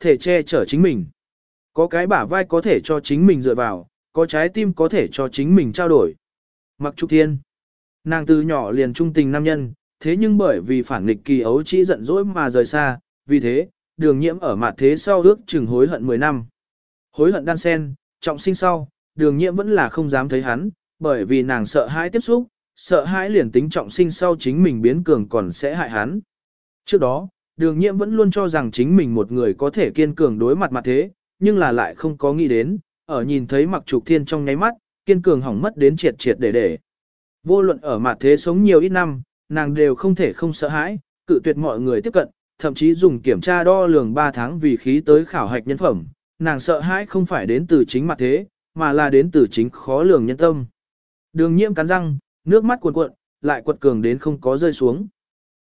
thể che chở chính mình. Có cái bả vai có thể cho chính mình dựa vào, có trái tim có thể cho chính mình trao đổi. Mặc Trúc thiên. Nàng từ nhỏ liền trung tình nam nhân, thế nhưng bởi vì phản nghịch kỳ ấu chỉ giận dỗi mà rời xa, vì thế, đường nhiễm ở mặt thế sau ước chừng hối hận 10 năm. Hối hận đan sen, trọng sinh sau, đường nhiễm vẫn là không dám thấy hắn, bởi vì nàng sợ hãi tiếp xúc, sợ hãi liền tính trọng sinh sau chính mình biến cường còn sẽ hại hắn. Trước đó, đường nhiễm vẫn luôn cho rằng chính mình một người có thể kiên cường đối mặt mặt thế, nhưng là lại không có nghĩ đến, ở nhìn thấy mặc trục thiên trong nháy mắt, kiên cường hỏng mất đến triệt triệt để để. Vô luận ở mặt thế sống nhiều ít năm, nàng đều không thể không sợ hãi, cự tuyệt mọi người tiếp cận, thậm chí dùng kiểm tra đo lường 3 tháng vì khí tới khảo hạch nhân phẩm, nàng sợ hãi không phải đến từ chính mặt thế, mà là đến từ chính khó lường nhân tâm. Đường nhiễm cắn răng, nước mắt cuồn cuộn, lại quật cường đến không có rơi xuống.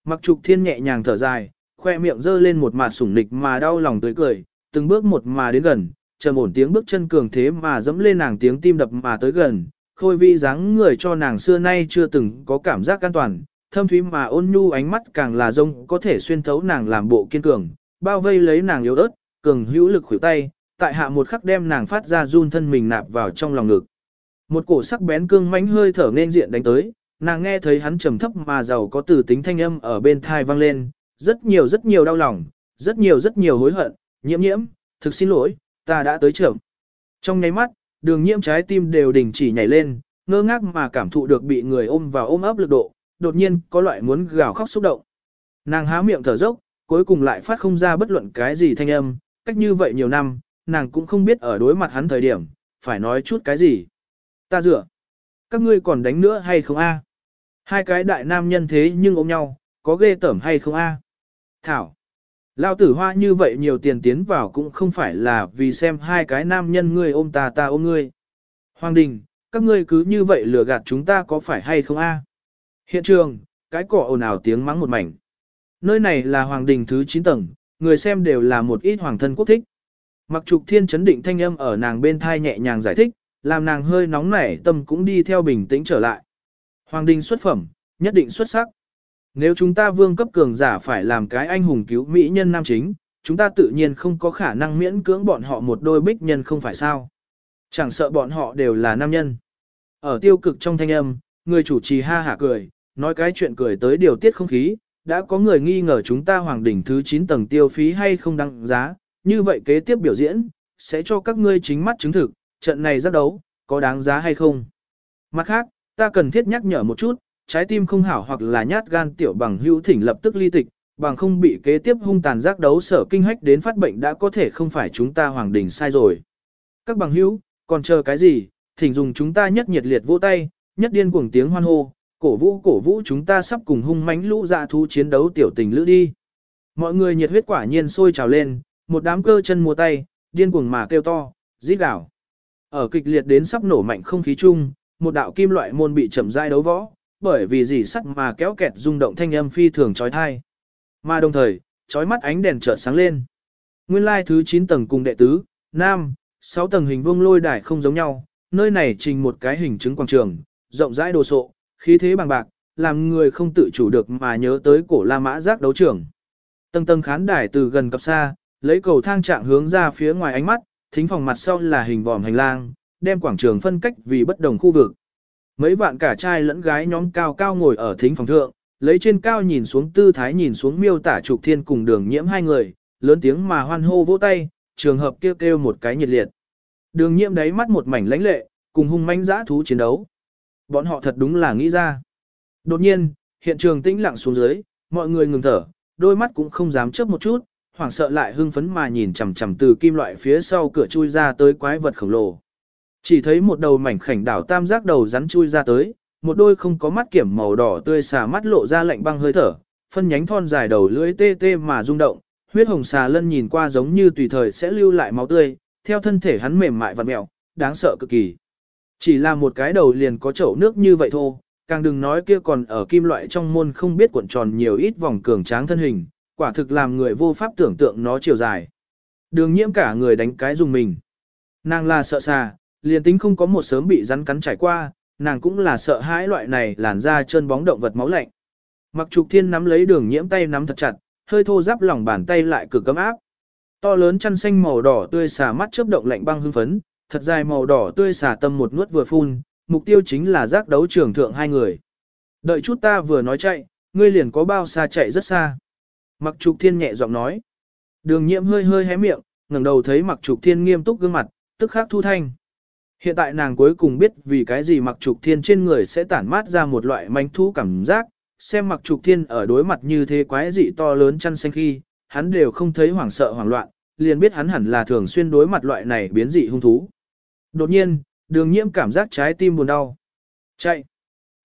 Mặc trục thiên nhẹ nhàng thở dài, khoe miệng giơ lên một mặt sủng nịch mà đau lòng tươi cười, từng bước một mà đến gần, trầm ổn tiếng bước chân cường thế mà dẫm lên nàng tiếng tim đập mà tới gần, khôi vi dáng người cho nàng xưa nay chưa từng có cảm giác an toàn, thâm thúy mà ôn nhu ánh mắt càng là rông có thể xuyên thấu nàng làm bộ kiên cường, bao vây lấy nàng yếu ớt, cường hữu lực khuỷu tay, tại hạ một khắc đem nàng phát ra run thân mình nạp vào trong lòng ngực. Một cổ sắc bén cương mãnh hơi thở nên diện đánh tới, nàng nghe thấy hắn trầm thấp mà giàu có từ tính thanh âm ở bên thai vang lên, rất nhiều rất nhiều đau lòng, rất nhiều rất nhiều hối hận, nhiễm nhiễm, thực xin lỗi, ta đã tới trưởng. Trong nháy mắt, đường nhiễm trái tim đều đình chỉ nhảy lên, ngơ ngác mà cảm thụ được bị người ôm vào ôm ấp lực độ, đột nhiên có loại muốn gào khóc xúc động. Nàng há miệng thở dốc, cuối cùng lại phát không ra bất luận cái gì thanh âm, cách như vậy nhiều năm, nàng cũng không biết ở đối mặt hắn thời điểm, phải nói chút cái gì. Ta dựa. Các ngươi còn đánh nữa hay không a? Hai cái đại nam nhân thế nhưng ôm nhau, có ghê tởm hay không a? Thảo. Lao tử hoa như vậy nhiều tiền tiến vào cũng không phải là vì xem hai cái nam nhân ngươi ôm ta ta ôm ngươi. Hoàng đình, các ngươi cứ như vậy lừa gạt chúng ta có phải hay không a? Hiện trường, cái cỏ ồn ào tiếng mắng một mảnh. Nơi này là hoàng đình thứ 9 tầng, người xem đều là một ít hoàng thân quốc thích. Mặc trục thiên chấn định thanh âm ở nàng bên thai nhẹ nhàng giải thích, làm nàng hơi nóng nảy tâm cũng đi theo bình tĩnh trở lại. Hoàng đình xuất phẩm, nhất định xuất sắc. Nếu chúng ta vương cấp cường giả phải làm cái anh hùng cứu mỹ nhân nam chính, chúng ta tự nhiên không có khả năng miễn cưỡng bọn họ một đôi bích nhân không phải sao. Chẳng sợ bọn họ đều là nam nhân. Ở tiêu cực trong thanh âm, người chủ trì ha hả cười, nói cái chuyện cười tới điều tiết không khí, đã có người nghi ngờ chúng ta hoàng đỉnh thứ 9 tầng tiêu phí hay không đăng giá, như vậy kế tiếp biểu diễn, sẽ cho các ngươi chính mắt chứng thực, trận này rất đấu, có đáng giá hay không. Mặt khác, ta cần thiết nhắc nhở một chút, trái tim không hảo hoặc là nhát gan tiểu bằng hữu thỉnh lập tức ly tịch, bằng không bị kế tiếp hung tàn giác đấu sở kinh hách đến phát bệnh đã có thể không phải chúng ta hoàng đỉnh sai rồi. Các bằng hữu, còn chờ cái gì, thỉnh dùng chúng ta nhất nhiệt liệt vỗ tay, nhất điên cuồng tiếng hoan hô, cổ vũ cổ vũ chúng ta sắp cùng hung mãnh lũ dạ thú chiến đấu tiểu tình lữ đi. Mọi người nhiệt huyết quả nhiên sôi trào lên, một đám cơ chân mua tay, điên cuồng mà kêu to, rít gào. Ở kịch liệt đến sắp nổ mạnh không khí chung, một đạo kim loại môn bị chậm rãi đấu võ, bởi vì dì sắt mà kéo kẹt rung động thanh âm phi thường chói tai. Mà đồng thời, chói mắt ánh đèn chợt sáng lên. Nguyên lai thứ 9 tầng cùng đệ tứ, nam, 6 tầng hình vuông lôi đài không giống nhau, nơi này trình một cái hình chứng quảng trường, rộng rãi đồ sộ, khí thế bằng bạc, làm người không tự chủ được mà nhớ tới cổ La Mã giác đấu trường. Tầng tầng khán đài từ gần cập xa, lấy cầu thang trạng hướng ra phía ngoài ánh mắt, thính phòng mặt sau là hình vòm hành lang, đem quảng trường phân cách vì bất đồng khu vực. Mấy vạn cả trai lẫn gái nhóm cao cao ngồi ở thính phòng thượng, lấy trên cao nhìn xuống tư thái nhìn xuống miêu tả trục thiên cùng đường nhiễm hai người, lớn tiếng mà hoan hô vỗ tay, trường hợp kêu kêu một cái nhiệt liệt. Đường nhiễm đáy mắt một mảnh lãnh lệ, cùng hung manh dã thú chiến đấu. Bọn họ thật đúng là nghĩ ra. Đột nhiên, hiện trường tĩnh lặng xuống dưới, mọi người ngừng thở, đôi mắt cũng không dám chớp một chút, hoảng sợ lại hưng phấn mà nhìn chằm chằm từ kim loại phía sau cửa chui ra tới quái vật khổng lồ. Chỉ thấy một đầu mảnh khảnh đảo tam giác đầu rắn chui ra tới, một đôi không có mắt kiểm màu đỏ tươi xà mắt lộ ra lạnh băng hơi thở, phân nhánh thon dài đầu lưỡi tê tê mà rung động, huyết hồng xà lân nhìn qua giống như tùy thời sẽ lưu lại máu tươi, theo thân thể hắn mềm mại và mẹo, đáng sợ cực kỳ. Chỉ là một cái đầu liền có chậu nước như vậy thôi, càng đừng nói kia còn ở kim loại trong môn không biết cuộn tròn nhiều ít vòng cường tráng thân hình, quả thực làm người vô pháp tưởng tượng nó chiều dài. Đường nhiễm cả người đánh cái dùng mình. Nàng là sợ xà, liền tính không có một sớm bị rắn cắn trải qua, nàng cũng là sợ hãi loại này làn da trơn bóng động vật máu lạnh. Mặc trục thiên nắm lấy đường nhiễm tay nắm thật chặt, hơi thô giáp lòng bàn tay lại cực cấm áp. To lớn chăn xanh màu đỏ tươi xà mắt chớp động lạnh băng hưng phấn, thật dài màu đỏ tươi xà tâm một nuốt vừa phun, mục tiêu chính là giác đấu trường thượng hai người. Đợi chút ta vừa nói chạy, ngươi liền có bao xa chạy rất xa. Mặc trục thiên nhẹ giọng nói. Đường nhiễm hơi hơi hé miệng, ngẩng đầu thấy mặc trục thiên nghiêm túc gương mặt, tức khắc thu thanh. Hiện tại nàng cuối cùng biết vì cái gì mặc trục thiên trên người sẽ tản mát ra một loại manh thú cảm giác, xem mặc trục thiên ở đối mặt như thế quái dị to lớn chăn xanh khi, hắn đều không thấy hoảng sợ hoảng loạn, liền biết hắn hẳn là thường xuyên đối mặt loại này biến dị hung thú. Đột nhiên, đường nhiễm cảm giác trái tim buồn đau. Chạy.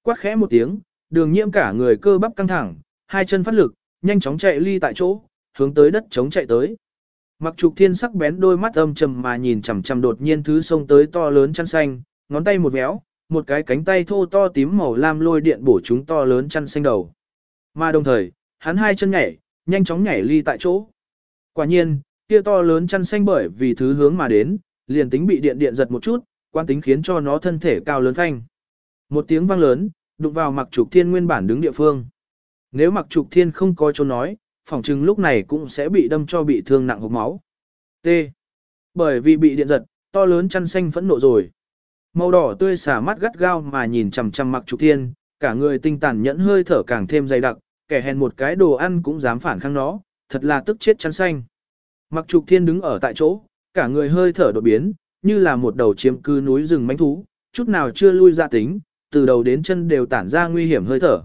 Quát khẽ một tiếng, đường nhiễm cả người cơ bắp căng thẳng, hai chân phát lực, nhanh chóng chạy ly tại chỗ, hướng tới đất chống chạy tới. Mặc trục thiên sắc bén đôi mắt âm trầm mà nhìn chằm chằm đột nhiên thứ sông tới to lớn chăn xanh, ngón tay một véo, một cái cánh tay thô to tím màu lam lôi điện bổ chúng to lớn chăn xanh đầu. Mà đồng thời, hắn hai chân nhảy, nhanh chóng nhảy ly tại chỗ. Quả nhiên, kia to lớn chăn xanh bởi vì thứ hướng mà đến, liền tính bị điện điện giật một chút, quan tính khiến cho nó thân thể cao lớn phanh. Một tiếng vang lớn, đụng vào mặc trục thiên nguyên bản đứng địa phương. Nếu mặc trục thiên không có chỗ nói, phỏng chừng lúc này cũng sẽ bị đâm cho bị thương nặng hộp máu. T. Bởi vì bị điện giật, to lớn chăn xanh phẫn nộ rồi. Màu đỏ tươi xả mắt gắt gao mà nhìn chằm chằm mặc trục thiên, cả người tinh tàn nhẫn hơi thở càng thêm dày đặc, kẻ hèn một cái đồ ăn cũng dám phản kháng nó, thật là tức chết chăn xanh. Mặc trục thiên đứng ở tại chỗ, cả người hơi thở đột biến, như là một đầu chiếm cư núi rừng mánh thú, chút nào chưa lui ra tính, từ đầu đến chân đều tản ra nguy hiểm hơi thở.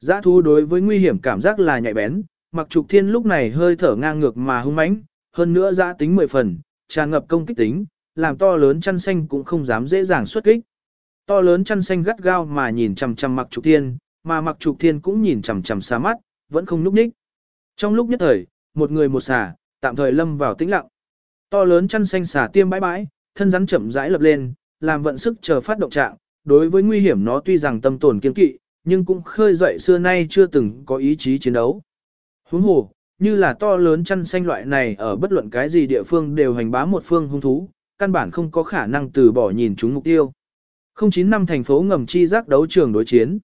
Giã thú đối với nguy hiểm cảm giác là nhạy bén, mặc trục thiên lúc này hơi thở ngang ngược mà hung mãnh, hơn nữa giã tính mười phần, tràn ngập công kích tính, làm to lớn chăn xanh cũng không dám dễ dàng xuất kích. To lớn chăn xanh gắt gao mà nhìn chằm chằm mặc trục thiên, mà mặc trục thiên cũng nhìn chằm chằm xa mắt, vẫn không núp ních. Trong lúc nhất thời, một người một xà, tạm thời lâm vào tĩnh lặng. To lớn chăn xanh xà tiêm bãi bãi, thân rắn chậm rãi lập lên, làm vận sức chờ phát động trạng, đối với nguy hiểm nó tuy rằng tâm tổn kiên kỵ, nhưng cũng khơi dậy xưa nay chưa từng có ý chí chiến đấu. Huống hồ, như là to lớn chăn xanh loại này ở bất luận cái gì địa phương đều hành bá một phương hung thú, căn bản không có khả năng từ bỏ nhìn chúng mục tiêu. 09 năm thành phố ngầm chi giác đấu trường đối chiến.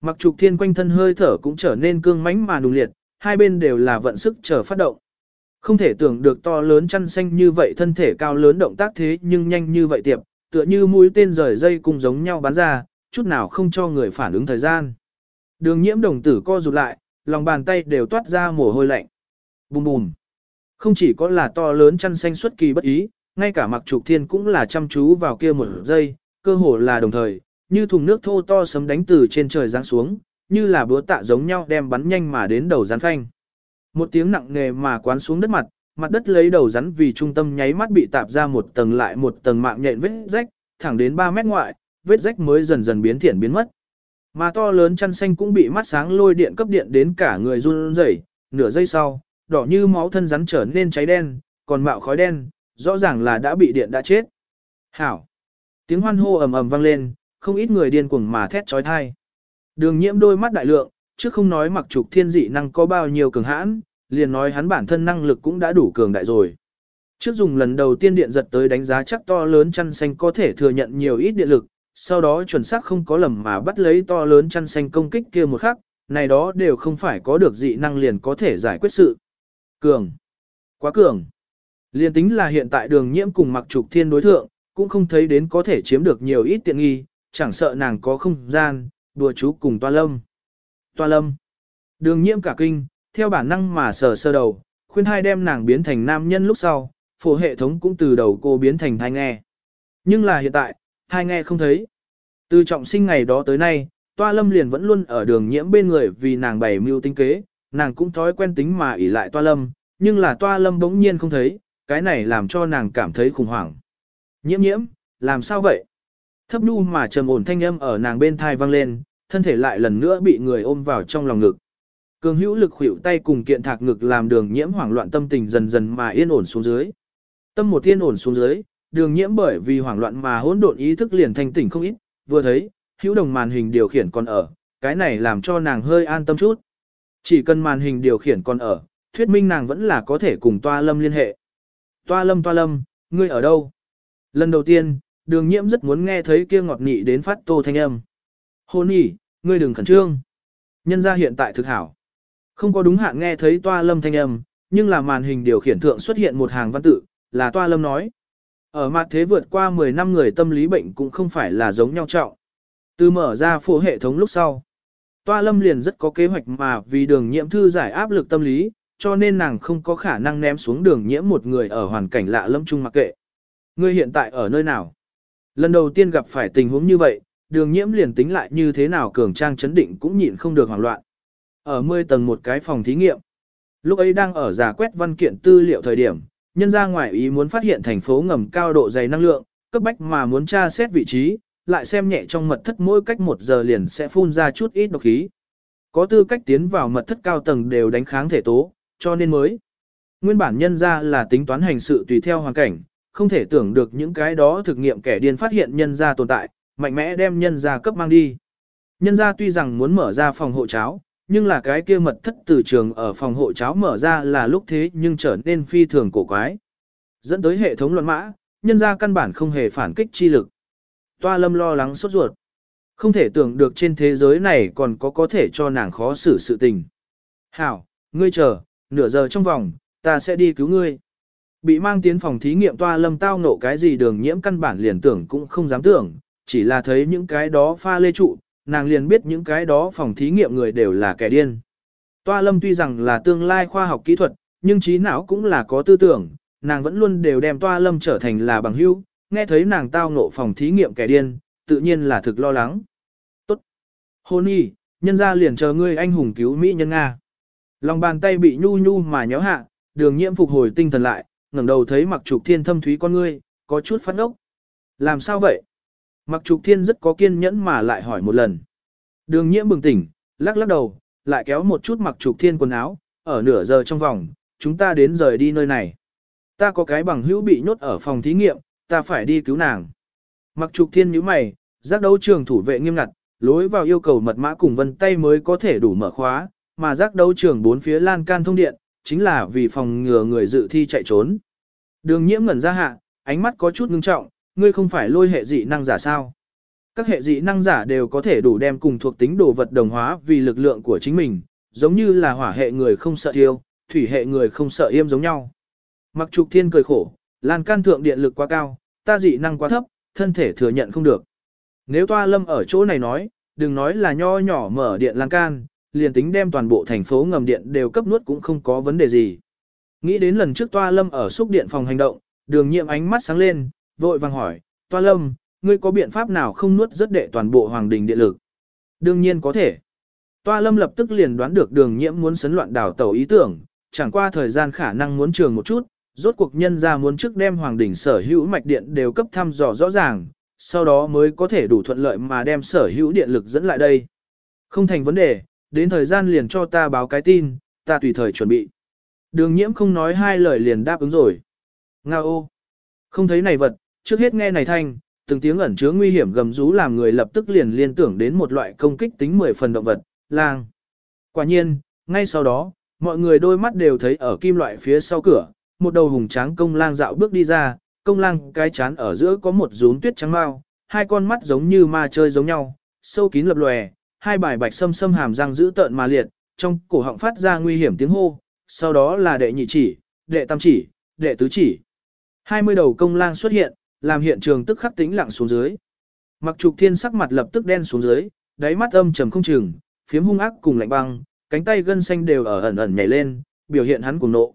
Mặc trục thiên quanh thân hơi thở cũng trở nên cương mãnh mà nùng liệt, hai bên đều là vận sức chờ phát động. Không thể tưởng được to lớn chăn xanh như vậy thân thể cao lớn động tác thế nhưng nhanh như vậy tiệp, tựa như mũi tên rời dây cùng giống nhau bắn ra, chút nào không cho người phản ứng thời gian. Đường nhiễm đồng tử co rụt lại, lòng bàn tay đều toát ra mồ hôi lạnh. Bùm bùm. Không chỉ có là to lớn chăn xanh xuất kỳ bất ý, ngay cả mặc trục thiên cũng là chăm chú vào kia một giây, cơ hồ là đồng thời, như thùng nước thô to sấm đánh từ trên trời giáng xuống, như là búa tạ giống nhau đem bắn nhanh mà đến đầu rắn phanh. Một tiếng nặng nề mà quán xuống đất mặt, mặt đất lấy đầu rắn vì trung tâm nháy mắt bị tạp ra một tầng lại một tầng mạng nhện vết rách, thẳng đến 3 mét ngoại, vết rách mới dần dần biến thiện biến mất. Mà to lớn chăn xanh cũng bị mắt sáng lôi điện cấp điện đến cả người run rẩy, nửa giây sau, đỏ như máu thân rắn trở nên cháy đen, còn mạo khói đen, rõ ràng là đã bị điện đã chết. Hảo! Tiếng hoan hô ầm ầm vang lên, không ít người điên cuồng mà thét trói thai. Đường nhiễm đôi mắt đại lượng, chứ không nói mặc trục thiên dị năng có bao nhiêu cường hãn, liền nói hắn bản thân năng lực cũng đã đủ cường đại rồi. Trước dùng lần đầu tiên điện giật tới đánh giá chắc to lớn chăn xanh có thể thừa nhận nhiều ít điện lực, sau đó chuẩn xác không có lầm mà bắt lấy to lớn chăn xanh công kích kia một khắc, này đó đều không phải có được dị năng liền có thể giải quyết sự. Cường. Quá cường. Liên tính là hiện tại đường nhiễm cùng mặc trục thiên đối thượng, cũng không thấy đến có thể chiếm được nhiều ít tiện nghi, chẳng sợ nàng có không gian, đùa chú cùng toa lâm. Toa lâm. Đường nhiễm cả kinh, theo bản năng mà sờ sơ đầu, khuyên hai đem nàng biến thành nam nhân lúc sau, phổ hệ thống cũng từ đầu cô biến thành thai nghe. Nhưng là hiện tại, hai nghe không thấy. Từ trọng sinh ngày đó tới nay, toa lâm liền vẫn luôn ở đường nhiễm bên người vì nàng bày mưu tinh kế, nàng cũng thói quen tính mà ỉ lại toa lâm, nhưng là toa lâm bỗng nhiên không thấy, cái này làm cho nàng cảm thấy khủng hoảng. Nhiễm nhiễm, làm sao vậy? Thấp nu mà trầm ổn thanh âm ở nàng bên thai vang lên, thân thể lại lần nữa bị người ôm vào trong lòng ngực. Cường hữu lực khuỷu tay cùng kiện thạc ngực làm đường nhiễm hoảng loạn tâm tình dần dần mà yên ổn xuống dưới. Tâm một yên ổn xuống dưới, đường nhiễm bởi vì hoảng loạn mà hỗn độn ý thức liền thanh tỉnh không ít, vừa thấy, hữu đồng màn hình điều khiển còn ở, cái này làm cho nàng hơi an tâm chút. Chỉ cần màn hình điều khiển còn ở, thuyết minh nàng vẫn là có thể cùng toa lâm liên hệ. Toa lâm toa lâm, ngươi ở đâu? Lần đầu tiên, đường nhiễm rất muốn nghe thấy kia ngọt nị đến phát tô thanh âm. Hôn nhỉ, ngươi đừng khẩn trương. Nhân gia hiện tại thực hảo. Không có đúng hạn nghe thấy toa lâm thanh âm, nhưng là màn hình điều khiển thượng xuất hiện một hàng văn tự, là Toa Lâm nói. Ở mặt thế vượt qua 10 năm người tâm lý bệnh cũng không phải là giống nhau trọng. Từ mở ra phổ hệ thống lúc sau, Toa Lâm liền rất có kế hoạch mà vì đường nhiễm thư giải áp lực tâm lý, cho nên nàng không có khả năng ném xuống đường nhiễm một người ở hoàn cảnh lạ lâm chung mặc kệ. Ngươi hiện tại ở nơi nào? Lần đầu tiên gặp phải tình huống như vậy, đường nhiễm liền tính lại như thế nào cường trang chấn định cũng nhịn không được hoảng loạn. Ở 10 tầng một cái phòng thí nghiệm. Lúc ấy đang ở giả quét văn kiện tư liệu thời điểm, nhân ra ngoài ý muốn phát hiện thành phố ngầm cao độ dày năng lượng, cấp bách mà muốn tra xét vị trí, lại xem nhẹ trong mật thất mỗi cách một giờ liền sẽ phun ra chút ít độc khí. Có tư cách tiến vào mật thất cao tầng đều đánh kháng thể tố, cho nên mới. Nguyên bản nhân ra là tính toán hành sự tùy theo hoàn cảnh, không thể tưởng được những cái đó thực nghiệm kẻ điên phát hiện nhân ra tồn tại, mạnh mẽ đem nhân ra cấp mang đi. Nhân ra tuy rằng muốn mở ra phòng hộ cháo, nhưng là cái kia mật thất từ trường ở phòng hộ cháo mở ra là lúc thế nhưng trở nên phi thường cổ quái. Dẫn tới hệ thống loạn mã, nhân ra căn bản không hề phản kích chi lực. Toa lâm lo lắng sốt ruột. Không thể tưởng được trên thế giới này còn có có thể cho nàng khó xử sự tình. Hảo, ngươi chờ, nửa giờ trong vòng, ta sẽ đi cứu ngươi. Bị mang tiến phòng thí nghiệm toa lâm tao nộ cái gì đường nhiễm căn bản liền tưởng cũng không dám tưởng, chỉ là thấy những cái đó pha lê trụ, nàng liền biết những cái đó phòng thí nghiệm người đều là kẻ điên. Toa lâm tuy rằng là tương lai khoa học kỹ thuật, nhưng trí não cũng là có tư tưởng, nàng vẫn luôn đều đem toa lâm trở thành là bằng hữu, nghe thấy nàng tao nộ phòng thí nghiệm kẻ điên, tự nhiên là thực lo lắng. Tốt. Hôn y, nhân ra liền chờ ngươi anh hùng cứu Mỹ nhân Nga. Lòng bàn tay bị nhu nhu mà nhéo hạ, đường nhiễm phục hồi tinh thần lại, ngẩng đầu thấy mặc trục thiên thâm thúy con ngươi, có chút phát ốc. Làm sao vậy? Mặc trục thiên rất có kiên nhẫn mà lại hỏi một lần. Đường nhiễm bừng tỉnh, lắc lắc đầu, lại kéo một chút mặc trục thiên quần áo, ở nửa giờ trong vòng, chúng ta đến rời đi nơi này. Ta có cái bằng hữu bị nhốt ở phòng thí nghiệm, ta phải đi cứu nàng. Mặc trục thiên nhíu mày, giác đấu trường thủ vệ nghiêm ngặt, lối vào yêu cầu mật mã cùng vân tay mới có thể đủ mở khóa, mà giác đấu trường bốn phía lan can thông điện, chính là vì phòng ngừa người dự thi chạy trốn. Đường nhiễm ngẩn ra hạ, ánh mắt có chút ngưng trọng, ngươi không phải lôi hệ dị năng giả sao? Các hệ dị năng giả đều có thể đủ đem cùng thuộc tính đồ vật đồng hóa vì lực lượng của chính mình, giống như là hỏa hệ người không sợ thiêu, thủy hệ người không sợ yêm giống nhau. Mặc trục thiên cười khổ, lan can thượng điện lực quá cao, ta dị năng quá thấp, thân thể thừa nhận không được. Nếu toa lâm ở chỗ này nói, đừng nói là nho nhỏ mở điện lan can, liền tính đem toàn bộ thành phố ngầm điện đều cấp nuốt cũng không có vấn đề gì. Nghĩ đến lần trước toa lâm ở xúc điện phòng hành động, đường nhiệm ánh mắt sáng lên, vội vàng hỏi, toa lâm, ngươi có biện pháp nào không nuốt rất đệ toàn bộ hoàng đình điện lực? Đương nhiên có thể. Toa lâm lập tức liền đoán được đường nhiễm muốn sấn loạn đảo tàu ý tưởng, chẳng qua thời gian khả năng muốn trường một chút, rốt cuộc nhân ra muốn trước đem hoàng đỉnh sở hữu mạch điện đều cấp thăm dò rõ ràng, sau đó mới có thể đủ thuận lợi mà đem sở hữu điện lực dẫn lại đây. Không thành vấn đề, đến thời gian liền cho ta báo cái tin, ta tùy thời chuẩn bị. Đường nhiễm không nói hai lời liền đáp ứng rồi. Nga ô! Không thấy này vật, trước hết nghe này thanh, từng tiếng ẩn chứa nguy hiểm gầm rú làm người lập tức liền liên tưởng đến một loại công kích tính 10 phần động vật, lang. Quả nhiên, ngay sau đó, mọi người đôi mắt đều thấy ở kim loại phía sau cửa, một đầu hùng tráng công lang dạo bước đi ra, công lang cái chán ở giữa có một rúm tuyết trắng mau, hai con mắt giống như ma chơi giống nhau, sâu kín lập lòe, hai bài bạch sâm sâm hàm răng giữ tợn mà liệt, trong cổ họng phát ra nguy hiểm tiếng hô, sau đó là đệ nhị chỉ, đệ tam chỉ, đệ tứ chỉ. Hai mươi đầu công lang xuất hiện, làm hiện trường tức khắc tĩnh lặng xuống dưới. Mặc trục thiên sắc mặt lập tức đen xuống dưới, đáy mắt âm trầm không chừng, phiếm hung ác cùng lạnh băng, cánh tay gân xanh đều ở ẩn ẩn nhảy lên, biểu hiện hắn cùng nộ.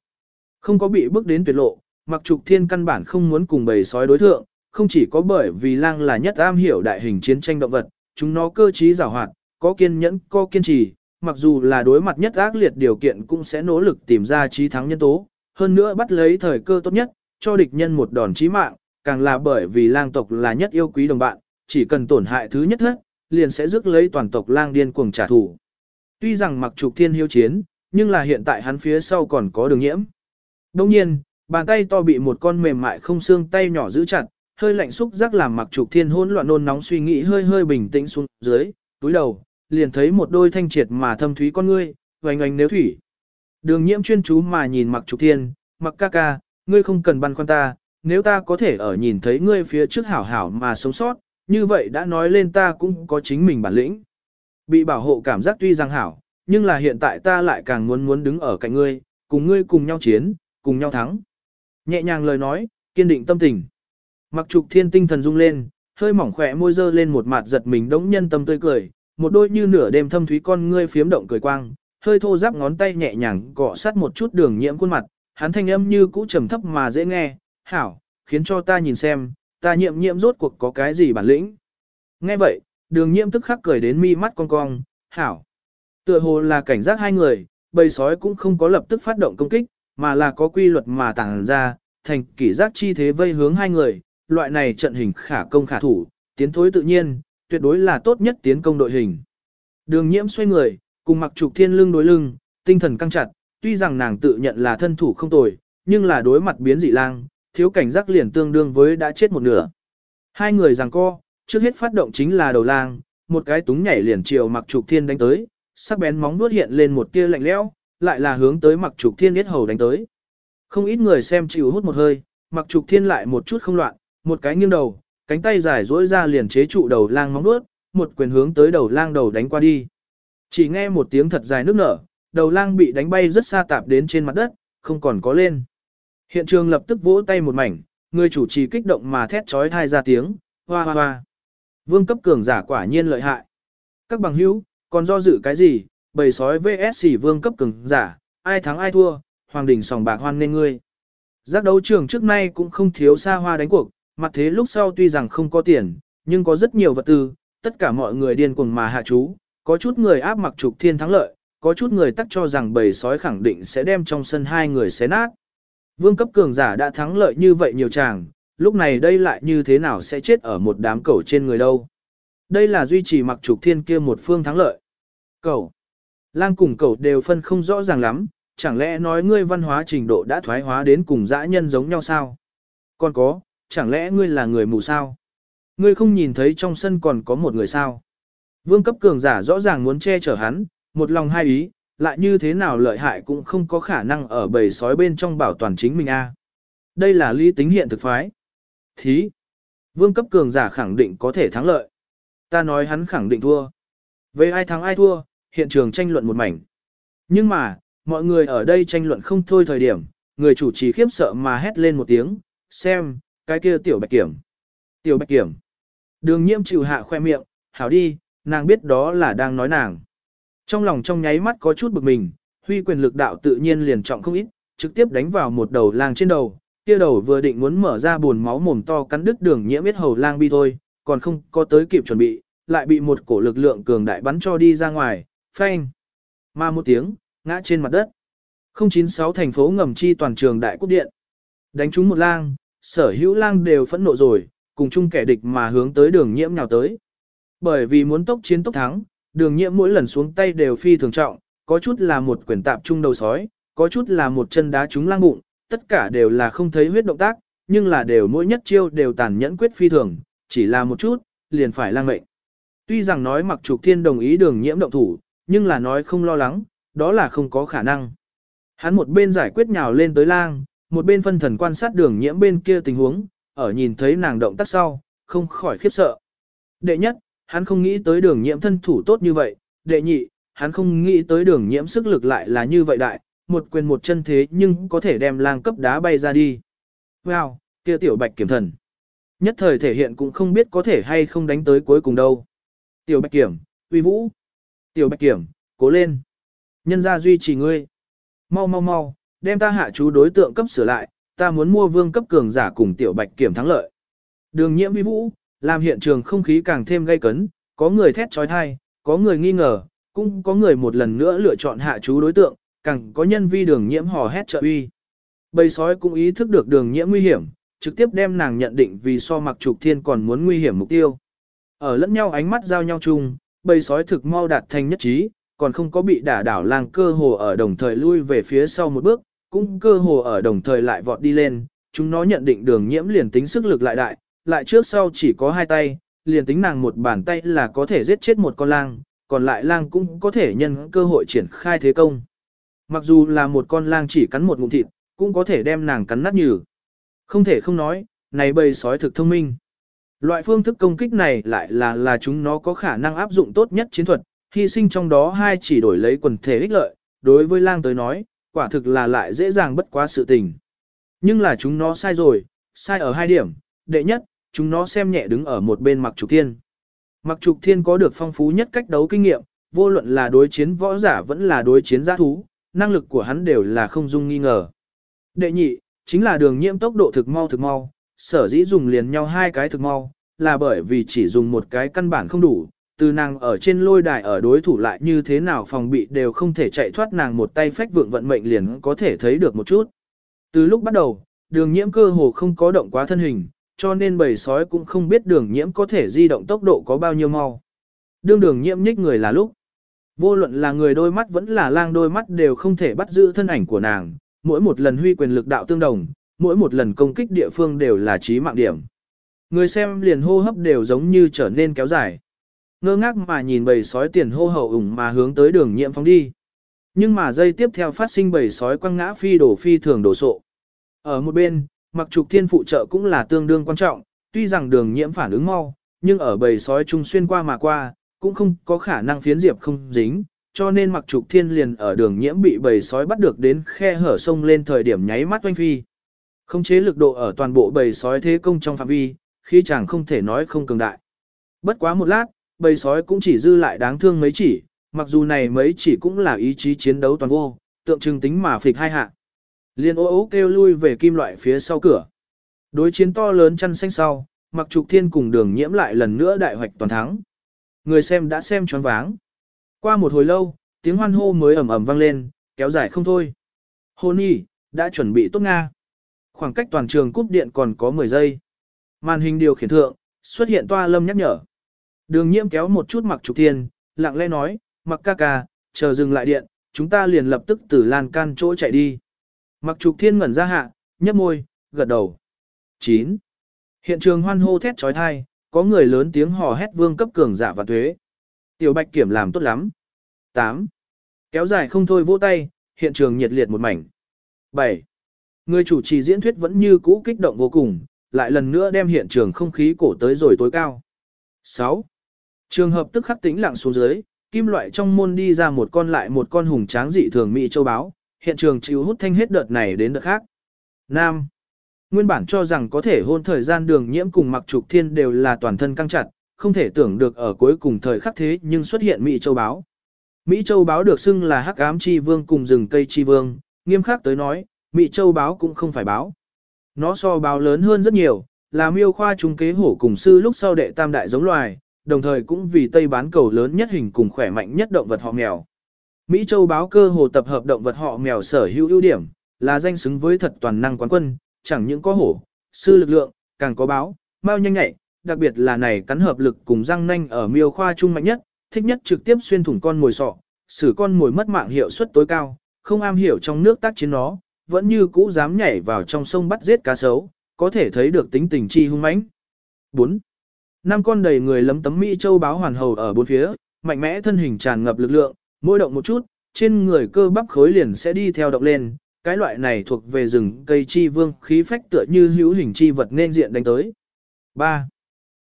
Không có bị bước đến tuyệt lộ, mặc trục thiên căn bản không muốn cùng bầy sói đối thượng, không chỉ có bởi vì lang là nhất am hiểu đại hình chiến tranh động vật, chúng nó cơ trí giàu hoạt, có kiên nhẫn, có kiên trì, mặc dù là đối mặt nhất ác liệt điều kiện cũng sẽ nỗ lực tìm ra trí thắng nhân tố, hơn nữa bắt lấy thời cơ tốt nhất, cho địch nhân một đòn chí mạng, càng là bởi vì lang tộc là nhất yêu quý đồng bạn, chỉ cần tổn hại thứ nhất hết, liền sẽ rước lấy toàn tộc lang điên cuồng trả thù. Tuy rằng mặc trục thiên hiếu chiến, nhưng là hiện tại hắn phía sau còn có đường nhiễm. Đồng nhiên, bàn tay to bị một con mềm mại không xương tay nhỏ giữ chặt, hơi lạnh xúc giác làm mặc trục thiên hỗn loạn nôn nóng suy nghĩ hơi hơi bình tĩnh xuống dưới, túi đầu, liền thấy một đôi thanh triệt mà thâm thúy con ngươi, oanh oanh nếu thủy. Đường nhiễm chuyên chú mà nhìn mặc trục thiên, mặc ca ca, ngươi không cần băn khoăn ta, nếu ta có thể ở nhìn thấy ngươi phía trước hảo hảo mà sống sót, như vậy đã nói lên ta cũng có chính mình bản lĩnh. Bị bảo hộ cảm giác tuy rằng hảo, nhưng là hiện tại ta lại càng muốn muốn đứng ở cạnh ngươi, cùng ngươi cùng nhau chiến, cùng nhau thắng. Nhẹ nhàng lời nói, kiên định tâm tình. Mặc trục thiên tinh thần rung lên, hơi mỏng khỏe môi dơ lên một mặt giật mình đống nhân tâm tươi cười, một đôi như nửa đêm thâm thúy con ngươi phiếm động cười quang, hơi thô giáp ngón tay nhẹ nhàng cọ sát một chút đường nhiễm khuôn mặt, hắn thanh âm như cũ trầm thấp mà dễ nghe, hảo, khiến cho ta nhìn xem, ta nhiệm nhiệm rốt cuộc có cái gì bản lĩnh. Nghe vậy, đường Nhiệm tức khắc cười đến mi mắt cong cong, hảo. Tựa hồ là cảnh giác hai người, bầy sói cũng không có lập tức phát động công kích, mà là có quy luật mà tàng ra, thành kỷ giác chi thế vây hướng hai người, loại này trận hình khả công khả thủ, tiến thối tự nhiên, tuyệt đối là tốt nhất tiến công đội hình. Đường nhiễm xoay người, cùng mặc trục thiên lưng đối lưng, tinh thần căng chặt, tuy rằng nàng tự nhận là thân thủ không tồi, nhưng là đối mặt biến dị lang, thiếu cảnh giác liền tương đương với đã chết một nửa. Hai người giằng co, trước hết phát động chính là đầu lang, một cái túng nhảy liền chiều mặc trục thiên đánh tới, sắc bén móng vuốt hiện lên một tia lạnh lẽo, lại là hướng tới mặc trục thiên yết hầu đánh tới. Không ít người xem chịu hút một hơi, mặc trục thiên lại một chút không loạn, một cái nghiêng đầu, cánh tay dài duỗi ra liền chế trụ đầu lang móng vuốt, một quyền hướng tới đầu lang đầu đánh qua đi. Chỉ nghe một tiếng thật dài nước nở, đầu lang bị đánh bay rất xa tạp đến trên mặt đất, không còn có lên. Hiện trường lập tức vỗ tay một mảnh, người chủ trì kích động mà thét trói thai ra tiếng, hoa hoa hoa. Vương cấp cường giả quả nhiên lợi hại. Các bằng hữu, còn do dự cái gì, bầy sói VS vương cấp cường giả, ai thắng ai thua, hoàng đỉnh sòng bạc hoan nên ngươi. Giác đấu trường trước nay cũng không thiếu xa hoa đánh cuộc, mặt thế lúc sau tuy rằng không có tiền, nhưng có rất nhiều vật tư, tất cả mọi người điên cuồng mà hạ chú, có chút người áp mặc trục thiên thắng lợi, có chút người tắc cho rằng bầy sói khẳng định sẽ đem trong sân hai người xé nát. Vương cấp cường giả đã thắng lợi như vậy nhiều chàng, lúc này đây lại như thế nào sẽ chết ở một đám cẩu trên người đâu. Đây là duy trì mặc trục thiên kia một phương thắng lợi. Cẩu. Lang cùng cẩu đều phân không rõ ràng lắm, chẳng lẽ nói ngươi văn hóa trình độ đã thoái hóa đến cùng dã nhân giống nhau sao? Còn có, chẳng lẽ ngươi là người mù sao? Ngươi không nhìn thấy trong sân còn có một người sao? Vương cấp cường giả rõ ràng muốn che chở hắn, một lòng hai ý, lại như thế nào lợi hại cũng không có khả năng ở bầy sói bên trong bảo toàn chính mình a. Đây là lý tính hiện thực phái. Thí. Vương cấp cường giả khẳng định có thể thắng lợi. Ta nói hắn khẳng định thua. Về ai thắng ai thua, hiện trường tranh luận một mảnh. Nhưng mà, mọi người ở đây tranh luận không thôi thời điểm, người chủ trì khiếp sợ mà hét lên một tiếng, xem, cái kia tiểu bạch kiểm. Tiểu bạch kiểm. Đường nhiễm chịu hạ khoe miệng, hảo đi, nàng biết đó là đang nói nàng. Trong lòng trong nháy mắt có chút bực mình, huy quyền lực đạo tự nhiên liền trọng không ít, trực tiếp đánh vào một đầu lang trên đầu, kia đầu vừa định muốn mở ra buồn máu mồm to cắn đứt đường nhiễm biết hầu lang bi thôi, còn không có tới kịp chuẩn bị, lại bị một cổ lực lượng cường đại bắn cho đi ra ngoài, phanh. ma một tiếng, ngã trên mặt đất. 096 thành phố ngầm chi toàn trường đại quốc điện. Đánh trúng một lang, sở hữu lang đều phẫn nộ rồi, cùng chung kẻ địch mà hướng tới đường nhiễm nhào tới. Bởi vì muốn tốc chiến tốc thắng, đường nhiễm mỗi lần xuống tay đều phi thường trọng, có chút là một quyển tạp trung đầu sói, có chút là một chân đá trúng lang bụng, tất cả đều là không thấy huyết động tác, nhưng là đều mỗi nhất chiêu đều tàn nhẫn quyết phi thường, chỉ là một chút, liền phải lang mệnh. Tuy rằng nói mặc trục thiên đồng ý đường nhiễm động thủ, nhưng là nói không lo lắng, đó là không có khả năng. Hắn một bên giải quyết nhào lên tới lang, một bên phân thần quan sát đường nhiễm bên kia tình huống, ở nhìn thấy nàng động tác sau, không khỏi khiếp sợ. Đệ nhất, hắn không nghĩ tới đường nhiễm thân thủ tốt như vậy, đệ nhị, hắn không nghĩ tới đường nhiễm sức lực lại là như vậy đại, một quyền một chân thế nhưng có thể đem lang cấp đá bay ra đi. Wow, kia tiểu bạch kiểm thần. Nhất thời thể hiện cũng không biết có thể hay không đánh tới cuối cùng đâu. Tiểu bạch kiểm, uy vũ. Tiểu bạch kiểm, cố lên. Nhân gia duy trì ngươi. Mau mau mau, đem ta hạ chú đối tượng cấp sửa lại, ta muốn mua vương cấp cường giả cùng tiểu bạch kiểm thắng lợi. Đường nhiễm uy vũ, làm hiện trường không khí càng thêm gây cấn, có người thét trói thai, có người nghi ngờ, cũng có người một lần nữa lựa chọn hạ chú đối tượng, càng có nhân vi đường nhiễm hò hét trợ uy. Bầy sói cũng ý thức được đường nhiễm nguy hiểm, trực tiếp đem nàng nhận định vì so mặc trục thiên còn muốn nguy hiểm mục tiêu. Ở lẫn nhau ánh mắt giao nhau chung, bầy sói thực mau đạt thành nhất trí, còn không có bị đả đảo làng cơ hồ ở đồng thời lui về phía sau một bước, cũng cơ hồ ở đồng thời lại vọt đi lên, chúng nó nhận định đường nhiễm liền tính sức lực lại đại, lại trước sau chỉ có hai tay, liền tính nàng một bàn tay là có thể giết chết một con lang, còn lại lang cũng có thể nhân cơ hội triển khai thế công. Mặc dù là một con lang chỉ cắn một ngụm thịt, cũng có thể đem nàng cắn nát nhừ. Không thể không nói, này bầy sói thực thông minh. Loại phương thức công kích này lại là là chúng nó có khả năng áp dụng tốt nhất chiến thuật, hy sinh trong đó hai chỉ đổi lấy quần thể ích lợi, đối với lang tới nói, quả thực là lại dễ dàng bất quá sự tình. Nhưng là chúng nó sai rồi, sai ở hai điểm. Đệ nhất, chúng nó xem nhẹ đứng ở một bên mặc trục thiên. Mặc trục thiên có được phong phú nhất cách đấu kinh nghiệm, vô luận là đối chiến võ giả vẫn là đối chiến giã thú, năng lực của hắn đều là không dung nghi ngờ. Đệ nhị, chính là đường nhiễm tốc độ thực mau thực mau, sở dĩ dùng liền nhau hai cái thực mau, là bởi vì chỉ dùng một cái căn bản không đủ, từ nàng ở trên lôi đài ở đối thủ lại như thế nào phòng bị đều không thể chạy thoát nàng một tay phách vượng vận mệnh liền có thể thấy được một chút. Từ lúc bắt đầu, đường nhiễm cơ hồ không có động quá thân hình, cho nên bầy sói cũng không biết đường nhiễm có thể di động tốc độ có bao nhiêu mau. Đương đường nhiễm nhích người là lúc. Vô luận là người đôi mắt vẫn là lang đôi mắt đều không thể bắt giữ thân ảnh của nàng, mỗi một lần huy quyền lực đạo tương đồng, mỗi một lần công kích địa phương đều là chí mạng điểm. Người xem liền hô hấp đều giống như trở nên kéo dài. Ngơ ngác mà nhìn bầy sói tiền hô hậu ủng mà hướng tới đường nhiễm phóng đi. Nhưng mà giây tiếp theo phát sinh bầy sói quăng ngã phi đổ phi thường đổ sộ. Ở một bên, mặc trục thiên phụ trợ cũng là tương đương quan trọng, tuy rằng đường nhiễm phản ứng mau, nhưng ở bầy sói trung xuyên qua mà qua, cũng không có khả năng phiến diệp không dính, cho nên mặc trục thiên liền ở đường nhiễm bị bầy sói bắt được đến khe hở sông lên thời điểm nháy mắt oanh phi. Không chế lực độ ở toàn bộ bầy sói thế công trong phạm vi, khi chàng không thể nói không cường đại. Bất quá một lát, bầy sói cũng chỉ dư lại đáng thương mấy chỉ, mặc dù này mấy chỉ cũng là ý chí chiến đấu toàn vô, tượng trưng tính mà phịch hai hạ. Liên ô ô kêu lui về kim loại phía sau cửa. Đối chiến to lớn chăn xanh sau, mặc trục thiên cùng đường nhiễm lại lần nữa đại hoạch toàn thắng. Người xem đã xem choáng váng. Qua một hồi lâu, tiếng hoan hô mới ầm ầm vang lên, kéo dài không thôi. Hôn y, đã chuẩn bị tốt Nga. Khoảng cách toàn trường cúp điện còn có 10 giây. Màn hình điều khiển thượng, xuất hiện toa lâm nhắc nhở. Đường nhiễm kéo một chút mặc trục thiên, lặng lẽ nói, mặc ca ca, chờ dừng lại điện, chúng ta liền lập tức từ lan can chỗ chạy đi. Mặc trục thiên ngẩn ra hạ, nhấp môi, gật đầu. 9. Hiện trường hoan hô thét trói thai, có người lớn tiếng hò hét vương cấp cường giả và thuế. Tiểu bạch kiểm làm tốt lắm. 8. Kéo dài không thôi vỗ tay, hiện trường nhiệt liệt một mảnh. 7. Người chủ trì diễn thuyết vẫn như cũ kích động vô cùng, lại lần nữa đem hiện trường không khí cổ tới rồi tối cao. 6. Trường hợp tức khắc tĩnh lặng xuống dưới, kim loại trong môn đi ra một con lại một con hùng tráng dị thường mỹ châu báo, hiện trường chịu hút thanh hết đợt này đến đợt khác. Nam. Nguyên bản cho rằng có thể hôn thời gian đường nhiễm cùng mặc trục thiên đều là toàn thân căng chặt, không thể tưởng được ở cuối cùng thời khắc thế nhưng xuất hiện Mỹ Châu Báo. Mỹ Châu Báo được xưng là hắc ám chi vương cùng rừng cây chi vương, nghiêm khắc tới nói, Mỹ Châu Báo cũng không phải báo. Nó so báo lớn hơn rất nhiều, là miêu khoa trung kế hổ cùng sư lúc sau đệ tam đại giống loài, đồng thời cũng vì Tây bán cầu lớn nhất hình cùng khỏe mạnh nhất động vật họ mèo. Mỹ Châu báo cơ hồ tập hợp động vật họ mèo sở hữu ưu điểm, là danh xứng với thật toàn năng quán quân, chẳng những có hổ, sư lực lượng, càng có báo, mau nhanh nhạy, đặc biệt là này cắn hợp lực cùng răng nanh ở miêu khoa trung mạnh nhất, thích nhất trực tiếp xuyên thủng con mồi sọ, xử con mồi mất mạng hiệu suất tối cao, không am hiểu trong nước tác chiến nó, vẫn như cũ dám nhảy vào trong sông bắt giết cá sấu, có thể thấy được tính tình chi hung mãnh. 4. Năm con đầy người lấm tấm Mỹ châu báo hoàn hầu ở bốn phía, mạnh mẽ thân hình tràn ngập lực lượng, mỗi động một chút, trên người cơ bắp khối liền sẽ đi theo động lên, cái loại này thuộc về rừng cây chi vương khí phách tựa như hữu hình chi vật nên diện đánh tới. 3.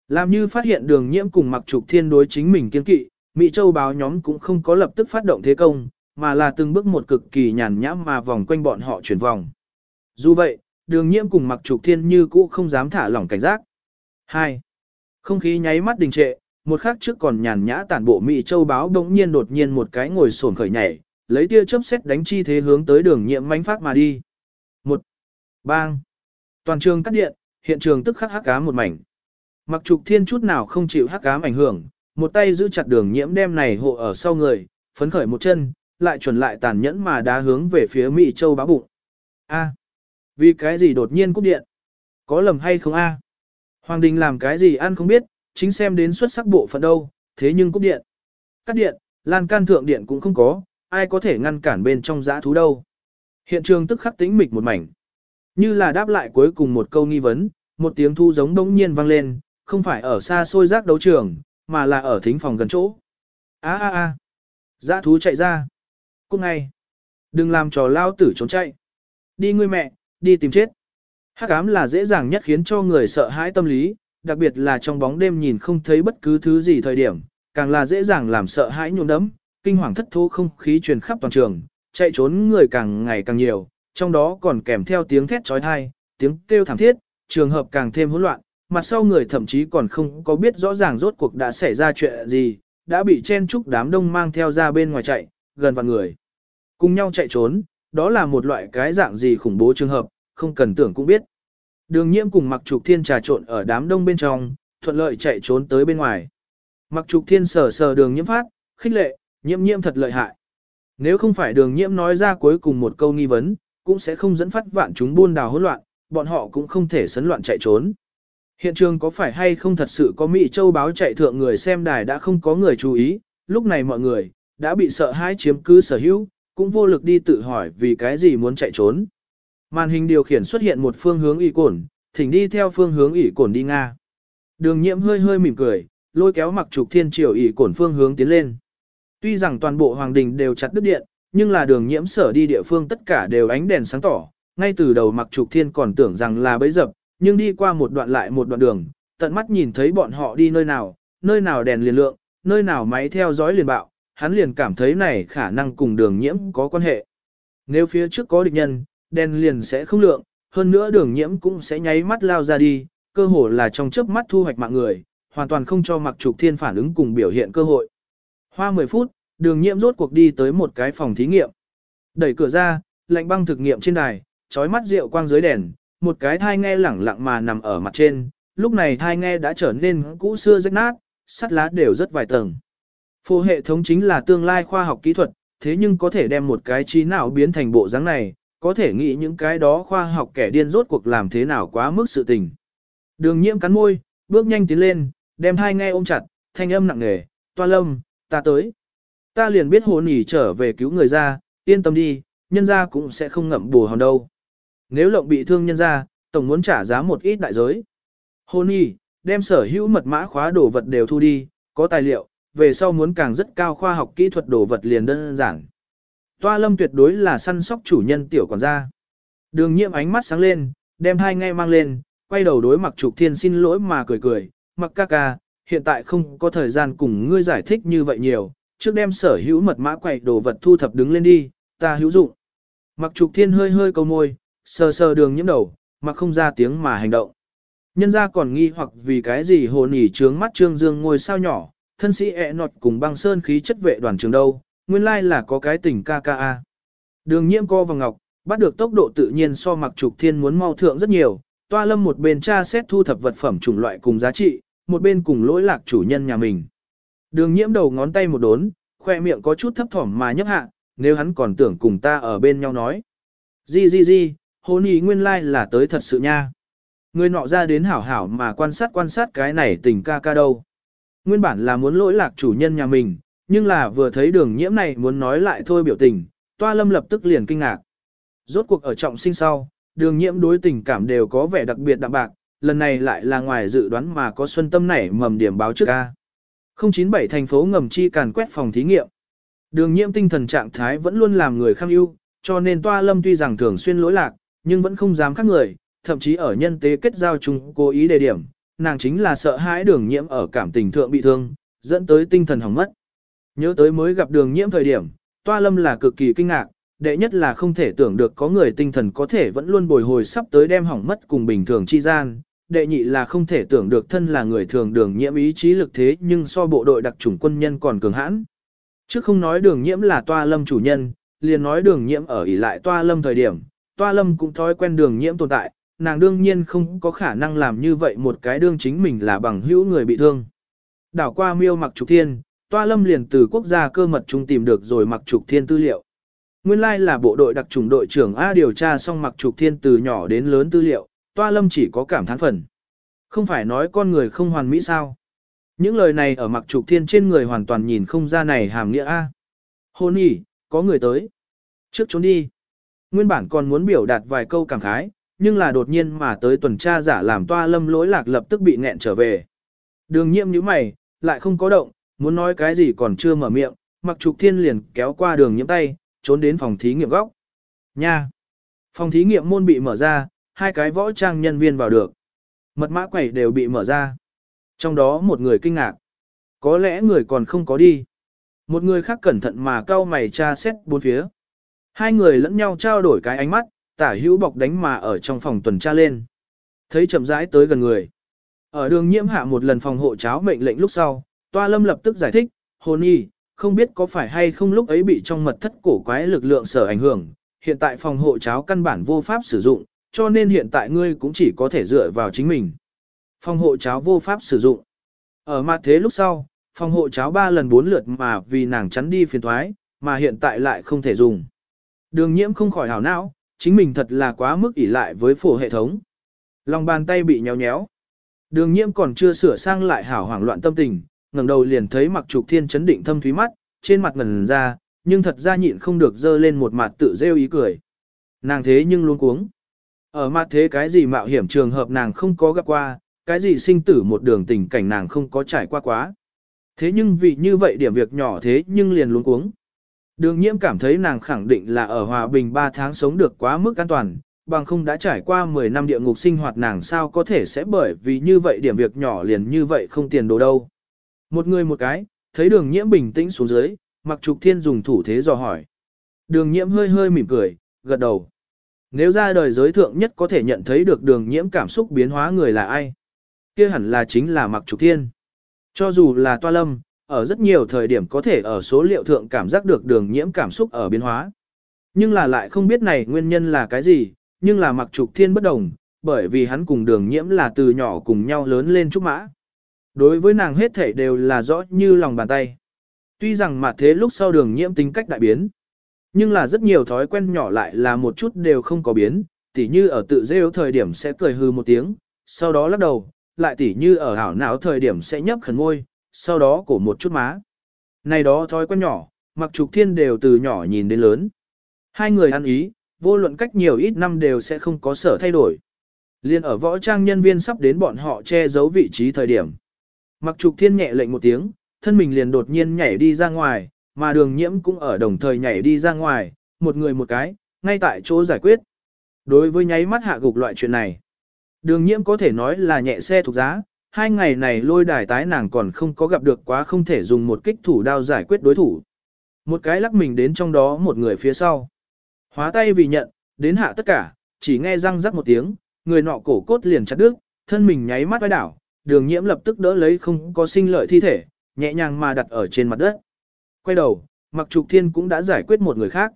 Làm như phát hiện đường nhiễm cùng mặc trục thiên đối chính mình kiên kỵ, Mỹ Châu báo nhóm cũng không có lập tức phát động thế công, mà là từng bước một cực kỳ nhàn nhãm mà vòng quanh bọn họ chuyển vòng. Dù vậy, đường nhiễm cùng mặc trục thiên như cũ không dám thả lỏng cảnh giác. 2. Không khí nháy mắt đình trệ, một khắc trước còn nhàn nhã tản bộ Mỹ Châu báo đống nhiên đột nhiên một cái ngồi sồn khởi nhảy, lấy tia chớp xét đánh chi thế hướng tới đường nhiễm mánh phát mà đi. Một. Bang. Toàn trường cắt điện, hiện trường tức khắc hắc ám một mảnh. Mặc trục thiên chút nào không chịu hắc ám ảnh hưởng, một tay giữ chặt đường nhiễm đem này hộ ở sau người, phấn khởi một chân, lại chuẩn lại tàn nhẫn mà đá hướng về phía Mỹ Châu báo bụng. A. Vì cái gì đột nhiên cúp điện? Có lầm hay không a? Hoàng đình làm cái gì ăn không biết, chính xem đến xuất sắc bộ phận đâu, thế nhưng cúp điện. Cắt điện, lan can thượng điện cũng không có, ai có thể ngăn cản bên trong giã thú đâu. Hiện trường tức khắc tĩnh mịch một mảnh. Như là đáp lại cuối cùng một câu nghi vấn, một tiếng thu giống đống nhiên vang lên, không phải ở xa xôi rác đấu trường, mà là ở thính phòng gần chỗ. á á á giã thú chạy ra. Cúc ngay. Đừng làm trò lao tử trốn chạy. Đi ngươi mẹ, đi tìm chết. Hắc ám là dễ dàng nhất khiến cho người sợ hãi tâm lý, đặc biệt là trong bóng đêm nhìn không thấy bất cứ thứ gì thời điểm, càng là dễ dàng làm sợ hãi nhuộm đấm, kinh hoàng thất thố không khí truyền khắp toàn trường, chạy trốn người càng ngày càng nhiều, trong đó còn kèm theo tiếng thét trói thai, tiếng kêu thảm thiết, trường hợp càng thêm hỗn loạn, mặt sau người thậm chí còn không có biết rõ ràng rốt cuộc đã xảy ra chuyện gì, đã bị chen chúc đám đông mang theo ra bên ngoài chạy, gần vạn người. Cùng nhau chạy trốn, đó là một loại cái dạng gì khủng bố trường hợp, không cần tưởng cũng biết. Đường nhiễm cùng mặc trục thiên trà trộn ở đám đông bên trong, thuận lợi chạy trốn tới bên ngoài. Mặc trục thiên sờ sờ đường nhiễm phát, khích lệ, nhiễm nhiễm thật lợi hại. Nếu không phải đường nhiễm nói ra cuối cùng một câu nghi vấn, cũng sẽ không dẫn phát vạn chúng buôn đào hỗn loạn, bọn họ cũng không thể sấn loạn chạy trốn. Hiện trường có phải hay không thật sự có Mỹ Châu báo chạy thượng người xem đài đã không có người chú ý, lúc này mọi người, đã bị sợ hãi chiếm cứ sở hữu, cũng vô lực đi tự hỏi vì cái gì muốn chạy trốn. Màn hình điều khiển xuất hiện một phương hướng ỉ cổn, thỉnh đi theo phương hướng ỉ cổn đi Nga. Đường nhiễm hơi hơi mỉm cười, lôi kéo mặc trục thiên triều ỉ cổn phương hướng tiến lên. Tuy rằng toàn bộ hoàng đình đều chặt đứt điện, nhưng là đường nhiễm sở đi địa phương tất cả đều ánh đèn sáng tỏ, ngay từ đầu mặc trục thiên còn tưởng rằng là bấy dập, nhưng đi qua một đoạn lại một đoạn đường, tận mắt nhìn thấy bọn họ đi nơi nào, nơi nào đèn liền lượng, nơi nào máy theo dõi liền bạo, hắn liền cảm thấy này khả năng cùng đường nhiễm có quan hệ. Nếu phía trước có địch nhân, đèn liền sẽ không lượng, hơn nữa đường nhiễm cũng sẽ nháy mắt lao ra đi, cơ hồ là trong chớp mắt thu hoạch mạng người, hoàn toàn không cho mặc trục thiên phản ứng cùng biểu hiện cơ hội. Hoa 10 phút, đường nhiễm rốt cuộc đi tới một cái phòng thí nghiệm. Đẩy cửa ra, lạnh băng thực nghiệm trên đài, chói mắt rượu quang dưới đèn, một cái thai nghe lẳng lặng mà nằm ở mặt trên, lúc này thai nghe đã trở nên cũ xưa rách nát, sắt lá đều rất vài tầng. Phô hệ thống chính là tương lai khoa học kỹ thuật, thế nhưng có thể đem một cái trí não biến thành bộ dáng này, có thể nghĩ những cái đó khoa học kẻ điên rốt cuộc làm thế nào quá mức sự tình. Đường nhiễm cắn môi, bước nhanh tiến lên, đem hai nghe ôm chặt, thanh âm nặng nề, toa lâm, ta tới. Ta liền biết hồn nhỉ trở về cứu người ra, yên tâm đi, nhân gia cũng sẽ không ngậm bù hòn đâu. Nếu lộng bị thương nhân gia tổng muốn trả giá một ít đại giới. hồn y, đem sở hữu mật mã khóa đồ vật đều thu đi, có tài liệu, về sau muốn càng rất cao khoa học kỹ thuật đồ vật liền đơn giản. Toa lâm tuyệt đối là săn sóc chủ nhân tiểu quản gia. Đường nhiệm ánh mắt sáng lên, đem hai ngay mang lên, quay đầu đối mặc trục thiên xin lỗi mà cười cười, mặc ca ca, hiện tại không có thời gian cùng ngươi giải thích như vậy nhiều, trước đem sở hữu mật mã quậy đồ vật thu thập đứng lên đi, ta hữu dụng. Mặc trục thiên hơi hơi câu môi, sờ sờ đường nhiễm đầu, mà không ra tiếng mà hành động. Nhân gia còn nghi hoặc vì cái gì hồ nỉ trướng mắt trương dương ngôi sao nhỏ, thân sĩ ẹ nọt cùng băng sơn khí chất vệ đoàn trường đâu, nguyên lai là có cái tình ca ca a. Đường nhiễm co vào ngọc, bắt được tốc độ tự nhiên so mặc trục thiên muốn mau thượng rất nhiều, toa lâm một bên tra xét thu thập vật phẩm chủng loại cùng giá trị, một bên cùng lỗi lạc chủ nhân nhà mình. Đường nhiễm đầu ngón tay một đốn, khoe miệng có chút thấp thỏm mà nhấp hạ, nếu hắn còn tưởng cùng ta ở bên nhau nói. Di di di, hôn ý nguyên lai like là tới thật sự nha. Người nọ ra đến hảo hảo mà quan sát quan sát cái này tình ca ca đâu. Nguyên bản là muốn lỗi lạc chủ nhân nhà mình, nhưng là vừa thấy đường nhiễm này muốn nói lại thôi biểu tình, toa lâm lập tức liền kinh ngạc. Rốt cuộc ở trọng sinh sau, đường nhiễm đối tình cảm đều có vẻ đặc biệt đạm bạc, lần này lại là ngoài dự đoán mà có xuân tâm nảy mầm điểm báo trước ca. 097 thành phố ngầm chi càn quét phòng thí nghiệm. Đường nhiễm tinh thần trạng thái vẫn luôn làm người kham ưu, cho nên toa lâm tuy rằng thường xuyên lỗi lạc, nhưng vẫn không dám khác người, thậm chí ở nhân tế kết giao chung cố ý đề điểm, nàng chính là sợ hãi đường nhiễm ở cảm tình thượng bị thương, dẫn tới tinh thần hỏng mất. Nhớ tới mới gặp đường nhiễm thời điểm, toa lâm là cực kỳ kinh ngạc, đệ nhất là không thể tưởng được có người tinh thần có thể vẫn luôn bồi hồi sắp tới đem hỏng mất cùng bình thường chi gian, đệ nhị là không thể tưởng được thân là người thường đường nhiễm ý chí lực thế nhưng so bộ đội đặc chủng quân nhân còn cường hãn. Trước không nói đường nhiễm là toa lâm chủ nhân, liền nói đường nhiễm ở ỉ lại toa lâm thời điểm, toa lâm cũng thói quen đường nhiễm tồn tại, nàng đương nhiên không có khả năng làm như vậy một cái đương chính mình là bằng hữu người bị thương. Đảo qua miêu mặc trục thiên, toa lâm liền từ quốc gia cơ mật trung tìm được rồi mặc trục thiên tư liệu. Nguyên lai là bộ đội đặc trùng đội trưởng A điều tra xong mặc trục thiên từ nhỏ đến lớn tư liệu, toa lâm chỉ có cảm thán phần. Không phải nói con người không hoàn mỹ sao. Những lời này ở mặc trục thiên trên người hoàn toàn nhìn không ra này hàm nghĩa A. Hôn nhỉ, có người tới. Trước trốn đi. Nguyên bản còn muốn biểu đạt vài câu cảm khái, nhưng là đột nhiên mà tới tuần tra giả làm toa lâm lỗi lạc lập tức bị nghẹn trở về. Đường nhiễm như mày, lại không có động, muốn nói cái gì còn chưa mở miệng, mặc trục thiên liền kéo qua đường nhiễm tay, trốn đến phòng thí nghiệm góc. Nha! Phòng thí nghiệm môn bị mở ra, hai cái võ trang nhân viên vào được. Mật mã quẩy đều bị mở ra. Trong đó một người kinh ngạc. Có lẽ người còn không có đi. Một người khác cẩn thận mà cau mày tra xét bốn phía. Hai người lẫn nhau trao đổi cái ánh mắt, tả hữu bọc đánh mà ở trong phòng tuần tra lên. Thấy chậm rãi tới gần người. Ở đường nhiễm hạ một lần phòng hộ cháo mệnh lệnh lúc sau, toa lâm lập tức giải thích, hồn y, không biết có phải hay không lúc ấy bị trong mật thất cổ quái lực lượng sở ảnh hưởng, hiện tại phòng hộ cháo căn bản vô pháp sử dụng, cho nên hiện tại ngươi cũng chỉ có thể dựa vào chính mình. Phòng hộ cháo vô pháp sử dụng. Ở mặt thế lúc sau, phòng hộ cháo ba lần bốn lượt mà vì nàng chắn đi phiền thoái, mà hiện tại lại không thể dùng. Đường nhiễm không khỏi hảo não, chính mình thật là quá mức ỷ lại với phổ hệ thống. Lòng bàn tay bị nhéo nhéo. Đường nhiễm còn chưa sửa sang lại hảo hoảng loạn tâm tình, ngẩng đầu liền thấy mặc trục thiên chấn định thâm thúy mắt, trên mặt ngần ra, nhưng thật ra nhịn không được dơ lên một mặt tự rêu ý cười. Nàng thế nhưng luôn cuống. Ở mặt thế cái gì mạo hiểm trường hợp nàng không có gặp qua, cái gì sinh tử một đường tình cảnh nàng không có trải qua quá. Thế nhưng vì như vậy điểm việc nhỏ thế nhưng liền luôn cuống. Đường nhiễm cảm thấy nàng khẳng định là ở hòa bình 3 tháng sống được quá mức an toàn, bằng không đã trải qua 10 năm địa ngục sinh hoạt nàng sao có thể sẽ bởi vì như vậy điểm việc nhỏ liền như vậy không tiền đồ đâu. Một người một cái, thấy đường nhiễm bình tĩnh xuống dưới, mặc trục thiên dùng thủ thế dò hỏi. Đường nhiễm hơi hơi mỉm cười, gật đầu. Nếu ra đời giới thượng nhất có thể nhận thấy được đường nhiễm cảm xúc biến hóa người là ai? kia hẳn là chính là mặc trục thiên. Cho dù là toa lâm, ở rất nhiều thời điểm có thể ở số liệu thượng cảm giác được đường nhiễm cảm xúc ở biến hóa. Nhưng là lại không biết này nguyên nhân là cái gì, nhưng là mặc trục thiên bất đồng, bởi vì hắn cùng đường nhiễm là từ nhỏ cùng nhau lớn lên trúc mã. Đối với nàng hết thảy đều là rõ như lòng bàn tay. Tuy rằng mà thế lúc sau đường nhiễm tính cách đại biến, nhưng là rất nhiều thói quen nhỏ lại là một chút đều không có biến, tỉ như ở tự rêu thời điểm sẽ cười hư một tiếng, sau đó lắc đầu, lại tỉ như ở hảo não thời điểm sẽ nhấp khẩn ngôi, sau đó cổ một chút má. Này đó thói quen nhỏ, mặc trục thiên đều từ nhỏ nhìn đến lớn. Hai người ăn ý, vô luận cách nhiều ít năm đều sẽ không có sở thay đổi. Liên ở võ trang nhân viên sắp đến bọn họ che giấu vị trí thời điểm. Mặc trục thiên nhẹ lệnh một tiếng, thân mình liền đột nhiên nhảy đi ra ngoài, mà đường nhiễm cũng ở đồng thời nhảy đi ra ngoài, một người một cái, ngay tại chỗ giải quyết. Đối với nháy mắt hạ gục loại chuyện này, đường nhiễm có thể nói là nhẹ xe thuộc giá, hai ngày này lôi đài tái nàng còn không có gặp được quá không thể dùng một kích thủ đao giải quyết đối thủ. Một cái lắc mình đến trong đó một người phía sau. Hóa tay vì nhận, đến hạ tất cả, chỉ nghe răng rắc một tiếng, người nọ cổ cốt liền chặt đứt, thân mình nháy mắt vai đảo, đường nhiễm lập tức đỡ lấy không có sinh lợi thi thể, nhẹ nhàng mà đặt ở trên mặt đất. Quay đầu, mặc trục thiên cũng đã giải quyết một người khác.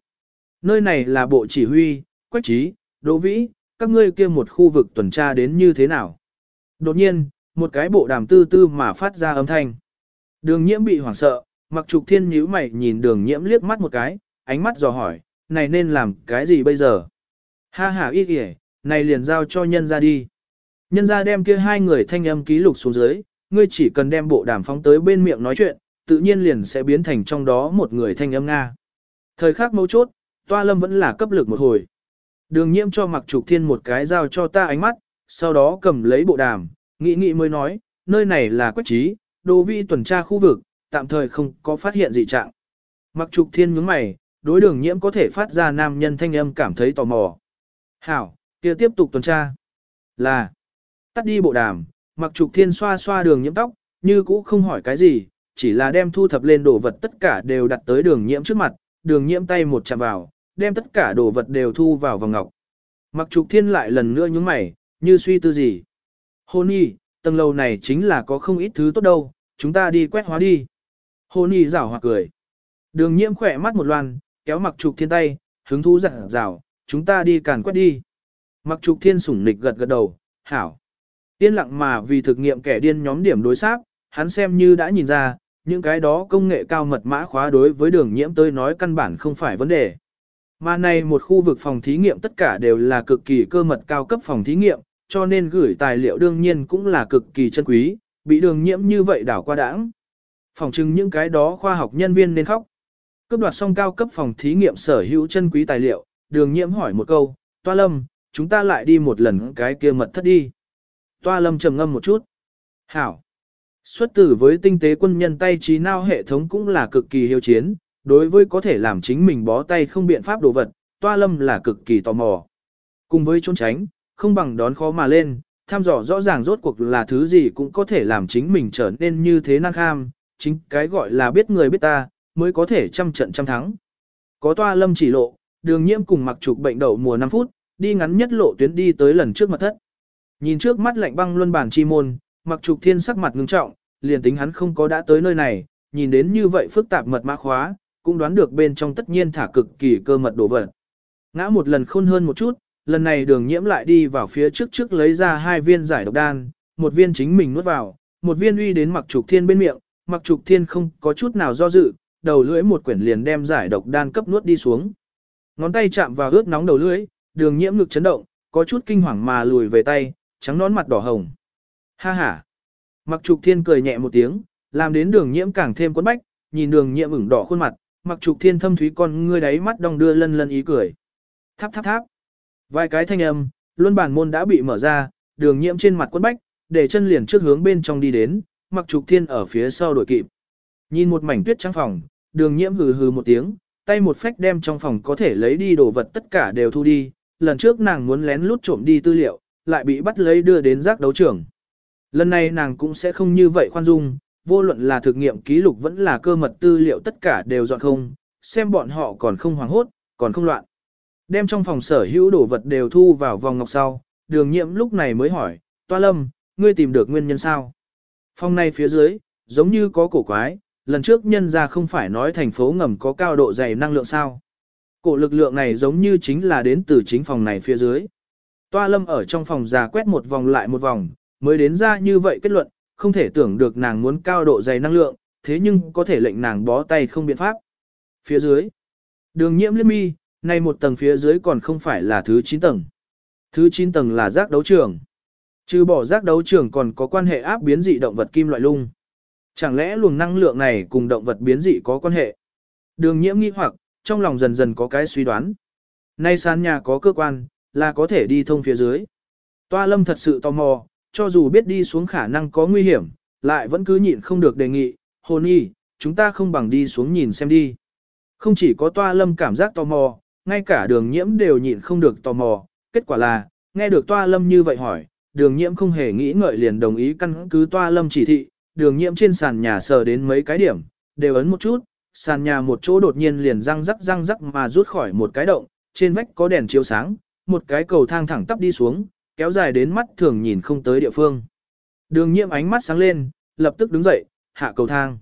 Nơi này là bộ chỉ huy, quách trí, đỗ vĩ, các ngươi kia một khu vực tuần tra đến như thế nào. Đột nhiên, một cái bộ đàm tư tư mà phát ra âm thanh. Đường nhiễm bị hoảng sợ, mặc trục thiên nhíu mày nhìn đường nhiễm liếc mắt một cái, ánh mắt dò hỏi, này nên làm cái gì bây giờ? Ha ha ít kìa, này liền giao cho nhân ra đi. Nhân ra đem kia hai người thanh âm ký lục xuống dưới, ngươi chỉ cần đem bộ đàm phóng tới bên miệng nói chuyện, tự nhiên liền sẽ biến thành trong đó một người thanh âm Nga. Thời khắc mấu chốt, toa lâm vẫn là cấp lực một hồi. Đường nhiễm cho mặc trục thiên một cái dao cho ta ánh mắt, sau đó cầm lấy bộ đàm, nghĩ nghĩ mới nói, nơi này là quách trí, đồ vi tuần tra khu vực, tạm thời không có phát hiện gì trạng. Mặc trục thiên nhướng mày, đối đường nhiễm có thể phát ra nam nhân thanh âm cảm thấy tò mò. Hảo, kia tiếp tục tuần tra. Là, tắt đi bộ đàm, mặc trục thiên xoa xoa đường nhiễm tóc, như cũ không hỏi cái gì, chỉ là đem thu thập lên đồ vật tất cả đều đặt tới đường nhiễm trước mặt, đường nhiễm tay một chạm vào, đem tất cả đồ vật đều thu vào vòng ngọc. Mặc trục thiên lại lần nữa nhướng mày, như suy tư gì. Hôn y, tầng lầu này chính là có không ít thứ tốt đâu, chúng ta đi quét hóa đi. Hôn y rảo hoặc cười. Đường nhiễm khỏe mắt một loan, kéo mặc trục thiên tay, hứng thú rảo rảo, chúng ta đi càn quét đi. Mặc trục thiên sủng nịch gật gật đầu, hảo. Yên lặng mà vì thực nghiệm kẻ điên nhóm điểm đối sát, hắn xem như đã nhìn ra, những cái đó công nghệ cao mật mã khóa đối với đường nhiễm tới nói căn bản không phải vấn đề. Mà này một khu vực phòng thí nghiệm tất cả đều là cực kỳ cơ mật cao cấp phòng thí nghiệm, cho nên gửi tài liệu đương nhiên cũng là cực kỳ chân quý, bị đường nhiễm như vậy đảo qua đãng. Phòng chứng những cái đó khoa học nhân viên nên khóc. Cấp đoạt xong cao cấp phòng thí nghiệm sở hữu chân quý tài liệu, đường nhiễm hỏi một câu, Toa Lâm, chúng ta lại đi một lần cái kia mật thất đi. Toa Lâm trầm ngâm một chút. Hảo. Xuất tử với tinh tế quân nhân tay trí nao hệ thống cũng là cực kỳ hiếu chiến, đối với có thể làm chính mình bó tay không biện pháp đồ vật, Toa Lâm là cực kỳ tò mò. Cùng với trốn tránh, không bằng đón khó mà lên, tham dò rõ ràng rốt cuộc là thứ gì cũng có thể làm chính mình trở nên như thế năng kham, chính cái gọi là biết người biết ta, mới có thể trăm trận trăm thắng. Có toa lâm chỉ lộ, đường nhiễm cùng mặc trục bệnh đậu mùa 5 phút, đi ngắn nhất lộ tuyến đi tới lần trước mặt thất. Nhìn trước mắt lạnh băng luân bản chi môn, mặc trục thiên sắc mặt ngưng trọng, liền tính hắn không có đã tới nơi này, nhìn đến như vậy phức tạp mật mã khóa, cũng đoán được bên trong tất nhiên thả cực kỳ cơ mật đồ vật. Ngã một lần khôn hơn một chút, lần này đường nhiễm lại đi vào phía trước trước lấy ra hai viên giải độc đan, một viên chính mình nuốt vào, một viên uy đến mặc trục thiên bên miệng, mặc trục thiên không có chút nào do dự, đầu lưỡi một quyển liền đem giải độc đan cấp nuốt đi xuống. Ngón tay chạm vào ướt nóng đầu lưỡi, đường nhiễm ngực chấn động, có chút kinh hoàng mà lùi về tay, trắng nón mặt đỏ hồng. Ha ha. Mặc trục thiên cười nhẹ một tiếng, làm đến đường nhiễm càng thêm quấn bách, nhìn đường nhiễm ửng đỏ khuôn mặt, mặc trục thiên thâm thúy con ngươi đáy mắt đong đưa lân lân ý cười. Tháp tháp tháp. Vài cái thanh âm, luân bản môn đã bị mở ra, đường nhiễm trên mặt quấn bách, để chân liền trước hướng bên trong đi đến, mặc trục thiên ở phía sau đuổi kịp. Nhìn một mảnh tuyết trắng phòng, đường nhiễm hừ hừ một tiếng, tay một phách đem trong phòng có thể lấy đi đồ vật tất cả đều thu đi. Lần trước nàng muốn lén lút trộm đi tư liệu, lại bị bắt lấy đưa đến giác đấu trường. Lần này nàng cũng sẽ không như vậy khoan dung, vô luận là thực nghiệm ký lục vẫn là cơ mật tư liệu tất cả đều dọn không, xem bọn họ còn không hoảng hốt, còn không loạn. Đem trong phòng sở hữu đồ vật đều thu vào vòng ngọc sau, đường Nhiệm lúc này mới hỏi, Toa Lâm, ngươi tìm được nguyên nhân sao? Phòng này phía dưới, giống như có cổ quái, lần trước nhân ra không phải nói thành phố ngầm có cao độ dày năng lượng sao? Cổ lực lượng này giống như chính là đến từ chính phòng này phía dưới. Toa Lâm ở trong phòng già quét một vòng lại một vòng, mới đến ra như vậy kết luận, không thể tưởng được nàng muốn cao độ dày năng lượng, thế nhưng có thể lệnh nàng bó tay không biện pháp. Phía dưới, đường nhiễm liên mi, này một tầng phía dưới còn không phải là thứ 9 tầng. Thứ 9 tầng là giác đấu trường. Trừ bỏ giác đấu trường còn có quan hệ áp biến dị động vật kim loại lung. Chẳng lẽ luồng năng lượng này cùng động vật biến dị có quan hệ? Đường nhiễm nghi hoặc, trong lòng dần dần có cái suy đoán. Nay sàn nhà có cơ quan, là có thể đi thông phía dưới. Toa lâm thật sự tò mò, cho dù biết đi xuống khả năng có nguy hiểm, lại vẫn cứ nhịn không được đề nghị, hồn y, chúng ta không bằng đi xuống nhìn xem đi. Không chỉ có toa lâm cảm giác tò mò, ngay cả đường nhiễm đều nhịn không được tò mò, kết quả là, nghe được toa lâm như vậy hỏi, đường nhiễm không hề nghĩ ngợi liền đồng ý căn cứ toa lâm chỉ thị, đường nhiễm trên sàn nhà sờ đến mấy cái điểm, đều ấn một chút, sàn nhà một chỗ đột nhiên liền răng rắc răng rắc mà rút khỏi một cái động, trên vách có đèn chiếu sáng, một cái cầu thang thẳng tắp đi xuống, kéo dài đến mắt thường nhìn không tới địa phương. Đường nhiễm ánh mắt sáng lên, lập tức đứng dậy, hạ cầu thang.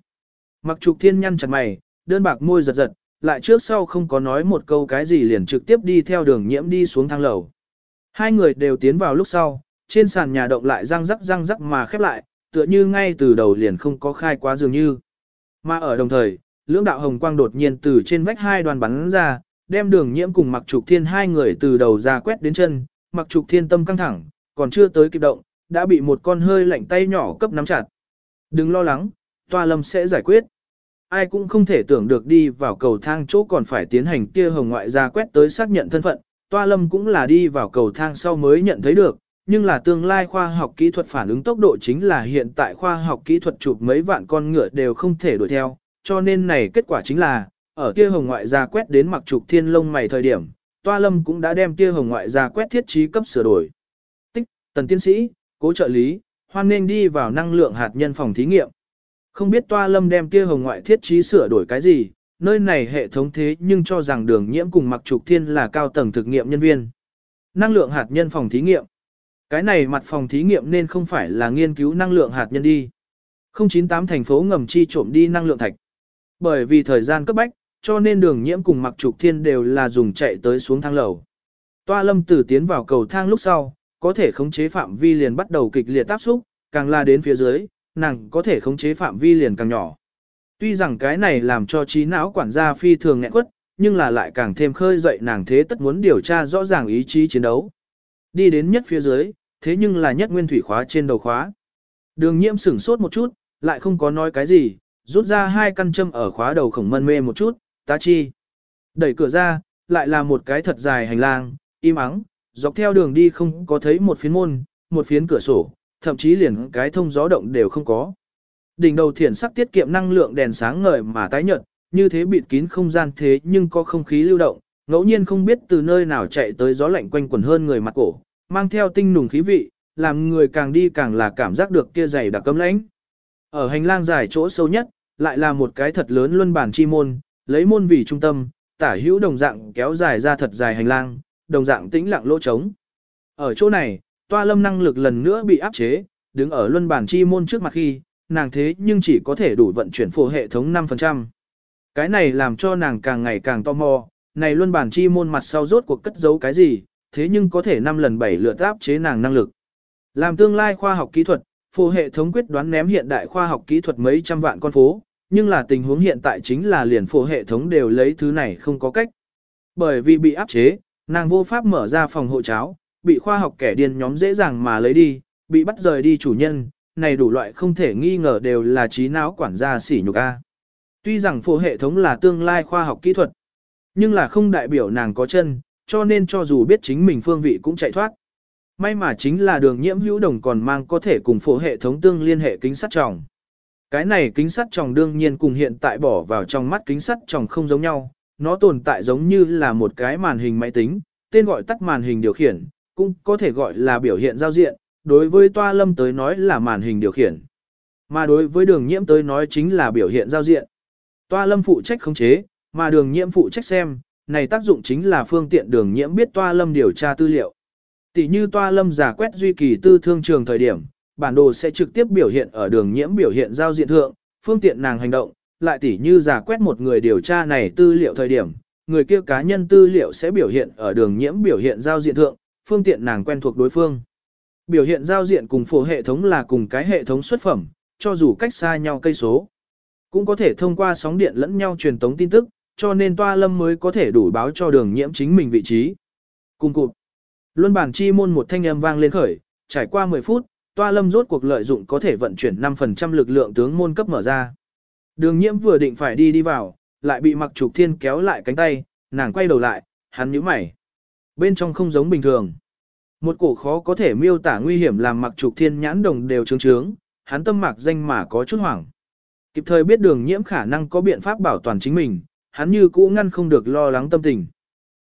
Mặc trục thiên nhăn chặt mày, đơn bạc môi giật giật, lại trước sau không có nói một câu cái gì liền trực tiếp đi theo đường nhiễm đi xuống thang lầu. Hai người đều tiến vào lúc sau, trên sàn nhà động lại răng rắc răng rắc mà khép lại, tựa như ngay từ đầu liền không có khai quá dường như. Mà ở đồng thời, lưỡng đạo hồng quang đột nhiên từ trên vách hai đoàn bắn ra, đem đường nhiễm cùng mặc trục thiên hai người từ đầu ra quét đến chân, mặc trục thiên tâm căng thẳng, còn chưa tới kịp động, đã bị một con hơi lạnh tay nhỏ cấp nắm chặt. Đừng lo lắng, toa lâm sẽ giải quyết. Ai cũng không thể tưởng được đi vào cầu thang chỗ còn phải tiến hành kia hồng ngoại ra quét tới xác nhận thân phận, toa lâm cũng là đi vào cầu thang sau mới nhận thấy được, nhưng là tương lai khoa học kỹ thuật phản ứng tốc độ chính là hiện tại khoa học kỹ thuật chụp mấy vạn con ngựa đều không thể đuổi theo, cho nên này kết quả chính là, ở kia hồng ngoại gia quét đến mặc trục thiên lông mày thời điểm, Toa Lâm cũng đã đem kia hồng ngoại gia quét thiết trí cấp sửa đổi. Tích, tần tiên sĩ, cố trợ lý, hoan nên đi vào năng lượng hạt nhân phòng thí nghiệm. Không biết Toa Lâm đem kia hồng ngoại thiết trí sửa đổi cái gì, nơi này hệ thống thế nhưng cho rằng đường nhiễm cùng mặc trục thiên là cao tầng thực nghiệm nhân viên. Năng lượng hạt nhân phòng thí nghiệm. Cái này mặt phòng thí nghiệm nên không phải là nghiên cứu năng lượng hạt nhân đi. 098 thành phố ngầm chi trộm đi năng lượng thạch. Bởi vì thời gian cấp bách, cho nên đường nhiễm cùng mặc trục thiên đều là dùng chạy tới xuống thang lầu. Toa lâm tử tiến vào cầu thang lúc sau, có thể khống chế phạm vi liền bắt đầu kịch liệt áp xúc, càng la đến phía dưới, nàng có thể khống chế phạm vi liền càng nhỏ. Tuy rằng cái này làm cho trí não quản gia phi thường nghẹn quất, nhưng là lại càng thêm khơi dậy nàng thế tất muốn điều tra rõ ràng ý chí chiến đấu. Đi đến nhất phía dưới, thế nhưng là nhất nguyên thủy khóa trên đầu khóa. Đường nhiễm sửng sốt một chút, lại không có nói cái gì, rút ra hai căn châm ở khóa đầu khổng mân mê một chút, tá chi. Đẩy cửa ra, lại là một cái thật dài hành lang, im ắng, dọc theo đường đi không có thấy một phiến môn, một phiến cửa sổ, thậm chí liền cái thông gió động đều không có. Đỉnh đầu thiển sắc tiết kiệm năng lượng đèn sáng ngời mà tái nhợt, như thế bịt kín không gian thế nhưng có không khí lưu động, ngẫu nhiên không biết từ nơi nào chạy tới gió lạnh quanh quẩn hơn người mặt cổ, mang theo tinh nùng khí vị, làm người càng đi càng là cảm giác được kia dày đặc cấm lãnh. Ở hành lang dài chỗ sâu nhất, lại là một cái thật lớn luân bản chi môn, lấy môn vì trung tâm, tả hữu đồng dạng kéo dài ra thật dài hành lang, đồng dạng tĩnh lặng lỗ trống. Ở chỗ này, toa lâm năng lực lần nữa bị áp chế, đứng ở luân bản chi môn trước mặt khi, nàng thế nhưng chỉ có thể đủ vận chuyển phổ hệ thống 5%. Cái này làm cho nàng càng ngày càng tò mò, này luân bản chi môn mặt sau rốt cuộc cất giấu cái gì, thế nhưng có thể 5 lần 7 lượt áp chế nàng năng lực. Làm tương lai khoa học kỹ thuật, phổ hệ thống quyết đoán ném hiện đại khoa học kỹ thuật mấy trăm vạn con phố, nhưng là tình huống hiện tại chính là liền phổ hệ thống đều lấy thứ này không có cách. Bởi vì bị áp chế, nàng vô pháp mở ra phòng hộ cháo, bị khoa học kẻ điên nhóm dễ dàng mà lấy đi, bị bắt rời đi chủ nhân, này đủ loại không thể nghi ngờ đều là trí não quản gia sỉ nhục A. Tuy rằng phổ hệ thống là tương lai khoa học kỹ thuật, nhưng là không đại biểu nàng có chân, cho nên cho dù biết chính mình phương vị cũng chạy thoát. May mà chính là đường nhiễm hữu đồng còn mang có thể cùng phổ hệ thống tương liên hệ kính sắt trọng. Cái này kính sắt tròng đương nhiên cùng hiện tại bỏ vào trong mắt kính sắt tròng không giống nhau, nó tồn tại giống như là một cái màn hình máy tính, tên gọi tắt màn hình điều khiển, cũng có thể gọi là biểu hiện giao diện, đối với toa lâm tới nói là màn hình điều khiển. Mà đối với đường nhiễm tới nói chính là biểu hiện giao diện. Toa lâm phụ trách khống chế, mà đường nhiễm phụ trách xem, này tác dụng chính là phương tiện đường nhiễm biết toa lâm điều tra tư liệu. Tỷ như toa lâm giả quét duy kỳ tư thương trường thời điểm, bản đồ sẽ trực tiếp biểu hiện ở đường nhiễm biểu hiện giao diện thượng, phương tiện nàng hành động, lại tỷ như giả quét một người điều tra này tư liệu thời điểm, người kia cá nhân tư liệu sẽ biểu hiện ở đường nhiễm biểu hiện giao diện thượng, phương tiện nàng quen thuộc đối phương. Biểu hiện giao diện cùng phổ hệ thống là cùng cái hệ thống xuất phẩm, cho dù cách xa nhau cây số. Cũng có thể thông qua sóng điện lẫn nhau truyền tống tin tức, cho nên toa lâm mới có thể đủ báo cho đường nhiễm chính mình vị trí. Cùng cụt. Luân bản chi môn một thanh âm vang lên khởi, trải qua 10 phút, toa lâm rốt cuộc lợi dụng có thể vận chuyển 5% lực lượng tướng môn cấp mở ra. Đường nhiễm vừa định phải đi đi vào, lại bị mặc trục thiên kéo lại cánh tay, nàng quay đầu lại, hắn nhíu mày. Bên trong không giống bình thường. Một cổ khó có thể miêu tả nguy hiểm làm mặc trục thiên nhãn đồng đều trướng trướng, hắn tâm mạc danh mà có chút hoảng. Kịp thời biết đường nhiễm khả năng có biện pháp bảo toàn chính mình, hắn như cũ ngăn không được lo lắng tâm tình.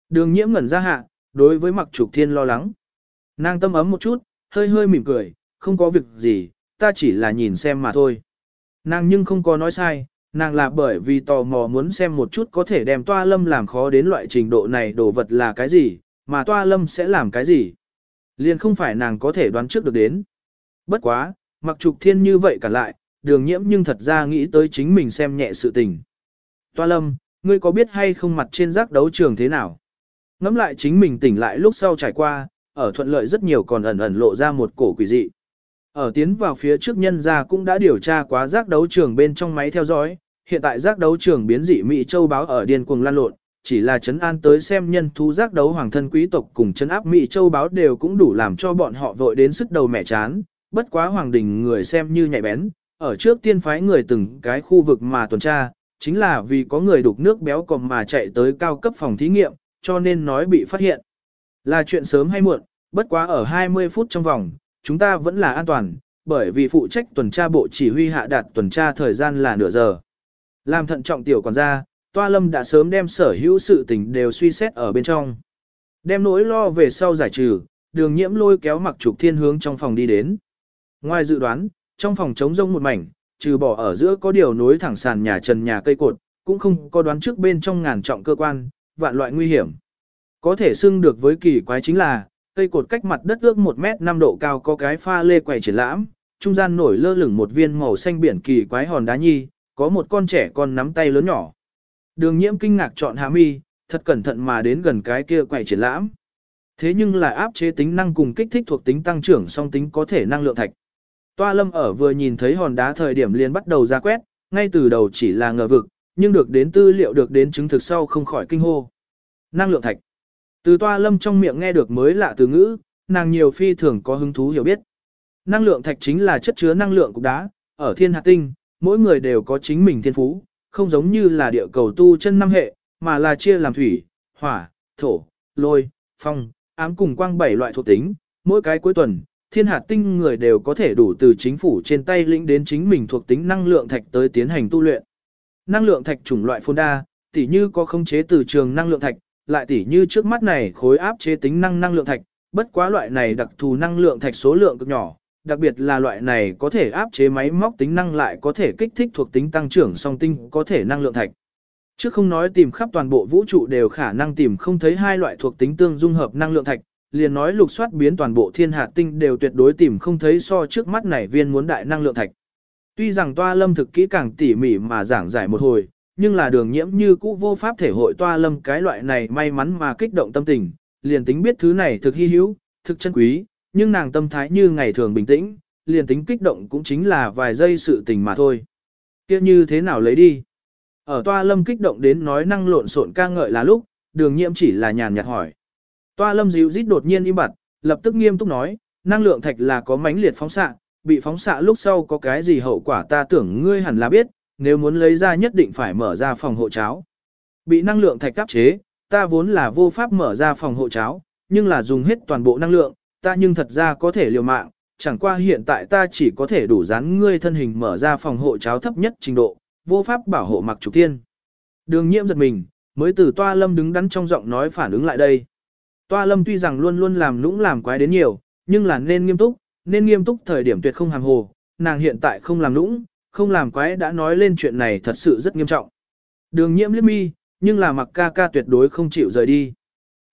Đường nhiễm ngẩn ra hạ, đối với mặc trục thiên lo lắng. Nàng tâm ấm một chút, hơi hơi mỉm cười, không có việc gì, ta chỉ là nhìn xem mà thôi. Nàng nhưng không có nói sai, nàng là bởi vì tò mò muốn xem một chút có thể đem toa lâm làm khó đến loại trình độ này đồ vật là cái gì, mà toa lâm sẽ làm cái gì. Liền không phải nàng có thể đoán trước được đến. Bất quá, mặc trục thiên như vậy cả lại, đường nhiễm nhưng thật ra nghĩ tới chính mình xem nhẹ sự tình. Toa lâm, ngươi có biết hay không mặt trên giác đấu trường thế nào? Ngắm lại chính mình tỉnh lại lúc sau trải qua, ở thuận lợi rất nhiều còn ẩn ẩn lộ ra một cổ quỷ dị. Ở tiến vào phía trước nhân gia cũng đã điều tra quá giác đấu trường bên trong máy theo dõi, hiện tại giác đấu trường biến dị Mỹ Châu báo ở điên cuồng lan lộn, chỉ là chấn an tới xem nhân thú giác đấu hoàng thân quý tộc cùng chấn áp Mỹ Châu báo đều cũng đủ làm cho bọn họ vội đến sức đầu mẹ chán, bất quá hoàng đình người xem như nhạy bén, ở trước tiên phái người từng cái khu vực mà tuần tra, chính là vì có người đục nước béo còm mà chạy tới cao cấp phòng thí nghiệm, cho nên nói bị phát hiện. Là chuyện sớm hay muộn, bất quá ở 20 phút trong vòng, chúng ta vẫn là an toàn, bởi vì phụ trách tuần tra bộ chỉ huy hạ đạt tuần tra thời gian là nửa giờ. Làm thận trọng tiểu quản gia, Toa Lâm đã sớm đem sở hữu sự tình đều suy xét ở bên trong. Đem nỗi lo về sau giải trừ, đường nhiễm lôi kéo mặc trục thiên hướng trong phòng đi đến. Ngoài dự đoán, trong phòng trống rông một mảnh, trừ bỏ ở giữa có điều nối thẳng sàn nhà trần nhà cây cột, cũng không có đoán trước bên trong ngàn trọng cơ quan, vạn loại nguy hiểm. Có thể xưng được với kỳ quái chính là, cây cột cách mặt đất ước 1 mét 5 độ cao có cái pha lê quầy triển lãm, trung gian nổi lơ lửng một viên màu xanh biển kỳ quái hòn đá nhi, có một con trẻ con nắm tay lớn nhỏ. Đường nhiễm kinh ngạc chọn hạ mi, thật cẩn thận mà đến gần cái kia quầy triển lãm. Thế nhưng lại áp chế tính năng cùng kích thích thuộc tính tăng trưởng song tính có thể năng lượng thạch. Toa lâm ở vừa nhìn thấy hòn đá thời điểm liền bắt đầu ra quét, ngay từ đầu chỉ là ngờ vực, nhưng được đến tư liệu được đến chứng thực sau không khỏi kinh hô. Năng lượng thạch. Từ toa lâm trong miệng nghe được mới lạ từ ngữ, nàng nhiều phi thường có hứng thú hiểu biết. Năng lượng thạch chính là chất chứa năng lượng cục đá, ở thiên hạt tinh, mỗi người đều có chính mình thiên phú, không giống như là địa cầu tu chân năm hệ, mà là chia làm thủy, hỏa, thổ, lôi, phong, ám cùng quang bảy loại thuộc tính, mỗi cái cuối tuần, thiên hạt tinh người đều có thể đủ từ chính phủ trên tay lĩnh đến chính mình thuộc tính năng lượng thạch tới tiến hành tu luyện. Năng lượng thạch chủng loại phôn đa, tỉ như có khống chế từ trường năng lượng thạch, lại tỉ như trước mắt này khối áp chế tính năng năng lượng thạch, bất quá loại này đặc thù năng lượng thạch số lượng cực nhỏ, đặc biệt là loại này có thể áp chế máy móc tính năng lại có thể kích thích thuộc tính tăng trưởng song tinh có thể năng lượng thạch. Chứ không nói tìm khắp toàn bộ vũ trụ đều khả năng tìm không thấy hai loại thuộc tính tương dung hợp năng lượng thạch, liền nói lục soát biến toàn bộ thiên hạt tinh đều tuyệt đối tìm không thấy so trước mắt này viên muốn đại năng lượng thạch. Tuy rằng toa lâm thực kỹ càng tỉ mỉ mà giảng giải một hồi, nhưng là đường nhiễm như cũ vô pháp thể hội toa lâm cái loại này may mắn mà kích động tâm tình, liền tính biết thứ này thực hy hữu, thực chân quý, nhưng nàng tâm thái như ngày thường bình tĩnh, liền tính kích động cũng chính là vài giây sự tình mà thôi. kia như thế nào lấy đi? Ở toa lâm kích động đến nói năng lộn xộn ca ngợi là lúc, đường nhiễm chỉ là nhàn nhạt hỏi. Toa lâm dịu rít đột nhiên im bặt, lập tức nghiêm túc nói, năng lượng thạch là có mãnh liệt phóng xạ, bị phóng xạ lúc sau có cái gì hậu quả ta tưởng ngươi hẳn là biết, nếu muốn lấy ra nhất định phải mở ra phòng hộ cháo. Bị năng lượng thạch áp chế, ta vốn là vô pháp mở ra phòng hộ cháo, nhưng là dùng hết toàn bộ năng lượng, ta nhưng thật ra có thể liều mạng, chẳng qua hiện tại ta chỉ có thể đủ dán ngươi thân hình mở ra phòng hộ cháo thấp nhất trình độ, vô pháp bảo hộ mặc trục tiên. Đường nhiễm giật mình, mới từ toa lâm đứng đắn trong giọng nói phản ứng lại đây. Toa lâm tuy rằng luôn luôn làm lũng làm quái đến nhiều, nhưng là nên nghiêm túc, nên nghiêm túc thời điểm tuyệt không hàm hồ, nàng hiện tại không làm lũng, không làm quái đã nói lên chuyện này thật sự rất nghiêm trọng. Đường nhiễm liếc mi, nhưng là mặc ca ca tuyệt đối không chịu rời đi.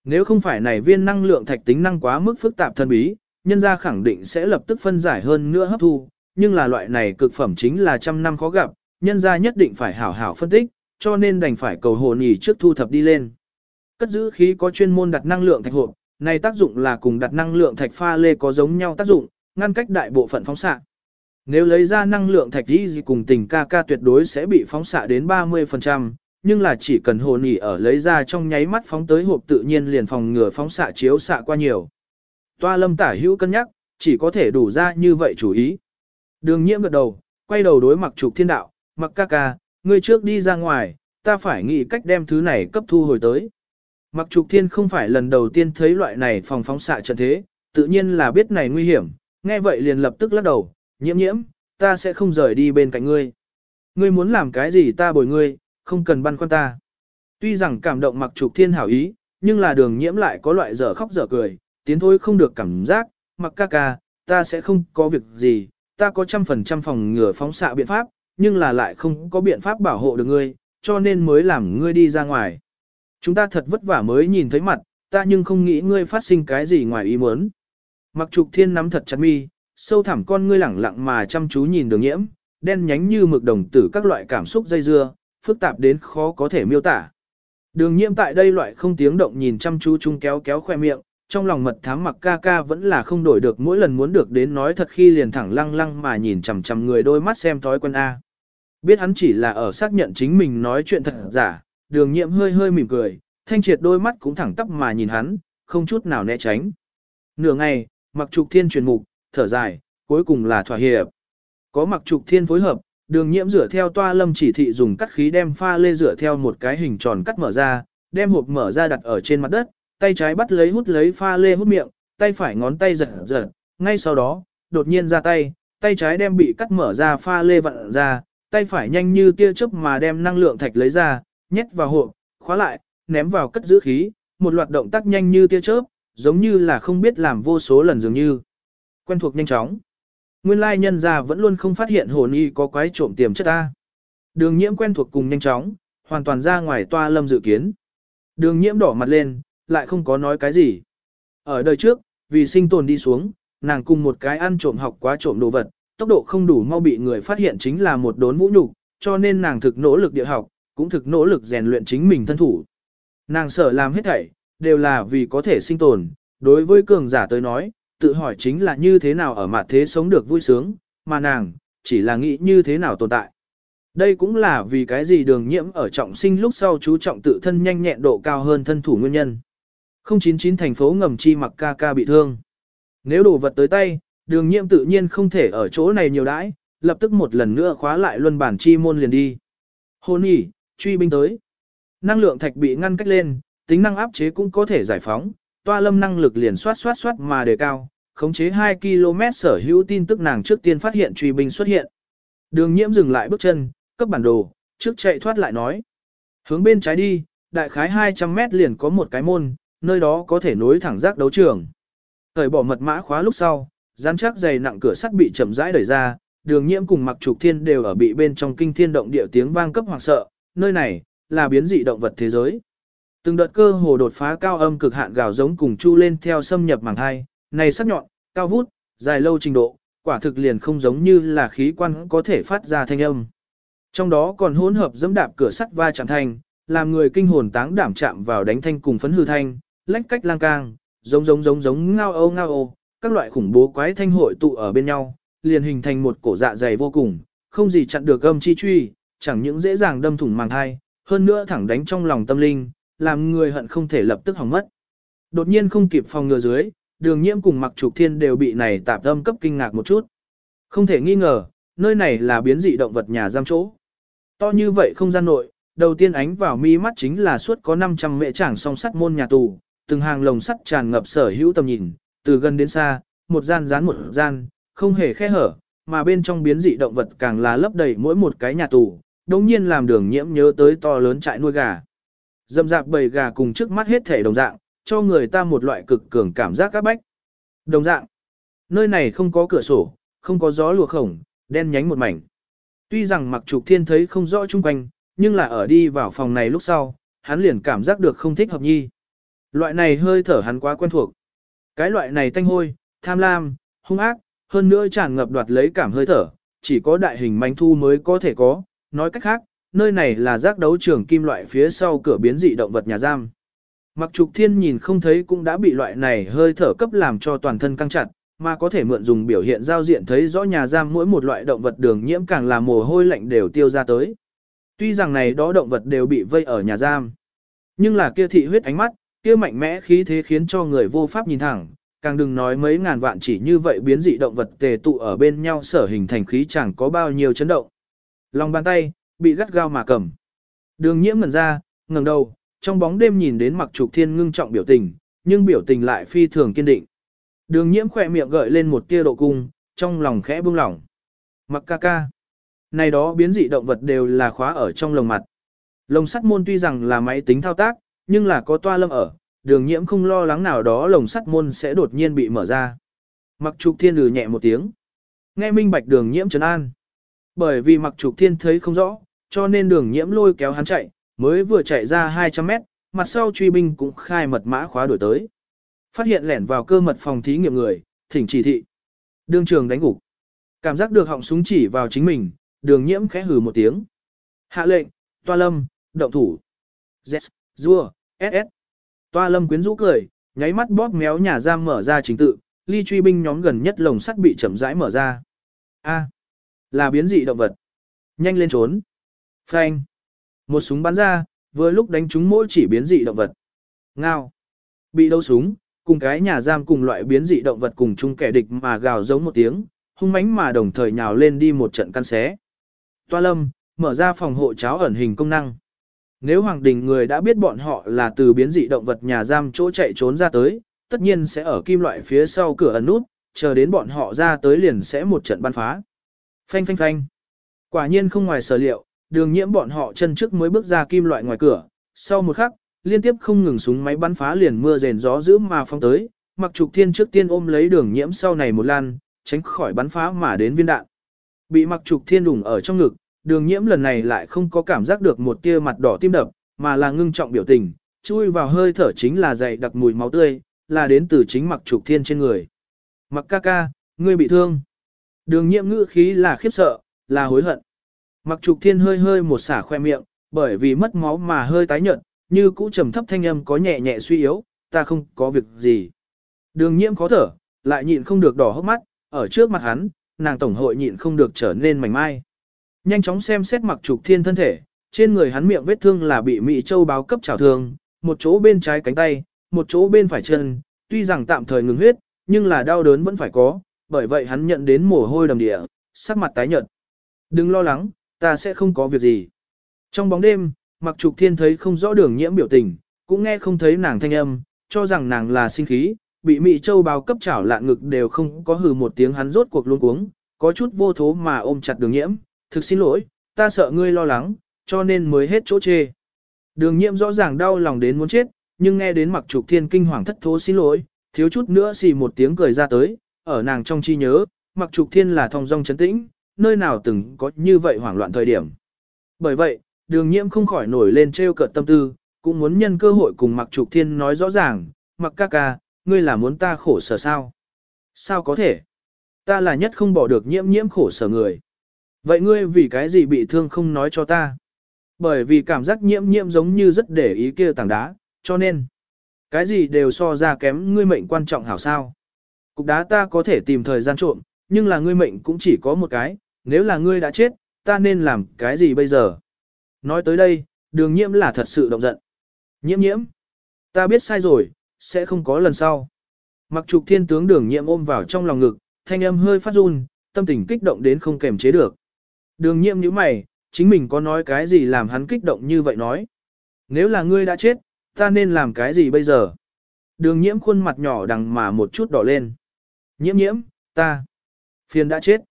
Nếu không phải này viên năng lượng thạch tính năng quá mức phức tạp thân bí, nhân gia khẳng định sẽ lập tức phân giải hơn nữa hấp thu, nhưng là loại này cực phẩm chính là trăm năm khó gặp, nhân gia nhất định phải hảo hảo phân tích, cho nên đành phải cầu hồ nhì trước thu thập đi lên. Cất giữ khí có chuyên môn đặt năng lượng thạch hộp, này tác dụng là cùng đặt năng lượng thạch pha lê có giống nhau tác dụng, ngăn cách đại bộ phận phóng xạ. Nếu lấy ra năng lượng thạch đi gì cùng tình ca ca tuyệt đối sẽ bị phóng xạ đến 30%, nhưng là chỉ cần hồ nỉ ở lấy ra trong nháy mắt phóng tới hộp tự nhiên liền phòng ngừa phóng xạ chiếu xạ qua nhiều. Toa lâm tả hữu cân nhắc, chỉ có thể đủ ra như vậy chủ ý. Đường nhiễm gật đầu, quay đầu đối mặc trục thiên đạo, mặc ca ca, ngươi trước đi ra ngoài, ta phải nghĩ cách đem thứ này cấp thu hồi tới. Mặc trục thiên không phải lần đầu tiên thấy loại này phòng phóng xạ trận thế, tự nhiên là biết này nguy hiểm, nghe vậy liền lập tức lắc đầu, nhiễm nhiễm, ta sẽ không rời đi bên cạnh ngươi. Ngươi muốn làm cái gì ta bồi ngươi, không cần băn khoăn ta. Tuy rằng cảm động mặc trục thiên hảo ý, nhưng là đường nhiễm lại có loại dở khóc dở cười, tiến thôi không được cảm giác, mặc ca ca, ta sẽ không có việc gì, ta có trăm phần trăm phòng ngừa phóng xạ biện pháp, nhưng là lại không có biện pháp bảo hộ được ngươi, cho nên mới làm ngươi đi ra ngoài. Chúng ta thật vất vả mới nhìn thấy mặt, ta nhưng không nghĩ ngươi phát sinh cái gì ngoài ý muốn. Mặc trục thiên nắm thật chặt mi, sâu thẳm con ngươi lẳng lặng mà chăm chú nhìn đường nhiễm, đen nhánh như mực đồng tử các loại cảm xúc dây dưa, phức tạp đến khó có thể miêu tả. Đường nhiễm tại đây loại không tiếng động nhìn chăm chú chung kéo kéo khoe miệng, trong lòng mật thám mặc ca ca vẫn là không đổi được mỗi lần muốn được đến nói thật khi liền thẳng lăng lăng mà nhìn chằm chằm người đôi mắt xem thói quân A. Biết hắn chỉ là ở xác nhận chính mình nói chuyện thật giả, đường nhiễm hơi hơi mỉm cười, thanh triệt đôi mắt cũng thẳng tắp mà nhìn hắn, không chút nào né tránh. Nửa ngày, mặc trục thiên truyền mục, thở dài, cuối cùng là thỏa hiệp. Có mặc trục thiên phối hợp, đường nhiễm rửa theo toa lâm chỉ thị dùng cắt khí đem pha lê rửa theo một cái hình tròn cắt mở ra, đem hộp mở ra đặt ở trên mặt đất, tay trái bắt lấy hút lấy pha lê hút miệng, tay phải ngón tay giật giật, ngay sau đó, đột nhiên ra tay, tay trái đem bị cắt mở ra pha lê vặn ra, tay phải nhanh như tia chớp mà đem năng lượng thạch lấy ra, nhét vào hộp, khóa lại, ném vào cất giữ khí, một loạt động tác nhanh như tia chớp, giống như là không biết làm vô số lần dường như. Quen thuộc nhanh chóng. Nguyên lai nhân gia vẫn luôn không phát hiện hồn y có quái trộm tiềm chất ta. Đường nhiễm quen thuộc cùng nhanh chóng, hoàn toàn ra ngoài toa lâm dự kiến. Đường nhiễm đỏ mặt lên, lại không có nói cái gì. Ở đời trước, vì sinh tồn đi xuống, nàng cùng một cái ăn trộm học quá trộm đồ vật, tốc độ không đủ mau bị người phát hiện chính là một đốn vũ nhục, cho nên nàng thực nỗ lực địa học, cũng thực nỗ lực rèn luyện chính mình thân thủ. Nàng sợ làm hết thảy, đều là vì có thể sinh tồn, đối với cường giả tới nói, tự hỏi chính là như thế nào ở mặt thế sống được vui sướng, mà nàng, chỉ là nghĩ như thế nào tồn tại. Đây cũng là vì cái gì đường nhiễm ở trọng sinh lúc sau chú trọng tự thân nhanh nhẹn độ cao hơn thân thủ nguyên nhân. 099 thành phố ngầm chi mặc ca ca bị thương. Nếu đồ vật tới tay, đường nhiễm tự nhiên không thể ở chỗ này nhiều đãi, lập tức một lần nữa khóa lại luân bản chi môn liền đi. Hôn nhỉ, truy binh tới. Năng lượng thạch bị ngăn cách lên, tính năng áp chế cũng có thể giải phóng, toa lâm năng lực liền xoát xoát xoát mà đề cao, khống chế 2 km sở hữu tin tức nàng trước tiên phát hiện truy binh xuất hiện. Đường nhiễm dừng lại bước chân, cấp bản đồ, trước chạy thoát lại nói. Hướng bên trái đi, đại khái 200 mét liền có một cái môn, nơi đó có thể nối thẳng rác đấu trường. Thời bỏ mật mã khóa lúc sau, rắn chắc dày nặng cửa sắt bị chậm rãi đẩy ra, đường nhiễm cùng mặc trục thiên đều ở bị bên trong kinh thiên động địa tiếng vang cấp hoảng sợ, nơi này, là biến dị động vật thế giới. Từng đợt cơ hồ đột phá cao âm cực hạn gào giống cùng chu lên theo xâm nhập màng hai, này sắc nhọn, cao vút, dài lâu trình độ, quả thực liền không giống như là khí quan có thể phát ra thanh âm. Trong đó còn hỗn hợp dẫm đạp cửa sắt va chạm thành, làm người kinh hồn táng đảm chạm vào đánh thanh cùng phấn hư thanh, lách cách lang cang, giống giống giống giống ngao âu ngao âu, các loại khủng bố quái thanh hội tụ ở bên nhau, liền hình thành một cổ dạ dày vô cùng, không gì chặn được âm chi truy, chẳng những dễ dàng đâm thủng màng thai, hơn nữa thẳng đánh trong lòng tâm linh, làm người hận không thể lập tức hỏng mất. Đột nhiên không kịp phòng ngừa dưới, đường nhiễm cùng mặc trục thiên đều bị này tạp âm cấp kinh ngạc một chút. Không thể nghi ngờ, nơi này là biến dị động vật nhà giam chỗ. To như vậy không gian nội, đầu tiên ánh vào mi mắt chính là suốt có 500 mệ trảng song sắt môn nhà tù, từng hàng lồng sắt tràn ngập sở hữu tầm nhìn, từ gần đến xa, một gian dán một gian, không hề khe hở, mà bên trong biến dị động vật càng là lấp đầy mỗi một cái nhà tù, đồng nhiên làm đường nhiễm nhớ tới to lớn trại nuôi gà. Dầm dạp bầy gà cùng trước mắt hết thể đồng dạng, cho người ta một loại cực cường cảm giác các bách. Đồng dạng, nơi này không có cửa sổ, không có gió lùa khổng, đen nhánh một mảnh. Tuy rằng mặc trục thiên thấy không rõ chung quanh, nhưng là ở đi vào phòng này lúc sau, hắn liền cảm giác được không thích hợp nhi. Loại này hơi thở hắn quá quen thuộc. Cái loại này tanh hôi, tham lam, hung ác, hơn nữa tràn ngập đoạt lấy cảm hơi thở, chỉ có đại hình manh thu mới có thể có. Nói cách khác, nơi này là giác đấu trường kim loại phía sau cửa biến dị động vật nhà giam. Mặc trục thiên nhìn không thấy cũng đã bị loại này hơi thở cấp làm cho toàn thân căng chặt, mà có thể mượn dùng biểu hiện giao diện thấy rõ nhà giam mỗi một loại động vật đường nhiễm càng là mồ hôi lạnh đều tiêu ra tới. Tuy rằng này đó động vật đều bị vây ở nhà giam, nhưng là kia thị huyết ánh mắt, kia mạnh mẽ khí thế khiến cho người vô pháp nhìn thẳng, càng đừng nói mấy ngàn vạn chỉ như vậy biến dị động vật tề tụ ở bên nhau sở hình thành khí chẳng có bao nhiêu chấn động. Lòng bàn tay, bị gắt gao mà cầm. Đường nhiễm ngẩn ra, ngẩng đầu, trong bóng đêm nhìn đến mặc trục thiên ngưng trọng biểu tình, nhưng biểu tình lại phi thường kiên định. Đường nhiễm khỏe miệng gợi lên một tia độ cung, trong lòng khẽ buông lỏng. Mặc ca ca. Này đó biến dị động vật đều là khóa ở trong lồng mặt. Lồng sắt môn tuy rằng là máy tính thao tác, nhưng là có toa lâm ở, đường nhiễm không lo lắng nào đó lồng sắt môn sẽ đột nhiên bị mở ra. Mặc trục thiên lừ nhẹ một tiếng. Nghe minh bạch đường nhiễm trấn an. Bởi vì mặc trục thiên thấy không rõ, cho nên đường nhiễm lôi kéo hắn chạy, mới vừa chạy ra 200 mét, mặt sau truy binh cũng khai mật mã khóa đuổi tới. Phát hiện lẻn vào cơ mật phòng thí nghiệm người, thỉnh chỉ thị. Đường trường đánh gục. Cảm giác được họng súng chỉ vào chính mình, đường nhiễm khẽ hừ một tiếng. Hạ lệnh, toa lâm, động thủ. Z, rua, SS. Toa lâm quyến rũ cười, nháy mắt bóp méo nhà giam mở ra chính tự, ly truy binh nhóm gần nhất lồng sắt bị chậm rãi mở ra. A, là biến dị động vật. Nhanh lên trốn. Phanh. Một súng bắn ra, vừa lúc đánh trúng mỗi chỉ biến dị động vật. Ngao. Bị đâu súng, cùng cái nhà giam cùng loại biến dị động vật cùng chung kẻ địch mà gào giống một tiếng, hung mãnh mà đồng thời nhào lên đi một trận căn xé. Toa lâm, mở ra phòng hộ cháo ẩn hình công năng. Nếu Hoàng Đình người đã biết bọn họ là từ biến dị động vật nhà giam chỗ chạy trốn ra tới, tất nhiên sẽ ở kim loại phía sau cửa ẩn nút, chờ đến bọn họ ra tới liền sẽ một trận bắn phá. Phanh phanh phanh. Quả nhiên không ngoài sở liệu, đường nhiễm bọn họ chân trước mới bước ra kim loại ngoài cửa, sau một khắc, liên tiếp không ngừng súng máy bắn phá liền mưa rền gió dữ mà phong tới, mặc trục thiên trước tiên ôm lấy đường nhiễm sau này một lan, tránh khỏi bắn phá mà đến viên đạn. Bị mặc trục thiên đủng ở trong ngực, đường nhiễm lần này lại không có cảm giác được một tia mặt đỏ tim đập, mà là ngưng trọng biểu tình, chui vào hơi thở chính là dày đặc mùi máu tươi, là đến từ chính mặc trục thiên trên người. Mặc ca ca, ngươi bị thương. Đường nhiễm ngữ khí là khiếp sợ, là hối hận. Mặc trục thiên hơi hơi một xả khoe miệng, bởi vì mất máu mà hơi tái nhợt, như cũ trầm thấp thanh âm có nhẹ nhẹ suy yếu, ta không có việc gì. Đường nhiễm khó thở, lại nhịn không được đỏ hốc mắt, ở trước mặt hắn, nàng tổng hội nhịn không được trở nên mảnh mai. Nhanh chóng xem xét mặc trục thiên thân thể, trên người hắn miệng vết thương là bị Mỹ Châu báo cấp trào thương, một chỗ bên trái cánh tay, một chỗ bên phải chân, tuy rằng tạm thời ngừng huyết, nhưng là đau đớn vẫn phải có, bởi vậy hắn nhận đến mồ hôi đầm địa, sắc mặt tái nhợt. Đừng lo lắng, ta sẽ không có việc gì. Trong bóng đêm, mặc trục thiên thấy không rõ đường nhiễm biểu tình, cũng nghe không thấy nàng thanh âm, cho rằng nàng là sinh khí, bị Mỹ Châu bao cấp chảo lạ ngực đều không có hừ một tiếng hắn rốt cuộc luôn cuống, có chút vô thố mà ôm chặt đường nhiễm, thực xin lỗi, ta sợ ngươi lo lắng, cho nên mới hết chỗ chê. Đường nhiễm rõ ràng đau lòng đến muốn chết, nhưng nghe đến mặc trục thiên kinh hoàng thất thố xin lỗi, thiếu chút nữa xì một tiếng cười ra tới, ở nàng trong chi nhớ, mặc trục thiên là thong dong chấn tĩnh, nơi nào từng có như vậy hoảng loạn thời điểm. Bởi vậy, đường nhiễm không khỏi nổi lên treo cợt tâm tư, cũng muốn nhân cơ hội cùng Mặc Trục Thiên nói rõ ràng, Mặc ca ca, ngươi là muốn ta khổ sở sao? Sao có thể? Ta là nhất không bỏ được nhiễm nhiễm khổ sở người. Vậy ngươi vì cái gì bị thương không nói cho ta? Bởi vì cảm giác nhiễm nhiễm giống như rất để ý kia tảng đá, cho nên, cái gì đều so ra kém ngươi mệnh quan trọng hảo sao. Cục đá ta có thể tìm thời gian trộm, nhưng là ngươi mệnh cũng chỉ có một cái, nếu là ngươi đã chết, ta nên làm cái gì bây giờ? Nói tới đây, đường nhiễm là thật sự động giận. Nhiễm nhiễm, ta biết sai rồi, sẽ không có lần sau. Mặc trục thiên tướng đường nhiễm ôm vào trong lòng ngực, thanh âm hơi phát run, tâm tình kích động đến không kềm chế được. Đường nhiễm như mày, chính mình có nói cái gì làm hắn kích động như vậy nói. Nếu là ngươi đã chết, ta nên làm cái gì bây giờ? Đường nhiễm khuôn mặt nhỏ đằng mà một chút đỏ lên. Nhiễm nhiễm, ta. Phiền đã chết.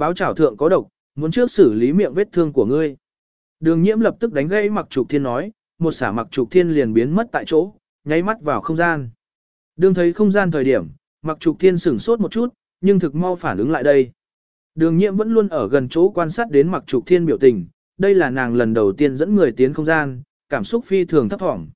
Báo trảo thượng có độc, muốn trước xử lý miệng vết thương của ngươi. Đường nhiễm lập tức đánh gãy mặc trục thiên nói, một xả mặc trục thiên liền biến mất tại chỗ, nháy mắt vào không gian. Đường thấy không gian thời điểm, mặc trục thiên sửng sốt một chút, nhưng thực mau phản ứng lại đây. Đường nhiễm vẫn luôn ở gần chỗ quan sát đến mặc trục thiên biểu tình, đây là nàng lần đầu tiên dẫn người tiến không gian, cảm xúc phi thường thấp thỏm.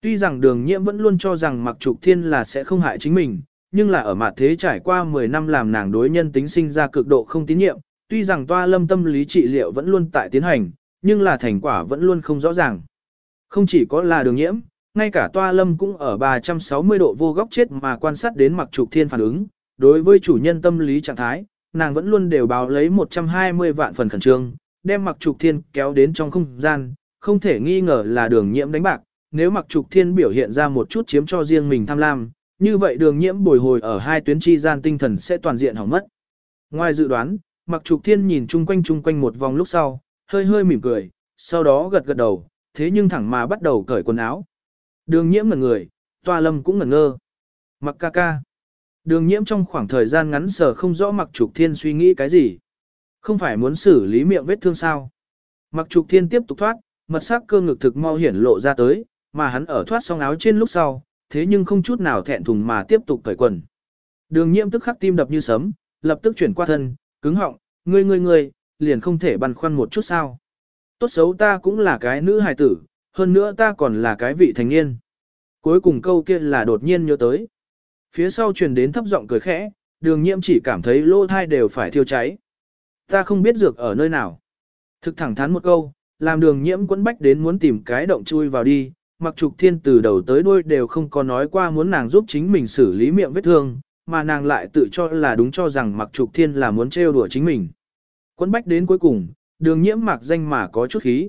Tuy rằng đường nhiễm vẫn luôn cho rằng mặc trục thiên là sẽ không hại chính mình, nhưng là ở mặt thế trải qua 10 năm làm nàng đối nhân tính sinh ra cực độ không tín nhiệm, tuy rằng toa lâm tâm lý trị liệu vẫn luôn tại tiến hành, nhưng là thành quả vẫn luôn không rõ ràng. Không chỉ có là đường nhiễm, ngay cả toa lâm cũng ở 360 độ vô góc chết mà quan sát đến mặc trục thiên phản ứng, đối với chủ nhân tâm lý trạng thái, nàng vẫn luôn đều báo lấy 120 vạn phần khẩn trương, đem mặc trục thiên kéo đến trong không gian, không thể nghi ngờ là đường nhiễm đánh bạc, nếu mặc trục thiên biểu hiện ra một chút chiếm cho riêng mình tham lam, như vậy đường nhiễm bồi hồi ở hai tuyến chi gian tinh thần sẽ toàn diện hỏng mất. Ngoài dự đoán, mặc trục thiên nhìn chung quanh chung quanh một vòng lúc sau, hơi hơi mỉm cười, sau đó gật gật đầu, thế nhưng thẳng mà bắt đầu cởi quần áo. Đường nhiễm ngẩn người, toa lâm cũng ngẩn ngơ. Mặc ca ca. Đường nhiễm trong khoảng thời gian ngắn sở không rõ mặc trục thiên suy nghĩ cái gì. Không phải muốn xử lý miệng vết thương sao. Mặc trục thiên tiếp tục thoát, mật sắc cơ ngực thực mau hiển lộ ra tới, mà hắn ở thoát xong áo trên lúc sau, thế nhưng không chút nào thẹn thùng mà tiếp tục cởi quần. Đường nhiễm tức khắc tim đập như sấm, lập tức chuyển qua thân, cứng họng, ngươi ngươi ngươi, liền không thể băn khoăn một chút sao. Tốt xấu ta cũng là cái nữ hài tử, hơn nữa ta còn là cái vị thành niên. Cuối cùng câu kia là đột nhiên nhớ tới. Phía sau truyền đến thấp giọng cười khẽ, đường nhiễm chỉ cảm thấy lô thai đều phải thiêu cháy. Ta không biết dược ở nơi nào. Thực thẳng thắn một câu, làm đường nhiễm quẫn bách đến muốn tìm cái động chui vào đi, mặc trục thiên từ đầu tới đuôi đều không có nói qua muốn nàng giúp chính mình xử lý miệng vết thương, mà nàng lại tự cho là đúng cho rằng mặc trục thiên là muốn trêu đùa chính mình. Quấn bách đến cuối cùng, đường nhiễm mặc danh mà có chút khí.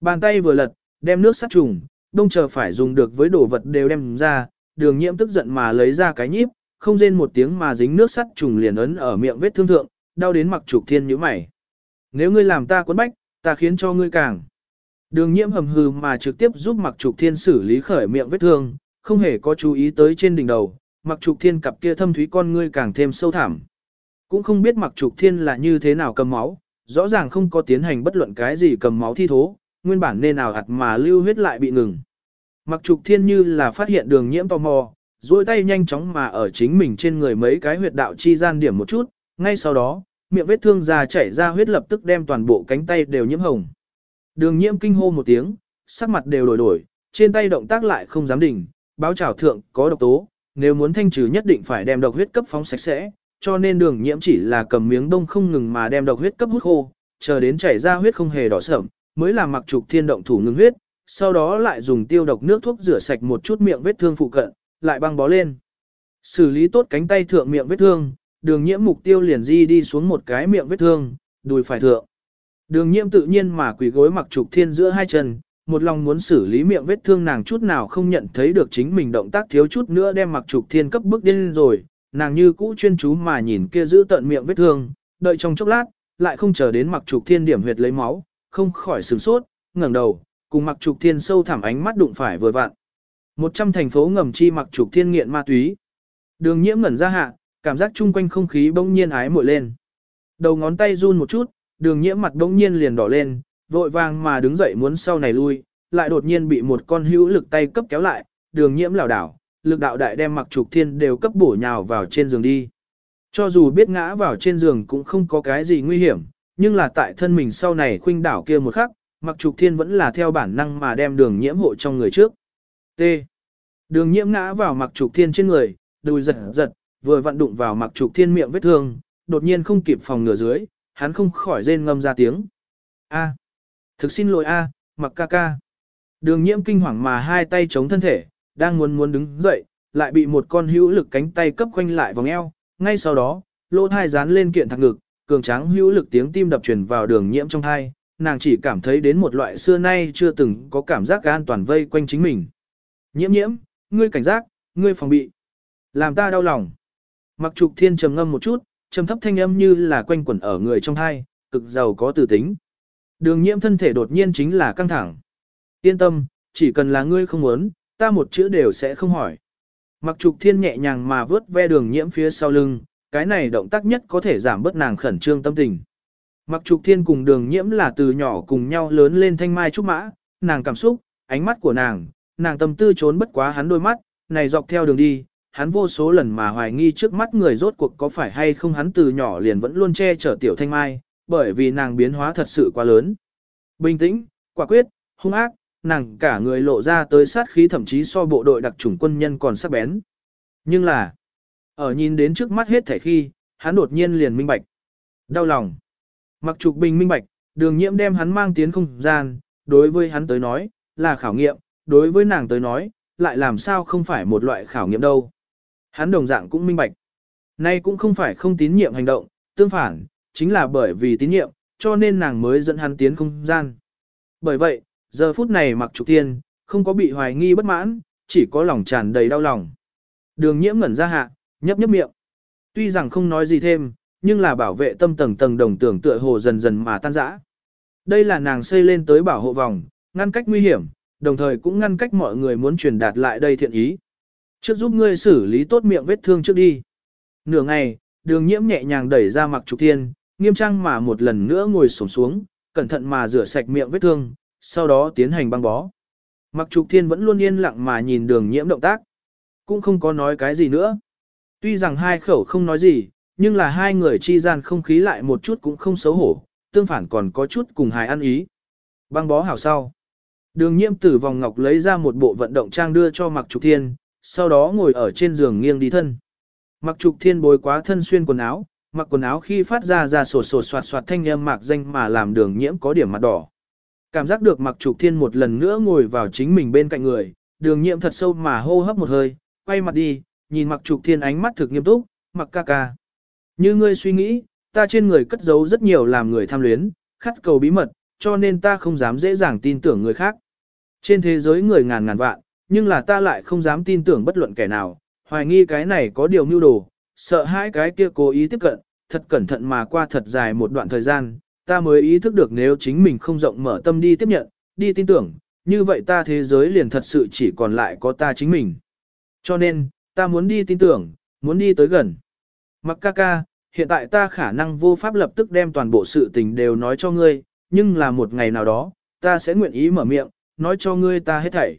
Bàn tay vừa lật, đem nước sát trùng, đông chờ phải dùng được với đồ vật đều đem ra, đường nhiễm tức giận mà lấy ra cái nhíp, không rên một tiếng mà dính nước sắt trùng liền ấn ở miệng vết thương thượng, đau đến mặc trục thiên như mày. Nếu ngươi làm ta quấn bách, ta khiến cho ngươi càng. Đường nhiễm hầm hừ mà trực tiếp giúp mặc trục thiên xử lý khởi miệng vết thương, không hề có chú ý tới trên đỉnh đầu, mặc trục thiên cặp kia thâm thúy con ngươi càng thêm sâu thẳm. Cũng không biết mặc trục thiên là như thế nào cầm máu, rõ ràng không có tiến hành bất luận cái gì cầm máu thi thố, nguyên bản nên nào hạt mà lưu huyết lại bị ngừng. Mặc trục thiên như là phát hiện đường nhiễm tò mò, duỗi tay nhanh chóng mà ở chính mình trên người mấy cái huyệt đạo chi gian điểm một chút, ngay sau đó, miệng vết thương già chảy ra huyết lập tức đem toàn bộ cánh tay đều nhiễm hồng. Đường nhiễm kinh hô một tiếng, sắc mặt đều đổi đổi, trên tay động tác lại không dám đỉnh, báo trào thượng có độc tố, nếu muốn thanh trừ nhất định phải đem độc huyết cấp phóng sạch sẽ, cho nên đường nhiễm chỉ là cầm miếng đông không ngừng mà đem độc huyết cấp hút khô, chờ đến chảy ra huyết không hề đỏ sẫm, mới làm mặc trục thiên động thủ ngừng huyết, sau đó lại dùng tiêu độc nước thuốc rửa sạch một chút miệng vết thương phụ cận, lại băng bó lên. Xử lý tốt cánh tay thượng miệng vết thương, đường nhiễm mục tiêu liền di đi xuống một cái miệng vết thương, đùi phải thượng. Đường nhiễm tự nhiên mà quỳ gối mặc trục thiên giữa hai chân, một lòng muốn xử lý miệng vết thương nàng chút nào không nhận thấy được chính mình động tác thiếu chút nữa đem mặc trục thiên cấp bước điên rồi, nàng như cũ chuyên chú mà nhìn kia giữ tận miệng vết thương, đợi trong chốc lát, lại không chờ đến mặc trục thiên điểm huyệt lấy máu, không khỏi sửng sốt, ngẩng đầu, cùng mặc trục thiên sâu thẳm ánh mắt đụng phải vừa vặn. Một trăm thành phố ngầm chi mặc trục thiên nghiện ma túy. Đường nhiễm ngẩn ra hạ, cảm giác chung quanh không khí bỗng nhiên ái muội lên. Đầu ngón tay run một chút, đường nhiễm mặt đông nhiên liền đỏ lên, vội vàng mà đứng dậy muốn sau này lui, lại đột nhiên bị một con hữu lực tay cấp kéo lại, đường nhiễm lảo đảo, lực đạo đại đem mặc trục thiên đều cấp bổ nhào vào trên giường đi. Cho dù biết ngã vào trên giường cũng không có cái gì nguy hiểm, nhưng là tại thân mình sau này khuynh đảo kia một khắc, mặc trục thiên vẫn là theo bản năng mà đem đường nhiễm hộ trong người trước. T. Đường nhiễm ngã vào mặc trục thiên trên người, đùi giật giật, vừa vặn đụng vào mặc trục thiên miệng vết thương, đột nhiên không kịp phòng ngừa dưới, hắn không khỏi rên ngâm ra tiếng. A. Thực xin lỗi A, mặc ca ca. Đường nhiễm kinh hoàng mà hai tay chống thân thể, đang muốn muốn đứng dậy, lại bị một con hữu lực cánh tay cấp quanh lại vòng eo, ngay sau đó, lỗ thai dán lên kiện thẳng ngực, cường tráng hữu lực tiếng tim đập truyền vào đường nhiễm trong thai, nàng chỉ cảm thấy đến một loại xưa nay chưa từng có cảm giác an toàn vây quanh chính mình. Nhiễm nhiễm, ngươi cảnh giác, ngươi phòng bị. Làm ta đau lòng. Mặc trục thiên trầm ngâm một chút, trầm thấp thanh âm như là quanh quẩn ở người trong thai, cực giàu có từ tính. Đường nhiễm thân thể đột nhiên chính là căng thẳng. Yên tâm, chỉ cần là ngươi không muốn, ta một chữ đều sẽ không hỏi. Mặc trục thiên nhẹ nhàng mà vớt ve đường nhiễm phía sau lưng, cái này động tác nhất có thể giảm bớt nàng khẩn trương tâm tình. Mặc trục thiên cùng đường nhiễm là từ nhỏ cùng nhau lớn lên thanh mai trúc mã, nàng cảm xúc, ánh mắt của nàng, nàng tâm tư trốn bất quá hắn đôi mắt, này dọc theo đường đi, hắn vô số lần mà hoài nghi trước mắt người rốt cuộc có phải hay không hắn từ nhỏ liền vẫn luôn che chở tiểu thanh mai, bởi vì nàng biến hóa thật sự quá lớn. Bình tĩnh, quả quyết, hung ác, nàng cả người lộ ra tới sát khí thậm chí so bộ đội đặc chủng quân nhân còn sắc bén. Nhưng là, ở nhìn đến trước mắt hết thể khi, hắn đột nhiên liền minh bạch. Đau lòng. Mặc trục bình minh bạch, đường nhiễm đem hắn mang tiến không gian, đối với hắn tới nói, là khảo nghiệm, đối với nàng tới nói, lại làm sao không phải một loại khảo nghiệm đâu. Hắn đồng dạng cũng minh bạch. Nay cũng không phải không tín nhiệm hành động, tương phản, chính là bởi vì tín nhiệm, cho nên nàng mới dẫn hắn tiến không gian. Bởi vậy, giờ phút này mặc trục tiên, không có bị hoài nghi bất mãn, chỉ có lòng tràn đầy đau lòng. Đường nhiễm ngẩn ra hạ, nhấp nhấp miệng. Tuy rằng không nói gì thêm, nhưng là bảo vệ tâm tầng tầng đồng tưởng tựa hồ dần dần mà tan rã. Đây là nàng xây lên tới bảo hộ vòng, ngăn cách nguy hiểm, đồng thời cũng ngăn cách mọi người muốn truyền đạt lại đây thiện ý. Trước giúp ngươi xử lý tốt miệng vết thương trước đi. Nửa ngày, đường nhiễm nhẹ nhàng đẩy ra mặc trục thiên, nghiêm trang mà một lần nữa ngồi sổm xuống, cẩn thận mà rửa sạch miệng vết thương, sau đó tiến hành băng bó. Mặc trục thiên vẫn luôn yên lặng mà nhìn đường nhiễm động tác, cũng không có nói cái gì nữa. Tuy rằng hai khẩu không nói gì, nhưng là hai người chi gian không khí lại một chút cũng không xấu hổ, tương phản còn có chút cùng hài ăn ý. Băng bó hảo sau. Đường nhiễm từ vòng ngọc lấy ra một bộ vận động trang đưa cho Mặc Trục Thiên, sau đó ngồi ở trên giường nghiêng đi thân. Mặc Trục Thiên bồi quá thân xuyên quần áo, mặc quần áo khi phát ra ra sột sột soạt soạt thanh âm mạc danh mà làm đường nhiễm có điểm mặt đỏ. Cảm giác được Mặc Trục Thiên một lần nữa ngồi vào chính mình bên cạnh người, đường nhiễm thật sâu mà hô hấp một hơi, quay mặt đi, nhìn Mặc Trục Thiên ánh mắt thực nghiêm túc, Mặc ca ca. Như ngươi suy nghĩ, ta trên người cất giấu rất nhiều làm người tham luyến, khát cầu bí mật, cho nên ta không dám dễ dàng tin tưởng người khác. Trên thế giới người ngàn ngàn vạn, nhưng là ta lại không dám tin tưởng bất luận kẻ nào, hoài nghi cái này có điều mưu đồ, sợ hai cái kia cố ý tiếp cận, thật cẩn thận mà qua thật dài một đoạn thời gian, ta mới ý thức được nếu chính mình không rộng mở tâm đi tiếp nhận, đi tin tưởng, như vậy ta thế giới liền thật sự chỉ còn lại có ta chính mình. Cho nên, ta muốn đi tin tưởng, muốn đi tới gần. Mặc ca ca, hiện tại ta khả năng vô pháp lập tức đem toàn bộ sự tình đều nói cho ngươi, nhưng là một ngày nào đó, ta sẽ nguyện ý mở miệng, nói cho ngươi ta hết thảy.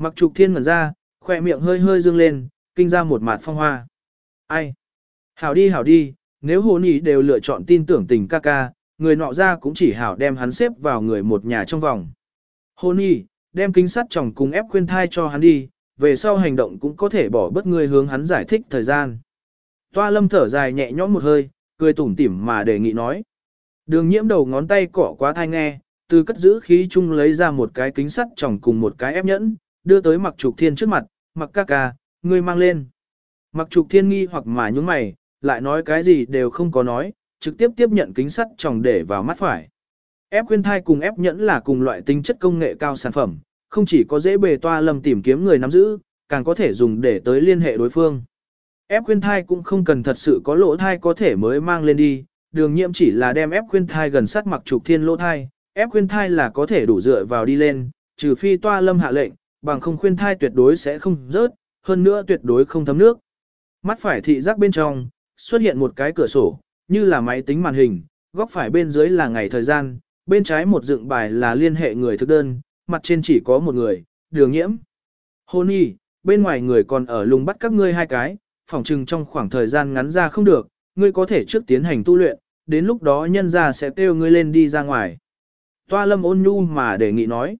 Mặc trục thiên ngẩn ra, khỏe miệng hơi hơi dương lên, kinh ra một mạt phong hoa. Ai? Hảo đi hảo đi, nếu hồ nỉ đều lựa chọn tin tưởng tình ca ca, người nọ ra cũng chỉ hảo đem hắn xếp vào người một nhà trong vòng. Hồ nỉ, đem kính sắt chồng cùng ép khuyên thai cho hắn đi, về sau hành động cũng có thể bỏ bất người hướng hắn giải thích thời gian. Toa lâm thở dài nhẹ nhõm một hơi, cười tủm tỉm mà đề nghị nói. Đường nhiễm đầu ngón tay cỏ quá thai nghe, từ cất giữ khí chung lấy ra một cái kính sắt chồng cùng một cái ép nhẫn, đưa tới mặc trục thiên trước mặt, mặc ca ca, ngươi mang lên. Mặc trục thiên nghi hoặc mà nhúng mày, lại nói cái gì đều không có nói, trực tiếp tiếp nhận kính sắt tròng để vào mắt phải. Ép khuyên thai cùng ép nhẫn là cùng loại tính chất công nghệ cao sản phẩm, không chỉ có dễ bề toa lâm tìm kiếm người nắm giữ, càng có thể dùng để tới liên hệ đối phương. Ép khuyên thai cũng không cần thật sự có lỗ thai có thể mới mang lên đi, đường nhiễm chỉ là đem ép khuyên thai gần sát mặc trục thiên lỗ thai, ép khuyên thai là có thể đủ dựa vào đi lên, trừ phi toa lâm hạ lệnh, bằng không khuyên thai tuyệt đối sẽ không rớt, hơn nữa tuyệt đối không thấm nước. Mắt phải thị giác bên trong, xuất hiện một cái cửa sổ, như là máy tính màn hình, góc phải bên dưới là ngày thời gian, bên trái một dựng bài là liên hệ người thực đơn, mặt trên chỉ có một người, đường nhiễm. Hôn y, bên ngoài người còn ở lùng bắt các ngươi hai cái, phỏng chừng trong khoảng thời gian ngắn ra không được, ngươi có thể trước tiến hành tu luyện, đến lúc đó nhân ra sẽ kêu ngươi lên đi ra ngoài. Toa lâm ôn nhu mà đề nghị nói.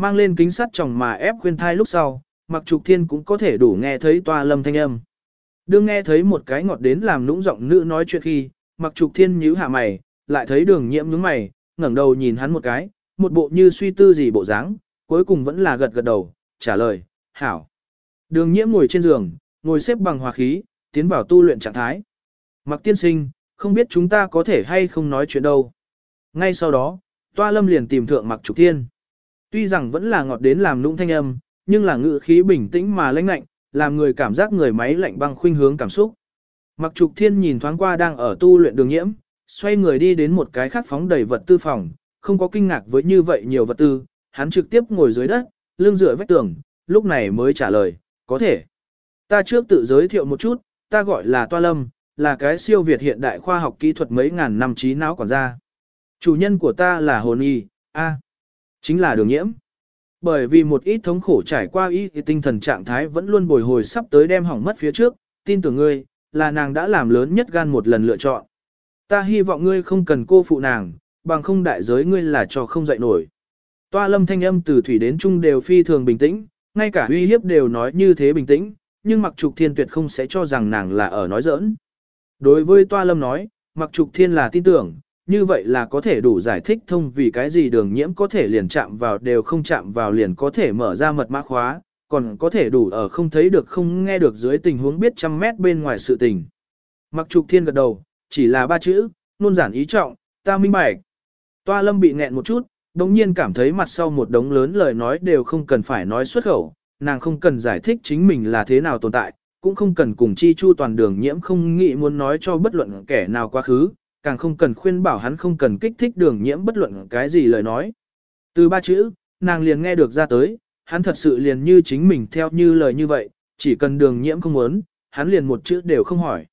Mang lên kính sắt chồng mà ép khuyên thai lúc sau, mặc trục thiên cũng có thể đủ nghe thấy toa lâm thanh âm. Đương nghe thấy một cái ngọt đến làm nũng giọng nữ nói chuyện khi, mặc trục thiên nhíu hạ mày, lại thấy đường nhiễm nhướng mày, ngẩng đầu nhìn hắn một cái, một bộ như suy tư gì bộ dáng, cuối cùng vẫn là gật gật đầu, trả lời, hảo. Đường nhiễm ngồi trên giường, ngồi xếp bằng hòa khí, tiến vào tu luyện trạng thái. Mặc tiên sinh, không biết chúng ta có thể hay không nói chuyện đâu. Ngay sau đó, toa lâm liền tìm thượng mặc trục thiên. Tuy rằng vẫn là ngọt đến làm nũng thanh âm, nhưng là ngữ khí bình tĩnh mà lãnh lạnh, làm người cảm giác người máy lạnh băng khuynh hướng cảm xúc. Mặc trục thiên nhìn thoáng qua đang ở tu luyện đường nhiễm, xoay người đi đến một cái khác phóng đầy vật tư phòng, không có kinh ngạc với như vậy nhiều vật tư, hắn trực tiếp ngồi dưới đất, lưng dựa vách tường, lúc này mới trả lời, có thể. Ta trước tự giới thiệu một chút, ta gọi là Toa Lâm, là cái siêu việt hiện đại khoa học kỹ thuật mấy ngàn năm trí não quản gia. Chủ nhân của ta là hồn y, a, chính là đường nhiễm. Bởi vì một ít thống khổ trải qua ý thì tinh thần trạng thái vẫn luôn bồi hồi sắp tới đem hỏng mất phía trước, tin tưởng ngươi, là nàng đã làm lớn nhất gan một lần lựa chọn. Ta hy vọng ngươi không cần cô phụ nàng, bằng không đại giới ngươi là cho không dậy nổi. Toa lâm thanh âm từ thủy đến trung đều phi thường bình tĩnh, ngay cả uy hiếp đều nói như thế bình tĩnh, nhưng mặc trục thiên tuyệt không sẽ cho rằng nàng là ở nói giỡn. Đối với toa lâm nói, mặc trục thiên là tin tưởng, như vậy là có thể đủ giải thích thông vì cái gì đường nhiễm có thể liền chạm vào đều không chạm vào liền có thể mở ra mật mã khóa, còn có thể đủ ở không thấy được không nghe được dưới tình huống biết trăm mét bên ngoài sự tình. Mặc trục thiên gật đầu, chỉ là ba chữ, nôn giản ý trọng, ta minh bạch. Toa lâm bị nghẹn một chút, đồng nhiên cảm thấy mặt sau một đống lớn lời nói đều không cần phải nói xuất khẩu, nàng không cần giải thích chính mình là thế nào tồn tại, cũng không cần cùng chi chu toàn đường nhiễm không nghĩ muốn nói cho bất luận kẻ nào quá khứ, càng không cần khuyên bảo hắn không cần kích thích đường nhiễm bất luận cái gì lời nói. Từ ba chữ, nàng liền nghe được ra tới, hắn thật sự liền như chính mình theo như lời như vậy, chỉ cần đường nhiễm không muốn, hắn liền một chữ đều không hỏi.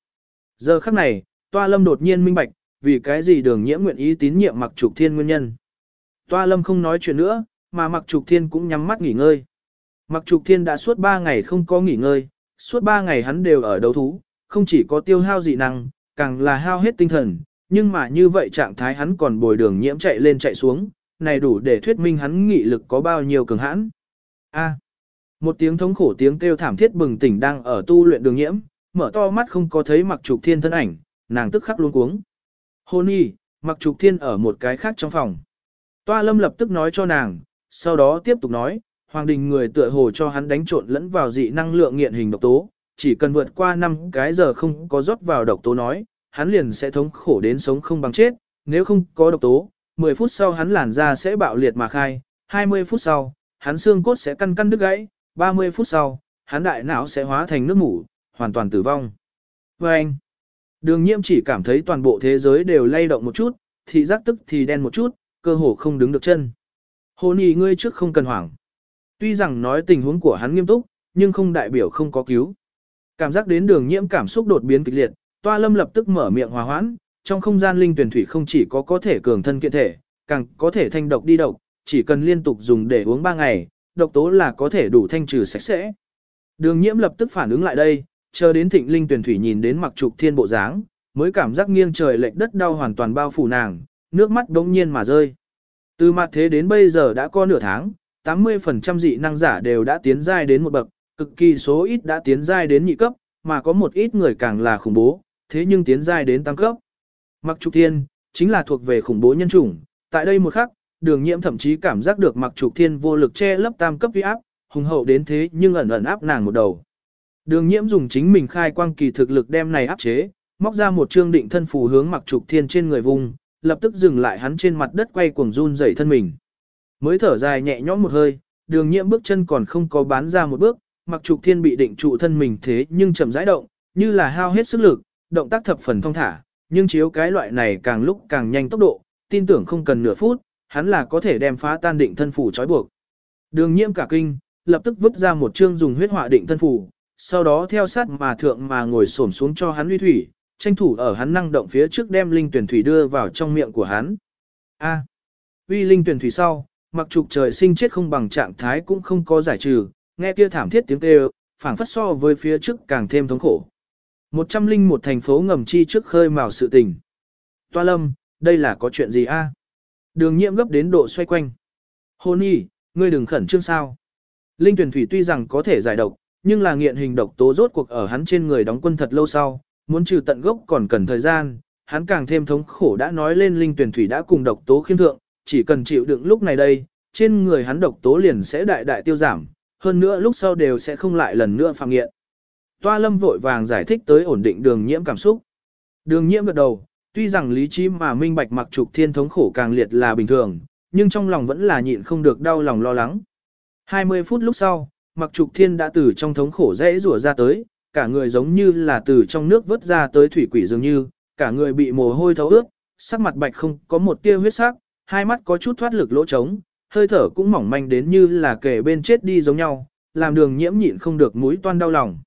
Giờ khắc này, Toa Lâm đột nhiên minh bạch, vì cái gì đường nhiễm nguyện ý tín nhiệm mặc trục thiên nguyên nhân. Toa Lâm không nói chuyện nữa, mà mặc trục thiên cũng nhắm mắt nghỉ ngơi. Mặc trục thiên đã suốt 3 ngày không có nghỉ ngơi, suốt 3 ngày hắn đều ở đấu thú, không chỉ có tiêu hao dị năng, càng là hao hết tinh thần, nhưng mà như vậy trạng thái hắn còn bồi đường nhiễm chạy lên chạy xuống, này đủ để thuyết minh hắn nghị lực có bao nhiêu cường hãn. A. một tiếng thống khổ tiếng kêu thảm thiết bừng tỉnh đang ở tu luyện đường nhiễm, mở to mắt không có thấy mặc trục thiên thân ảnh, nàng tức khắc luôn cuống. Hôn y, mặc trục thiên ở một cái khác trong phòng. Toa lâm lập tức nói cho nàng, sau đó tiếp tục nói, Hoàng đình người tựa hồ cho hắn đánh trộn lẫn vào dị năng lượng nghiện hình độc tố, chỉ cần vượt qua 5 cái giờ không có rót vào độc tố nói, hắn liền sẽ thống khổ đến sống không bằng chết, nếu không có độc tố, 10 phút sau hắn làn da sẽ bạo liệt mà khai, 20 phút sau, hắn xương cốt sẽ căn căn đứt gãy, 30 phút sau, hắn đại não sẽ hóa thành nước mủ, hoàn toàn tử vong. Và anh, đường nhiễm chỉ cảm thấy toàn bộ thế giới đều lay động một chút, thì giác tức thì đen một chút, cơ hồ không đứng được chân. Hôn ý ngươi trước không cần hoảng. Tuy rằng nói tình huống của hắn nghiêm túc, nhưng không đại biểu không có cứu. Cảm giác đến đường nhiễm cảm xúc đột biến kịch liệt, toa lâm lập tức mở miệng hòa hoãn, trong không gian linh tuyển thủy không chỉ có có thể cường thân kiện thể, càng có thể thanh độc đi độc, chỉ cần liên tục dùng để uống 3 ngày, độc tố là có thể đủ thanh trừ sạch sẽ. Đường nhiễm lập tức phản ứng lại đây, chờ đến thịnh linh tuyển thủy nhìn đến mặc trục thiên bộ dáng, mới cảm giác nghiêng trời lệch đất đau hoàn toàn bao phủ nàng, nước mắt đống nhiên mà rơi. Từ mặt thế đến bây giờ đã có nửa tháng, 80% dị năng giả đều đã tiến giai đến một bậc, cực kỳ số ít đã tiến giai đến nhị cấp, mà có một ít người càng là khủng bố, thế nhưng tiến giai đến tam cấp. Mặc trục thiên, chính là thuộc về khủng bố nhân chủng, tại đây một khắc, đường nhiễm thậm chí cảm giác được mặc trục thiên vô lực che lấp tam cấp uy áp, hùng hậu đến thế nhưng ẩn ẩn áp nàng một đầu. Đường nhiễm dùng chính mình khai quang kỳ thực lực đem này áp chế, móc ra một trương định thân phù hướng mặc trục thiên trên người vùng, lập tức dừng lại hắn trên mặt đất quay cuồng run rẩy thân mình. Mới thở dài nhẹ nhõm một hơi, đường nhiễm bước chân còn không có bán ra một bước, mặc trục thiên bị định trụ thân mình thế nhưng chậm rãi động, như là hao hết sức lực, động tác thập phần thông thả, nhưng chiếu cái loại này càng lúc càng nhanh tốc độ, tin tưởng không cần nửa phút, hắn là có thể đem phá tan định thân phủ trói buộc. Đường nhiễm cả kinh, lập tức vứt ra một chương dùng huyết họa định thân phủ, sau đó theo sát mà thượng mà ngồi xổm xuống cho hắn uy thủy, tranh thủ ở hắn năng động phía trước đem linh tuyển thủy đưa vào trong miệng của hắn. A. uy linh tuyển thủy sau, mặc trục trời sinh chết không bằng trạng thái cũng không có giải trừ, nghe kia thảm thiết tiếng kêu, phảng phất so với phía trước càng thêm thống khổ. Một trăm linh một thành phố ngầm chi trước khơi mào sự tình. Toa lâm, đây là có chuyện gì a? Đường nhiễm gấp đến độ xoay quanh. Hôn y, ngươi đừng khẩn trương sao. Linh tuyển thủy tuy rằng có thể giải độc, nhưng là nghiện hình độc tố rốt cuộc ở hắn trên người đóng quân thật lâu sau, muốn trừ tận gốc còn cần thời gian, hắn càng thêm thống khổ đã nói lên linh tuyển thủy đã cùng độc tố khiêm thượng, chỉ cần chịu đựng lúc này đây, trên người hắn độc tố liền sẽ đại đại tiêu giảm, hơn nữa lúc sau đều sẽ không lại lần nữa phạm nghiện. Toa lâm vội vàng giải thích tới ổn định đường nhiễm cảm xúc. Đường nhiễm gật đầu, tuy rằng lý trí mà minh bạch mặc trục thiên thống khổ càng liệt là bình thường, nhưng trong lòng vẫn là nhịn không được đau lòng lo lắng. 20 phút lúc sau, mặc trục thiên đã từ trong thống khổ dễ rủa ra tới, cả người giống như là từ trong nước vớt ra tới thủy quỷ dường như, cả người bị mồ hôi thấu ướt, sắc mặt bạch không có một tia huyết sắc, hai mắt có chút thoát lực lỗ trống, hơi thở cũng mỏng manh đến như là kẻ bên chết đi giống nhau, làm đường nhiễm nhịn không được mũi toan đau lòng.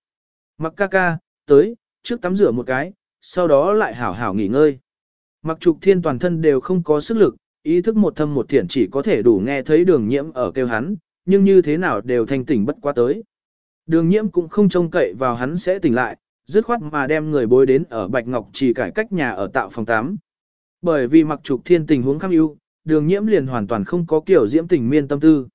Mặc ca ca, tới, trước tắm rửa một cái, sau đó lại hảo hảo nghỉ ngơi. Mặc trục thiên toàn thân đều không có sức lực, ý thức một thâm một thiện chỉ có thể đủ nghe thấy đường nhiễm ở kêu hắn, nhưng như thế nào đều thanh tỉnh bất quá tới. Đường nhiễm cũng không trông cậy vào hắn sẽ tỉnh lại, dứt khoát mà đem người bối đến ở Bạch Ngọc chỉ cải cách nhà ở tạo phòng 8. Bởi vì mặc trục thiên tình huống khăm ưu, đường nhiễm liền hoàn toàn không có kiểu diễm tình miên tâm tư.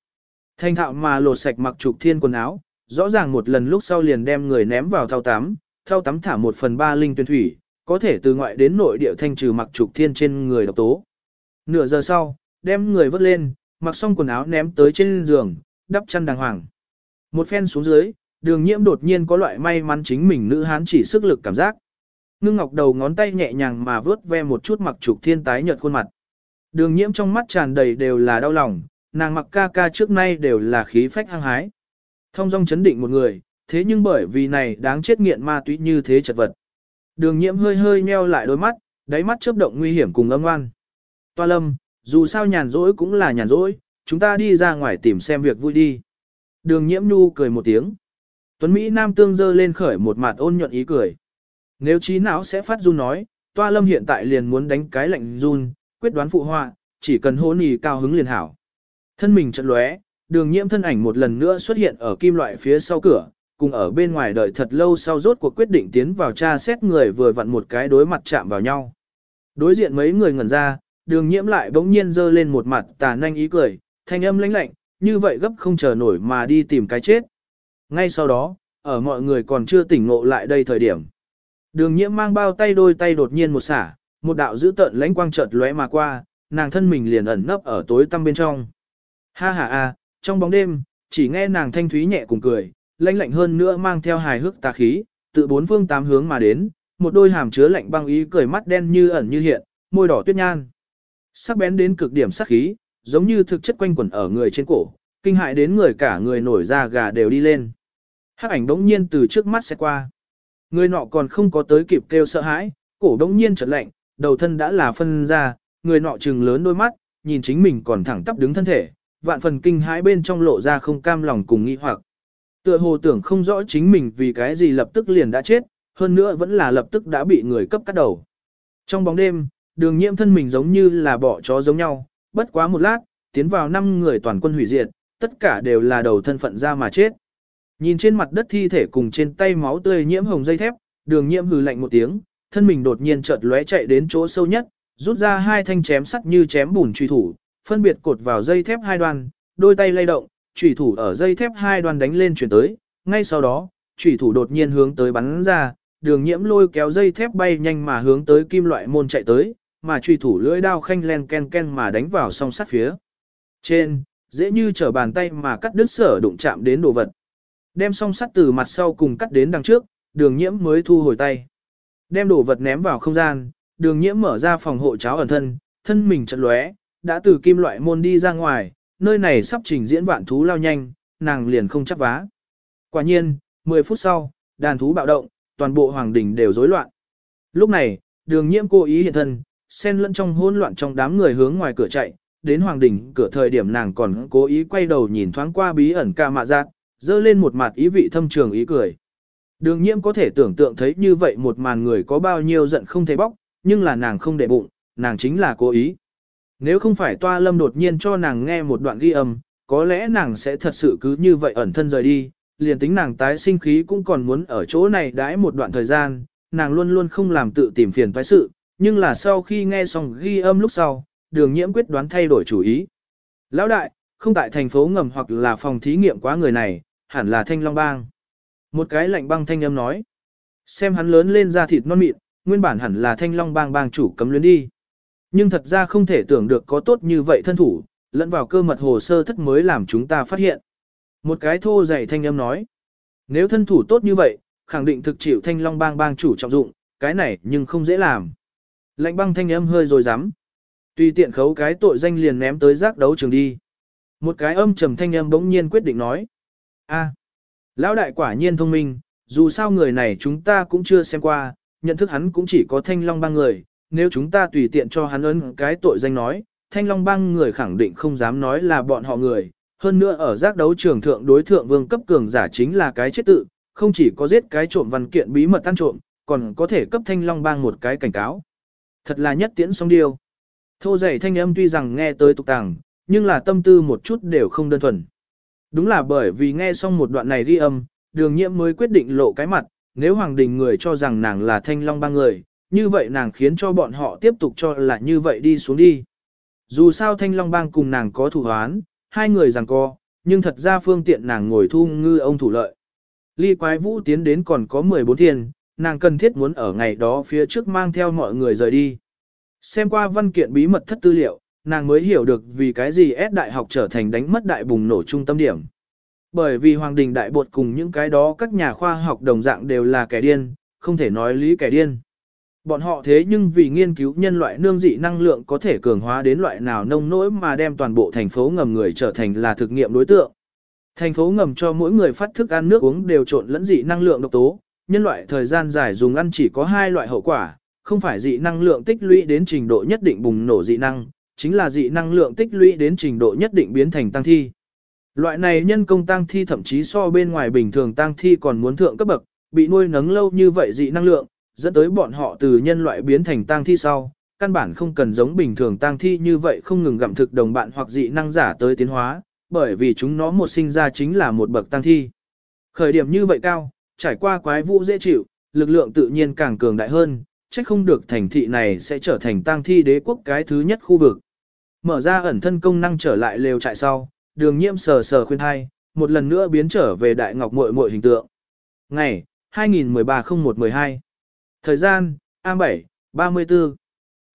Thanh thạo mà lột sạch mặc trục thiên quần áo, rõ ràng một lần lúc sau liền đem người ném vào thao tắm, thao tắm thả một phần ba linh tuyển thủy, có thể từ ngoại đến nội địa thanh trừ mặc trục thiên trên người độc tố. Nửa giờ sau, đem người vớt lên, mặc xong quần áo ném tới trên giường, đắp chăn đàng hoàng. Một phen xuống dưới, đường nhiễm đột nhiên có loại may mắn chính mình nữ hán chỉ sức lực cảm giác. Ngưng ngọc đầu ngón tay nhẹ nhàng mà vớt ve một chút mặc trục thiên tái nhợt khuôn mặt. Đường nhiễm trong mắt tràn đầy đều là đau lòng, nàng mặc ca ca trước nay đều là khí phách hăng hái. Thông dong chấn định một người, thế nhưng bởi vì này đáng chết nghiện ma túy như thế chật vật. Đường nhiễm hơi hơi nheo lại đôi mắt, đáy mắt chớp động nguy hiểm cùng âm ngoan. Toa lâm, dù sao nhàn rỗi cũng là nhàn rỗi, chúng ta đi ra ngoài tìm xem việc vui đi. Đường nhiễm nu cười một tiếng. Tuấn Mỹ Nam tương dơ lên khởi một mặt ôn nhuận ý cười. Nếu trí não sẽ phát run nói, toa lâm hiện tại liền muốn đánh cái lạnh run, quyết đoán phụ họa, chỉ cần hôn ý cao hứng liền hảo. Thân mình trận lóe, đường nhiễm thân ảnh một lần nữa xuất hiện ở kim loại phía sau cửa, cùng ở bên ngoài đợi thật lâu sau rốt cuộc quyết định tiến vào tra xét người vừa vặn một cái đối mặt chạm vào nhau. Đối diện mấy người ngẩn ra, đường nhiễm lại bỗng nhiên giơ lên một mặt tà nanh ý cười, thanh âm lãnh lạnh, như vậy gấp không chờ nổi mà đi tìm cái chết. Ngay sau đó, ở mọi người còn chưa tỉnh ngộ lại đây thời điểm. Đường nhiễm mang bao tay đôi tay đột nhiên một xả, một đạo dữ tợn lãnh quang chợt lóe mà qua, nàng thân mình liền ẩn nấp ở tối tăm bên trong. Ha ha a, trong bóng đêm, chỉ nghe nàng thanh thúy nhẹ cùng cười, lãnh lạnh hơn nữa mang theo hài hước tà khí, tự bốn phương tám hướng mà đến, một đôi hàm chứa lạnh băng ý cười mắt đen như ẩn như hiện, môi đỏ tuyết nhan. Sắc bén đến cực điểm sắc khí, giống như thực chất quanh quẩn ở người trên cổ, kinh hại đến người cả người nổi da gà đều đi lên. Hắc ảnh đống nhiên từ trước mắt sẽ qua. Người nọ còn không có tới kịp kêu sợ hãi, cổ đống nhiên chợt lạnh, đầu thân đã là phân ra, người nọ trừng lớn đôi mắt, nhìn chính mình còn thẳng tắp đứng thân thể, vạn phần kinh hãi bên trong lộ ra không cam lòng cùng nghi hoặc. Tựa hồ tưởng không rõ chính mình vì cái gì lập tức liền đã chết, hơn nữa vẫn là lập tức đã bị người cấp cắt đầu. Trong bóng đêm, đường nhiễm thân mình giống như là bỏ chó giống nhau, bất quá một lát, tiến vào năm người toàn quân hủy diệt, tất cả đều là đầu thân phận ra mà chết. Nhìn trên mặt đất thi thể cùng trên tay máu tươi nhiễm hồng dây thép, đường nhiễm hừ lạnh một tiếng, thân mình đột nhiên chợt lóe chạy đến chỗ sâu nhất, rút ra hai thanh chém sắt như chém bùn truy thủ, phân biệt cột vào dây thép hai đoàn, đôi tay lay động, chủy thủ ở dây thép hai đoàn đánh lên chuyển tới, ngay sau đó, chủy thủ đột nhiên hướng tới bắn ra, đường nhiễm lôi kéo dây thép bay nhanh mà hướng tới kim loại môn chạy tới, mà chủy thủ lưỡi đao khanh len ken ken mà đánh vào song sắt phía. Trên, dễ như trở bàn tay mà cắt đứt sở đụng chạm đến đồ vật. Đem song sắt từ mặt sau cùng cắt đến đằng trước, đường nhiễm mới thu hồi tay. Đem đồ vật ném vào không gian, đường nhiễm mở ra phòng hộ cháo ẩn thân, thân mình chật lóe, đã từ kim loại môn đi ra ngoài, nơi này sắp trình diễn vạn thú lao nhanh, nàng liền không chấp vá. Quả nhiên, 10 phút sau, đàn thú bạo động, toàn bộ hoàng đỉnh đều rối loạn. Lúc này, đường nhiễm cố ý hiện thân, xen lẫn trong hỗn loạn trong đám người hướng ngoài cửa chạy, đến hoàng đỉnh cửa thời điểm nàng còn cố ý quay đầu nhìn thoáng qua bí ẩn ca mạ giác, dơ lên một mặt ý vị thâm trường ý cười. Đường nhiễm có thể tưởng tượng thấy như vậy một màn người có bao nhiêu giận không thể bóc, nhưng là nàng không để bụng, nàng chính là cố ý. Nếu không phải toa lâm đột nhiên cho nàng nghe một đoạn ghi âm, có lẽ nàng sẽ thật sự cứ như vậy ẩn thân rời đi, liền tính nàng tái sinh khí cũng còn muốn ở chỗ này đãi một đoạn thời gian, nàng luôn luôn không làm tự tìm phiền toái sự, nhưng là sau khi nghe xong ghi âm lúc sau, đường nhiễm quyết đoán thay đổi chủ ý. Lão đại, không tại thành phố ngầm hoặc là phòng thí nghiệm quá người này, hẳn là thanh long bang. Một cái lạnh băng thanh âm nói. Xem hắn lớn lên da thịt non mịn, nguyên bản hẳn là thanh long bang bang chủ cấm luyến đi. Nhưng thật ra không thể tưởng được có tốt như vậy thân thủ, lẫn vào cơ mật hồ sơ thất mới làm chúng ta phát hiện. Một cái thô dày thanh âm nói. Nếu thân thủ tốt như vậy, khẳng định thực chịu thanh long bang bang chủ trọng dụng, cái này nhưng không dễ làm. Lạnh băng thanh âm hơi rồi dám. Tùy tiện khấu cái tội danh liền ném tới giác đấu trường đi. Một cái âm trầm thanh âm bỗng nhiên quyết định nói. a lão đại quả nhiên thông minh, dù sao người này chúng ta cũng chưa xem qua, nhận thức hắn cũng chỉ có thanh long bang người, nếu chúng ta tùy tiện cho hắn ấn cái tội danh nói, thanh long bang người khẳng định không dám nói là bọn họ người, hơn nữa ở giác đấu trường thượng đối thượng vương cấp cường giả chính là cái chết tự, không chỉ có giết cái trộm văn kiện bí mật tan trộm, còn có thể cấp thanh long bang một cái cảnh cáo. Thật là nhất tiễn song điêu. Thô dày thanh âm tuy rằng nghe tới tục tàng, nhưng là tâm tư một chút đều không đơn thuần. Đúng là bởi vì nghe xong một đoạn này ghi âm, đường nhiễm mới quyết định lộ cái mặt, nếu Hoàng Đình người cho rằng nàng là thanh long bang người, như vậy nàng khiến cho bọn họ tiếp tục cho là như vậy đi xuống đi. Dù sao thanh long bang cùng nàng có thủ hoán, hai người rằng co, nhưng thật ra phương tiện nàng ngồi thu ngư ông thủ lợi. Ly quái vũ tiến đến còn có 14 thiên, nàng cần thiết muốn ở ngày đó phía trước mang theo mọi người rời đi. Xem qua văn kiện bí mật thất tư liệu, nàng mới hiểu được vì cái gì S đại học trở thành đánh mất đại bùng nổ trung tâm điểm. Bởi vì Hoàng Đình Đại Bột cùng những cái đó các nhà khoa học đồng dạng đều là kẻ điên, không thể nói lý kẻ điên. Bọn họ thế nhưng vì nghiên cứu nhân loại nương dị năng lượng có thể cường hóa đến loại nào nông nỗi mà đem toàn bộ thành phố ngầm người trở thành là thực nghiệm đối tượng. Thành phố ngầm cho mỗi người phát thức ăn nước uống đều trộn lẫn dị năng lượng độc tố, nhân loại thời gian dài dùng ăn chỉ có hai loại hậu quả, không phải dị năng lượng tích lũy đến trình độ nhất định bùng nổ dị năng, chính là dị năng lượng tích lũy đến trình độ nhất định biến thành tăng thi. Loại này nhân công tăng thi thậm chí so bên ngoài bình thường tăng thi còn muốn thượng cấp bậc, bị nuôi nấng lâu như vậy dị năng lượng, dẫn tới bọn họ từ nhân loại biến thành tang thi sau, căn bản không cần giống bình thường tang thi như vậy không ngừng gặm thực đồng bạn hoặc dị năng giả tới tiến hóa, bởi vì chúng nó một sinh ra chính là một bậc tang thi. Khởi điểm như vậy cao, trải qua quái vũ dễ chịu, lực lượng tự nhiên càng cường đại hơn, chắc không được thành thị này sẽ trở thành tang thi đế quốc cái thứ nhất khu vực. Mở ra ẩn thân công năng trở lại lều trại sau, đường nhiễm sờ sờ khuyên thai, một lần nữa biến trở về đại ngọc muội muội hình tượng. Ngày, 2013-01-12 Thời gian, A7, 34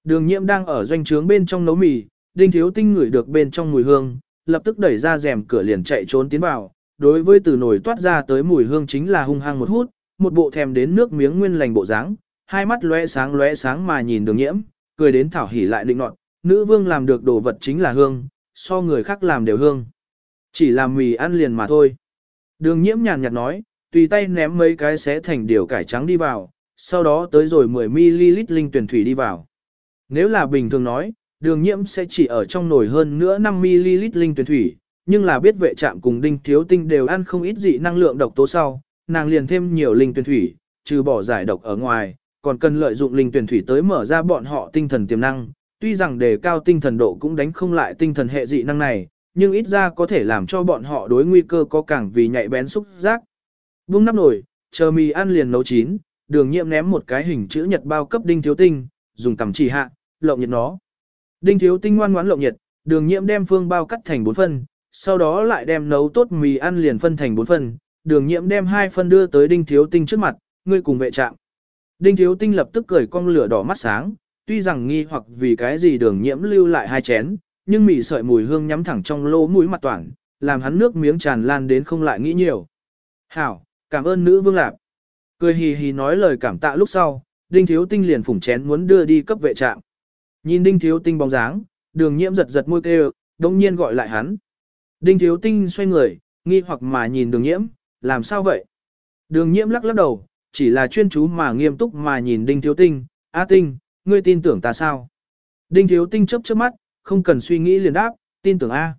Đường nhiễm đang ở doanh trướng bên trong nấu mì, đinh thiếu tinh ngửi được bên trong mùi hương, lập tức đẩy ra rèm cửa liền chạy trốn tiến vào. Đối với từ nồi toát ra tới mùi hương chính là hung hăng một hút, một bộ thèm đến nước miếng nguyên lành bộ dáng, hai mắt lóe sáng lóe sáng mà nhìn đường nhiễm, cười đến thảo hỉ lại định nọt, nữ vương làm được đồ vật chính là hương, so người khác làm đều hương. Chỉ làm mì ăn liền mà thôi. Đường nhiễm nhàn nhạt nói, tùy tay ném mấy cái xé thành điều cải trắng đi vào, sau đó tới rồi 10ml linh tuyển thủy đi vào. Nếu là bình thường nói, đường nhiễm sẽ chỉ ở trong nồi hơn nữa 5ml linh tuyển thủy, nhưng là biết vệ trạm cùng đinh thiếu tinh đều ăn không ít dị năng lượng độc tố sau, nàng liền thêm nhiều linh tuyển thủy, trừ bỏ giải độc ở ngoài, còn cần lợi dụng linh tuyển thủy tới mở ra bọn họ tinh thần tiềm năng. Tuy rằng đề cao tinh thần độ cũng đánh không lại tinh thần hệ dị năng này, nhưng ít ra có thể làm cho bọn họ đối nguy cơ có càng vì nhạy bén xúc giác. Vung nắp nồi, chờ mì ăn liền nấu chín, đường nhiệm ném một cái hình chữ nhật bao cấp đinh thiếu tinh, dùng cầm chỉ hạ, lộng nhiệt nó. Đinh thiếu tinh ngoan ngoãn lộng nhiệt, đường nhiệm đem phương bao cắt thành bốn phân, sau đó lại đem nấu tốt mì ăn liền phân thành bốn phân, đường nhiệm đem hai phân đưa tới đinh thiếu tinh trước mặt, ngươi cùng vệ trạng. Đinh thiếu tinh lập tức cười cong lửa đỏ mắt sáng, tuy rằng nghi hoặc vì cái gì đường nhiễm lưu lại hai chén, nhưng mì sợi mùi hương nhắm thẳng trong lỗ mũi mặt toàn, làm hắn nước miếng tràn lan đến không lại nghĩ nhiều. Hảo, cảm ơn nữ vương lạp. Cười hì hì nói lời cảm tạ lúc sau, đinh thiếu tinh liền phủng chén muốn đưa đi cấp vệ trạm. Nhìn đinh thiếu tinh bóng dáng, đường nhiễm giật giật môi kêu, đồng nhiên gọi lại hắn. Đinh thiếu tinh xoay người, nghi hoặc mà nhìn đường nhiễm, làm sao vậy? Đường nhiễm lắc lắc đầu, chỉ là chuyên chú mà nghiêm túc mà nhìn đinh thiếu tinh, A tinh, ngươi tin tưởng ta sao? Đinh thiếu tinh chớp chớp mắt, không cần suy nghĩ liền đáp, tin tưởng A.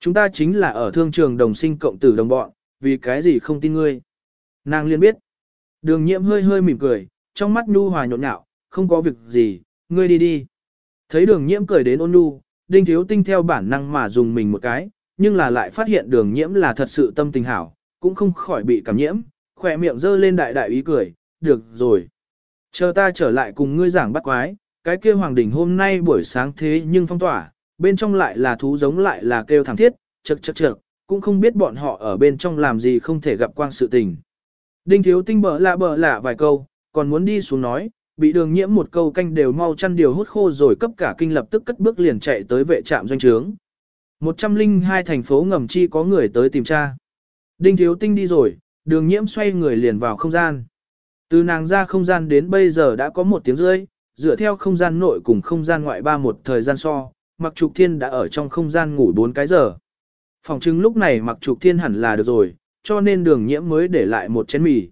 Chúng ta chính là ở thương trường đồng sinh cộng tử đồng bọn, vì cái gì không tin ngươi. Nàng liền biết. Đường nhiễm hơi hơi mỉm cười, trong mắt nhu hòa nhộn nhạo, không có việc gì, ngươi đi đi. Thấy đường nhiễm cười đến ôn nhu, đinh thiếu tinh theo bản năng mà dùng mình một cái, nhưng là lại phát hiện đường nhiễm là thật sự tâm tình hảo, cũng không khỏi bị cảm nhiễm, khỏe miệng dơ lên đại đại ý cười, được rồi. Chờ ta trở lại cùng ngươi giảng bắt quái, cái kia hoàng đỉnh hôm nay buổi sáng thế nhưng phong tỏa, bên trong lại là thú giống lại là kêu thẳng thiết, chật chật chật, cũng không biết bọn họ ở bên trong làm gì không thể gặp quang sự tình. Đinh thiếu tinh bở lạ bở lạ vài câu, còn muốn đi xuống nói, bị đường nhiễm một câu canh đều mau chăn điều hút khô rồi cấp cả kinh lập tức cất bước liền chạy tới vệ trạm doanh trướng. 102 thành phố ngầm chi có người tới tìm tra. Đinh thiếu tinh đi rồi, đường nhiễm xoay người liền vào không gian. Từ nàng ra không gian đến bây giờ đã có một tiếng rưỡi, dựa theo không gian nội cùng không gian ngoại ba một thời gian so, mặc trục thiên đã ở trong không gian ngủ 4 cái giờ. Phòng chứng lúc này mặc trục thiên hẳn là được rồi, cho nên đường nhiễm mới để lại một chén mì.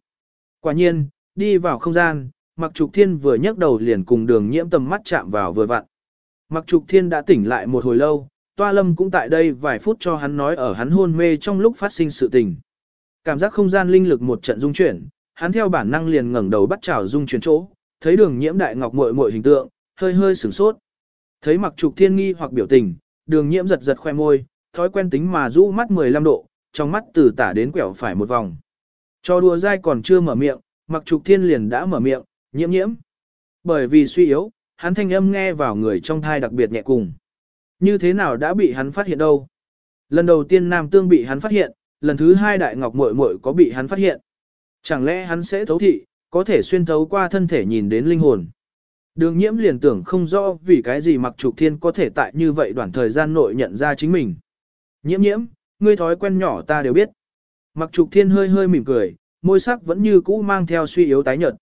Quả nhiên, đi vào không gian, mặc trục thiên vừa nhấc đầu liền cùng đường nhiễm tầm mắt chạm vào vừa vặn. Mặc trục thiên đã tỉnh lại một hồi lâu, toa lâm cũng tại đây vài phút cho hắn nói ở hắn hôn mê trong lúc phát sinh sự tình. Cảm giác không gian linh lực một trận dung chuyển, hắn theo bản năng liền ngẩng đầu bắt chảo dung chuyển chỗ, thấy đường nhiễm đại ngọc muội muội hình tượng, hơi hơi sửng sốt. Thấy mặc trục thiên nghi hoặc biểu tình, đường nhiễm giật giật khoe môi, thói quen tính mà rũ mắt 15 độ, trong mắt từ tả đến quẹo phải một vòng. Cho đùa dai còn chưa mở miệng, mặc trục thiên liền đã mở miệng, nhiễm nhiễm. Bởi vì suy yếu, hắn thanh âm nghe vào người trong thai đặc biệt nhẹ cùng. Như thế nào đã bị hắn phát hiện đâu? Lần đầu tiên Nam Tương bị hắn phát hiện, lần thứ hai Đại Ngọc muội muội có bị hắn phát hiện. Chẳng lẽ hắn sẽ thấu thị, có thể xuyên thấu qua thân thể nhìn đến linh hồn. Đường nhiễm liền tưởng không rõ vì cái gì mặc trục thiên có thể tại như vậy đoạn thời gian nội nhận ra chính mình. Nhiễm nhiễm, ngươi thói quen nhỏ ta đều biết. Mặc trục thiên hơi hơi mỉm cười, môi sắc vẫn như cũ mang theo suy yếu tái nhợt.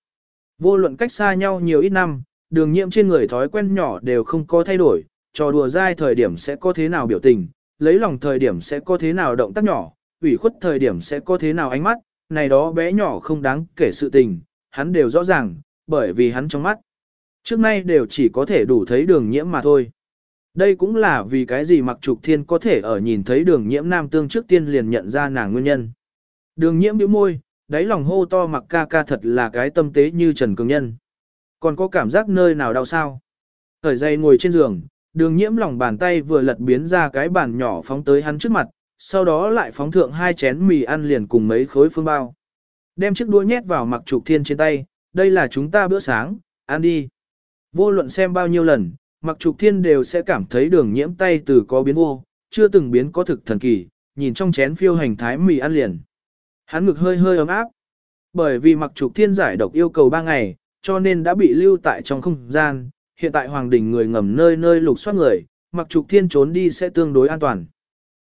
Vô luận cách xa nhau nhiều ít năm, đường nhiễm trên người thói quen nhỏ đều không có thay đổi, trò đùa dai thời điểm sẽ có thế nào biểu tình, lấy lòng thời điểm sẽ có thế nào động tác nhỏ, ủy khuất thời điểm sẽ có thế nào ánh mắt, này đó bé nhỏ không đáng kể sự tình, hắn đều rõ ràng, bởi vì hắn trong mắt. Trước nay đều chỉ có thể đủ thấy đường nhiễm mà thôi. Đây cũng là vì cái gì mặc trục thiên có thể ở nhìn thấy đường nhiễm nam tương trước tiên liền nhận ra nàng nguyên nhân. Đường nhiễm bĩu môi, đáy lòng hô to mặc ca ca thật là cái tâm tế như Trần Cường Nhân. Còn có cảm giác nơi nào đau sao? Thời dây ngồi trên giường, đường nhiễm lòng bàn tay vừa lật biến ra cái bàn nhỏ phóng tới hắn trước mặt, sau đó lại phóng thượng hai chén mì ăn liền cùng mấy khối phương bao. Đem chiếc đũa nhét vào mặc trục thiên trên tay, đây là chúng ta bữa sáng, ăn đi. Vô luận xem bao nhiêu lần, mặc trục thiên đều sẽ cảm thấy đường nhiễm tay từ có biến vô, chưa từng biến có thực thần kỳ, nhìn trong chén phiêu hành thái mì ăn liền. Hắn ngực hơi hơi ấm áp. Bởi vì mặc trục thiên giải độc yêu cầu 3 ngày, cho nên đã bị lưu tại trong không gian, hiện tại hoàng đình người ngầm nơi nơi lục soát người, mặc trục thiên trốn đi sẽ tương đối an toàn.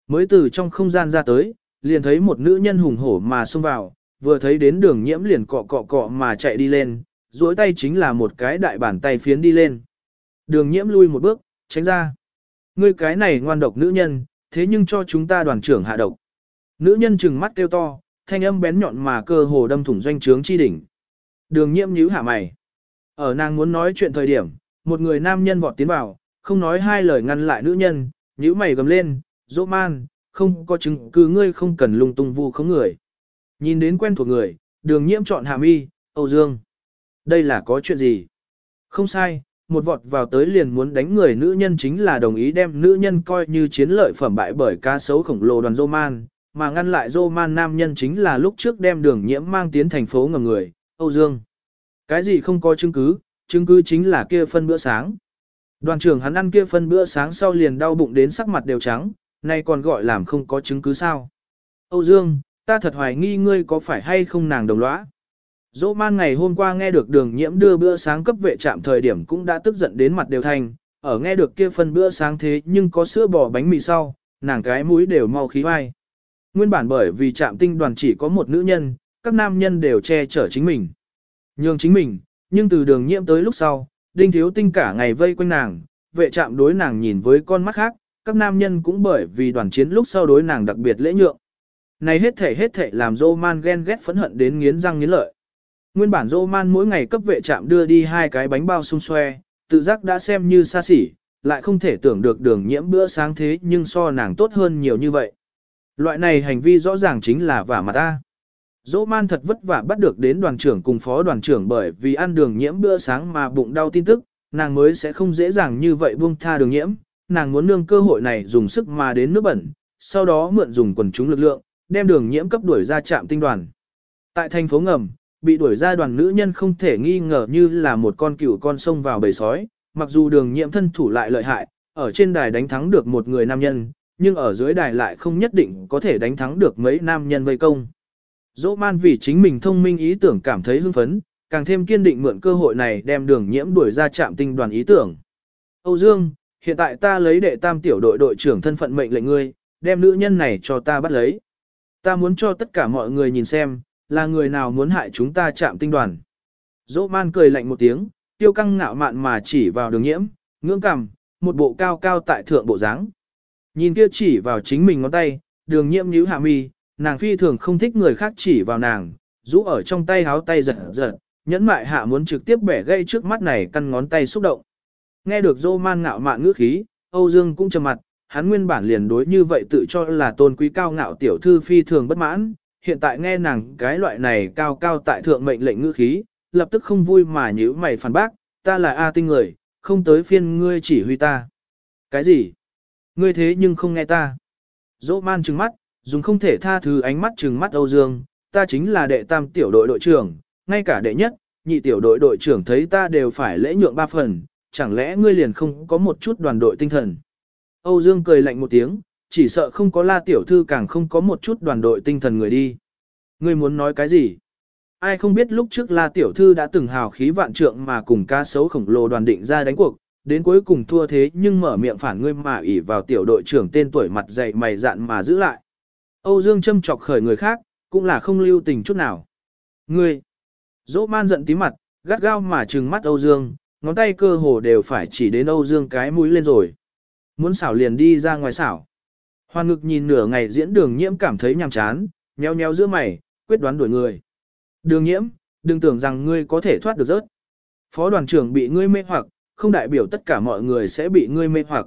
Mới từ trong không gian ra tới, liền thấy một nữ nhân hùng hổ mà xông vào, vừa thấy đến đường nhiễm liền cọ cọ cọ mà chạy đi lên, duỗi tay chính là một cái đại bàn tay phiến đi lên. Đường nhiễm lui một bước, tránh ra. Ngươi cái này ngoan độc nữ nhân, thế nhưng cho chúng ta đoàn trưởng hạ độc. Nữ nhân trừng mắt kêu to, thanh âm bén nhọn mà cơ hồ đâm thủng doanh trướng chi đỉnh. Đường nhiễm nhíu hạ mày. Ở nàng muốn nói chuyện thời điểm, một người nam nhân vọt tiến vào, không nói hai lời ngăn lại nữ nhân, nhíu mày gầm lên, dỗ man, không có chứng cứ ngươi không cần lung tung vu không người. Nhìn đến quen thuộc người, đường nhiễm chọn hàm y, Âu Dương. Đây là có chuyện gì? Không sai, một vọt vào tới liền muốn đánh người nữ nhân chính là đồng ý đem nữ nhân coi như chiến lợi phẩm bại bởi cá sấu khổng lồ đoàn Roman, mà ngăn lại Roman nam nhân chính là lúc trước đem đường nhiễm mang tiến thành phố ngầm người, Âu Dương. Cái gì không có chứng cứ, chứng cứ chính là kia phân bữa sáng. Đoàn trưởng hắn ăn kia phân bữa sáng sau liền đau bụng đến sắc mặt đều trắng, nay còn gọi làm không có chứng cứ sao. Âu Dương, ta thật hoài nghi ngươi có phải hay không nàng đồng lõa. Dỗ man ngày hôm qua nghe được đường nhiễm đưa bữa sáng cấp vệ trạm thời điểm cũng đã tức giận đến mặt đều thành, ở nghe được kia phần bữa sáng thế nhưng có sữa bò bánh mì sau, nàng cái mũi đều mau khí vai. Nguyên bản bởi vì trạm tinh đoàn chỉ có một nữ nhân, các nam nhân đều che chở chính mình. Nhường chính mình, nhưng từ đường nhiễm tới lúc sau, đinh thiếu tinh cả ngày vây quanh nàng, vệ trạm đối nàng nhìn với con mắt khác, các nam nhân cũng bởi vì đoàn chiến lúc sau đối nàng đặc biệt lễ nhượng. Này hết thể hết thể làm Roman ghen ghét phẫn hận đến nghiến răng nghiến lợi. Nguyên bản Dô Man mỗi ngày cấp vệ trạm đưa đi hai cái bánh bao xung xoe, tự giác đã xem như xa xỉ, lại không thể tưởng được đường nhiễm bữa sáng thế nhưng so nàng tốt hơn nhiều như vậy. Loại này hành vi rõ ràng chính là vả mặt ta. Dỗ man thật vất vả bắt được đến đoàn trưởng cùng phó đoàn trưởng bởi vì ăn đường nhiễm bữa sáng mà bụng đau tin tức, nàng mới sẽ không dễ dàng như vậy buông tha đường nhiễm, nàng muốn nương cơ hội này dùng sức mà đến nước bẩn, sau đó mượn dùng quần chúng lực lượng, đem đường nhiễm cấp đuổi ra trạm tinh đoàn. Tại thành phố ngầm, bị đuổi ra đoàn nữ nhân không thể nghi ngờ như là một con cựu con sông vào bầy sói, mặc dù đường nhiễm thân thủ lại lợi hại, ở trên đài đánh thắng được một người nam nhân, nhưng ở dưới đài lại không nhất định có thể đánh thắng được mấy nam nhân vây công. Dỗ man vì chính mình thông minh ý tưởng cảm thấy hưng phấn, càng thêm kiên định mượn cơ hội này đem đường nhiễm đuổi ra trạm tinh đoàn ý tưởng. Âu Dương, hiện tại ta lấy đệ tam tiểu đội đội trưởng thân phận mệnh lệnh ngươi, đem nữ nhân này cho ta bắt lấy. Ta muốn cho tất cả mọi người nhìn xem, là người nào muốn hại chúng ta chạm tinh đoàn. Dỗ man cười lạnh một tiếng, tiêu căng ngạo mạn mà chỉ vào đường nhiễm, ngưỡng cằm, một bộ cao cao tại thượng bộ dáng. Nhìn kia chỉ vào chính mình ngón tay, đường nhiễm nhíu hạ mi, nàng phi thường không thích người khác chỉ vào nàng, rũ ở trong tay háo tay giật giật, nhẫn mại hạ muốn trực tiếp bẻ gây trước mắt này căn ngón tay xúc động. Nghe được dô man ngạo mạn ngữ khí, Âu Dương cũng trầm mặt, hắn nguyên bản liền đối như vậy tự cho là tôn quý cao ngạo tiểu thư phi thường bất mãn, hiện tại nghe nàng cái loại này cao cao tại thượng mệnh lệnh ngữ khí, lập tức không vui mà nhíu mày phản bác, ta là A tinh người, không tới phiên ngươi chỉ huy ta. Cái gì? Ngươi thế nhưng không nghe ta. Dỗ man trừng mắt, dùng không thể tha thứ ánh mắt trừng mắt Âu Dương, ta chính là đệ tam tiểu đội đội trưởng, ngay cả đệ nhất, nhị tiểu đội đội trưởng thấy ta đều phải lễ nhượng ba phần, chẳng lẽ ngươi liền không có một chút đoàn đội tinh thần. Âu Dương cười lạnh một tiếng, chỉ sợ không có la tiểu thư càng không có một chút đoàn đội tinh thần người đi. Ngươi muốn nói cái gì? Ai không biết lúc trước la tiểu thư đã từng hào khí vạn trượng mà cùng ca sấu khổng lồ đoàn định ra đánh cuộc, đến cuối cùng thua thế nhưng mở miệng phản ngươi mà ỉ vào tiểu đội trưởng tên tuổi mặt dày mày dạn mà giữ lại. Âu Dương châm chọc khởi người khác, cũng là không lưu tình chút nào. Ngươi! Dỗ man giận tí mặt, gắt gao mà trừng mắt Âu Dương, ngón tay cơ hồ đều phải chỉ đến Âu Dương cái mũi lên rồi. Muốn xảo liền đi ra ngoài xảo. Hoàn ngực nhìn nửa ngày diễn đường nhiễm cảm thấy nhàm chán, nheo nheo giữa mày, quyết đoán đuổi người. Đường nhiễm, đừng tưởng rằng ngươi có thể thoát được rớt. Phó đoàn trưởng bị ngươi mê hoặc, không đại biểu tất cả mọi người sẽ bị ngươi mê hoặc.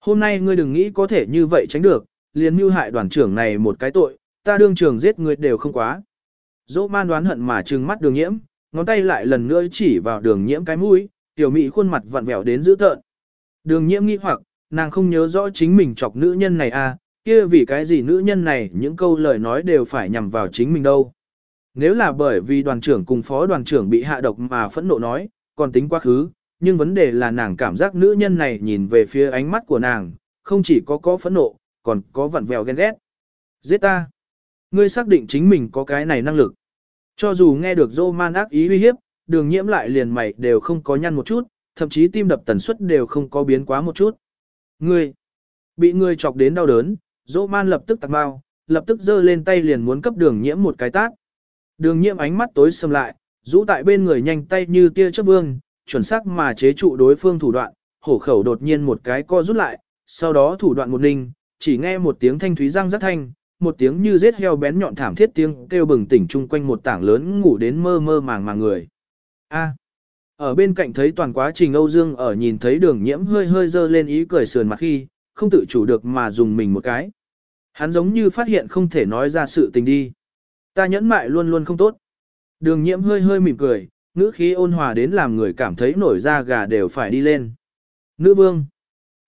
Hôm nay ngươi đừng nghĩ có thể như vậy tránh được, liền mưu hại đoàn trưởng này một cái tội, ta đương trưởng giết ngươi đều không quá. Dỗ man đoán hận mà trừng mắt đường nhiễm, ngón tay lại lần nữa chỉ vào đường nhiễm cái mũi, tiểu mỹ khuôn mặt vặn vẹo đến dữ tợn. Đường nhiễm nghi hoặc, nàng không nhớ rõ chính mình chọc nữ nhân này à, kia vì cái gì nữ nhân này những câu lời nói đều phải nhằm vào chính mình đâu. Nếu là bởi vì đoàn trưởng cùng phó đoàn trưởng bị hạ độc mà phẫn nộ nói, còn tính quá khứ, nhưng vấn đề là nàng cảm giác nữ nhân này nhìn về phía ánh mắt của nàng, không chỉ có có phẫn nộ, còn có vặn vẹo ghen ghét. Giết ta! Ngươi xác định chính mình có cái này năng lực. Cho dù nghe được dô man ác ý uy hiếp, đường nhiễm lại liền mày đều không có nhăn một chút, thậm chí tim đập tần suất đều không có biến quá một chút. Ngươi! Bị ngươi chọc đến đau đớn, dỗ man lập tức tạc bao, lập tức giơ lên tay liền muốn cấp đường nhiễm một cái tát. Đường nhiễm ánh mắt tối sầm lại, rũ tại bên người nhanh tay như tia chớp vương, chuẩn xác mà chế trụ đối phương thủ đoạn, hổ khẩu đột nhiên một cái co rút lại, sau đó thủ đoạn một ninh, chỉ nghe một tiếng thanh thúy răng rất thanh, một tiếng như giết heo bén nhọn thảm thiết tiếng kêu bừng tỉnh chung quanh một tảng lớn ngủ đến mơ mơ màng màng người. A ở bên cạnh thấy toàn quá trình Âu Dương ở nhìn thấy đường nhiễm hơi hơi dơ lên ý cười sườn mặt khi, không tự chủ được mà dùng mình một cái. Hắn giống như phát hiện không thể nói ra sự tình đi. Ta nhẫn mại luôn luôn không tốt. Đường nhiễm hơi hơi mỉm cười, ngữ khí ôn hòa đến làm người cảm thấy nổi da gà đều phải đi lên. Nữ vương.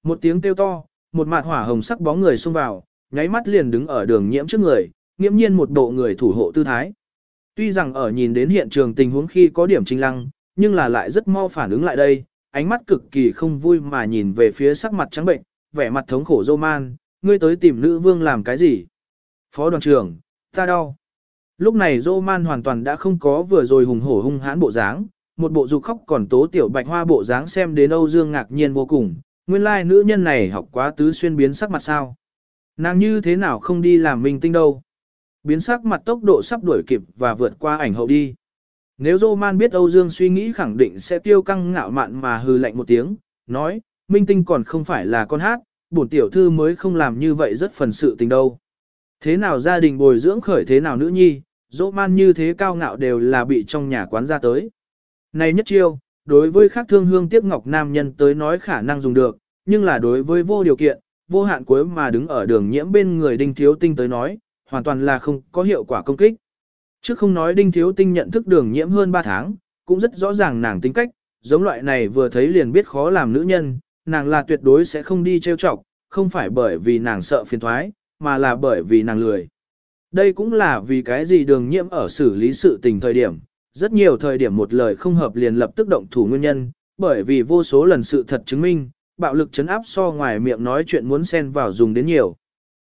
Một tiếng kêu to, một mạt hỏa hồng sắc bóng người xông vào, nháy mắt liền đứng ở đường nhiễm trước người, nghiễm nhiên một bộ người thủ hộ tư thái. Tuy rằng ở nhìn đến hiện trường tình huống khi có điểm trinh lăng, nhưng là lại rất mau phản ứng lại đây, ánh mắt cực kỳ không vui mà nhìn về phía sắc mặt trắng bệnh, vẻ mặt thống khổ dô man, ngươi tới tìm nữ vương làm cái gì? Phó đoàn trưởng, ta đau. Lúc này dô man hoàn toàn đã không có vừa rồi hùng hổ hung hãn bộ dáng, một bộ dục khóc còn tố tiểu bạch hoa bộ dáng xem đến Âu Dương ngạc nhiên vô cùng, nguyên lai nữ nhân này học quá tứ xuyên biến sắc mặt sao. Nàng như thế nào không đi làm minh tinh đâu. Biến sắc mặt tốc độ sắp đuổi kịp và vượt qua ảnh hậu đi. Nếu Roman Man biết Âu Dương suy nghĩ khẳng định sẽ tiêu căng ngạo mạn mà hừ lạnh một tiếng, nói, minh tinh còn không phải là con hát, bổn tiểu thư mới không làm như vậy rất phần sự tình đâu. Thế nào gia đình bồi dưỡng khởi thế nào nữ nhi, Roman Man như thế cao ngạo đều là bị trong nhà quán ra tới. Này nhất chiêu, đối với khác thương hương tiếc ngọc nam nhân tới nói khả năng dùng được, nhưng là đối với vô điều kiện, vô hạn cuối mà đứng ở đường nhiễm bên người đinh thiếu tinh tới nói, hoàn toàn là không có hiệu quả công kích. Trước không nói đinh thiếu tinh nhận thức đường nhiễm hơn 3 tháng, cũng rất rõ ràng nàng tính cách, giống loại này vừa thấy liền biết khó làm nữ nhân, nàng là tuyệt đối sẽ không đi trêu chọc, không phải bởi vì nàng sợ phiền thoái, mà là bởi vì nàng lười. Đây cũng là vì cái gì đường nhiễm ở xử lý sự tình thời điểm, rất nhiều thời điểm một lời không hợp liền lập tức động thủ nguyên nhân, bởi vì vô số lần sự thật chứng minh, bạo lực chấn áp so ngoài miệng nói chuyện muốn xen vào dùng đến nhiều.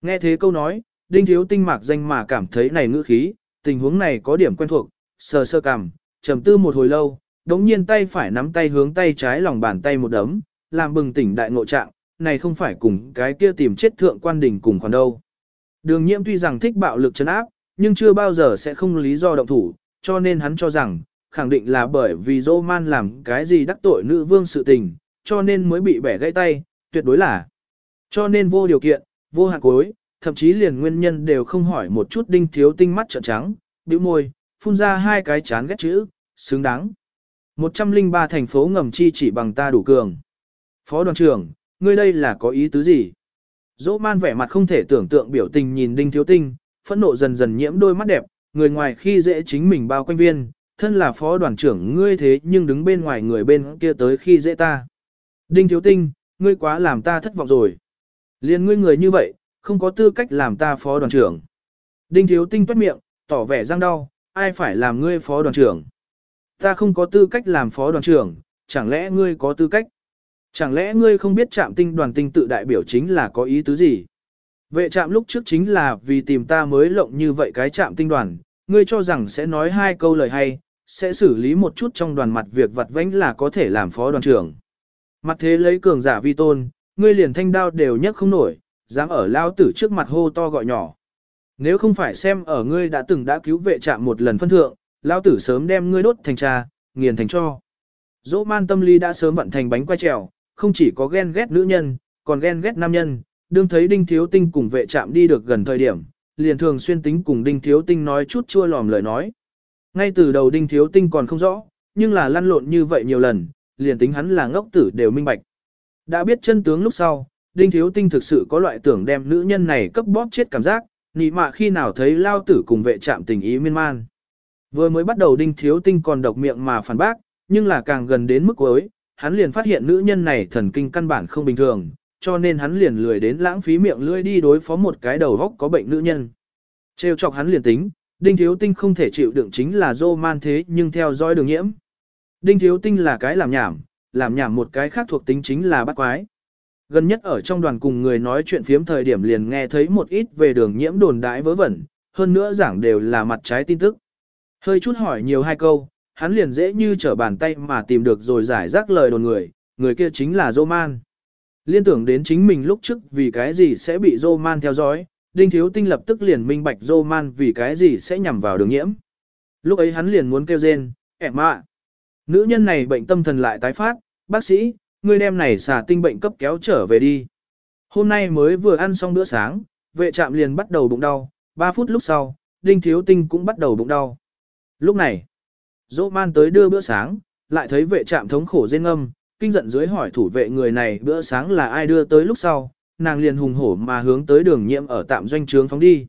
Nghe thế câu nói, đinh thiếu tinh mạc danh mà cảm thấy này ngữ khí, tình huống này có điểm quen thuộc, sờ sơ cằm, trầm tư một hồi lâu, đống nhiên tay phải nắm tay hướng tay trái lòng bàn tay một đấm, làm bừng tỉnh đại ngộ trạng, này không phải cùng cái kia tìm chết thượng quan đỉnh cùng khoản đâu. Đường nhiễm tuy rằng thích bạo lực chấn áp, nhưng chưa bao giờ sẽ không lý do động thủ, cho nên hắn cho rằng, khẳng định là bởi vì dô man làm cái gì đắc tội nữ vương sự tình, cho nên mới bị bẻ gãy tay, tuyệt đối là. Cho nên vô điều kiện, vô hạn cối thậm chí liền nguyên nhân đều không hỏi một chút đinh thiếu tinh mắt trợn trắng, bĩu môi, phun ra hai cái chán ghét chữ, xứng đáng. 103 thành phố ngầm chi chỉ bằng ta đủ cường. Phó đoàn trưởng, ngươi đây là có ý tứ gì? Dỗ man vẻ mặt không thể tưởng tượng biểu tình nhìn đinh thiếu tinh, phẫn nộ dần dần nhiễm đôi mắt đẹp, người ngoài khi dễ chính mình bao quanh viên, thân là phó đoàn trưởng ngươi thế nhưng đứng bên ngoài người bên kia tới khi dễ ta. Đinh thiếu tinh, ngươi quá làm ta thất vọng rồi. Liên ngươi người như vậy, không có tư cách làm ta phó đoàn trưởng. Đinh thiếu tinh tuét miệng, tỏ vẻ răng đau, ai phải làm ngươi phó đoàn trưởng. Ta không có tư cách làm phó đoàn trưởng, chẳng lẽ ngươi có tư cách? Chẳng lẽ ngươi không biết trạm tinh đoàn tinh tự đại biểu chính là có ý tứ gì? Vệ trạm lúc trước chính là vì tìm ta mới lộng như vậy cái trạm tinh đoàn, ngươi cho rằng sẽ nói hai câu lời hay, sẽ xử lý một chút trong đoàn mặt việc vặt vãnh là có thể làm phó đoàn trưởng. Mặt thế lấy cường giả vi tôn, ngươi liền thanh đao đều nhấc không nổi, dám ở lao tử trước mặt hô to gọi nhỏ. Nếu không phải xem ở ngươi đã từng đã cứu vệ trạm một lần phân thượng, lao tử sớm đem ngươi đốt thành trà, nghiền thành cho. Dỗ man tâm lý đã sớm vận thành bánh quay trèo, không chỉ có ghen ghét nữ nhân, còn ghen ghét nam nhân, đương thấy đinh thiếu tinh cùng vệ trạm đi được gần thời điểm, liền thường xuyên tính cùng đinh thiếu tinh nói chút chua lòm lời nói. Ngay từ đầu đinh thiếu tinh còn không rõ, nhưng là lăn lộn như vậy nhiều lần, liền tính hắn là ngốc tử đều minh bạch. Đã biết chân tướng lúc sau, đinh thiếu tinh thực sự có loại tưởng đem nữ nhân này cấp bóp chết cảm giác, nị mạ khi nào thấy lao tử cùng vệ trạm tình ý miên man. Vừa mới bắt đầu đinh thiếu tinh còn độc miệng mà phản bác, nhưng là càng gần đến mức cuối, hắn liền phát hiện nữ nhân này thần kinh căn bản không bình thường, cho nên hắn liền lười đến lãng phí miệng lưỡi đi đối phó một cái đầu góc có bệnh nữ nhân. Trêu chọc hắn liền tính, đinh thiếu tinh không thể chịu đựng chính là dô man thế nhưng theo dõi đường nhiễm. Đinh thiếu tinh là cái làm nhảm, làm nhảm một cái khác thuộc tính chính là bắt quái. Gần nhất ở trong đoàn cùng người nói chuyện phiếm thời điểm liền nghe thấy một ít về đường nhiễm đồn đãi vớ vẩn, hơn nữa giảng đều là mặt trái tin tức. Hơi chút hỏi nhiều hai câu, hắn liền dễ như trở bàn tay mà tìm được rồi giải rác lời đồn người, người kia chính là Roman. Liên tưởng đến chính mình lúc trước vì cái gì sẽ bị Roman theo dõi, Đinh Thiếu Tinh lập tức liền minh bạch Roman vì cái gì sẽ nhằm vào đường nhiễm. Lúc ấy hắn liền muốn kêu rên, em ạ. Nữ nhân này bệnh tâm thần lại tái phát, bác sĩ, ngươi đem này xà tinh bệnh cấp kéo trở về đi. Hôm nay mới vừa ăn xong bữa sáng, vệ trạm liền bắt đầu bụng đau, 3 phút lúc sau, Đinh Thiếu Tinh cũng bắt đầu bụng đau. Lúc này, dỗ man tới đưa bữa sáng, lại thấy vệ trạm thống khổ rên âm, kinh giận dưới hỏi thủ vệ người này bữa sáng là ai đưa tới lúc sau, nàng liền hùng hổ mà hướng tới đường nhiễm ở tạm doanh trướng phóng đi.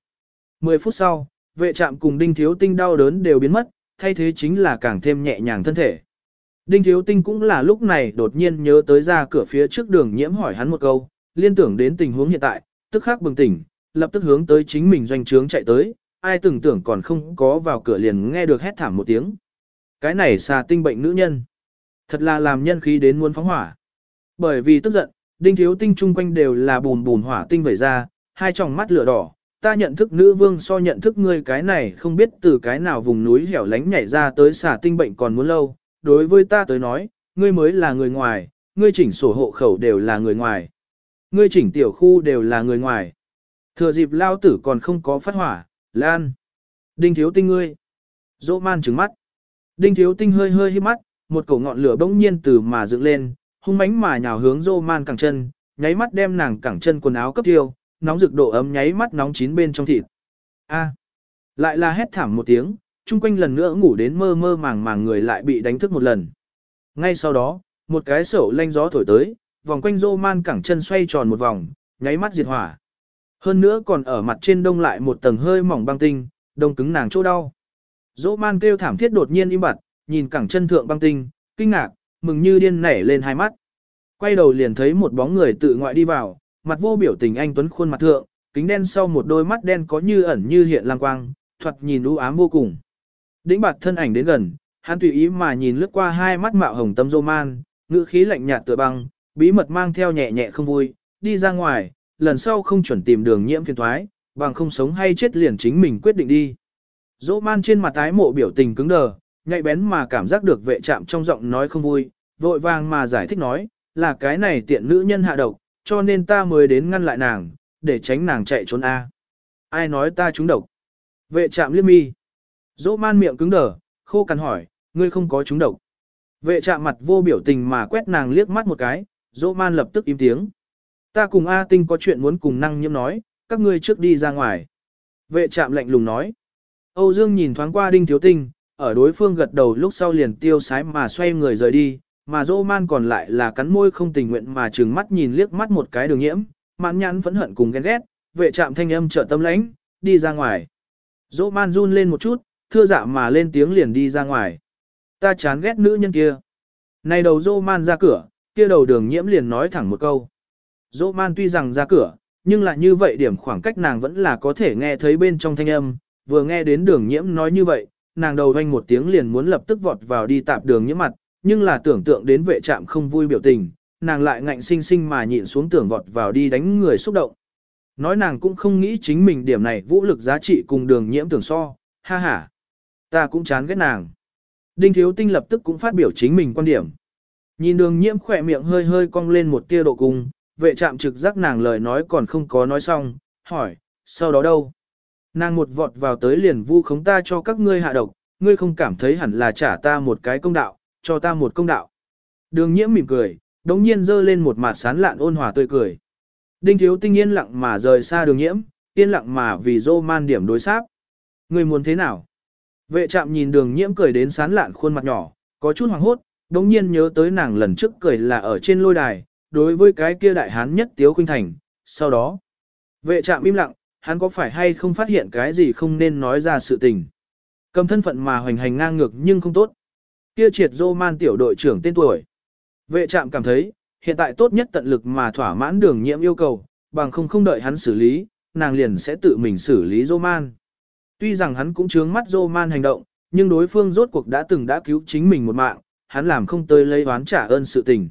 10 phút sau, vệ trạm cùng đinh thiếu tinh đau đớn đều biến mất, thay thế chính là càng thêm nhẹ nhàng thân thể. Đinh thiếu tinh cũng là lúc này đột nhiên nhớ tới ra cửa phía trước đường nhiễm hỏi hắn một câu, liên tưởng đến tình huống hiện tại, tức khắc bừng tỉnh, lập tức hướng tới chính mình doanh trướng chạy tới, ai từng tưởng còn không có vào cửa liền nghe được hét thảm một tiếng. Cái này xà tinh bệnh nữ nhân. Thật là làm nhân khí đến muốn phóng hỏa. Bởi vì tức giận, đinh thiếu tinh chung quanh đều là bùn bùn hỏa tinh vẩy ra, hai tròng mắt lửa đỏ. Ta nhận thức nữ vương so nhận thức ngươi cái này không biết từ cái nào vùng núi hẻo lánh nhảy ra tới xà tinh bệnh còn muốn lâu. Đối với ta tới nói, ngươi mới là người ngoài, ngươi chỉnh sổ hộ khẩu đều là người ngoài. Ngươi chỉnh tiểu khu đều là người ngoài. Thừa dịp lao tử còn không có phát hỏa, lan. Đinh thiếu tinh ngươi. Dỗ man trứng mắt. Đinh thiếu tinh hơi hơi hít mắt, một cổ ngọn lửa bỗng nhiên từ mà dựng lên, hung mãnh mà nhào hướng dô man cẳng chân, nháy mắt đem nàng cẳng chân quần áo cấp tiêu, nóng rực độ ấm nháy mắt nóng chín bên trong thịt. A. Lại là hét thảm một tiếng, chung quanh lần nữa ngủ đến mơ mơ màng màng người lại bị đánh thức một lần. Ngay sau đó, một cái sổ lanh gió thổi tới, vòng quanh dô man cẳng chân xoay tròn một vòng, nháy mắt diệt hỏa. Hơn nữa còn ở mặt trên đông lại một tầng hơi mỏng băng tinh, đông cứng nàng chỗ đau. Dỗ man kêu thảm thiết đột nhiên im bặt, nhìn cẳng chân thượng băng tinh, kinh ngạc, mừng như điên nảy lên hai mắt. Quay đầu liền thấy một bóng người tự ngoại đi vào, mặt vô biểu tình anh tuấn khuôn mặt thượng, kính đen sau một đôi mắt đen có như ẩn như hiện lang quang, thuật nhìn u ám vô cùng. Đĩnh bạt thân ảnh đến gần, hắn tùy ý mà nhìn lướt qua hai mắt mạo hồng tâm dô man, ngữ khí lạnh nhạt tựa băng, bí mật mang theo nhẹ nhẹ không vui, đi ra ngoài, lần sau không chuẩn tìm đường nhiễm phiền thoái, bằng không sống hay chết liền chính mình quyết định đi. Dỗ man trên mặt tái mộ biểu tình cứng đờ, nhạy bén mà cảm giác được vệ trạm trong giọng nói không vui, vội vàng mà giải thích nói, là cái này tiện nữ nhân hạ độc, cho nên ta mới đến ngăn lại nàng, để tránh nàng chạy trốn A. Ai nói ta trúng độc? Vệ trạm liếc mi. Dỗ man miệng cứng đờ, khô cằn hỏi, ngươi không có trúng độc. Vệ trạm mặt vô biểu tình mà quét nàng liếc mắt một cái, dỗ man lập tức im tiếng. Ta cùng A Tinh có chuyện muốn cùng năng nhiễm nói, các ngươi trước đi ra ngoài. Vệ trạm lạnh lùng nói. Âu Dương nhìn thoáng qua đinh thiếu tinh, ở đối phương gật đầu lúc sau liền tiêu sái mà xoay người rời đi, mà dỗ man còn lại là cắn môi không tình nguyện mà trừng mắt nhìn liếc mắt một cái đường nhiễm, mãn nhãn phẫn hận cùng ghen ghét, vệ trạm thanh âm trợ tâm lãnh, đi ra ngoài. Dỗ man run lên một chút, thưa dạ mà lên tiếng liền đi ra ngoài. Ta chán ghét nữ nhân kia. Này đầu dỗ man ra cửa, kia đầu đường nhiễm liền nói thẳng một câu. Dỗ man tuy rằng ra cửa, nhưng lại như vậy điểm khoảng cách nàng vẫn là có thể nghe thấy bên trong thanh âm, vừa nghe đến đường nhiễm nói như vậy, nàng đầu vanh một tiếng liền muốn lập tức vọt vào đi tạp đường nhiễm mặt, nhưng là tưởng tượng đến vệ trạm không vui biểu tình, nàng lại ngạnh sinh sinh mà nhịn xuống tưởng vọt vào đi đánh người xúc động. Nói nàng cũng không nghĩ chính mình điểm này vũ lực giá trị cùng đường nhiễm tưởng so, ha ha. Ta cũng chán ghét nàng. Đinh Thiếu Tinh lập tức cũng phát biểu chính mình quan điểm. Nhìn đường nhiễm khỏe miệng hơi hơi cong lên một tia độ cung, vệ trạm trực giác nàng lời nói còn không có nói xong, hỏi, sau đó đâu? Nàng một vọt vào tới liền vu khống ta cho các ngươi hạ độc, ngươi không cảm thấy hẳn là trả ta một cái công đạo, cho ta một công đạo. Đường nhiễm mỉm cười, đống nhiên dơ lên một mặt sán lạn ôn hòa tươi cười. Đinh thiếu tinh yên lặng mà rời xa đường nhiễm, yên lặng mà vì dô man điểm đối sáp. Ngươi muốn thế nào? Vệ trạm nhìn đường nhiễm cười đến sán lạn khuôn mặt nhỏ, có chút hoàng hốt, đống nhiên nhớ tới nàng lần trước cười là ở trên lôi đài, đối với cái kia đại hán nhất tiếu khuynh thành, sau đó. Vệ trạm im lặng, hắn có phải hay không phát hiện cái gì không nên nói ra sự tình. Cầm thân phận mà hoành hành ngang ngược nhưng không tốt. Kia triệt dô man tiểu đội trưởng tên tuổi. Vệ trạm cảm thấy, hiện tại tốt nhất tận lực mà thỏa mãn đường nhiễm yêu cầu, bằng không không đợi hắn xử lý, nàng liền sẽ tự mình xử lý dô man. Tuy rằng hắn cũng chướng mắt dô man hành động, nhưng đối phương rốt cuộc đã từng đã cứu chính mình một mạng, hắn làm không tới lấy oán trả ơn sự tình.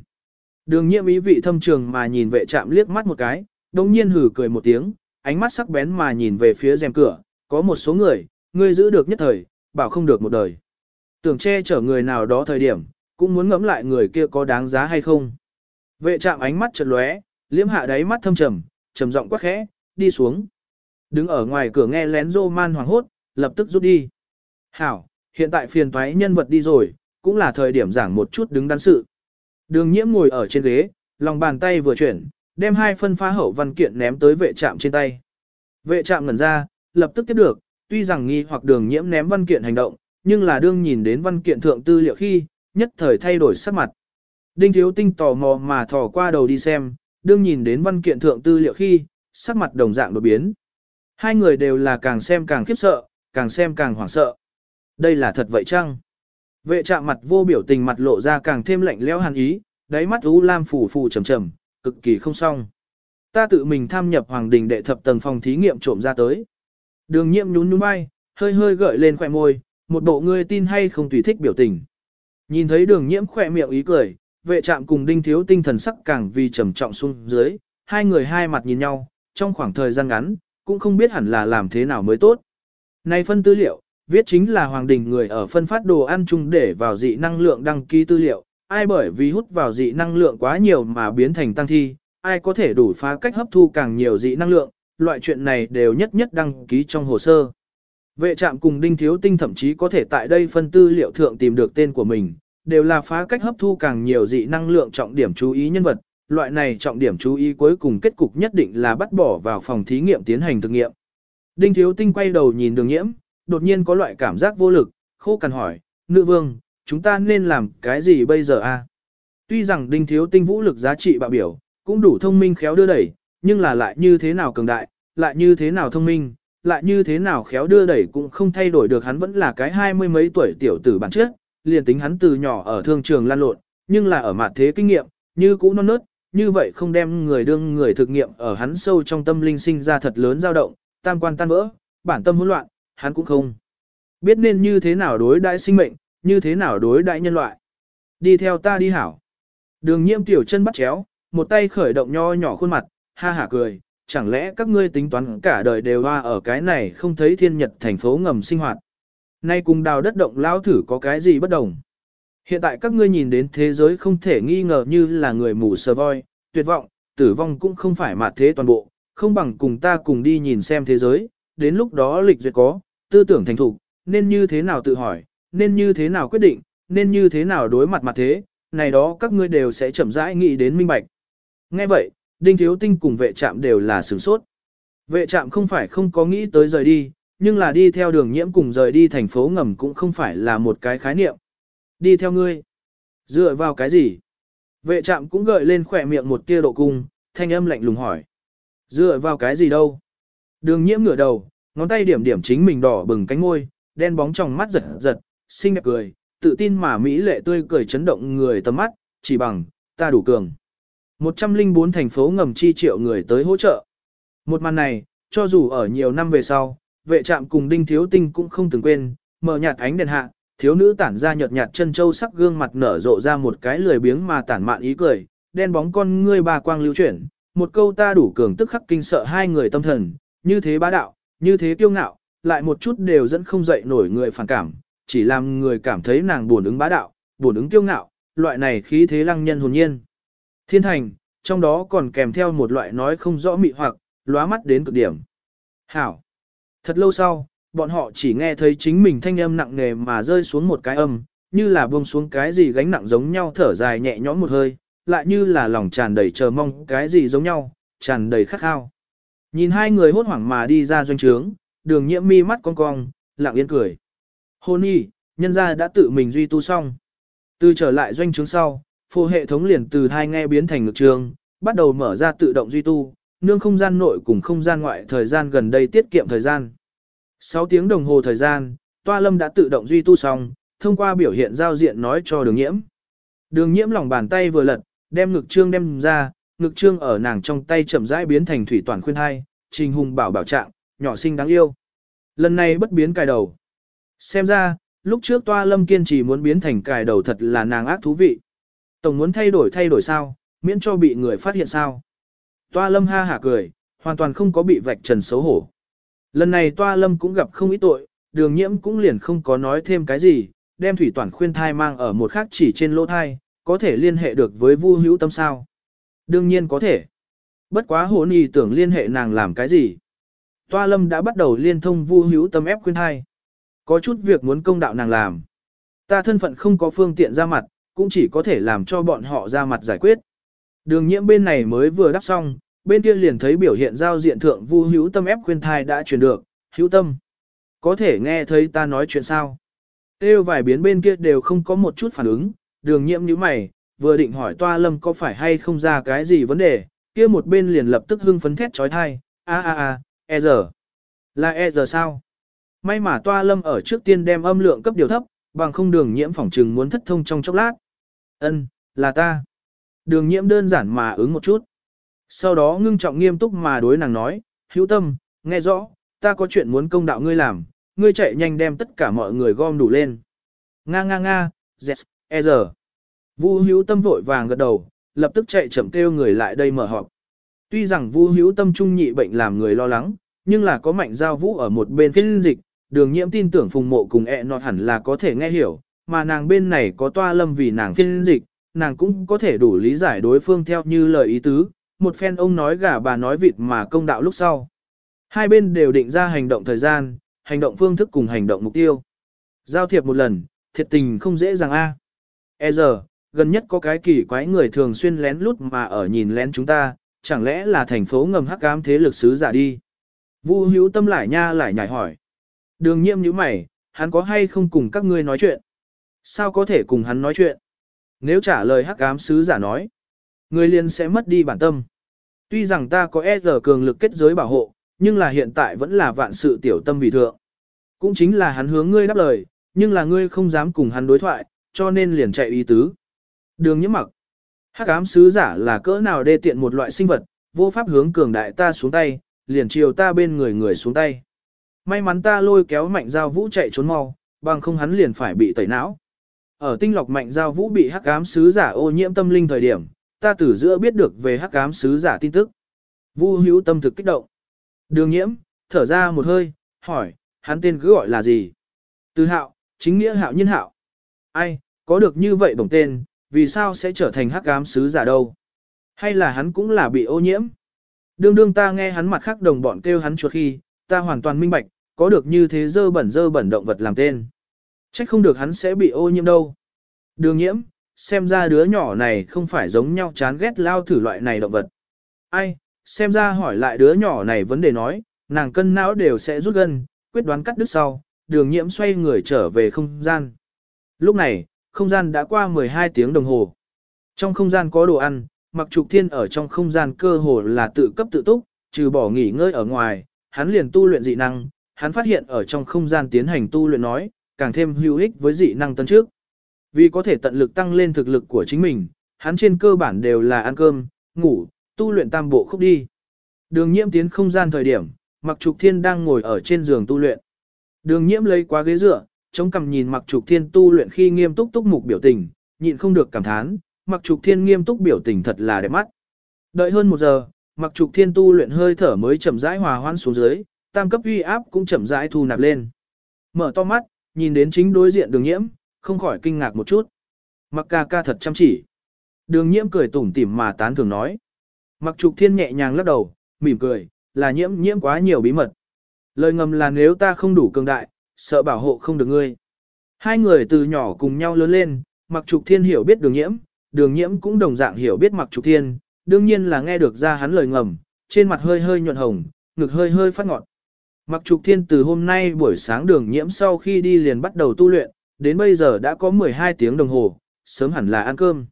Đường nhiễm ý vị thâm trường mà nhìn vệ trạm liếc mắt một cái, đồng nhiên hử cười một tiếng, ánh mắt sắc bén mà nhìn về phía rèm cửa, có một số người, ngươi giữ được nhất thời, bảo không được một đời. Tưởng che chở người nào đó thời điểm, cũng muốn ngẫm lại người kia có đáng giá hay không. Vệ trạm ánh mắt chợt lóe, liếm hạ đáy mắt thâm trầm, trầm giọng quát khẽ, đi xuống. Đứng ở ngoài cửa nghe lén rô man hoảng hốt, lập tức rút đi. Hảo, hiện tại phiền toái nhân vật đi rồi, cũng là thời điểm giảng một chút đứng đắn sự. Đường nhiễm ngồi ở trên ghế, lòng bàn tay vừa chuyển, đem hai phân phá hậu văn kiện ném tới vệ trạm trên tay. Vệ trạm ngẩn ra, lập tức tiếp được, tuy rằng nghi hoặc đường nhiễm ném văn kiện hành động, nhưng là đương nhìn đến văn kiện thượng tư liệu khi, nhất thời thay đổi sắc mặt. Đinh thiếu tinh tò mò mà thò qua đầu đi xem, đương nhìn đến văn kiện thượng tư liệu khi, sắc mặt đồng dạng đột biến. Hai người đều là càng xem càng khiếp sợ, càng xem càng hoảng sợ. Đây là thật vậy chăng? Vệ trạm mặt vô biểu tình mặt lộ ra càng thêm lạnh lẽo hàn ý, đáy mắt u lam phủ phủ trầm trầm, cực kỳ không xong. Ta tự mình tham nhập hoàng đình đệ thập tầng phòng thí nghiệm trộm ra tới. Đường nhiệm nhún nhún vai, hơi hơi gợi lên khỏe môi, một bộ ngươi tin hay không tùy thích biểu tình. Nhìn thấy đường nhiễm khỏe miệng ý cười, vệ trạm cùng đinh thiếu tinh thần sắc càng vì trầm trọng xuống dưới, hai người hai mặt nhìn nhau, trong khoảng thời gian ngắn, cũng không biết hẳn là làm thế nào mới tốt. Này phân tư liệu, viết chính là hoàng đình người ở phân phát đồ ăn chung để vào dị năng lượng đăng ký tư liệu, ai bởi vì hút vào dị năng lượng quá nhiều mà biến thành tăng thi, ai có thể đủ phá cách hấp thu càng nhiều dị năng lượng, loại chuyện này đều nhất nhất đăng ký trong hồ sơ. Vệ trạm cùng đinh thiếu tinh thậm chí có thể tại đây phân tư liệu thượng tìm được tên của mình, đều là phá cách hấp thu càng nhiều dị năng lượng trọng điểm chú ý nhân vật, loại này trọng điểm chú ý cuối cùng kết cục nhất định là bắt bỏ vào phòng thí nghiệm tiến hành thực nghiệm. Đinh thiếu tinh quay đầu nhìn đường nhiễm, đột nhiên có loại cảm giác vô lực, khô cằn hỏi, nữ vương, chúng ta nên làm cái gì bây giờ a? Tuy rằng đinh thiếu tinh vũ lực giá trị bạo biểu, cũng đủ thông minh khéo đưa đẩy, nhưng là lại như thế nào cường đại, lại như thế nào thông minh, lại như thế nào khéo đưa đẩy cũng không thay đổi được hắn vẫn là cái hai mươi mấy tuổi tiểu tử bản chất, liền tính hắn từ nhỏ ở thương trường lan lộn, nhưng là ở mặt thế kinh nghiệm, như cũ non nớt, như vậy không đem người đương người thực nghiệm ở hắn sâu trong tâm linh sinh ra thật lớn dao động, tam quan tan vỡ, bản tâm hỗn loạn, hắn cũng không biết nên như thế nào đối đại sinh mệnh, như thế nào đối đại nhân loại. Đi theo ta đi hảo. Đường nhiễm tiểu chân bắt chéo, một tay khởi động nho nhỏ khuôn mặt, ha hả cười, chẳng lẽ các ngươi tính toán cả đời đều hoa ở cái này không thấy thiên nhật thành phố ngầm sinh hoạt. Nay cùng đào đất động lao thử có cái gì bất đồng. Hiện tại các ngươi nhìn đến thế giới không thể nghi ngờ như là người mù sờ voi, tuyệt vọng, tử vong cũng không phải mà thế toàn bộ, không bằng cùng ta cùng đi nhìn xem thế giới, đến lúc đó lịch duyệt có, tư tưởng thành thục, nên như thế nào tự hỏi, nên như thế nào quyết định, nên như thế nào đối mặt mặt thế, này đó các ngươi đều sẽ chậm rãi nghĩ đến minh bạch. Nghe vậy, Đinh Thiếu Tinh cùng vệ trạm đều là sửng sốt. Vệ trạm không phải không có nghĩ tới rời đi, nhưng là đi theo đường nhiễm cùng rời đi thành phố ngầm cũng không phải là một cái khái niệm. Đi theo ngươi. Dựa vào cái gì? Vệ trạm cũng gợi lên khỏe miệng một tia độ cung, thanh âm lạnh lùng hỏi. Dựa vào cái gì đâu? Đường nhiễm ngửa đầu, ngón tay điểm điểm chính mình đỏ bừng cánh môi, đen bóng trong mắt giật giật, xinh đẹp cười, tự tin mà mỹ lệ tươi cười chấn động người tầm mắt, chỉ bằng, ta đủ cường. 104 thành phố ngầm chi triệu người tới hỗ trợ. Một màn này, cho dù ở nhiều năm về sau, vệ trạm cùng đinh thiếu tinh cũng không từng quên, mở nhạt ánh đèn hạ, thiếu nữ tản ra nhợt nhạt chân châu sắc gương mặt nở rộ ra một cái lười biếng mà tản mạn ý cười, đen bóng con ngươi ba quang lưu chuyển, một câu ta đủ cường tức khắc kinh sợ hai người tâm thần, như thế bá đạo, như thế kiêu ngạo, lại một chút đều dẫn không dậy nổi người phản cảm, chỉ làm người cảm thấy nàng buồn ứng bá đạo, buồn ứng kiêu ngạo, loại này khí thế lăng nhân hồn nhiên. Thiên thành, trong đó còn kèm theo một loại nói không rõ mị hoặc, lóa mắt đến cực điểm. Hảo. Thật lâu sau, bọn họ chỉ nghe thấy chính mình thanh âm nặng nề mà rơi xuống một cái âm, như là buông xuống cái gì gánh nặng giống nhau thở dài nhẹ nhõm một hơi, lại như là lòng tràn đầy chờ mong cái gì giống nhau, tràn đầy khát khao. Nhìn hai người hốt hoảng mà đi ra doanh trướng, đường nhiễm mi mắt cong cong, lặng yên cười. Hôn y, nhân gia đã tự mình duy tu xong. Từ trở lại doanh trướng sau, phô hệ thống liền từ thai nghe biến thành ngược trường, bắt đầu mở ra tự động duy tu, nương không gian nội cùng không gian ngoại thời gian gần đây tiết kiệm thời gian. 6 tiếng đồng hồ thời gian, toa lâm đã tự động duy tu xong, thông qua biểu hiện giao diện nói cho đường nhiễm. Đường nhiễm lòng bàn tay vừa lật, đem ngực trương đem ra, ngực trương ở nàng trong tay chậm rãi biến thành thủy toàn khuyên hai, trình hùng bảo bảo trạng, nhỏ xinh đáng yêu. Lần này bất biến cài đầu. Xem ra, lúc trước toa lâm kiên trì muốn biến thành cài đầu thật là nàng ác thú vị. Tổng muốn thay đổi thay đổi sao, miễn cho bị người phát hiện sao. Toa lâm ha hả cười, hoàn toàn không có bị vạch trần xấu hổ. Lần này toa lâm cũng gặp không ít tội, đường nhiễm cũng liền không có nói thêm cái gì, đem thủy toàn khuyên thai mang ở một khác chỉ trên lỗ thai, có thể liên hệ được với vu hữu tâm sao. Đương nhiên có thể. Bất quá hồn y tưởng liên hệ nàng làm cái gì. Toa lâm đã bắt đầu liên thông vu hữu tâm ép khuyên thai. Có chút việc muốn công đạo nàng làm. Ta thân phận không có phương tiện ra mặt, cũng chỉ có thể làm cho bọn họ ra mặt giải quyết. Đường nhiễm bên này mới vừa đắp xong, bên kia liền thấy biểu hiện giao diện thượng vu hữu tâm ép khuyên thai đã truyền được, hữu tâm. Có thể nghe thấy ta nói chuyện sao? Têu vài biến bên kia đều không có một chút phản ứng, đường nhiễm như mày, vừa định hỏi toa lâm có phải hay không ra cái gì vấn đề, kia một bên liền lập tức hưng phấn thét trói thai, a a a, e giờ. Là e giờ sao? May mà toa lâm ở trước tiên đem âm lượng cấp điều thấp, bằng không đường nhiễm phỏng chừng muốn thất thông trong chốc lát. Ân, là ta. Đường nhiễm đơn giản mà ứng một chút. Sau đó ngưng trọng nghiêm túc mà đối nàng nói, hữu tâm, nghe rõ, ta có chuyện muốn công đạo ngươi làm, ngươi chạy nhanh đem tất cả mọi người gom đủ lên. Nga nga nga, yes, e giờ. Vu hữu tâm vội vàng gật đầu, lập tức chạy chậm kêu người lại đây mở họp. Tuy rằng vu hữu tâm trung nhị bệnh làm người lo lắng, nhưng là có mạnh giao vũ ở một bên phiên dịch, đường nhiễm tin tưởng phùng mộ cùng ẹ e nọt hẳn là có thể nghe hiểu, mà nàng bên này có toa lâm vì nàng phiên dịch, nàng cũng có thể đủ lý giải đối phương theo như lời ý tứ, một phen ông nói gà bà nói vịt mà công đạo lúc sau. Hai bên đều định ra hành động thời gian, hành động phương thức cùng hành động mục tiêu. Giao thiệp một lần, thiệt tình không dễ dàng a. E giờ, gần nhất có cái kỳ quái người thường xuyên lén lút mà ở nhìn lén chúng ta, chẳng lẽ là thành phố ngầm hắc ám thế lực sứ giả đi. Vu hữu tâm lại nha lại nhảy hỏi. Đường nhiễm như mày, hắn có hay không cùng các ngươi nói chuyện? Sao có thể cùng hắn nói chuyện? Nếu trả lời hắc ám sứ giả nói, người liền sẽ mất đi bản tâm. Tuy rằng ta có e giờ cường lực kết giới bảo hộ, nhưng là hiện tại vẫn là vạn sự tiểu tâm vì thượng. Cũng chính là hắn hướng ngươi đáp lời, nhưng là ngươi không dám cùng hắn đối thoại, cho nên liền chạy ý tứ. Đường nhiễm mặc. Hắc ám sứ giả là cỡ nào đê tiện một loại sinh vật, vô pháp hướng cường đại ta xuống tay, liền chiều ta bên người người xuống tay. May mắn ta lôi kéo mạnh giao vũ chạy trốn mau, bằng không hắn liền phải bị tẩy não. ở tinh lọc mạnh giao vũ bị hắc ám sứ giả ô nhiễm tâm linh thời điểm, ta từ giữa biết được về hắc ám sứ giả tin tức. Vu hữu tâm thực kích động. Đường nhiễm, thở ra một hơi, hỏi, hắn tên cứ gọi là gì? Từ hạo, chính nghĩa hạo nhân hạo. Ai, có được như vậy bổng tên, vì sao sẽ trở thành hắc ám sứ giả đâu? Hay là hắn cũng là bị ô nhiễm? Đương đương ta nghe hắn mặt khác đồng bọn kêu hắn chuột khi, ta hoàn toàn minh bạch, có được như thế dơ bẩn dơ bẩn động vật làm tên. Trách không được hắn sẽ bị ô nhiễm đâu. Đường nhiễm, xem ra đứa nhỏ này không phải giống nhau chán ghét lao thử loại này động vật. Ai, xem ra hỏi lại đứa nhỏ này vấn đề nói, nàng cân não đều sẽ rút gân, quyết đoán cắt đứt sau, đường nhiễm xoay người trở về không gian. Lúc này, không gian đã qua 12 tiếng đồng hồ. Trong không gian có đồ ăn, mặc trục thiên ở trong không gian cơ hồ là tự cấp tự túc, trừ bỏ nghỉ ngơi ở ngoài, hắn liền tu luyện dị năng, hắn phát hiện ở trong không gian tiến hành tu luyện nói, càng thêm hữu ích với dị năng tân trước. Vì có thể tận lực tăng lên thực lực của chính mình, hắn trên cơ bản đều là ăn cơm, ngủ, tu luyện tam bộ khúc đi. Đường nhiễm tiến không gian thời điểm, mặc trục thiên đang ngồi ở trên giường tu luyện. Đường nhiễm lấy quá ghế dựa, chống cằm nhìn mặc trục thiên tu luyện khi nghiêm túc túc mục biểu tình, nhịn không được cảm thán, mặc trục thiên nghiêm túc biểu tình thật là đẹp mắt. Đợi hơn một giờ, mặc trục thiên tu luyện hơi thở mới chậm rãi hòa hoãn xuống dưới, tam cấp uy áp cũng chậm rãi thu nạp lên. Mở to mắt, nhìn đến chính đối diện đường nhiễm, không khỏi kinh ngạc một chút. Mặc ca ca thật chăm chỉ. Đường nhiễm cười tủm tỉm mà tán thường nói. Mặc trục thiên nhẹ nhàng lắc đầu, mỉm cười, là nhiễm nhiễm quá nhiều bí mật. Lời ngầm là nếu ta không đủ cường đại, sợ bảo hộ không được ngươi. Hai người từ nhỏ cùng nhau lớn lên, mặc trục thiên hiểu biết đường nhiễm, đường nhiễm cũng đồng dạng hiểu biết mặc trục thiên, đương nhiên là nghe được ra hắn lời ngầm, trên mặt hơi hơi nhuận hồng, ngực hơi hơi phát ngọt. Mặc trục thiên từ hôm nay buổi sáng đường nhiễm sau khi đi liền bắt đầu tu luyện, đến bây giờ đã có 12 tiếng đồng hồ, sớm hẳn là ăn cơm.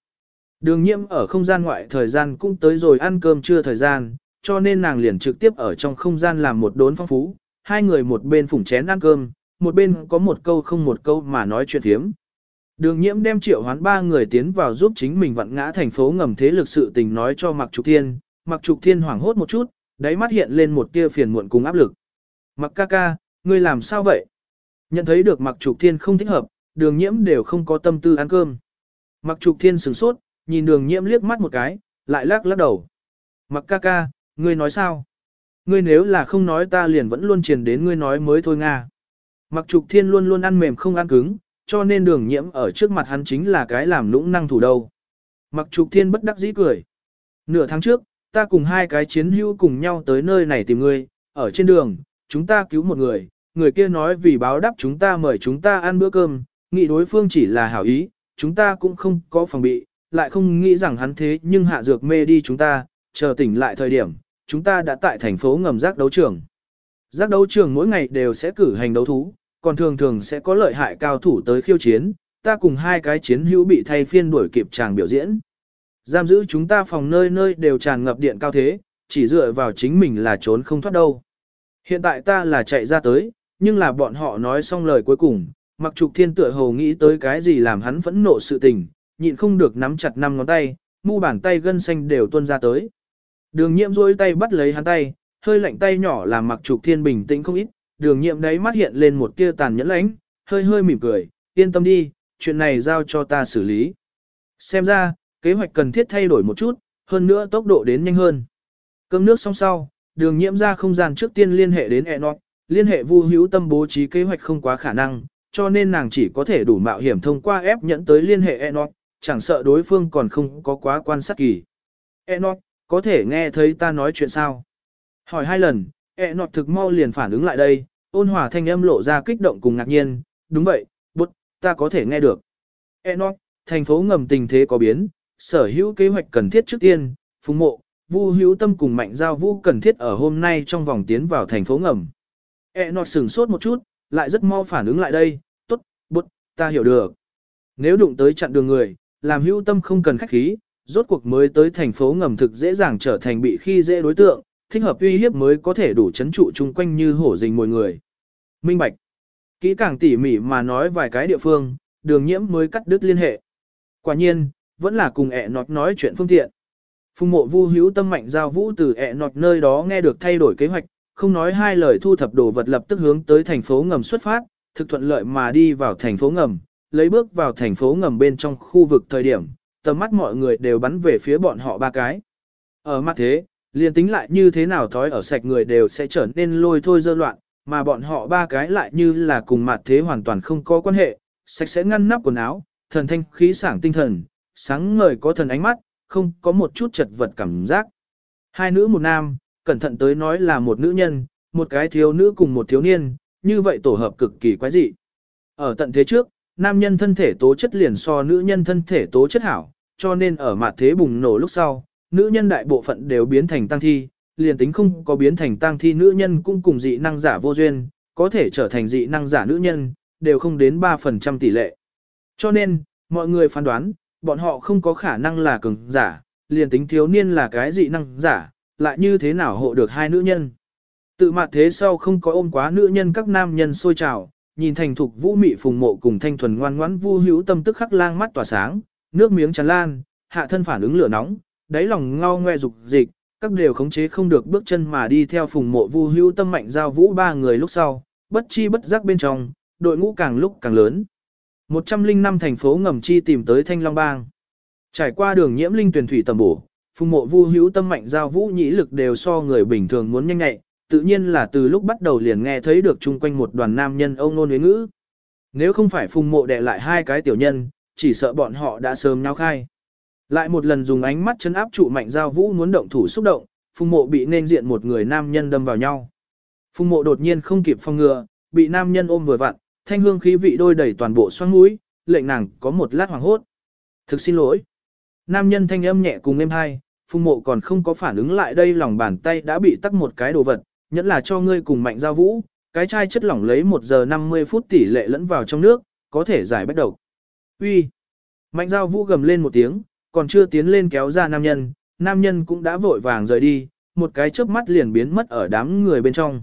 Đường nhiễm ở không gian ngoại thời gian cũng tới rồi ăn cơm chưa thời gian, cho nên nàng liền trực tiếp ở trong không gian làm một đốn phong phú, hai người một bên phủng chén ăn cơm, một bên có một câu không một câu mà nói chuyện thiếm. Đường nhiễm đem triệu hoán ba người tiến vào giúp chính mình vặn ngã thành phố ngầm thế lực sự tình nói cho Mạc Trục Thiên, Mạc Trục Thiên hoảng hốt một chút, đáy mắt hiện lên một tia phiền muộn cùng áp lực. Mạc ca ca, ngươi làm sao vậy? Nhận thấy được Mạc Trục Thiên không thích hợp, đường nhiễm đều không có tâm tư ăn cơm. Mặc Trục Thiên sửng sốt, nhìn đường nhiễm liếc mắt một cái, lại lắc lắc đầu. Mặc ca ca, ngươi nói sao? Ngươi nếu là không nói ta liền vẫn luôn truyền đến ngươi nói mới thôi Nga. Mặc trục thiên luôn luôn ăn mềm không ăn cứng, cho nên đường nhiễm ở trước mặt hắn chính là cái làm lũng năng thủ đâu. Mặc trục thiên bất đắc dĩ cười. Nửa tháng trước, ta cùng hai cái chiến hữu cùng nhau tới nơi này tìm ngươi, ở trên đường, chúng ta cứu một người, người kia nói vì báo đáp chúng ta mời chúng ta ăn bữa cơm, nghĩ đối phương chỉ là hảo ý, chúng ta cũng không có phòng bị, lại không nghĩ rằng hắn thế nhưng hạ dược mê đi chúng ta, chờ tỉnh lại thời điểm, chúng ta đã tại thành phố ngầm giác đấu trường. Giác đấu trường mỗi ngày đều sẽ cử hành đấu thú, còn thường thường sẽ có lợi hại cao thủ tới khiêu chiến, ta cùng hai cái chiến hữu bị thay phiên đuổi kịp chàng biểu diễn. Giam giữ chúng ta phòng nơi nơi đều tràn ngập điện cao thế, chỉ dựa vào chính mình là trốn không thoát đâu. Hiện tại ta là chạy ra tới, nhưng là bọn họ nói xong lời cuối cùng, mặc trục thiên tựa hồ nghĩ tới cái gì làm hắn phẫn nộ sự tình, nhịn không được nắm chặt năm ngón tay, mu bàn tay gân xanh đều tuôn ra tới. Đường Nhiệm rôi tay bắt lấy hắn tay, hơi lạnh tay nhỏ làm mặc trục thiên bình tĩnh không ít, đường nhiệm đấy mắt hiện lên một tia tàn nhẫn lãnh, hơi hơi mỉm cười, yên tâm đi, chuyện này giao cho ta xử lý. Xem ra, kế hoạch cần thiết thay đổi một chút, hơn nữa tốc độ đến nhanh hơn. Cơm nước xong sau, đường nhiễm ra không gian trước tiên liên hệ đến Enoch, liên hệ vu hữu tâm bố trí kế hoạch không quá khả năng, cho nên nàng chỉ có thể đủ mạo hiểm thông qua ép nhẫn tới liên hệ Enoch, chẳng sợ đối phương còn không có quá quan sát kỳ. Enoch, có thể nghe thấy ta nói chuyện sao? Hỏi hai lần, Enoch thực mau liền phản ứng lại đây, ôn hòa thanh âm lộ ra kích động cùng ngạc nhiên, đúng vậy, bút, ta có thể nghe được. Enoch, thành phố ngầm tình thế có biến, sở hữu kế hoạch cần thiết trước tiên, phùng mộ, vu hữu tâm cùng mạnh giao vũ cần thiết ở hôm nay trong vòng tiến vào thành phố ngầm. E nọt sửng sốt một chút, lại rất mau phản ứng lại đây, tốt, bút, ta hiểu được. Nếu đụng tới chặn đường người, làm hữu tâm không cần khách khí, rốt cuộc mới tới thành phố ngầm thực dễ dàng trở thành bị khi dễ đối tượng, thích hợp uy hiếp mới có thể đủ chấn trụ chung quanh như hổ rình mồi người. Minh Bạch. Kỹ càng tỉ mỉ mà nói vài cái địa phương, đường nhiễm mới cắt đứt liên hệ. Quả nhiên, vẫn là cùng ẹ nọt nói chuyện phương tiện. Phùng mộ vu hữu tâm mạnh giao vũ từ ẹ nọt nơi đó nghe được thay đổi kế hoạch, không nói hai lời thu thập đồ vật lập tức hướng tới thành phố ngầm xuất phát, thực thuận lợi mà đi vào thành phố ngầm, lấy bước vào thành phố ngầm bên trong khu vực thời điểm, tầm mắt mọi người đều bắn về phía bọn họ ba cái. Ở mặt thế, liền tính lại như thế nào thói ở sạch người đều sẽ trở nên lôi thôi dơ loạn, mà bọn họ ba cái lại như là cùng mặt thế hoàn toàn không có quan hệ, sạch sẽ ngăn nắp quần áo, thần thanh khí sảng tinh thần, sáng ngời có thần ánh mắt, không có một chút chật vật cảm giác. Hai nữ một nam, cẩn thận tới nói là một nữ nhân, một cái thiếu nữ cùng một thiếu niên, như vậy tổ hợp cực kỳ quái dị. Ở tận thế trước, nam nhân thân thể tố chất liền so nữ nhân thân thể tố chất hảo, cho nên ở mặt thế bùng nổ lúc sau, nữ nhân đại bộ phận đều biến thành tăng thi, liền tính không có biến thành tăng thi nữ nhân cũng cùng dị năng giả vô duyên, có thể trở thành dị năng giả nữ nhân, đều không đến 3% tỷ lệ. Cho nên, mọi người phán đoán, bọn họ không có khả năng là cường giả, liền tính thiếu niên là cái dị năng giả, lại như thế nào hộ được hai nữ nhân. Tự mặt thế sau không có ôm quá nữ nhân các nam nhân sôi trào, nhìn thành thục vũ mị phùng mộ cùng thanh thuần ngoan ngoãn vu hữu tâm tức khắc lang mắt tỏa sáng, nước miếng tràn lan, hạ thân phản ứng lửa nóng, đáy lòng ngao ngoe dục dịch, các đều khống chế không được bước chân mà đi theo phùng mộ vu hữu tâm mạnh giao vũ ba người lúc sau, bất chi bất giác bên trong, đội ngũ càng lúc càng lớn. 105 thành phố ngầm chi tìm tới Thanh Long Bang. Trải qua đường nhiễm linh tuyển thủy tầm bổ, phùng mộ vu hữu tâm mạnh giao vũ nhĩ lực đều so người bình thường muốn nhanh nhạy, tự nhiên là từ lúc bắt đầu liền nghe thấy được chung quanh một đoàn nam nhân ông nôn huế ngữ. Nếu không phải phùng mộ đè lại hai cái tiểu nhân, chỉ sợ bọn họ đã sớm nhau khai. Lại một lần dùng ánh mắt chấn áp trụ mạnh giao vũ muốn động thủ xúc động, phùng mộ bị nên diện một người nam nhân đâm vào nhau. Phùng mộ đột nhiên không kịp phòng ngừa, bị nam nhân ôm vừa vặn, thanh hương khí vị đôi đẩy toàn bộ xoang mũi, lệnh nàng có một lát hoàng hốt. Thực xin lỗi. Nam nhân thanh âm nhẹ cùng êm hai, phùng mộ còn không có phản ứng lại đây lòng bàn tay đã bị tắc một cái đồ vật, nhẫn là cho ngươi cùng mạnh giao vũ, cái chai chất lỏng lấy 1 giờ 50 phút tỷ lệ lẫn vào trong nước, có thể giải bất độc. Uy. Mạnh giao vũ gầm lên một tiếng, còn chưa tiến lên kéo ra nam nhân, nam nhân cũng đã vội vàng rời đi, một cái chớp mắt liền biến mất ở đám người bên trong.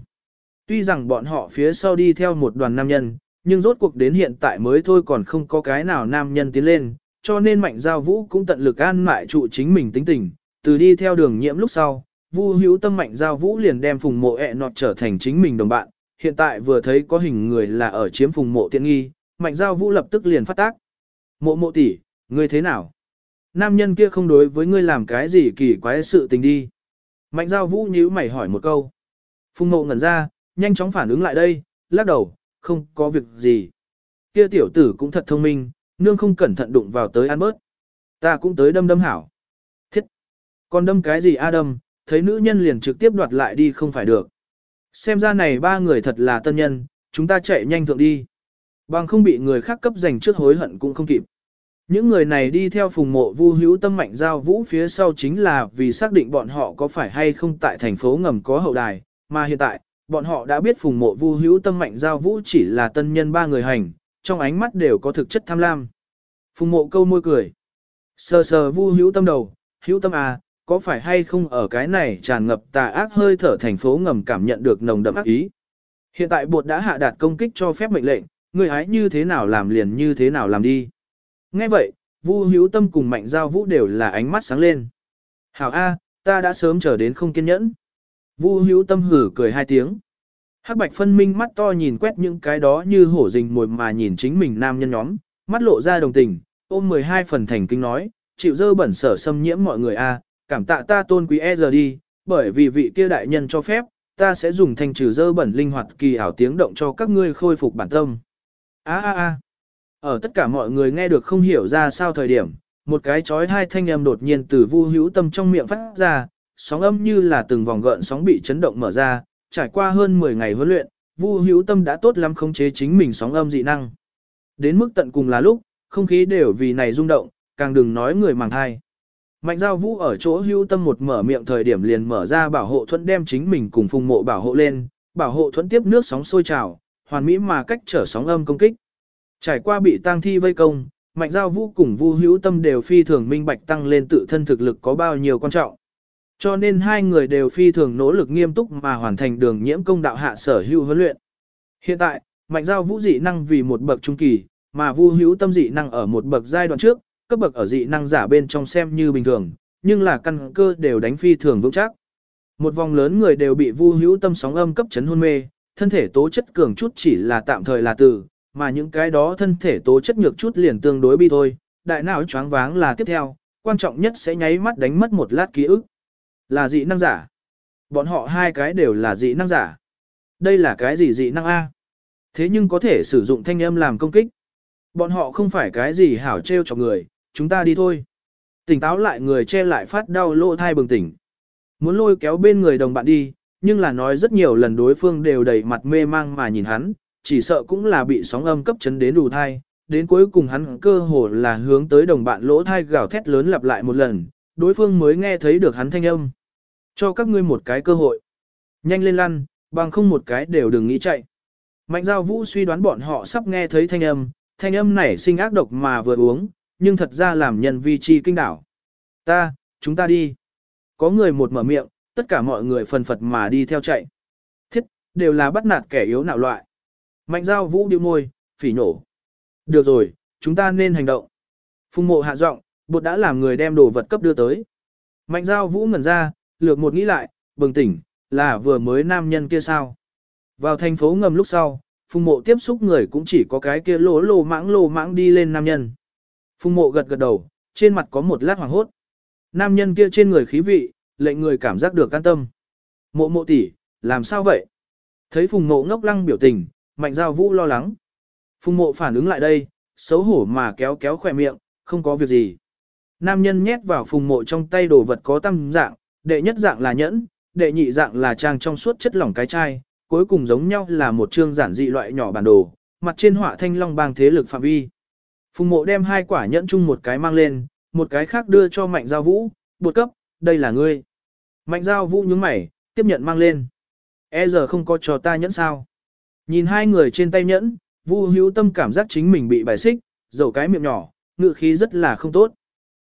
Tuy rằng bọn họ phía sau đi theo một đoàn nam nhân, nhưng rốt cuộc đến hiện tại mới thôi còn không có cái nào nam nhân tiến lên, cho nên mạnh giao vũ cũng tận lực an mại trụ chính mình tính tình, từ đi theo đường nhiễm lúc sau, Vu hữu tâm mạnh giao vũ liền đem phùng mộ ẹ nọt trở thành chính mình đồng bạn, hiện tại vừa thấy có hình người là ở chiếm phùng mộ tiện nghi, mạnh giao vũ lập tức liền phát tác. Mộ mộ tỷ, ngươi thế nào? Nam nhân kia không đối với ngươi làm cái gì kỳ quái sự tình đi. Mạnh giao vũ nhíu mày hỏi một câu. Phùng mộ ngẩn ra, nhanh chóng phản ứng lại đây, lắc đầu, không có việc gì. Kia tiểu tử cũng thật thông minh, nương không cẩn thận đụng vào tới ăn bớt. Ta cũng tới đâm đâm hảo. Còn đâm cái gì a đâm, thấy nữ nhân liền trực tiếp đoạt lại đi không phải được. Xem ra này ba người thật là tân nhân, chúng ta chạy nhanh thượng đi. Bằng không bị người khác cấp giành trước hối hận cũng không kịp. Những người này đi theo phùng mộ vu hữu tâm mạnh giao vũ phía sau chính là vì xác định bọn họ có phải hay không tại thành phố ngầm có hậu đài, mà hiện tại, bọn họ đã biết phùng mộ vu hữu tâm mạnh giao vũ chỉ là tân nhân ba người hành, trong ánh mắt đều có thực chất tham lam. Phùng mộ câu môi cười. Sờ sờ vu hữu tâm đầu, hữu tâm à, có phải hay không ở cái này tràn ngập tà ác hơi thở thành phố ngầm cảm nhận được nồng đậm ác ý. Hiện tại bột đã hạ đạt công kích cho phép mệnh lệnh, người hái như thế nào làm liền như thế nào làm đi. Nghe vậy, Vu Hữu Tâm cùng Mạnh Giao Vũ đều là ánh mắt sáng lên. Hảo A, ta đã sớm chờ đến không kiên nhẫn. Vu Hữu Tâm hử cười hai tiếng. Hắc Bạch phân minh mắt to nhìn quét những cái đó như hổ rình mồi mà nhìn chính mình nam nhân nhóm, mắt lộ ra đồng tình, ôm 12 phần thành kinh nói, chịu dơ bẩn sở xâm nhiễm mọi người a, cảm tạ ta tôn quý e giờ đi, bởi vì vị kia đại nhân cho phép, ta sẽ dùng thanh trừ dơ bẩn linh hoạt kỳ ảo tiếng động cho các ngươi khôi phục bản tâm. A a a. Ở tất cả mọi người nghe được không hiểu ra sao thời điểm, một cái chói hai thanh âm đột nhiên từ Vu Hữu Tâm trong miệng phát ra, sóng âm như là từng vòng gợn sóng bị chấn động mở ra, trải qua hơn 10 ngày huấn luyện, Vu Hữu Tâm đã tốt lắm khống chế chính mình sóng âm dị năng. Đến mức tận cùng là lúc, không khí đều vì này rung động, càng đừng nói người màng thai. Mạnh giao vũ ở chỗ hưu tâm một mở miệng thời điểm liền mở ra bảo hộ thuẫn đem chính mình cùng phùng mộ bảo hộ lên, bảo hộ thuẫn tiếp nước sóng sôi trào, hoàn mỹ mà cách trở sóng âm công kích. Trải qua bị tang thi vây công, mạnh giao vũ cùng vu hữu tâm đều phi thường minh bạch tăng lên tự thân thực lực có bao nhiêu quan trọng. Cho nên hai người đều phi thường nỗ lực nghiêm túc mà hoàn thành đường nhiễm công đạo hạ sở hữu huấn luyện. Hiện tại, mạnh giao vũ dị năng vì một bậc trung kỳ, mà vu hữu tâm dị năng ở một bậc giai đoạn trước, cấp bậc ở dị năng giả bên trong xem như bình thường, nhưng là căn cơ đều đánh phi thường vững chắc. Một vòng lớn người đều bị vu hữu tâm sóng âm cấp chấn hôn mê, thân thể tố chất cường chút chỉ là tạm thời là từ, mà những cái đó thân thể tố chất nhược chút liền tương đối bi thôi, đại não choáng váng là tiếp theo, quan trọng nhất sẽ nháy mắt đánh mất một lát ký ức. Là dị năng giả. Bọn họ hai cái đều là dị năng giả. Đây là cái gì dị năng A? Thế nhưng có thể sử dụng thanh âm làm công kích. Bọn họ không phải cái gì hảo trêu cho người, chúng ta đi thôi. Tỉnh táo lại người che lại phát đau lỗ thai bừng tỉnh. Muốn lôi kéo bên người đồng bạn đi, nhưng là nói rất nhiều lần đối phương đều đầy mặt mê mang mà nhìn hắn, chỉ sợ cũng là bị sóng âm cấp chấn đến đủ thai. Đến cuối cùng hắn cơ hồ là hướng tới đồng bạn lỗ thai gào thét lớn lặp lại một lần, đối phương mới nghe thấy được hắn thanh âm. Cho các ngươi một cái cơ hội. Nhanh lên lăn, bằng không một cái đều đừng nghĩ chạy. Mạnh giao vũ suy đoán bọn họ sắp nghe thấy thanh âm, thanh âm này sinh ác độc mà vừa uống, nhưng thật ra làm nhân vi chi kinh đảo. Ta, chúng ta đi. Có người một mở miệng, tất cả mọi người phần phật mà đi theo chạy. Thiết, đều là bắt nạt kẻ yếu nạo loại. Mạnh giao vũ điêu môi, phỉ nổ. Được rồi, chúng ta nên hành động. Phùng mộ hạ giọng, bột đã làm người đem đồ vật cấp đưa tới. Mạnh giao vũ ngẩn ra, lược một nghĩ lại, bừng tỉnh, là vừa mới nam nhân kia sao. Vào thành phố ngầm lúc sau, phùng mộ tiếp xúc người cũng chỉ có cái kia lỗ lô mãng lô mãng đi lên nam nhân. Phùng mộ gật gật đầu, trên mặt có một lát hoàng hốt. Nam nhân kia trên người khí vị, lệnh người cảm giác được an tâm. Mộ mộ tỷ, làm sao vậy? Thấy phùng mộ ngốc lăng biểu tình, mạnh giao vũ lo lắng. Phùng mộ phản ứng lại đây, xấu hổ mà kéo kéo khỏe miệng, không có việc gì. Nam nhân nhét vào phùng mộ trong tay đồ vật có tâm dạng, đệ nhất dạng là nhẫn, đệ nhị dạng là trang trong suốt chất lỏng cái chai, cuối cùng giống nhau là một chương giản dị loại nhỏ bản đồ, mặt trên họa thanh long bang thế lực phạm vi. Phùng mộ đem hai quả nhẫn chung một cái mang lên, một cái khác đưa cho mạnh giao vũ, bột cấp, đây là ngươi. Mạnh giao vũ nhướng mày, tiếp nhận mang lên. E giờ không có cho ta nhẫn sao. Nhìn hai người trên tay nhẫn, Vu hữu tâm cảm giác chính mình bị bài xích, dầu cái miệng nhỏ, ngự khí rất là không tốt.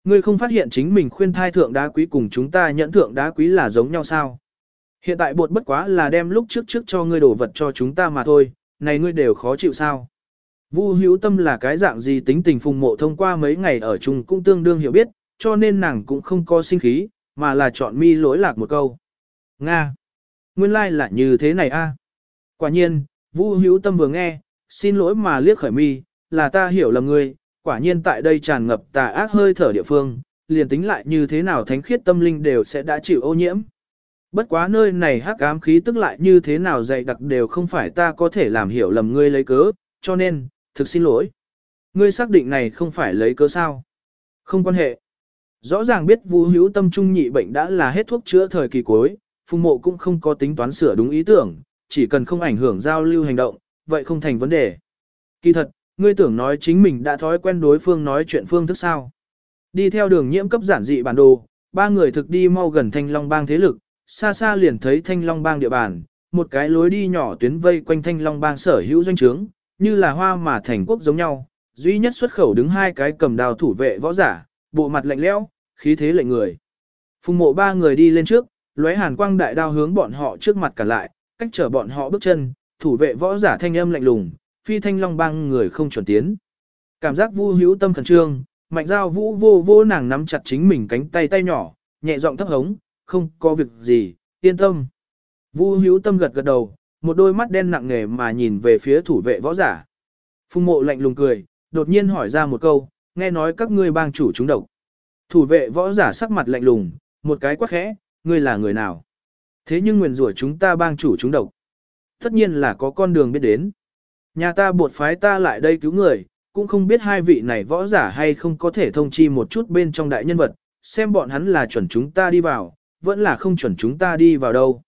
Ngươi không phát hiện chính mình khuyên thai thượng đá quý cùng chúng ta nhẫn thượng đá quý là giống nhau sao? Hiện tại bột bất quá là đem lúc trước trước cho ngươi đổ vật cho chúng ta mà thôi, này ngươi đều khó chịu sao? Vu hữu tâm là cái dạng gì tính tình phùng mộ thông qua mấy ngày ở chung cũng tương đương hiểu biết, cho nên nàng cũng không có sinh khí, mà là chọn mi lỗi lạc một câu. Nga! Nguyên lai like là như thế này a. À? Quả nhiên, Vu hữu tâm vừa nghe, xin lỗi mà liếc khởi mi, là ta hiểu lầm ngươi, quả nhiên tại đây tràn ngập tà ác hơi thở địa phương, liền tính lại như thế nào thánh khiết tâm linh đều sẽ đã chịu ô nhiễm. Bất quá nơi này hắc ám khí tức lại như thế nào dày đặc đều không phải ta có thể làm hiểu lầm ngươi lấy cớ, cho nên, thực xin lỗi. Ngươi xác định này không phải lấy cớ sao? Không quan hệ. Rõ ràng biết Vu Hữu Tâm trung nhị bệnh đã là hết thuốc chữa thời kỳ cuối, Phùng Mộ cũng không có tính toán sửa đúng ý tưởng, chỉ cần không ảnh hưởng giao lưu hành động, vậy không thành vấn đề. Kỳ thật, ngươi tưởng nói chính mình đã thói quen đối phương nói chuyện phương thức sao? Đi theo đường nhiễm cấp giản dị bản đồ, ba người thực đi mau gần Thanh Long Bang thế lực, xa xa liền thấy Thanh Long Bang địa bàn, một cái lối đi nhỏ tuyến vây quanh Thanh Long Bang sở hữu doanh trướng, như là hoa mà thành quốc giống nhau, duy nhất xuất khẩu đứng hai cái cầm đào thủ vệ võ giả, bộ mặt lạnh lẽo, khí thế lệnh người. Phùng mộ ba người đi lên trước, lóe hàn quang đại đao hướng bọn họ trước mặt cả lại, cách trở bọn họ bước chân, thủ vệ võ giả thanh âm lạnh lùng, phi thanh long bang người không chuẩn tiến. Cảm giác vu hữu tâm khẩn trương, mạnh giao vũ vô vô nàng nắm chặt chính mình cánh tay tay nhỏ, nhẹ giọng thấp hống, không có việc gì, yên tâm. Vu hữu tâm gật gật đầu, một đôi mắt đen nặng nề mà nhìn về phía thủ vệ võ giả. Phùng mộ lạnh lùng cười, đột nhiên hỏi ra một câu, nghe nói các ngươi bang chủ chúng độc. Thủ vệ võ giả sắc mặt lạnh lùng, một cái quát khẽ, ngươi là người nào? Thế nhưng nguyền rủa chúng ta bang chủ chúng độc. Tất nhiên là có con đường biết đến. Nhà ta buộc phái ta lại đây cứu người, cũng không biết hai vị này võ giả hay không có thể thông chi một chút bên trong đại nhân vật, xem bọn hắn là chuẩn chúng ta đi vào, vẫn là không chuẩn chúng ta đi vào đâu.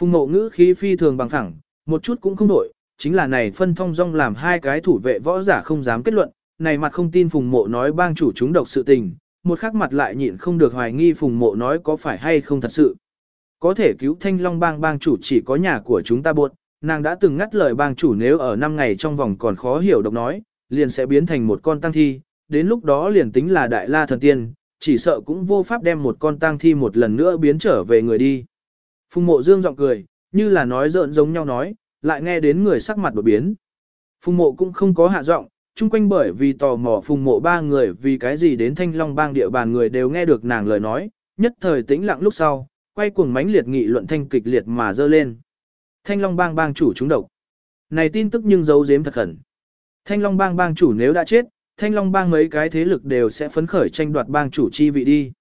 Phùng mộ ngữ khí phi thường bằng thẳng, một chút cũng không đổi, chính là này phân thông dong làm hai cái thủ vệ võ giả không dám kết luận, này mặt không tin phùng mộ nói bang chủ chúng độc sự tình, một khắc mặt lại nhịn không được hoài nghi phùng mộ nói có phải hay không thật sự. Có thể cứu thanh long bang bang chủ chỉ có nhà của chúng ta buộc, nàng đã từng ngắt lời bang chủ nếu ở 5 ngày trong vòng còn khó hiểu độc nói, liền sẽ biến thành một con tăng thi, đến lúc đó liền tính là đại la thần tiên, chỉ sợ cũng vô pháp đem một con tăng thi một lần nữa biến trở về người đi. Phùng mộ dương giọng cười, như là nói giỡn giống nhau nói, lại nghe đến người sắc mặt đột biến. Phùng mộ cũng không có hạ giọng, chung quanh bởi vì tò mò phùng mộ ba người vì cái gì đến thanh long bang địa bàn người đều nghe được nàng lời nói, nhất thời tĩnh lặng lúc sau, quay cuồng mánh liệt nghị luận thanh kịch liệt mà dơ lên. Thanh long bang bang chủ chúng độc. Này tin tức nhưng giấu giếm thật khẩn. Thanh Long bang bang chủ nếu đã chết, Thanh Long bang mấy cái thế lực đều sẽ phấn khởi tranh đoạt bang chủ chi vị đi.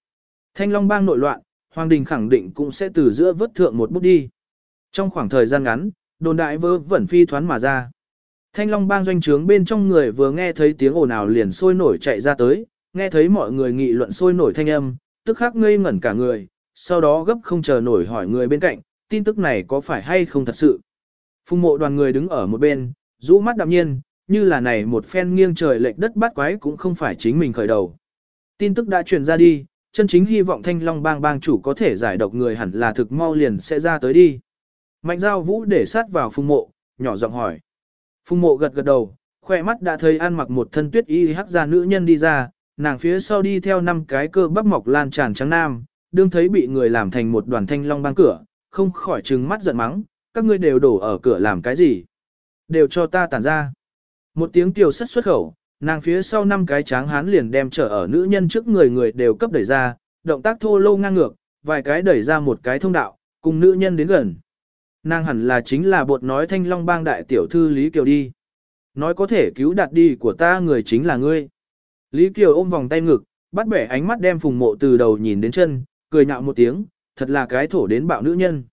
Thanh Long bang nội loạn, Hoàng Đình khẳng định cũng sẽ từ giữa vớt thượng một bút đi. Trong khoảng thời gian ngắn, đồn đại vơ vẩn phi thoán mà ra. Thanh Long bang doanh trướng bên trong người vừa nghe thấy tiếng ồn ào liền sôi nổi chạy ra tới, nghe thấy mọi người nghị luận sôi nổi thanh âm, tức khắc ngây ngẩn cả người, sau đó gấp không chờ nổi hỏi người bên cạnh, tin tức này có phải hay không thật sự. Phùng mộ đoàn người đứng ở một bên, rũ mắt đạm nhiên, như là này một phen nghiêng trời lệch đất bắt quái cũng không phải chính mình khởi đầu. Tin tức đã truyền ra đi, chân chính hy vọng thanh long bang bang chủ có thể giải độc người hẳn là thực mau liền sẽ ra tới đi. Mạnh giao vũ để sát vào phung mộ, nhỏ giọng hỏi. Phung mộ gật gật đầu, khoe mắt đã thấy ăn mặc một thân tuyết y hắc ra nữ nhân đi ra, nàng phía sau đi theo năm cái cơ bắp mọc lan tràn trắng nam, đương thấy bị người làm thành một đoàn thanh long bang cửa, không khỏi trừng mắt giận mắng, các ngươi đều đổ ở cửa làm cái gì? Đều cho ta tản ra. Một tiếng tiểu sắt xuất khẩu, nàng phía sau năm cái tráng hán liền đem trở ở nữ nhân trước người người đều cấp đẩy ra, động tác thô lô ngang ngược, vài cái đẩy ra một cái thông đạo, cùng nữ nhân đến gần. Nàng hẳn là chính là bột nói thanh long bang đại tiểu thư Lý Kiều đi. Nói có thể cứu đạt đi của ta người chính là ngươi. Lý Kiều ôm vòng tay ngực, bắt bẻ ánh mắt đem phùng mộ từ đầu nhìn đến chân, cười nhạo một tiếng, thật là cái thổ đến bạo nữ nhân.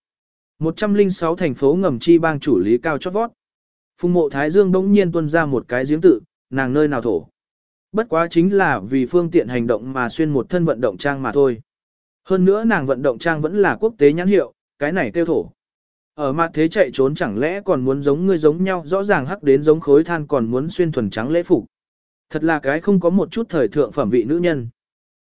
106 thành phố ngầm chi bang chủ lý cao chót vót. Phùng mộ Thái Dương bỗng nhiên tuân ra một cái giếng tự, nàng nơi nào thổ. Bất quá chính là vì phương tiện hành động mà xuyên một thân vận động trang mà thôi. Hơn nữa nàng vận động trang vẫn là quốc tế nhãn hiệu, cái này tiêu thổ. Ở mặt thế chạy trốn chẳng lẽ còn muốn giống ngươi giống nhau rõ ràng hắc đến giống khối than còn muốn xuyên thuần trắng lễ phục. Thật là cái không có một chút thời thượng phẩm vị nữ nhân.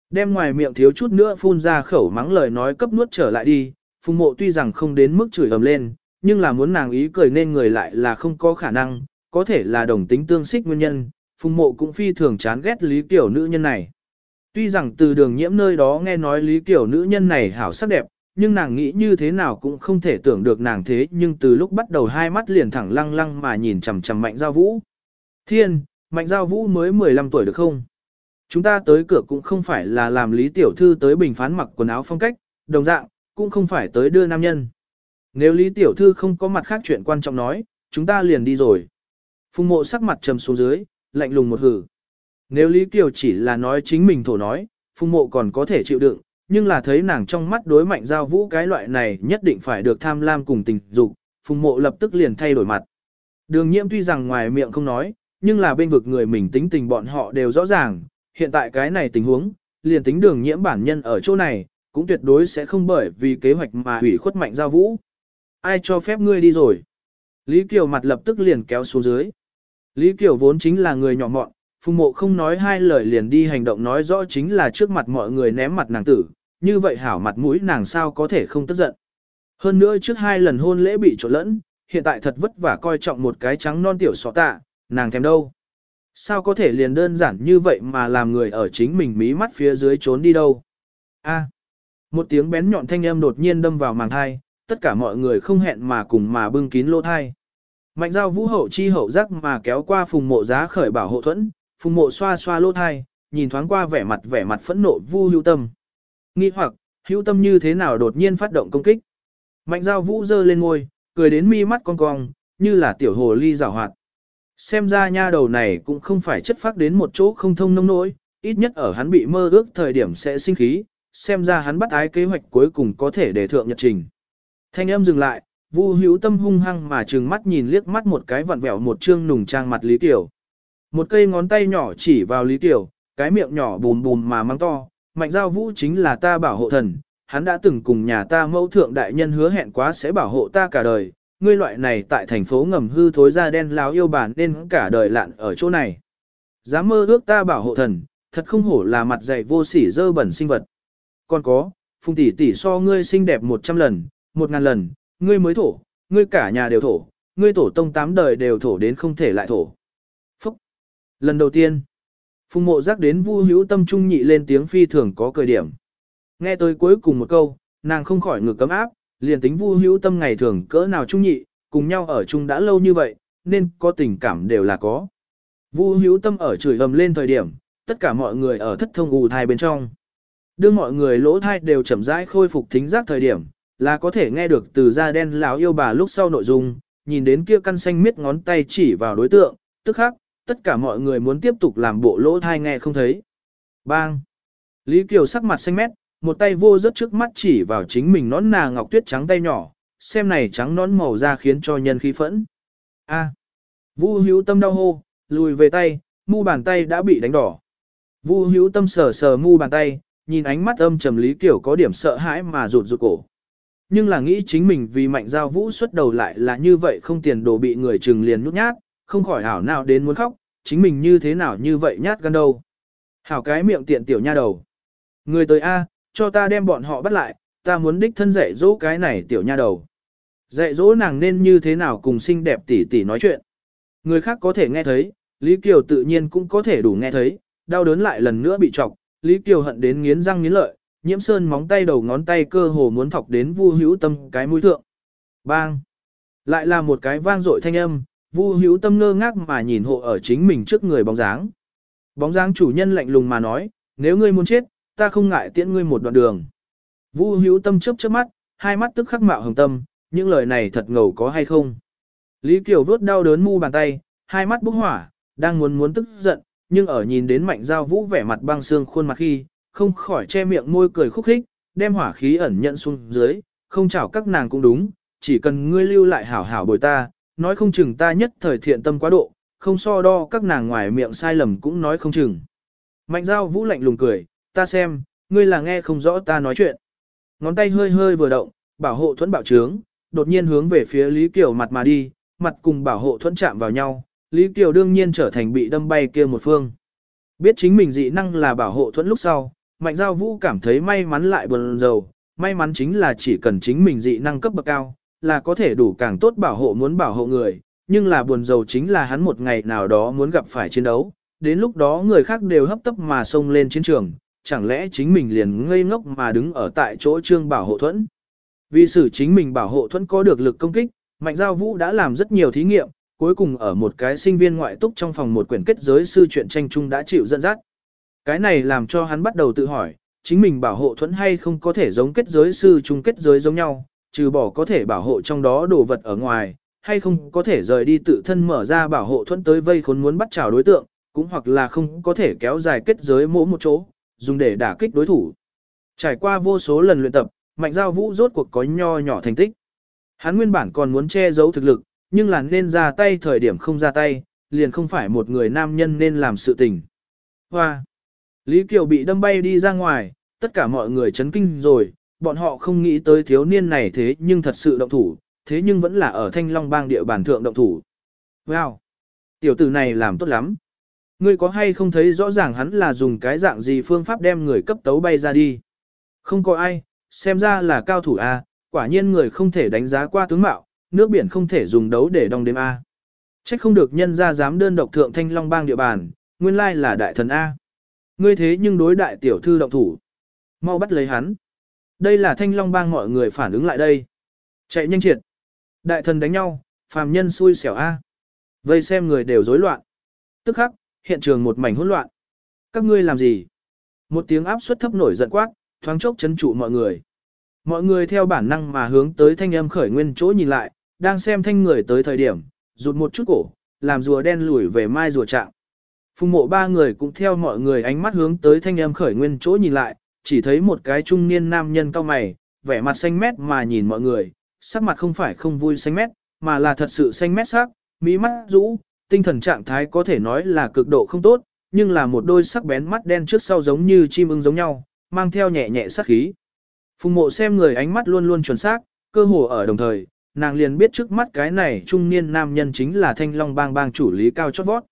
Đem ngoài miệng thiếu chút nữa phun ra khẩu mắng lời nói cấp nuốt trở lại đi, phùng mộ tuy rằng không đến mức chửi ầm lên, nhưng là muốn nàng ý cười nên người lại là không có khả năng, có thể là đồng tính tương xích nguyên nhân, phùng mộ cũng phi thường chán ghét Lý Kiểu nữ nhân này. Tuy rằng từ đường nhiễm nơi đó nghe nói Lý Kiểu nữ nhân này hảo sắc đẹp, nhưng nàng nghĩ như thế nào cũng không thể tưởng được nàng thế nhưng từ lúc bắt đầu hai mắt liền thẳng lăng lăng mà nhìn chằm chằm mạnh giao vũ. Thiên, mạnh giao vũ mới 15 tuổi được không? Chúng ta tới cửa cũng không phải là làm Lý Tiểu Thư tới bình phán mặc quần áo phong cách, đồng dạng, cũng không phải tới đưa nam nhân. Nếu Lý Tiểu Thư không có mặt khác chuyện quan trọng nói, chúng ta liền đi rồi. Phùng mộ sắc mặt trầm xuống dưới, lạnh lùng một hử. Nếu Lý Kiều chỉ là nói chính mình thổ nói, phùng mộ còn có thể chịu đựng, nhưng là thấy nàng trong mắt đối mạnh giao vũ cái loại này nhất định phải được tham lam cùng tình dục, phùng mộ lập tức liền thay đổi mặt. Đường nhiễm tuy rằng ngoài miệng không nói, nhưng là bên vực người mình tính tình bọn họ đều rõ ràng, hiện tại cái này tình huống, liền tính đường nhiễm bản nhân ở chỗ này, cũng tuyệt đối sẽ không bởi vì kế hoạch mà hủy khuất mạnh giao vũ. Ai cho phép ngươi đi rồi? Lý Kiều mặt lập tức liền kéo xuống dưới. Lý Kiều vốn chính là người nhỏ mọn, Phùng mộ không nói hai lời liền đi hành động nói rõ chính là trước mặt mọi người ném mặt nàng tử, như vậy hảo mặt mũi nàng sao có thể không tức giận. Hơn nữa trước hai lần hôn lễ bị trộn lẫn, hiện tại thật vất vả coi trọng một cái trắng non tiểu xó tạ, nàng thèm đâu. Sao có thể liền đơn giản như vậy mà làm người ở chính mình mí mắt phía dưới trốn đi đâu. A. một tiếng bén nhọn thanh âm đột nhiên đâm vào màng thai, tất cả mọi người không hẹn mà cùng mà bưng kín lỗ thai. Mạnh giao vũ hậu chi hậu giác mà kéo qua phùng mộ giá khởi bảo hộ thuẫn, phùng mộ xoa xoa lỗ thai, nhìn thoáng qua vẻ mặt vẻ mặt phẫn nộ vu hữu tâm. Nghĩ hoặc, Hữu tâm như thế nào đột nhiên phát động công kích. Mạnh giao vũ dơ lên ngôi, cười đến mi mắt con cong, như là tiểu hồ ly rào hoạt. Xem ra nha đầu này cũng không phải chất phát đến một chỗ không thông nông nỗi, ít nhất ở hắn bị mơ ước thời điểm sẽ sinh khí, xem ra hắn bắt ái kế hoạch cuối cùng có thể để thượng nhật trình. Thanh âm dừng lại, Vu Hữu Tâm hung hăng mà trừng mắt nhìn liếc mắt một cái vặn vẹo một trương nùng trang mặt Lý Tiểu. Một cây ngón tay nhỏ chỉ vào Lý Tiểu, cái miệng nhỏ bùm bùm mà mang to, mạnh giao vũ chính là ta bảo hộ thần, hắn đã từng cùng nhà ta mẫu thượng đại nhân hứa hẹn quá sẽ bảo hộ ta cả đời, ngươi loại này tại thành phố ngầm hư thối da đen láo yêu bản nên cả đời lạn ở chỗ này. Dám mơ ước ta bảo hộ thần, thật không hổ là mặt dày vô sỉ dơ bẩn sinh vật. Còn có, phùng tỷ tỷ so ngươi xinh đẹp một trăm lần, một ngàn lần, ngươi mới thổ, ngươi cả nhà đều thổ, ngươi tổ tông tám đời đều thổ đến không thể lại thổ. Phúc! Lần đầu tiên, phùng mộ giác đến vu hữu tâm trung nhị lên tiếng phi thường có cười điểm. Nghe tới cuối cùng một câu, nàng không khỏi ngực cấm áp, liền tính vu hữu tâm ngày thường cỡ nào trung nhị, cùng nhau ở chung đã lâu như vậy, nên có tình cảm đều là có. Vu hữu tâm ở chửi ầm lên thời điểm, tất cả mọi người ở thất thông ù thai bên trong. Đưa mọi người lỗ thai đều chậm rãi khôi phục thính giác thời điểm, là có thể nghe được từ da đen lão yêu bà lúc sau nội dung, nhìn đến kia căn xanh miết ngón tay chỉ vào đối tượng, tức khắc, tất cả mọi người muốn tiếp tục làm bộ lỗ thai nghe không thấy. Bang! Lý Kiều sắc mặt xanh mét, một tay vô rớt trước mắt chỉ vào chính mình nón nà ngọc tuyết trắng tay nhỏ, xem này trắng nón màu da khiến cho nhân khí phẫn. A. Vu hữu tâm đau hô, lùi về tay, mu bàn tay đã bị đánh đỏ. Vu hữu tâm sờ sờ mu bàn tay, nhìn ánh mắt âm trầm Lý Kiều có điểm sợ hãi mà rụt rụt cổ. Nhưng là nghĩ chính mình vì mạnh giao vũ xuất đầu lại là như vậy không tiền đồ bị người chừng liền nhút nhát, không khỏi hảo nào đến muốn khóc, chính mình như thế nào như vậy nhát gan đâu. Hảo cái miệng tiện tiểu nha đầu. Người tới A, cho ta đem bọn họ bắt lại, ta muốn đích thân dạy dỗ cái này tiểu nha đầu. Dạy dỗ nàng nên như thế nào cùng xinh đẹp tỷ tỷ nói chuyện. Người khác có thể nghe thấy, Lý Kiều tự nhiên cũng có thể đủ nghe thấy, đau đớn lại lần nữa bị chọc, Lý Kiều hận đến nghiến răng nghiến lợi, nhiễm sơn móng tay đầu ngón tay cơ hồ muốn thọc đến Vu Hữu Tâm cái mũi thượng. Bang! Lại là một cái vang dội thanh âm, Vu Hữu Tâm ngơ ngác mà nhìn hộ ở chính mình trước người bóng dáng. Bóng dáng chủ nhân lạnh lùng mà nói, nếu ngươi muốn chết, ta không ngại tiễn ngươi một đoạn đường. Vu Hữu Tâm chớp chớp mắt, hai mắt tức khắc mạo hồng tâm, những lời này thật ngầu có hay không? Lý Kiều vớt đau đớn mu bàn tay, hai mắt bốc hỏa, đang muốn muốn tức giận, nhưng ở nhìn đến mạnh giao vũ vẻ mặt băng xương khuôn mặt khi, không khỏi che miệng môi cười khúc khích, đem hỏa khí ẩn nhận xuống dưới, không chào các nàng cũng đúng, chỉ cần ngươi lưu lại hảo hảo bồi ta, nói không chừng ta nhất thời thiện tâm quá độ, không so đo các nàng ngoài miệng sai lầm cũng nói không chừng. Mạnh giao vũ lạnh lùng cười, ta xem, ngươi là nghe không rõ ta nói chuyện. Ngón tay hơi hơi vừa động, bảo hộ thuẫn bảo trướng, đột nhiên hướng về phía Lý Kiều mặt mà đi, mặt cùng bảo hộ thuẫn chạm vào nhau, Lý Kiều đương nhiên trở thành bị đâm bay kia một phương. Biết chính mình dị năng là bảo hộ thuẫn lúc sau, Mạnh Giao Vũ cảm thấy may mắn lại buồn rầu, may mắn chính là chỉ cần chính mình dị năng cấp bậc cao, là có thể đủ càng tốt bảo hộ muốn bảo hộ người, nhưng là buồn rầu chính là hắn một ngày nào đó muốn gặp phải chiến đấu, đến lúc đó người khác đều hấp tấp mà xông lên chiến trường, chẳng lẽ chính mình liền ngây ngốc mà đứng ở tại chỗ trương bảo hộ thuẫn. Vì sử chính mình bảo hộ thuẫn có được lực công kích, Mạnh Giao Vũ đã làm rất nhiều thí nghiệm, cuối cùng ở một cái sinh viên ngoại túc trong phòng một quyển kết giới sư truyện tranh chung đã chịu dẫn dắt. Cái này làm cho hắn bắt đầu tự hỏi, chính mình bảo hộ thuẫn hay không có thể giống kết giới sư chung kết giới giống nhau, trừ bỏ có thể bảo hộ trong đó đồ vật ở ngoài, hay không có thể rời đi tự thân mở ra bảo hộ thuẫn tới vây khốn muốn bắt chào đối tượng, cũng hoặc là không có thể kéo dài kết giới mỗi một chỗ, dùng để đả kích đối thủ. Trải qua vô số lần luyện tập, Mạnh Giao Vũ rốt cuộc có nho nhỏ thành tích. Hắn nguyên bản còn muốn che giấu thực lực, nhưng là nên ra tay thời điểm không ra tay, liền không phải một người nam nhân nên làm sự tình. Hoa! Lý Kiều bị đâm bay đi ra ngoài, tất cả mọi người chấn kinh rồi, bọn họ không nghĩ tới thiếu niên này thế nhưng thật sự động thủ, thế nhưng vẫn là ở thanh long bang địa bàn thượng động thủ. Wow! Tiểu tử này làm tốt lắm. Ngươi có hay không thấy rõ ràng hắn là dùng cái dạng gì phương pháp đem người cấp tấu bay ra đi? Không có ai, xem ra là cao thủ A, quả nhiên người không thể đánh giá qua tướng mạo, nước biển không thể dùng đấu để đong đếm A. Trách không được nhân ra dám đơn độc thượng thanh long bang địa bàn, nguyên lai là đại thần A. Ngươi thế nhưng đối đại tiểu thư động thủ. Mau bắt lấy hắn. Đây là thanh long bang mọi người phản ứng lại đây. Chạy nhanh triệt. Đại thần đánh nhau, phàm nhân xui xẻo A. Vây xem người đều rối loạn. Tức khắc, hiện trường một mảnh hỗn loạn. Các ngươi làm gì? Một tiếng áp suất thấp nổi giận quát, thoáng chốc chấn trụ mọi người. Mọi người theo bản năng mà hướng tới thanh âm khởi nguyên chỗ nhìn lại, đang xem thanh người tới thời điểm, rụt một chút cổ, làm rùa đen lùi về mai rùa trạng. Phùng mộ ba người cũng theo mọi người ánh mắt hướng tới thanh âm khởi nguyên chỗ nhìn lại, chỉ thấy một cái trung niên nam nhân cao mày, vẻ mặt xanh mét mà nhìn mọi người, sắc mặt không phải không vui xanh mét, mà là thật sự xanh mét sắc, mỹ mắt rũ, tinh thần trạng thái có thể nói là cực độ không tốt, nhưng là một đôi sắc bén mắt đen trước sau giống như chim ưng giống nhau, mang theo nhẹ nhẹ sắc khí. Phùng mộ xem người ánh mắt luôn luôn chuẩn xác, cơ hồ ở đồng thời, nàng liền biết trước mắt cái này trung niên nam nhân chính là thanh long bang bang chủ lý cao chót vót.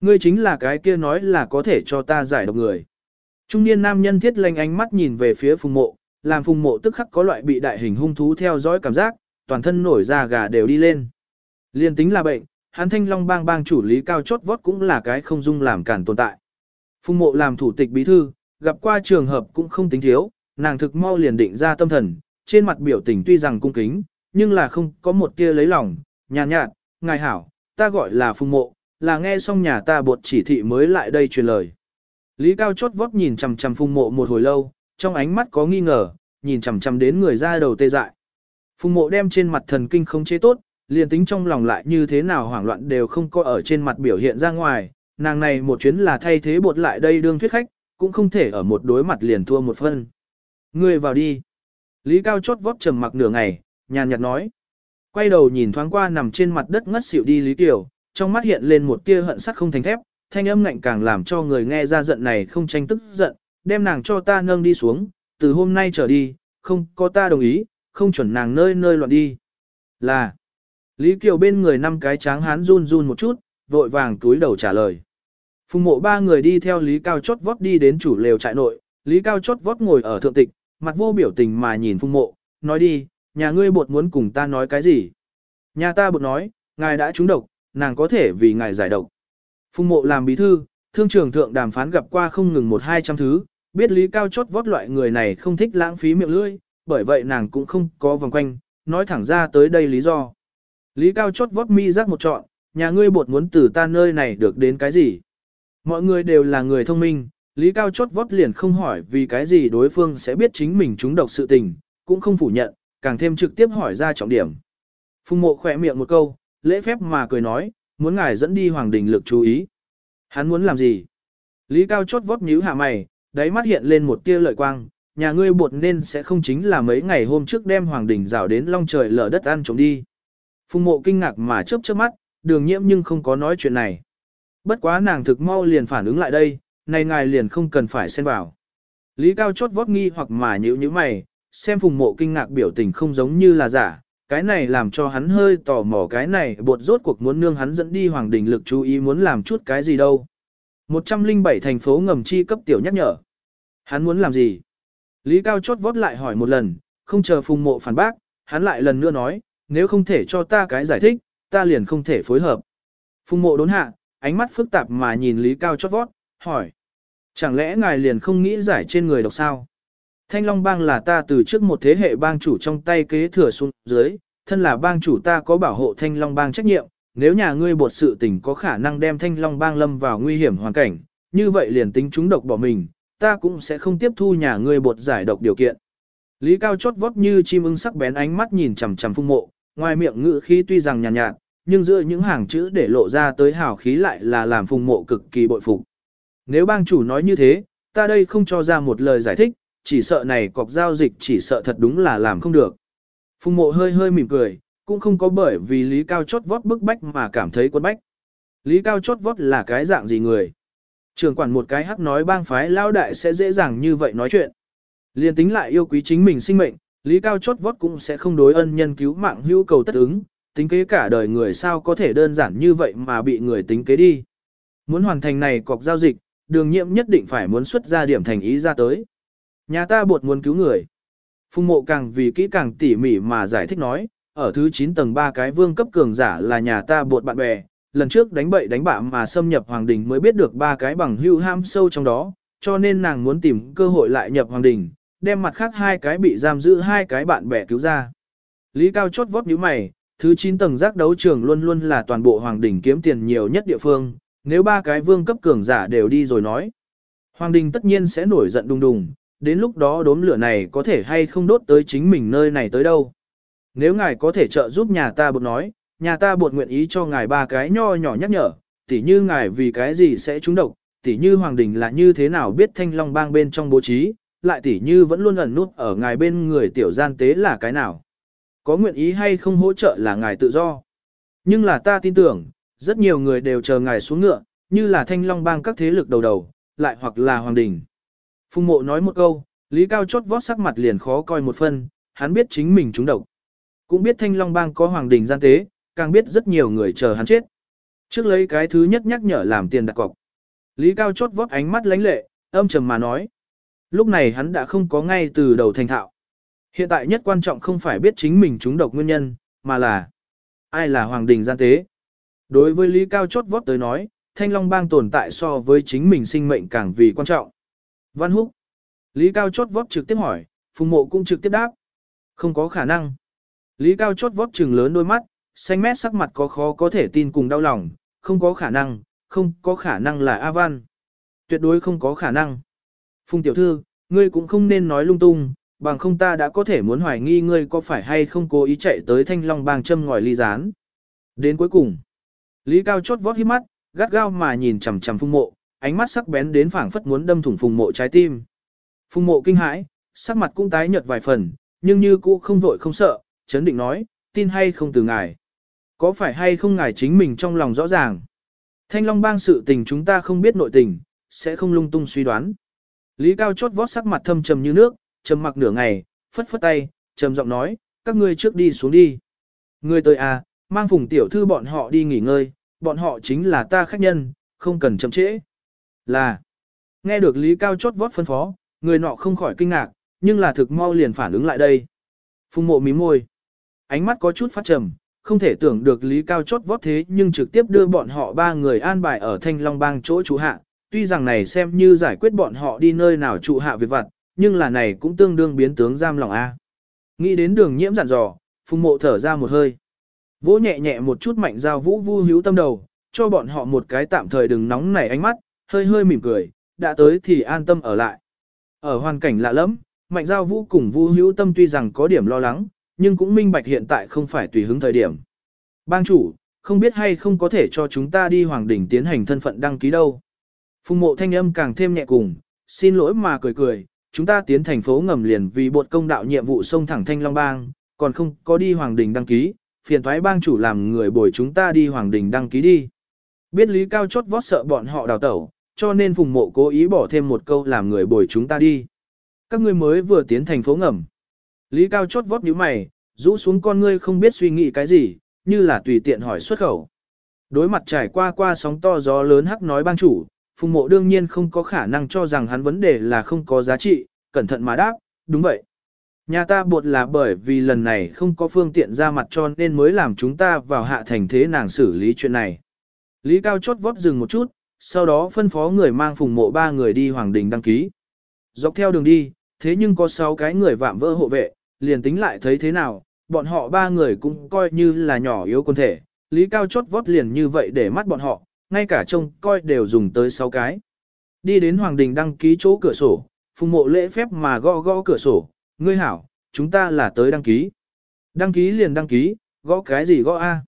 Ngươi chính là cái kia nói là có thể cho ta giải độc người. Trung niên nam nhân thiết lanh ánh mắt nhìn về phía phùng mộ, làm phùng mộ tức khắc có loại bị đại hình hung thú theo dõi cảm giác, toàn thân nổi da gà đều đi lên. Liên tính là bệnh, hắn thanh long bang bang chủ lý cao chót vót cũng là cái không dung làm cản tồn tại. Phùng mộ làm thủ tịch bí thư, gặp qua trường hợp cũng không tính thiếu, nàng thực mau liền định ra tâm thần, trên mặt biểu tình tuy rằng cung kính, nhưng là không có một tia lấy lòng, nhàn nhạt, nhạt, ngài hảo, ta gọi là phùng mộ, là nghe xong nhà ta bột chỉ thị mới lại đây truyền lời. Lý Cao chốt vót nhìn chằm chằm phùng mộ một hồi lâu, trong ánh mắt có nghi ngờ, nhìn chằm chằm đến người ra đầu tê dại. Phùng mộ đem trên mặt thần kinh không chế tốt, liền tính trong lòng lại như thế nào hoảng loạn đều không có ở trên mặt biểu hiện ra ngoài, nàng này một chuyến là thay thế bột lại đây đương thuyết khách, cũng không thể ở một đối mặt liền thua một phân. Ngươi vào đi. Lý Cao chót vót trầm mặc nửa ngày, nhàn nhạt nói. Quay đầu nhìn thoáng qua nằm trên mặt đất ngất xỉu đi Lý Kiều, trong mắt hiện lên một tia hận sắt không thành thép, thanh âm ngạnh càng làm cho người nghe ra giận này không tranh tức giận, đem nàng cho ta nâng đi xuống, từ hôm nay trở đi, không có ta đồng ý, không chuẩn nàng nơi nơi loạn đi. Là, Lý Kiều bên người năm cái tráng hán run run một chút, vội vàng túi đầu trả lời. Phùng mộ ba người đi theo Lý Cao chót vót đi đến chủ lều trại nội, Lý Cao chót vót ngồi ở thượng tịch, mặt vô biểu tình mà nhìn phùng mộ, nói đi, nhà ngươi bột muốn cùng ta nói cái gì? Nhà ta bột nói, ngài đã trúng độc, nàng có thể vì ngài giải độc. Phùng mộ làm bí thư, thương trường thượng đàm phán gặp qua không ngừng một hai trăm thứ, biết Lý Cao chót vót loại người này không thích lãng phí miệng lưỡi, bởi vậy nàng cũng không có vòng quanh, nói thẳng ra tới đây lý do. Lý Cao chót vót mi rắc một trọn, nhà ngươi bột muốn từ ta nơi này được đến cái gì? Mọi người đều là người thông minh, Lý Cao chót vót liền không hỏi vì cái gì đối phương sẽ biết chính mình trúng độc sự tình, cũng không phủ nhận, càng thêm trực tiếp hỏi ra trọng điểm. Phùng mộ khỏe miệng một câu, lễ phép mà cười nói, muốn ngài dẫn đi hoàng đình lực chú ý. Hắn muốn làm gì? Lý Cao chót vót nhíu hạ mày, đáy mắt hiện lên một tia lợi quang, nhà ngươi buộc nên sẽ không chính là mấy ngày hôm trước đem hoàng đình rào đến long trời lở đất ăn trộm đi. Phùng mộ kinh ngạc mà chớp chớp mắt, đường nhiễm nhưng không có nói chuyện này. Bất quá nàng thực mau liền phản ứng lại đây, này ngài liền không cần phải xen vào. Lý Cao chót vót nghi hoặc mà nhíu nhíu mày, xem phùng mộ kinh ngạc biểu tình không giống như là giả, cái này làm cho hắn hơi tò mò cái này bột rốt cuộc muốn nương hắn dẫn đi hoàng đình lực chú ý muốn làm chút cái gì đâu. 107 thành phố ngầm chi cấp tiểu nhắc nhở. Hắn muốn làm gì? Lý Cao chót vót lại hỏi một lần, không chờ phùng mộ phản bác, hắn lại lần nữa nói, nếu không thể cho ta cái giải thích, ta liền không thể phối hợp. Phùng mộ đốn hạ, ánh mắt phức tạp mà nhìn Lý Cao chót vót, hỏi. Chẳng lẽ ngài liền không nghĩ giải trên người độc sao? Thanh Long Bang là ta từ trước một thế hệ bang chủ trong tay kế thừa xuống dưới, thân là bang chủ ta có bảo hộ Thanh Long Bang trách nhiệm, nếu nhà ngươi bột sự tình có khả năng đem Thanh Long Bang lâm vào nguy hiểm hoàn cảnh, như vậy liền tính chúng độc bỏ mình, ta cũng sẽ không tiếp thu nhà ngươi bột giải độc điều kiện. Lý Cao chót vót như chim ưng sắc bén ánh mắt nhìn chằm chằm phung mộ, ngoài miệng ngữ khí tuy rằng nhàn nhạt, nhạt, nhưng giữa những hàng chữ để lộ ra tới hào khí lại là làm phung mộ cực kỳ bội phục. Nếu bang chủ nói như thế, ta đây không cho ra một lời giải thích, chỉ sợ này cọc giao dịch chỉ sợ thật đúng là làm không được. Phùng mộ hơi hơi mỉm cười, cũng không có bởi vì Lý Cao chót vót bức bách mà cảm thấy quân bách. Lý Cao chót vót là cái dạng gì người? Trường quản một cái hắc nói bang phái lao đại sẽ dễ dàng như vậy nói chuyện. Liên tính lại yêu quý chính mình sinh mệnh, Lý Cao chót vót cũng sẽ không đối ân nhân cứu mạng hữu cầu tất ứng, tính kế cả đời người sao có thể đơn giản như vậy mà bị người tính kế đi. Muốn hoàn thành này cọc giao dịch, đường nhiệm nhất định phải muốn xuất ra điểm thành ý ra tới. Nhà ta buộc muốn cứu người. Phùng mộ càng vì kỹ càng tỉ mỉ mà giải thích nói, ở thứ 9 tầng 3 cái vương cấp cường giả là nhà ta buộc bạn bè, lần trước đánh bậy đánh bạ mà xâm nhập hoàng đình mới biết được ba cái bằng hưu ham sâu trong đó, cho nên nàng muốn tìm cơ hội lại nhập hoàng đình, đem mặt khác hai cái bị giam giữ hai cái bạn bè cứu ra. Lý Cao chốt vót như mày, thứ 9 tầng giác đấu trường luôn luôn là toàn bộ hoàng đình kiếm tiền nhiều nhất địa phương, nếu ba cái vương cấp cường giả đều đi rồi nói. Hoàng đình tất nhiên sẽ nổi giận đùng đùng, đến lúc đó đốm lửa này có thể hay không đốt tới chính mình nơi này tới đâu. Nếu ngài có thể trợ giúp nhà ta bột nói, nhà ta bột nguyện ý cho ngài ba cái nho nhỏ nhắc nhở, tỉ như ngài vì cái gì sẽ trúng độc, tỉ như hoàng đình là như thế nào biết thanh long bang bên trong bố trí, lại tỉ như vẫn luôn ẩn nút ở ngài bên người tiểu gian tế là cái nào. Có nguyện ý hay không hỗ trợ là ngài tự do. Nhưng là ta tin tưởng, rất nhiều người đều chờ ngài xuống ngựa, như là thanh long bang các thế lực đầu đầu, lại hoặc là hoàng đình. Phùng mộ nói một câu, Lý Cao chốt vót sắc mặt liền khó coi một phân, hắn biết chính mình trúng độc. Cũng biết thanh long bang có hoàng đình gian tế, càng biết rất nhiều người chờ hắn chết. Trước lấy cái thứ nhất nhắc nhở làm tiền đặt cọc. Lý Cao chốt vót ánh mắt lánh lệ, âm trầm mà nói. Lúc này hắn đã không có ngay từ đầu thành thạo. Hiện tại nhất quan trọng không phải biết chính mình trúng độc nguyên nhân, mà là ai là hoàng đình gian tế. Đối với Lý Cao chốt vót tới nói, Thanh Long Bang tồn tại so với chính mình sinh mệnh càng vì quan trọng. Văn Húc. Lý Cao chốt vót trực tiếp hỏi, Phùng Mộ cũng trực tiếp đáp. Không có khả năng. Lý Cao chốt vót trừng lớn đôi mắt, xanh mét sắc mặt có khó có thể tin cùng đau lòng, không có khả năng, không có khả năng là A Văn. Tuyệt đối không có khả năng. Phùng tiểu thư, ngươi cũng không nên nói lung tung, bằng không ta đã có thể muốn hoài nghi ngươi có phải hay không cố ý chạy tới thanh long bang châm ngòi ly gián. Đến cuối cùng, Lý Cao chốt vót hít mắt, gắt gao mà nhìn chằm chằm Phùng mộ, ánh mắt sắc bén đến phảng phất muốn đâm thủng phùng mộ trái tim. Phùng mộ kinh hãi, sắc mặt cũng tái nhợt vài phần, nhưng như cũ không vội không sợ, chấn định nói, tin hay không từ ngài. Có phải hay không ngài chính mình trong lòng rõ ràng. Thanh Long bang sự tình chúng ta không biết nội tình, sẽ không lung tung suy đoán. Lý Cao chốt vót sắc mặt thâm trầm như nước, trầm mặc nửa ngày, phất phất tay, trầm giọng nói, các ngươi trước đi xuống đi. Ngươi tới à, mang phùng tiểu thư bọn họ đi nghỉ ngơi, bọn họ chính là ta khách nhân, không cần chậm trễ. Là, nghe được Lý Cao chốt vót phân phó, người nọ không khỏi kinh ngạc, nhưng là thực mau liền phản ứng lại đây. Phùng mộ mí môi, ánh mắt có chút phát trầm, không thể tưởng được Lý Cao chốt vót thế nhưng trực tiếp đưa bọn họ ba người an bài ở Thanh Long Bang chỗ trụ hạ, tuy rằng này xem như giải quyết bọn họ đi nơi nào trụ hạ việc vặt, nhưng là này cũng tương đương biến tướng giam lòng A. Nghĩ đến đường nhiễm dặn dò, phùng mộ thở ra một hơi. Vỗ nhẹ nhẹ một chút mạnh giao vũ vu hữu tâm đầu, cho bọn họ một cái tạm thời đừng nóng nảy ánh mắt, hơi hơi mỉm cười, đã tới thì an tâm ở lại. Ở hoàn cảnh lạ lẫm mạnh giao vũ cùng vũ hữu tâm tuy rằng có điểm lo lắng, nhưng cũng minh bạch hiện tại không phải tùy hứng thời điểm. Bang chủ, không biết hay không có thể cho chúng ta đi hoàng đỉnh tiến hành thân phận đăng ký đâu. Phùng mộ thanh âm càng thêm nhẹ cùng, xin lỗi mà cười cười, chúng ta tiến thành phố ngầm liền vì bột công đạo nhiệm vụ sông thẳng thanh long bang, còn không có đi hoàng đình đăng ký, phiền thoái bang chủ làm người bồi chúng ta đi hoàng đình đăng ký đi. Biết lý cao chót vót sợ bọn họ đào tẩu, cho nên phùng mộ cố ý bỏ thêm một câu làm người bồi chúng ta đi. Các ngươi mới vừa tiến thành phố ngầm. Lý cao chốt vót nhíu mày, rũ xuống con ngươi không biết suy nghĩ cái gì, như là tùy tiện hỏi xuất khẩu. Đối mặt trải qua qua sóng to gió lớn hắc nói bang chủ, phùng mộ đương nhiên không có khả năng cho rằng hắn vấn đề là không có giá trị, cẩn thận mà đáp, đúng vậy. Nhà ta buộc là bởi vì lần này không có phương tiện ra mặt cho nên mới làm chúng ta vào hạ thành thế nàng xử lý chuyện này. Lý Cao chốt vót dừng một chút, sau đó phân phó người mang phùng mộ ba người đi Hoàng Đình đăng ký. Dọc theo đường đi, thế nhưng có sáu cái người vạm vỡ hộ vệ, liền tính lại thấy thế nào, bọn họ ba người cũng coi như là nhỏ yếu quân thể. Lý Cao chốt vót liền như vậy để mắt bọn họ, ngay cả trông coi đều dùng tới sáu cái. Đi đến Hoàng Đình đăng ký chỗ cửa sổ, phùng mộ lễ phép mà gõ gõ cửa sổ, ngươi hảo, chúng ta là tới đăng ký. Đăng ký liền đăng ký, gõ cái gì gõ A.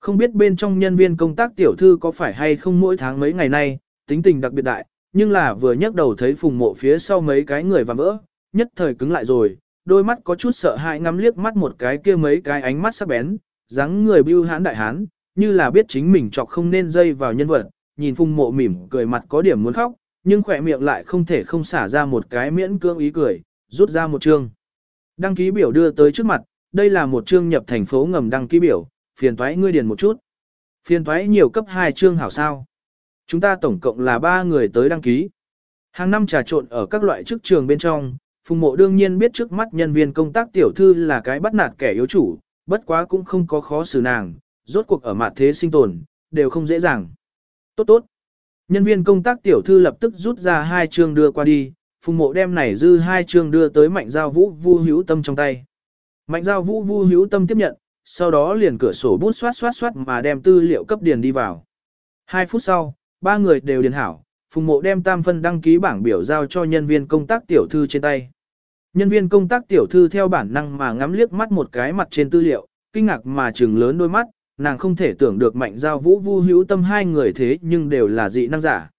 Không biết bên trong nhân viên công tác tiểu thư có phải hay không mỗi tháng mấy ngày nay, tính tình đặc biệt đại, nhưng là vừa nhấc đầu thấy phùng mộ phía sau mấy cái người và vỡ, nhất thời cứng lại rồi, đôi mắt có chút sợ hãi ngắm liếc mắt một cái kia mấy cái ánh mắt sắc bén, dáng người bưu hãn đại hán, như là biết chính mình chọc không nên dây vào nhân vật, nhìn phùng mộ mỉm cười mặt có điểm muốn khóc, nhưng khỏe miệng lại không thể không xả ra một cái miễn cưỡng ý cười, rút ra một chương. Đăng ký biểu đưa tới trước mặt, đây là một chương nhập thành phố ngầm đăng ký biểu, phiền thoái ngươi điền một chút. Phiền thoái nhiều cấp 2 chương hảo sao. Chúng ta tổng cộng là 3 người tới đăng ký. Hàng năm trà trộn ở các loại chức trường bên trong, Phùng Mộ đương nhiên biết trước mắt nhân viên công tác tiểu thư là cái bắt nạt kẻ yếu chủ, bất quá cũng không có khó xử nàng, rốt cuộc ở mặt thế sinh tồn, đều không dễ dàng. Tốt tốt. Nhân viên công tác tiểu thư lập tức rút ra hai chương đưa qua đi, phùng mộ đem này dư hai chương đưa tới mạnh giao vũ vu hữu tâm trong tay. Mạnh giao vũ vu hữu tâm tiếp nhận, sau đó liền cửa sổ bút xoát xoát xoát mà đem tư liệu cấp điền đi vào. Hai phút sau, ba người đều điền hảo, phùng mộ đem tam phân đăng ký bảng biểu giao cho nhân viên công tác tiểu thư trên tay. Nhân viên công tác tiểu thư theo bản năng mà ngắm liếc mắt một cái mặt trên tư liệu, kinh ngạc mà trừng lớn đôi mắt, nàng không thể tưởng được mạnh giao vũ vu hữu tâm hai người thế nhưng đều là dị năng giả.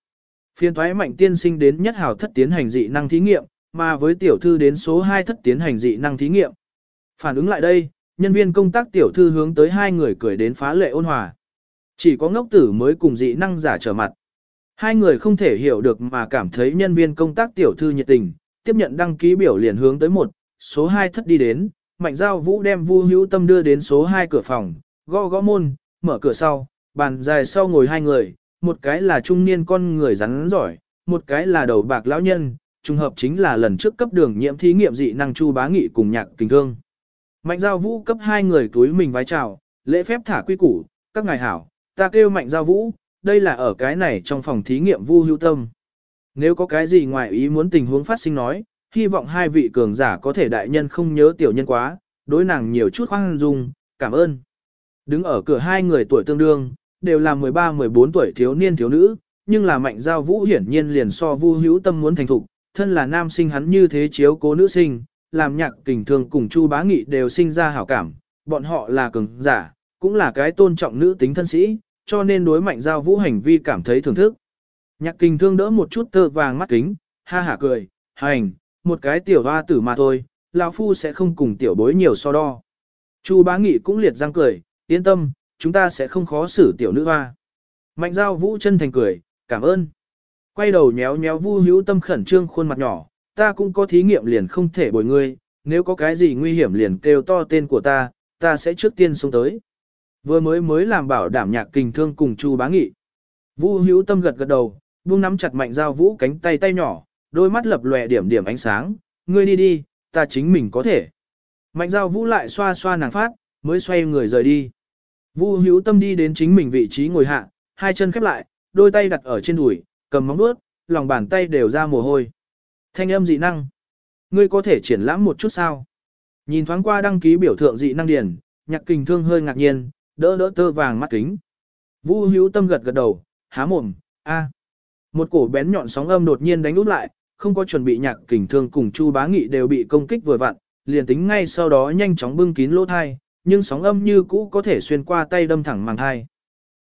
Phiên thoái mạnh tiên sinh đến nhất hào thất tiến hành dị năng thí nghiệm, mà với tiểu thư đến số 2 thất tiến hành dị năng thí nghiệm. Phản ứng lại đây, nhân viên công tác tiểu thư hướng tới hai người cười đến phá lệ ôn hòa. Chỉ có ngốc tử mới cùng dị năng giả trở mặt. Hai người không thể hiểu được mà cảm thấy nhân viên công tác tiểu thư nhiệt tình, tiếp nhận đăng ký biểu liền hướng tới một, số 2 thất đi đến, mạnh giao vũ đem vu hữu tâm đưa đến số 2 cửa phòng, gõ gõ môn, mở cửa sau, bàn dài sau ngồi hai người, một cái là trung niên con người rắn giỏi, một cái là đầu bạc lão nhân, trùng hợp chính là lần trước cấp đường nhiễm thí nghiệm dị năng chu bá nghị cùng nhạc kinh thương. Mạnh giao vũ cấp hai người túi mình vái chào, lễ phép thả quy củ, các ngài hảo, ta kêu mạnh giao vũ, đây là ở cái này trong phòng thí nghiệm vu hữu tâm. Nếu có cái gì ngoài ý muốn tình huống phát sinh nói, hy vọng hai vị cường giả có thể đại nhân không nhớ tiểu nhân quá, đối nàng nhiều chút khoan dung, cảm ơn. Đứng ở cửa hai người tuổi tương đương, đều là 13-14 tuổi thiếu niên thiếu nữ, nhưng là mạnh giao vũ hiển nhiên liền so vu hữu tâm muốn thành thục, thân là nam sinh hắn như thế chiếu cố nữ sinh, làm nhạc kình thương cùng Chu Bá Nghị đều sinh ra hảo cảm, bọn họ là cường giả, cũng là cái tôn trọng nữ tính thân sĩ, cho nên đối mạnh giao vũ hành vi cảm thấy thưởng thức. Nhạc kình thương đỡ một chút tơ vàng mắt kính, ha hả cười, hành, một cái tiểu hoa tử mà thôi, lão phu sẽ không cùng tiểu bối nhiều so đo. Chu bá nghị cũng liệt răng cười, yên tâm, chúng ta sẽ không khó xử tiểu nữ hoa. Mạnh giao vũ chân thành cười, cảm ơn. Quay đầu nhéo nhéo vu hữu tâm khẩn trương khuôn mặt nhỏ, ta cũng có thí nghiệm liền không thể bồi ngươi, nếu có cái gì nguy hiểm liền kêu to tên của ta, ta sẽ trước tiên xuống tới. Vừa mới mới làm bảo đảm nhạc kình thương cùng Chu bá nghị. Vu hữu tâm gật gật đầu, buông nắm chặt mạnh giao vũ cánh tay tay nhỏ, đôi mắt lập lòe điểm điểm ánh sáng, ngươi đi đi, ta chính mình có thể. Mạnh giao vũ lại xoa xoa nàng phát, mới xoay người rời đi. Vu hữu tâm đi đến chính mình vị trí ngồi hạ, hai chân khép lại, đôi tay đặt ở trên đùi, cầm móng vuốt, lòng bàn tay đều ra mồ hôi. Thanh âm dị năng. Ngươi có thể triển lãm một chút sao? Nhìn thoáng qua đăng ký biểu thượng dị năng điển, nhạc kình thương hơi ngạc nhiên, đỡ đỡ tơ vàng mắt kính. Vu hữu tâm gật gật đầu, há mồm, a. Một cổ bén nhọn sóng âm đột nhiên đánh út lại, không có chuẩn bị nhạc kình thương cùng Chu Bá Nghị đều bị công kích vừa vặn, liền tính ngay sau đó nhanh chóng bưng kín lỗ thai, nhưng sóng âm như cũ có thể xuyên qua tay đâm thẳng màng thai.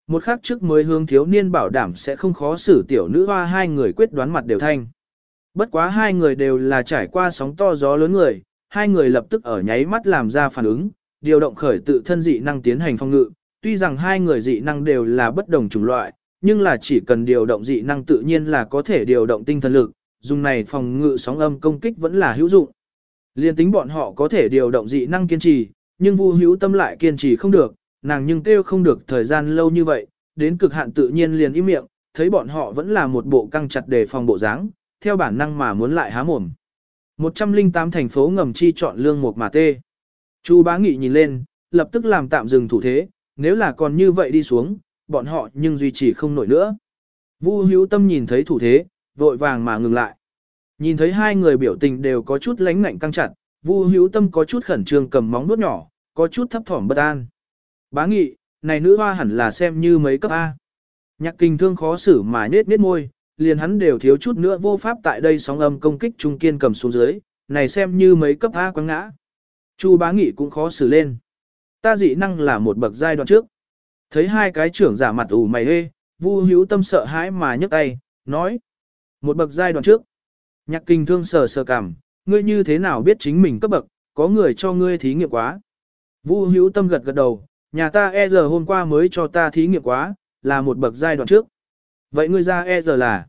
Một khắc trước mới hướng thiếu niên bảo đảm sẽ không khó xử tiểu nữ hoa hai người quyết đoán mặt đều thanh. Bất quá hai người đều là trải qua sóng to gió lớn người, hai người lập tức ở nháy mắt làm ra phản ứng, điều động khởi tự thân dị năng tiến hành phong ngự. Tuy rằng hai người dị năng đều là bất đồng chủng loại, nhưng là chỉ cần điều động dị năng tự nhiên là có thể điều động tinh thần lực, dùng này phòng ngự sóng âm công kích vẫn là hữu dụng. Liên tính bọn họ có thể điều động dị năng kiên trì, nhưng Vu Hữu Tâm lại kiên trì không được, nàng nhưng kêu không được thời gian lâu như vậy, đến cực hạn tự nhiên liền im miệng, thấy bọn họ vẫn là một bộ căng chặt để phòng bộ dáng, theo bản năng mà muốn lại há mồm. 108 thành phố ngầm chi chọn lương một mà tê. Chu Bá Nghị nhìn lên, lập tức làm tạm dừng thủ thế, nếu là còn như vậy đi xuống, bọn họ nhưng duy trì không nổi nữa. Vu Hữu Tâm nhìn thấy thủ thế, vội vàng mà ngừng lại. Nhìn thấy hai người biểu tình đều có chút lánh ngạnh căng chặt, Vu Hữu Tâm có chút khẩn trương cầm móng nuốt nhỏ, có chút thấp thỏm bất an. Bá nghị, này nữ hoa hẳn là xem như mấy cấp A. Nhạc kinh thương khó xử mà nết nết môi, liền hắn đều thiếu chút nữa vô pháp tại đây sóng âm công kích trung kiên cầm xuống dưới, này xem như mấy cấp A quăng ngã. Chu bá nghị cũng khó xử lên. Ta dị năng là một bậc giai đoạn trước. Thấy hai cái trưởng giả mặt ủ mày hê, Vu hữu tâm sợ hãi mà nhấc tay, nói. Một bậc giai đoạn trước. Nhạc kinh thương sờ sờ cảm, ngươi như thế nào biết chính mình cấp bậc, có người cho ngươi thí nghiệm quá. Vu hữu tâm gật gật đầu, nhà ta e giờ hôm qua mới cho ta thí nghiệm quá, là một bậc giai đoạn trước. Vậy ngươi ra e giờ là.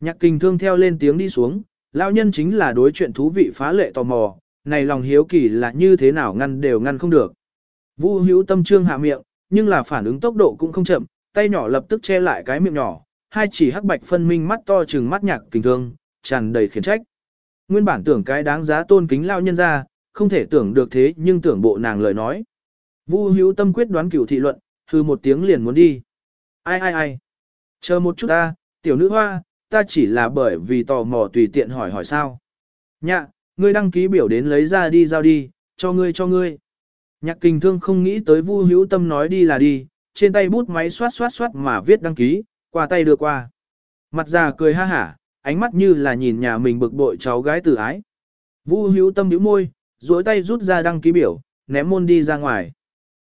Nhạc kinh thương theo lên tiếng đi xuống, lão nhân chính là đối chuyện thú vị phá lệ tò mò, này lòng hiếu kỳ là như thế nào ngăn đều ngăn không được. Vu hữu tâm trương hạ miệng, nhưng là phản ứng tốc độ cũng không chậm, tay nhỏ lập tức che lại cái miệng nhỏ, hai chỉ hắc bạch phân minh mắt to trừng mắt nhạc kinh thương, tràn đầy khiển trách. Nguyên bản tưởng cái đáng giá tôn kính lao nhân ra, không thể tưởng được thế nhưng tưởng bộ nàng lời nói. Vu hữu tâm quyết đoán cửu thị luận, hư một tiếng liền muốn đi. Ai ai ai. Chờ một chút ta, tiểu nữ hoa, ta chỉ là bởi vì tò mò tùy tiện hỏi hỏi sao. Nhạ, ngươi đăng ký biểu đến lấy ra đi giao đi, cho ngươi cho ngươi. Nhạc kinh thương không nghĩ tới vu hữu tâm nói đi là đi, trên tay bút máy xoát xoát xoát mà viết đăng ký, qua tay đưa qua. Mặt già cười ha hả, ánh mắt như là nhìn nhà mình bực bội cháu gái tử ái. Vu hữu tâm nhíu môi, duỗi tay rút ra đăng ký biểu, ném môn đi ra ngoài.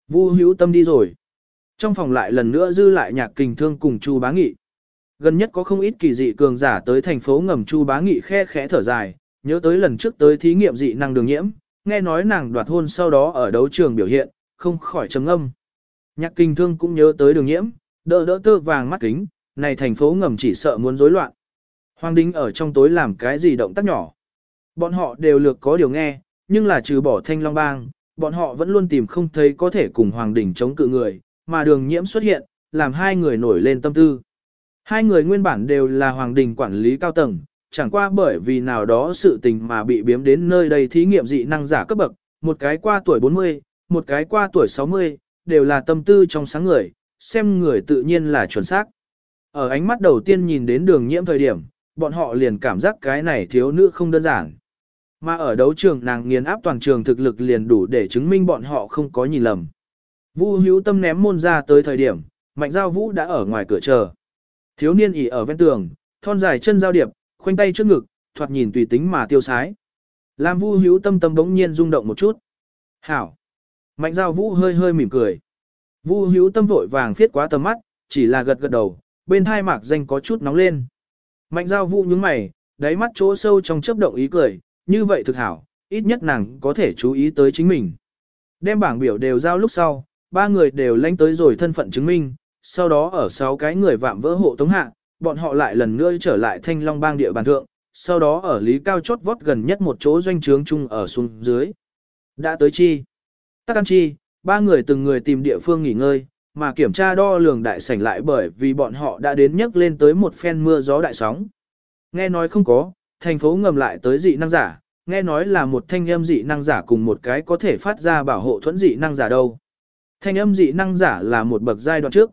Vu hữu tâm đi rồi. Trong phòng lại lần nữa dư lại nhạc kình thương cùng Chu Bá Nghị. Gần nhất có không ít kỳ dị cường giả tới thành phố ngầm Chu Bá Nghị khe khẽ thở dài, nhớ tới lần trước tới thí nghiệm dị năng đường nhiễm, nghe nói nàng đoạt hôn sau đó ở đấu trường biểu hiện, không khỏi trầm âm. Nhạc kinh thương cũng nhớ tới đường nhiễm, đỡ đỡ tơ vàng mắt kính, này thành phố ngầm chỉ sợ muốn rối loạn. Hoàng Đinh ở trong tối làm cái gì động tác nhỏ. Bọn họ đều lược có điều nghe, nhưng là trừ bỏ thanh long bang, bọn họ vẫn luôn tìm không thấy có thể cùng Hoàng Đình chống cự người, mà đường nhiễm xuất hiện, làm hai người nổi lên tâm tư. Hai người nguyên bản đều là Hoàng Đình quản lý cao tầng, chẳng qua bởi vì nào đó sự tình mà bị biếm đến nơi đây thí nghiệm dị năng giả cấp bậc, một cái qua tuổi 40, một cái qua tuổi 60, đều là tâm tư trong sáng người, xem người tự nhiên là chuẩn xác. Ở ánh mắt đầu tiên nhìn đến đường nhiễm thời điểm, bọn họ liền cảm giác cái này thiếu nữ không đơn giản. Mà ở đấu trường nàng nghiền áp toàn trường thực lực liền đủ để chứng minh bọn họ không có nhìn lầm. Vu hữu tâm ném môn ra tới thời điểm, mạnh giao vũ đã ở ngoài cửa chờ. Thiếu niên ỉ ở ven tường, thon dài chân giao điệp, khoanh tay trước ngực, thoạt nhìn tùy tính mà tiêu sái. Làm Vu Hữu Tâm tâm bỗng nhiên rung động một chút. "Hảo." Mạnh Giao Vũ hơi hơi mỉm cười. Vu Hữu Tâm vội vàng phiết quá tầm mắt, chỉ là gật gật đầu, bên hai mạc danh có chút nóng lên. Mạnh Giao Vũ nhướng mày, đáy mắt chỗ sâu trong chớp động ý cười, như vậy thực hảo, ít nhất nàng có thể chú ý tới chính mình. Đem bảng biểu đều giao lúc sau, ba người đều lanh tới rồi thân phận chứng minh, sau đó ở sáu cái người vạm vỡ hộ tống hạ, bọn họ lại lần nữa trở lại thanh long bang địa bàn thượng, sau đó ở lý cao chốt vót gần nhất một chỗ doanh trướng chung ở xuống dưới. Đã tới chi? Tắc ăn chi, ba người từng người tìm địa phương nghỉ ngơi, mà kiểm tra đo lường đại sảnh lại bởi vì bọn họ đã đến nhấc lên tới một phen mưa gió đại sóng. Nghe nói không có, thành phố ngầm lại tới dị năng giả, nghe nói là một thanh âm dị năng giả cùng một cái có thể phát ra bảo hộ thuẫn dị năng giả đâu. Thanh âm dị năng giả là một bậc giai đoạn trước.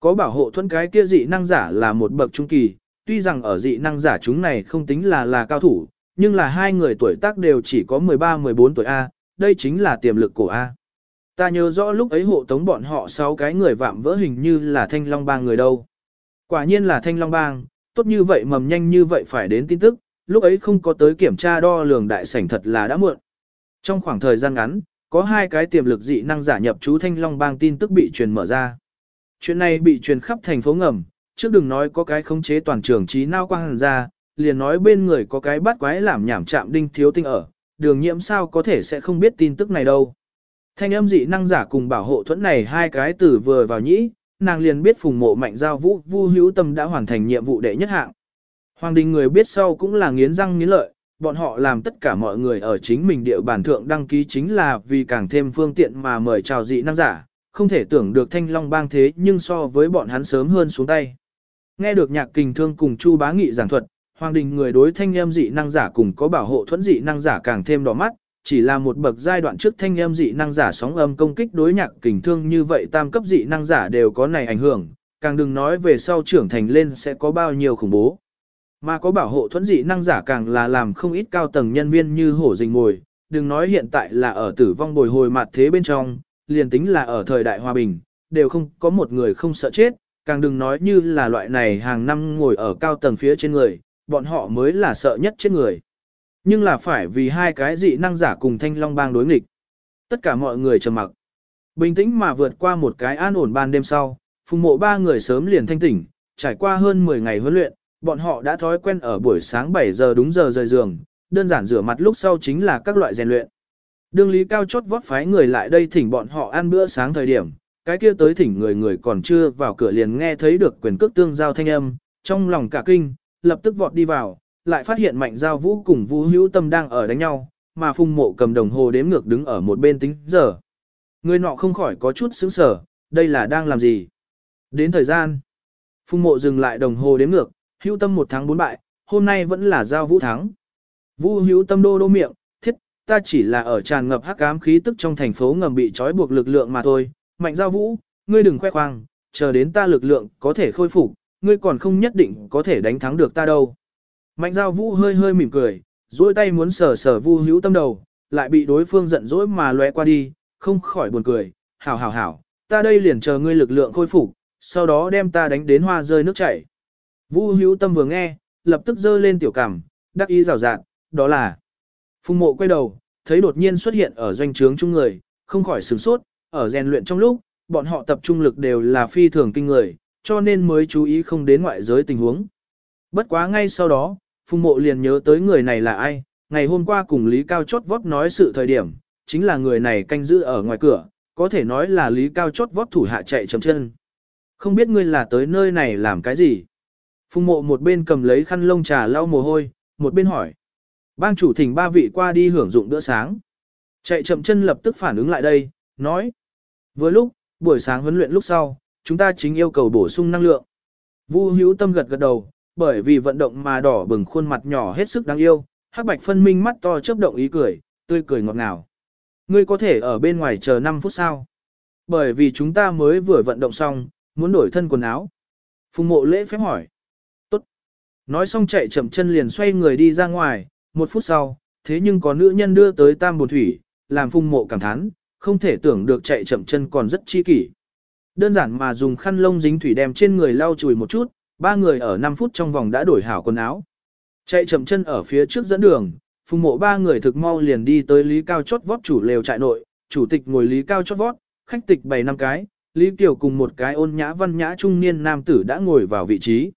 Có bảo hộ thuẫn cái kia dị năng giả là một bậc trung kỳ, tuy rằng ở dị năng giả chúng này không tính là là cao thủ, nhưng là hai người tuổi tác đều chỉ có 13-14 tuổi A, đây chính là tiềm lực của A. Ta nhớ rõ lúc ấy hộ tống bọn họ sáu cái người vạm vỡ hình như là thanh long bang người đâu. Quả nhiên là thanh long bang, tốt như vậy mầm nhanh như vậy phải đến tin tức, lúc ấy không có tới kiểm tra đo lường đại sảnh thật là đã muộn. Trong khoảng thời gian ngắn, có hai cái tiềm lực dị năng giả nhập chú thanh long bang tin tức bị truyền mở ra. Chuyện này bị truyền khắp thành phố ngầm, trước đừng nói có cái khống chế toàn trường trí nao quang hàn ra, liền nói bên người có cái bắt quái làm nhảm chạm đinh thiếu tinh ở, đường nhiễm sao có thể sẽ không biết tin tức này đâu. Thanh âm dị năng giả cùng bảo hộ thuẫn này hai cái từ vừa vào nhĩ, nàng liền biết phùng mộ mạnh giao vũ vu hữu tâm đã hoàn thành nhiệm vụ đệ nhất hạng. Hoàng đình người biết sau cũng là nghiến răng nghiến lợi, bọn họ làm tất cả mọi người ở chính mình địa bàn thượng đăng ký chính là vì càng thêm phương tiện mà mời chào dị năng giả, không thể tưởng được thanh long bang thế nhưng so với bọn hắn sớm hơn xuống tay. Nghe được nhạc kình thương cùng Chu bá nghị giảng thuật, Hoàng đình người đối thanh em dị năng giả cùng có bảo hộ thuẫn dị năng giả càng thêm đỏ mắt, chỉ là một bậc giai đoạn trước thanh em dị năng giả sóng âm công kích đối nhạc kình thương như vậy tam cấp dị năng giả đều có này ảnh hưởng, càng đừng nói về sau trưởng thành lên sẽ có bao nhiêu khủng bố. Mà có bảo hộ thuẫn dị năng giả càng là làm không ít cao tầng nhân viên như hổ rình ngồi, đừng nói hiện tại là ở tử vong bồi hồi mặt thế bên trong, liền tính là ở thời đại hòa bình, đều không có một người không sợ chết, càng đừng nói như là loại này hàng năm ngồi ở cao tầng phía trên người, bọn họ mới là sợ nhất chết người. Nhưng là phải vì hai cái dị năng giả cùng thanh long bang đối nghịch. Tất cả mọi người trầm mặc. Bình tĩnh mà vượt qua một cái an ổn ban đêm sau, phùng mộ ba người sớm liền thanh tỉnh, trải qua hơn 10 ngày huấn luyện, bọn họ đã thói quen ở buổi sáng 7 giờ đúng giờ rời giường, đơn giản rửa mặt lúc sau chính là các loại rèn luyện. Đương lý cao chốt vót phái người lại đây thỉnh bọn họ ăn bữa sáng thời điểm, cái kia tới thỉnh người người còn chưa vào cửa liền nghe thấy được quyền cước tương giao thanh âm, trong lòng cả kinh, lập tức vọt đi vào, lại phát hiện mạnh giao vũ cùng vũ hữu tâm đang ở đánh nhau, mà phung mộ cầm đồng hồ đếm ngược đứng ở một bên tính giờ. Người nọ không khỏi có chút sững sở, đây là đang làm gì? Đến thời gian, phung mộ dừng lại đồng hồ đếm ngược, hữu tâm một tháng bốn bại, hôm nay vẫn là giao vũ thắng. Vũ hữu tâm đô đô miệng, ta chỉ là ở tràn ngập hắc ám khí tức trong thành phố ngầm bị trói buộc lực lượng mà thôi. Mạnh giao vũ, ngươi đừng khoe khoang, chờ đến ta lực lượng có thể khôi phục, ngươi còn không nhất định có thể đánh thắng được ta đâu. Mạnh giao vũ hơi hơi mỉm cười, duỗi tay muốn sờ sờ vu hữu tâm đầu, lại bị đối phương giận dỗi mà lóe qua đi, không khỏi buồn cười, hảo hảo hảo, ta đây liền chờ ngươi lực lượng khôi phục, sau đó đem ta đánh đến hoa rơi nước chảy. Vu hữu tâm vừa nghe, lập tức giơ lên tiểu cảm, đắc ý rào rạt, đó là. Phùng mộ quay đầu, thấy đột nhiên xuất hiện ở doanh trướng chung người, không khỏi sửng sốt, ở rèn luyện trong lúc, bọn họ tập trung lực đều là phi thường kinh người, cho nên mới chú ý không đến ngoại giới tình huống. Bất quá ngay sau đó, Phùng Mộ liền nhớ tới người này là ai, ngày hôm qua cùng Lý Cao chót vót nói sự thời điểm, chính là người này canh giữ ở ngoài cửa, có thể nói là Lý Cao chót vót thủ hạ chạy chấm chân. Không biết ngươi là tới nơi này làm cái gì? Phùng Mộ một bên cầm lấy khăn lông trà lau mồ hôi, một bên hỏi. Bang chủ thỉnh ba vị qua đi hưởng dụng bữa sáng. Chạy chậm chân lập tức phản ứng lại đây, nói. Vừa lúc, buổi sáng huấn luyện lúc sau, chúng ta chính yêu cầu bổ sung năng lượng. Vu hữu tâm gật gật đầu, bởi vì vận động mà đỏ bừng khuôn mặt nhỏ hết sức đáng yêu, hắc bạch phân minh mắt to chớp động ý cười, tươi cười ngọt ngào. Ngươi có thể ở bên ngoài chờ 5 phút sao? Bởi vì chúng ta mới vừa vận động xong, muốn đổi thân quần áo. Phùng mộ lễ phép hỏi. Tốt. Nói xong chạy chậm chân liền xoay người đi ra ngoài, một phút sau, thế nhưng có nữ nhân đưa tới tam bồn thủy, làm phùng mộ cảm thán, không thể tưởng được chạy chậm chân còn rất chi kỷ. Đơn giản mà dùng khăn lông dính thủy đem trên người lau chùi một chút, ba người ở 5 phút trong vòng đã đổi hảo quần áo. Chạy chậm chân ở phía trước dẫn đường, phùng mộ ba người thực mau liền đi tới Lý Cao chót vót chủ lều trại nội, chủ tịch ngồi Lý Cao chót vót, khách tịch bày năm cái, Lý Kiều cùng một cái ôn nhã văn nhã trung niên nam tử đã ngồi vào vị trí.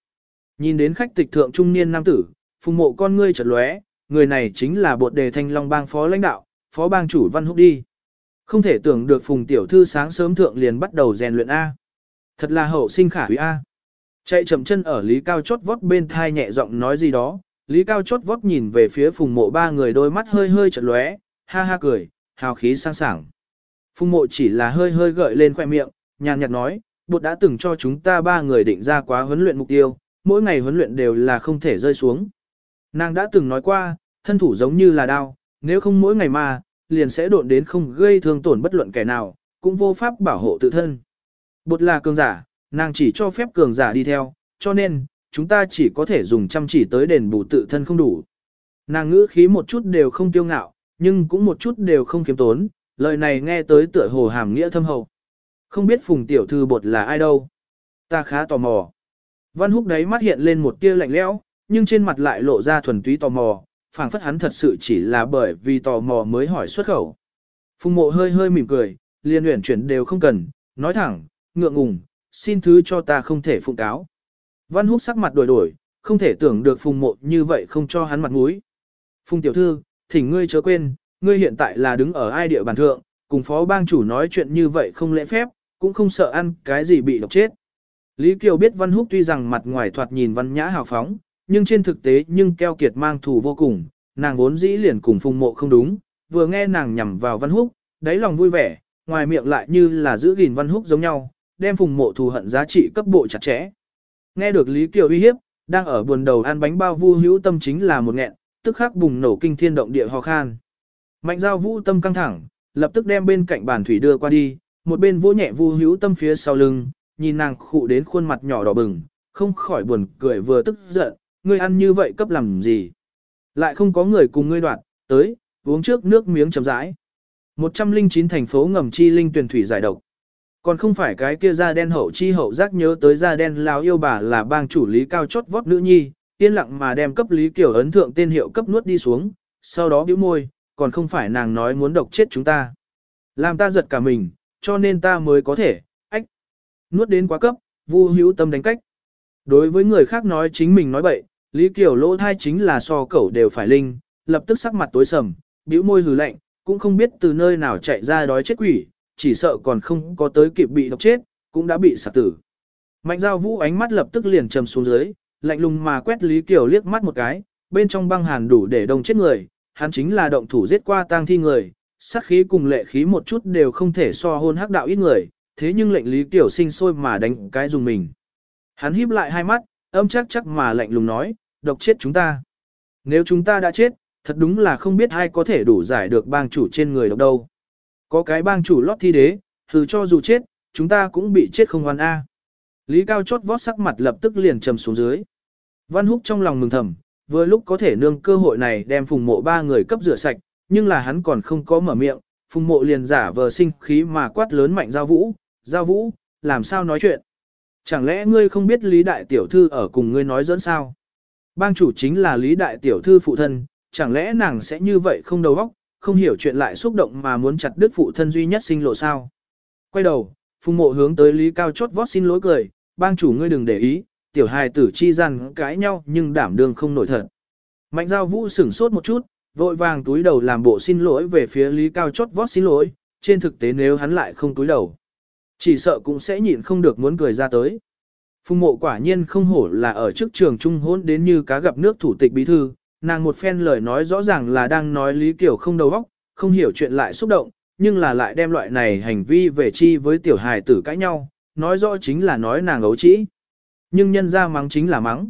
Nhìn đến khách tịch thượng trung niên nam tử, phùng mộ con ngươi chợt lóe, người này chính là bột đề thanh long bang phó lãnh đạo, phó bang chủ văn húc đi. Không thể tưởng được phùng tiểu thư sáng sớm thượng liền bắt đầu rèn luyện A. Thật là hậu sinh khả quý A. Chạy chậm chân ở Lý Cao chót vót bên thai nhẹ giọng nói gì đó, Lý Cao chót vót nhìn về phía phùng mộ ba người đôi mắt hơi hơi chật lóe, ha ha cười, hào khí sang sảng. Phùng mộ chỉ là hơi hơi gợi lên khoẻ miệng, nhàn nhạt nói, bột đã từng cho chúng ta ba người định ra quá huấn luyện mục tiêu, mỗi ngày huấn luyện đều là không thể rơi xuống. Nàng đã từng nói qua, thân thủ giống như là đao, nếu không mỗi ngày mà, liền sẽ độn đến không gây thương tổn bất luận kẻ nào, cũng vô pháp bảo hộ tự thân. Bột là cường giả, nàng chỉ cho phép cường giả đi theo, cho nên, chúng ta chỉ có thể dùng chăm chỉ tới đền bù tự thân không đủ. Nàng ngữ khí một chút đều không kiêu ngạo, nhưng cũng một chút đều không kiếm tốn, lời này nghe tới tựa hồ hàm nghĩa thâm hậu. Không biết phùng tiểu thư bột là ai đâu. Ta khá tò mò. Văn húc đấy mắt hiện lên một tia lạnh lẽo, nhưng trên mặt lại lộ ra thuần túy tò mò, phảng phất hắn thật sự chỉ là bởi vì tò mò mới hỏi xuất khẩu. Phùng mộ hơi hơi mỉm cười, liên luyện chuyển đều không cần, nói thẳng, ngượng ngùng, xin thứ cho ta không thể phụng cáo. Văn húc sắc mặt đổi đổi, không thể tưởng được phùng mộ như vậy không cho hắn mặt mũi. Phùng tiểu thư, thỉnh ngươi chớ quên, ngươi hiện tại là đứng ở ai địa bàn thượng, cùng phó bang chủ nói chuyện như vậy không lễ phép, cũng không sợ ăn cái gì bị độc chết. Lý Kiều biết Văn Húc tuy rằng mặt ngoài thoạt nhìn văn nhã hào phóng, nhưng trên thực tế nhưng keo kiệt mang thù vô cùng, nàng vốn dĩ liền cùng phùng mộ không đúng, vừa nghe nàng nhằm vào Văn Húc, đáy lòng vui vẻ, ngoài miệng lại như là giữ gìn Văn Húc giống nhau, đem phùng mộ thù hận giá trị cấp bộ chặt chẽ. Nghe được Lý Kiều uy hiếp, đang ở buồn đầu ăn bánh bao vu hữu tâm chính là một nghẹn, tức khắc bùng nổ kinh thiên động địa ho khan. Mạnh giao vũ tâm căng thẳng, lập tức đem bên cạnh bàn thủy đưa qua đi, một bên vỗ nhẹ vu hữu tâm phía sau lưng, nhìn nàng khụ đến khuôn mặt nhỏ đỏ bừng, không khỏi buồn cười vừa tức giận, ngươi ăn như vậy cấp làm gì. Lại không có người cùng ngươi đoạt, tới, uống trước nước miếng chấm rãi. 109 thành phố ngầm chi linh tuyển thủy giải độc. Còn không phải cái kia da đen hậu chi hậu giác nhớ tới da đen lão yêu bà là bang chủ lý cao chót vót nữ nhi, yên lặng mà đem cấp lý kiểu ấn thượng tên hiệu cấp nuốt đi xuống, sau đó bĩu môi, còn không phải nàng nói muốn độc chết chúng ta. Làm ta giật cả mình, cho nên ta mới có thể, ách. Nuốt đến quá cấp, vu hữu tâm đánh cách. Đối với người khác nói chính mình nói bậy, Lý Kiều lỗ thai chính là so cẩu đều phải linh, lập tức sắc mặt tối sầm, bĩu môi hừ lạnh, cũng không biết từ nơi nào chạy ra đói chết quỷ, chỉ sợ còn không có tới kịp bị độc chết, cũng đã bị sạc tử. Mạnh giao vũ ánh mắt lập tức liền trầm xuống dưới, lạnh lùng mà quét Lý Kiều liếc mắt một cái, bên trong băng hàn đủ để đông chết người, hắn chính là động thủ giết qua tang thi người, sát khí cùng lệ khí một chút đều không thể so hôn hắc đạo ít người, thế nhưng lệnh Lý Kiều sinh sôi mà đánh cái dùng mình. Hắn híp lại hai mắt, âm chắc chắc mà lạnh lùng nói, độc chết chúng ta. Nếu chúng ta đã chết, thật đúng là không biết ai có thể đủ giải được bang chủ trên người độc đâu. Có cái bang chủ lót thi đế, thử cho dù chết, chúng ta cũng bị chết không hoàn A. Lý Cao chót vót sắc mặt lập tức liền trầm xuống dưới. Văn Húc trong lòng mừng thầm, vừa lúc có thể nương cơ hội này đem phùng mộ ba người cấp rửa sạch, nhưng là hắn còn không có mở miệng, phùng mộ liền giả vờ sinh khí mà quát lớn mạnh giao vũ, giao vũ, làm sao nói chuyện. Chẳng lẽ ngươi không biết Lý Đại Tiểu Thư ở cùng ngươi nói dẫn sao? Bang chủ chính là Lý Đại Tiểu Thư phụ thân, chẳng lẽ nàng sẽ như vậy không đầu óc, không hiểu chuyện lại xúc động mà muốn chặt đứt phụ thân duy nhất sinh lộ sao? Quay đầu, phùng mộ hướng tới Lý Cao chót vót xin lỗi cười, bang chủ ngươi đừng để ý, tiểu hài tử chi rằng cãi nhau nhưng đảm đương không nổi thật. Mạnh giao vũ sửng sốt một chút, vội vàng túi đầu làm bộ xin lỗi về phía Lý Cao chót vót xin lỗi, trên thực tế nếu hắn lại không túi đầu. Chỉ sợ cũng sẽ nhịn không được muốn cười ra tới. Phùng mộ quả nhiên không hổ là ở trước trường trung hôn đến như cá gặp nước thủ tịch bí thư, nàng một phen lời nói rõ ràng là đang nói Lý Kiều không đầu óc, không hiểu chuyện lại xúc động, nhưng là lại đem loại này hành vi về chi với tiểu hài tử cãi nhau, nói rõ chính là nói nàng ấu trĩ. Nhưng nhân ra mắng chính là mắng.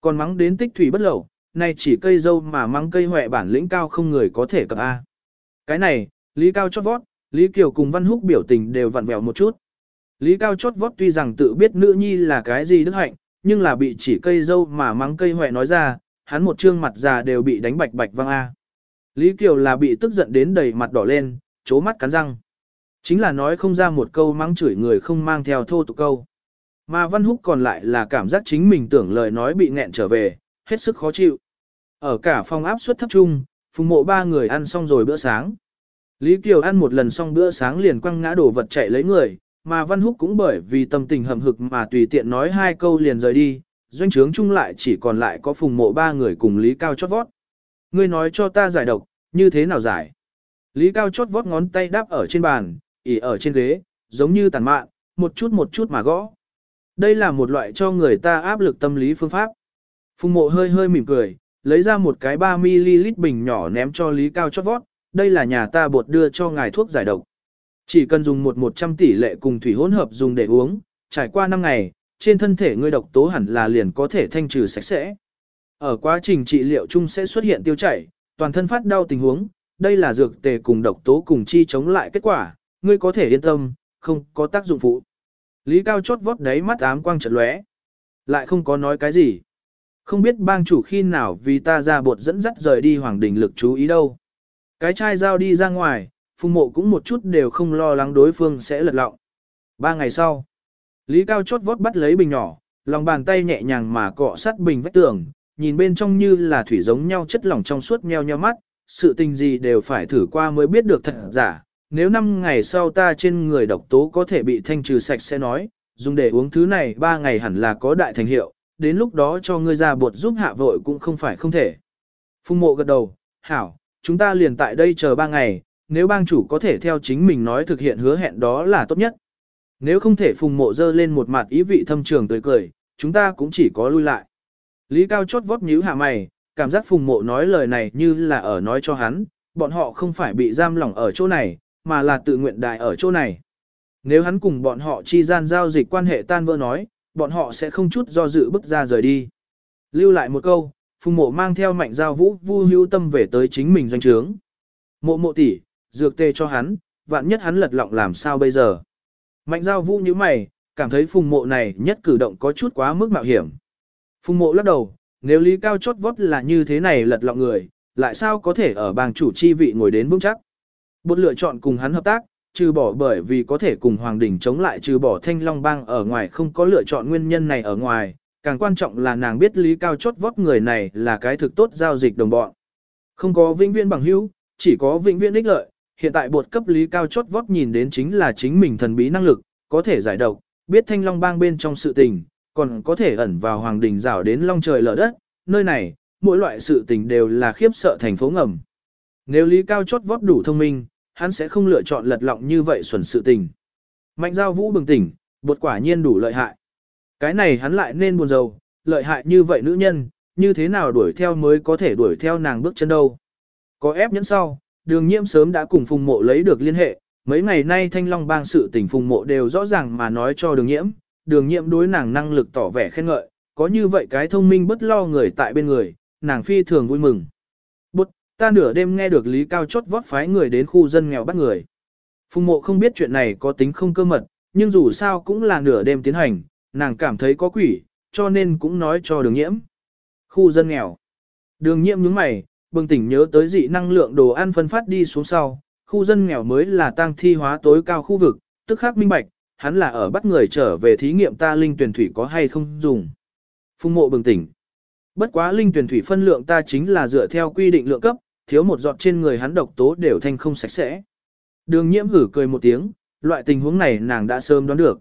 Còn mắng đến tích thủy bất lẩu, nay chỉ cây dâu mà mắng cây huệ bản lĩnh cao không người có thể cập A. Cái này, Lý Cao chót vót, Lý Kiều cùng Văn Húc biểu tình đều vặn vẹo một chút. Lý Cao chót vót tuy rằng tự biết nữ nhi là cái gì đức hạnh, nhưng là bị chỉ cây dâu mà mắng cây hoẹ nói ra, hắn một trương mặt già đều bị đánh bạch bạch văng A. Lý Kiều là bị tức giận đến đầy mặt đỏ lên, chố mắt cắn răng. Chính là nói không ra một câu mắng chửi người không mang theo thô tục câu. Mà Văn Húc còn lại là cảm giác chính mình tưởng lời nói bị nghẹn trở về, hết sức khó chịu. Ở cả phòng áp suất thấp trung, phùng mộ ba người ăn xong rồi bữa sáng. Lý Kiều ăn một lần xong bữa sáng liền quăng ngã đổ vật chạy lấy người, mà Văn Húc cũng bởi vì tâm tình hầm hực mà tùy tiện nói hai câu liền rời đi, doanh trướng chung lại chỉ còn lại có phùng mộ ba người cùng Lý Cao chót vót. Ngươi nói cho ta giải độc, như thế nào giải? Lý Cao chót vót ngón tay đáp ở trên bàn, ỉ ở trên ghế, giống như tàn mạn, một chút một chút mà gõ. Đây là một loại cho người ta áp lực tâm lý phương pháp. Phùng mộ hơi hơi mỉm cười, lấy ra một cái 3ml bình nhỏ ném cho Lý Cao chót vót, đây là nhà ta bột đưa cho ngài thuốc giải độc. Chỉ cần dùng một 100 tỷ lệ cùng thủy hỗn hợp dùng để uống, trải qua 5 ngày, trên thân thể ngươi độc tố hẳn là liền có thể thanh trừ sạch sẽ. Ở quá trình trị liệu chung sẽ xuất hiện tiêu chảy, toàn thân phát đau tình huống, đây là dược tề cùng độc tố cùng chi chống lại kết quả, ngươi có thể yên tâm, không có tác dụng phụ. Lý Cao chốt vót đáy mắt ám quang trật lóe, lại không có nói cái gì. Không biết bang chủ khi nào vì ta ra bột dẫn dắt rời đi hoàng đình lực chú ý đâu. Cái chai dao đi ra ngoài, phùng mộ cũng một chút đều không lo lắng đối phương sẽ lật lọng. Ba ngày sau, Lý Cao chốt vót bắt lấy bình nhỏ, lòng bàn tay nhẹ nhàng mà cọ sát bình vách tường, nhìn bên trong như là thủy giống nhau chất lỏng trong suốt nheo nheo mắt, sự tình gì đều phải thử qua mới biết được thật giả. Nếu năm ngày sau ta trên người độc tố có thể bị thanh trừ sạch sẽ nói, dùng để uống thứ này ba ngày hẳn là có đại thành hiệu, đến lúc đó cho ngươi ra bột giúp hạ vội cũng không phải không thể. Phung mộ gật đầu, hảo, chúng ta liền tại đây chờ 3 ngày, nếu bang chủ có thể theo chính mình nói thực hiện hứa hẹn đó là tốt nhất. Nếu không thể phùng mộ dơ lên một mặt ý vị thâm trường tươi cười, chúng ta cũng chỉ có lui lại. Lý Cao chốt vót nhíu hạ mày, cảm giác phùng mộ nói lời này như là ở nói cho hắn, bọn họ không phải bị giam lỏng ở chỗ này, mà là tự nguyện đại ở chỗ này. Nếu hắn cùng bọn họ chi gian giao dịch quan hệ tan vỡ nói, bọn họ sẽ không chút do dự bức ra rời đi. Lưu lại một câu, phùng mộ mang theo mạnh giao vũ vu hưu tâm về tới chính mình doanh trướng. Mộ mộ tỷ, dược tê cho hắn, vạn nhất hắn lật lọng làm sao bây giờ. Mạnh giao vũ như mày, cảm thấy phùng mộ này nhất cử động có chút quá mức mạo hiểm. Phùng mộ lắc đầu, nếu lý cao chót vót là như thế này lật lọng người, lại sao có thể ở bang chủ chi vị ngồi đến vững chắc. Bột lựa chọn cùng hắn hợp tác, trừ bỏ bởi vì có thể cùng Hoàng Đình chống lại trừ bỏ thanh long bang ở ngoài không có lựa chọn nguyên nhân này ở ngoài, càng quan trọng là nàng biết lý cao chót vót người này là cái thực tốt giao dịch đồng bọn. Không có vĩnh viễn bằng hữu, chỉ có vĩnh viễn ích lợi, hiện tại bột cấp lý cao chót vót nhìn đến chính là chính mình thần bí năng lực, có thể giải độc, biết thanh long bang bên trong sự tình, còn có thể ẩn vào hoàng đình rảo đến long trời lở đất, nơi này, mỗi loại sự tình đều là khiếp sợ thành phố ngầm. Nếu lý cao chót vót đủ thông minh, hắn sẽ không lựa chọn lật lọng như vậy xuẩn sự tình. Mạnh giao vũ bừng tỉnh, bột quả nhiên đủ lợi hại. Cái này hắn lại nên buồn rầu, lợi hại như vậy nữ nhân, như thế nào đuổi theo mới có thể đuổi theo nàng bước chân đâu. Có ép nhẫn sau, đường nhiễm sớm đã cùng phùng mộ lấy được liên hệ, mấy ngày nay thanh long bang sự tình phùng mộ đều rõ ràng mà nói cho đường nhiễm, đường nhiễm đối nàng năng lực tỏ vẻ khen ngợi, có như vậy cái thông minh bất lo người tại bên người, nàng phi thường vui mừng. Bụt, ta nửa đêm nghe được Lý Cao chốt vót phái người đến khu dân nghèo bắt người. Phùng mộ không biết chuyện này có tính không cơ mật, nhưng dù sao cũng là nửa đêm tiến hành, nàng cảm thấy có quỷ, cho nên cũng nói cho đường nhiễm. Khu dân nghèo. Đường nhiễm nhướng mày, bừng tỉnh nhớ tới dị năng lượng đồ ăn phân phát đi xuống sau, khu dân nghèo mới là tăng thi hóa tối cao khu vực, tức khắc minh bạch, hắn là ở bắt người trở về thí nghiệm ta linh tuyển thủy có hay không dùng. Phùng mộ bừng tỉnh. Bất quá linh tuyển thủy phân lượng ta chính là dựa theo quy định lượng cấp, thiếu một giọt trên người hắn độc tố đều thanh không sạch sẽ. Đường nhiễm hử cười một tiếng, loại tình huống này nàng đã sớm đoán được.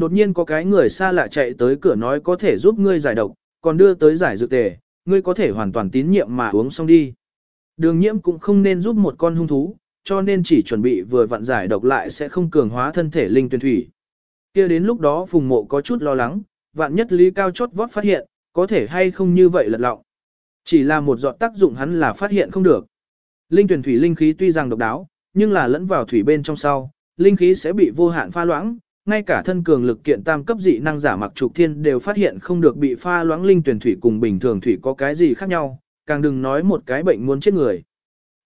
Đột nhiên có cái người xa lạ chạy tới cửa nói có thể giúp ngươi giải độc, còn đưa tới giải dược tề, ngươi có thể hoàn toàn tín nhiệm mà uống xong đi. Đường nhiễm cũng không nên giúp một con hung thú, cho nên chỉ chuẩn bị vừa vặn giải độc lại sẽ không cường hóa thân thể linh tuyển thủy. kia đến lúc đó phùng mộ có chút lo lắng, vạn nhất lý cao chót vót phát hiện, có thể hay không như vậy lật lọng. Chỉ là một giọt tác dụng hắn là phát hiện không được. Linh tuyển thủy linh khí tuy rằng độc đáo, nhưng là lẫn vào thủy bên trong sau, linh khí sẽ bị vô hạn pha loãng, ngay cả thân cường lực kiện tam cấp dị năng giả mặc trục thiên đều phát hiện không được bị pha loãng linh tuyển thủy cùng bình thường thủy có cái gì khác nhau, càng đừng nói một cái bệnh muốn chết người.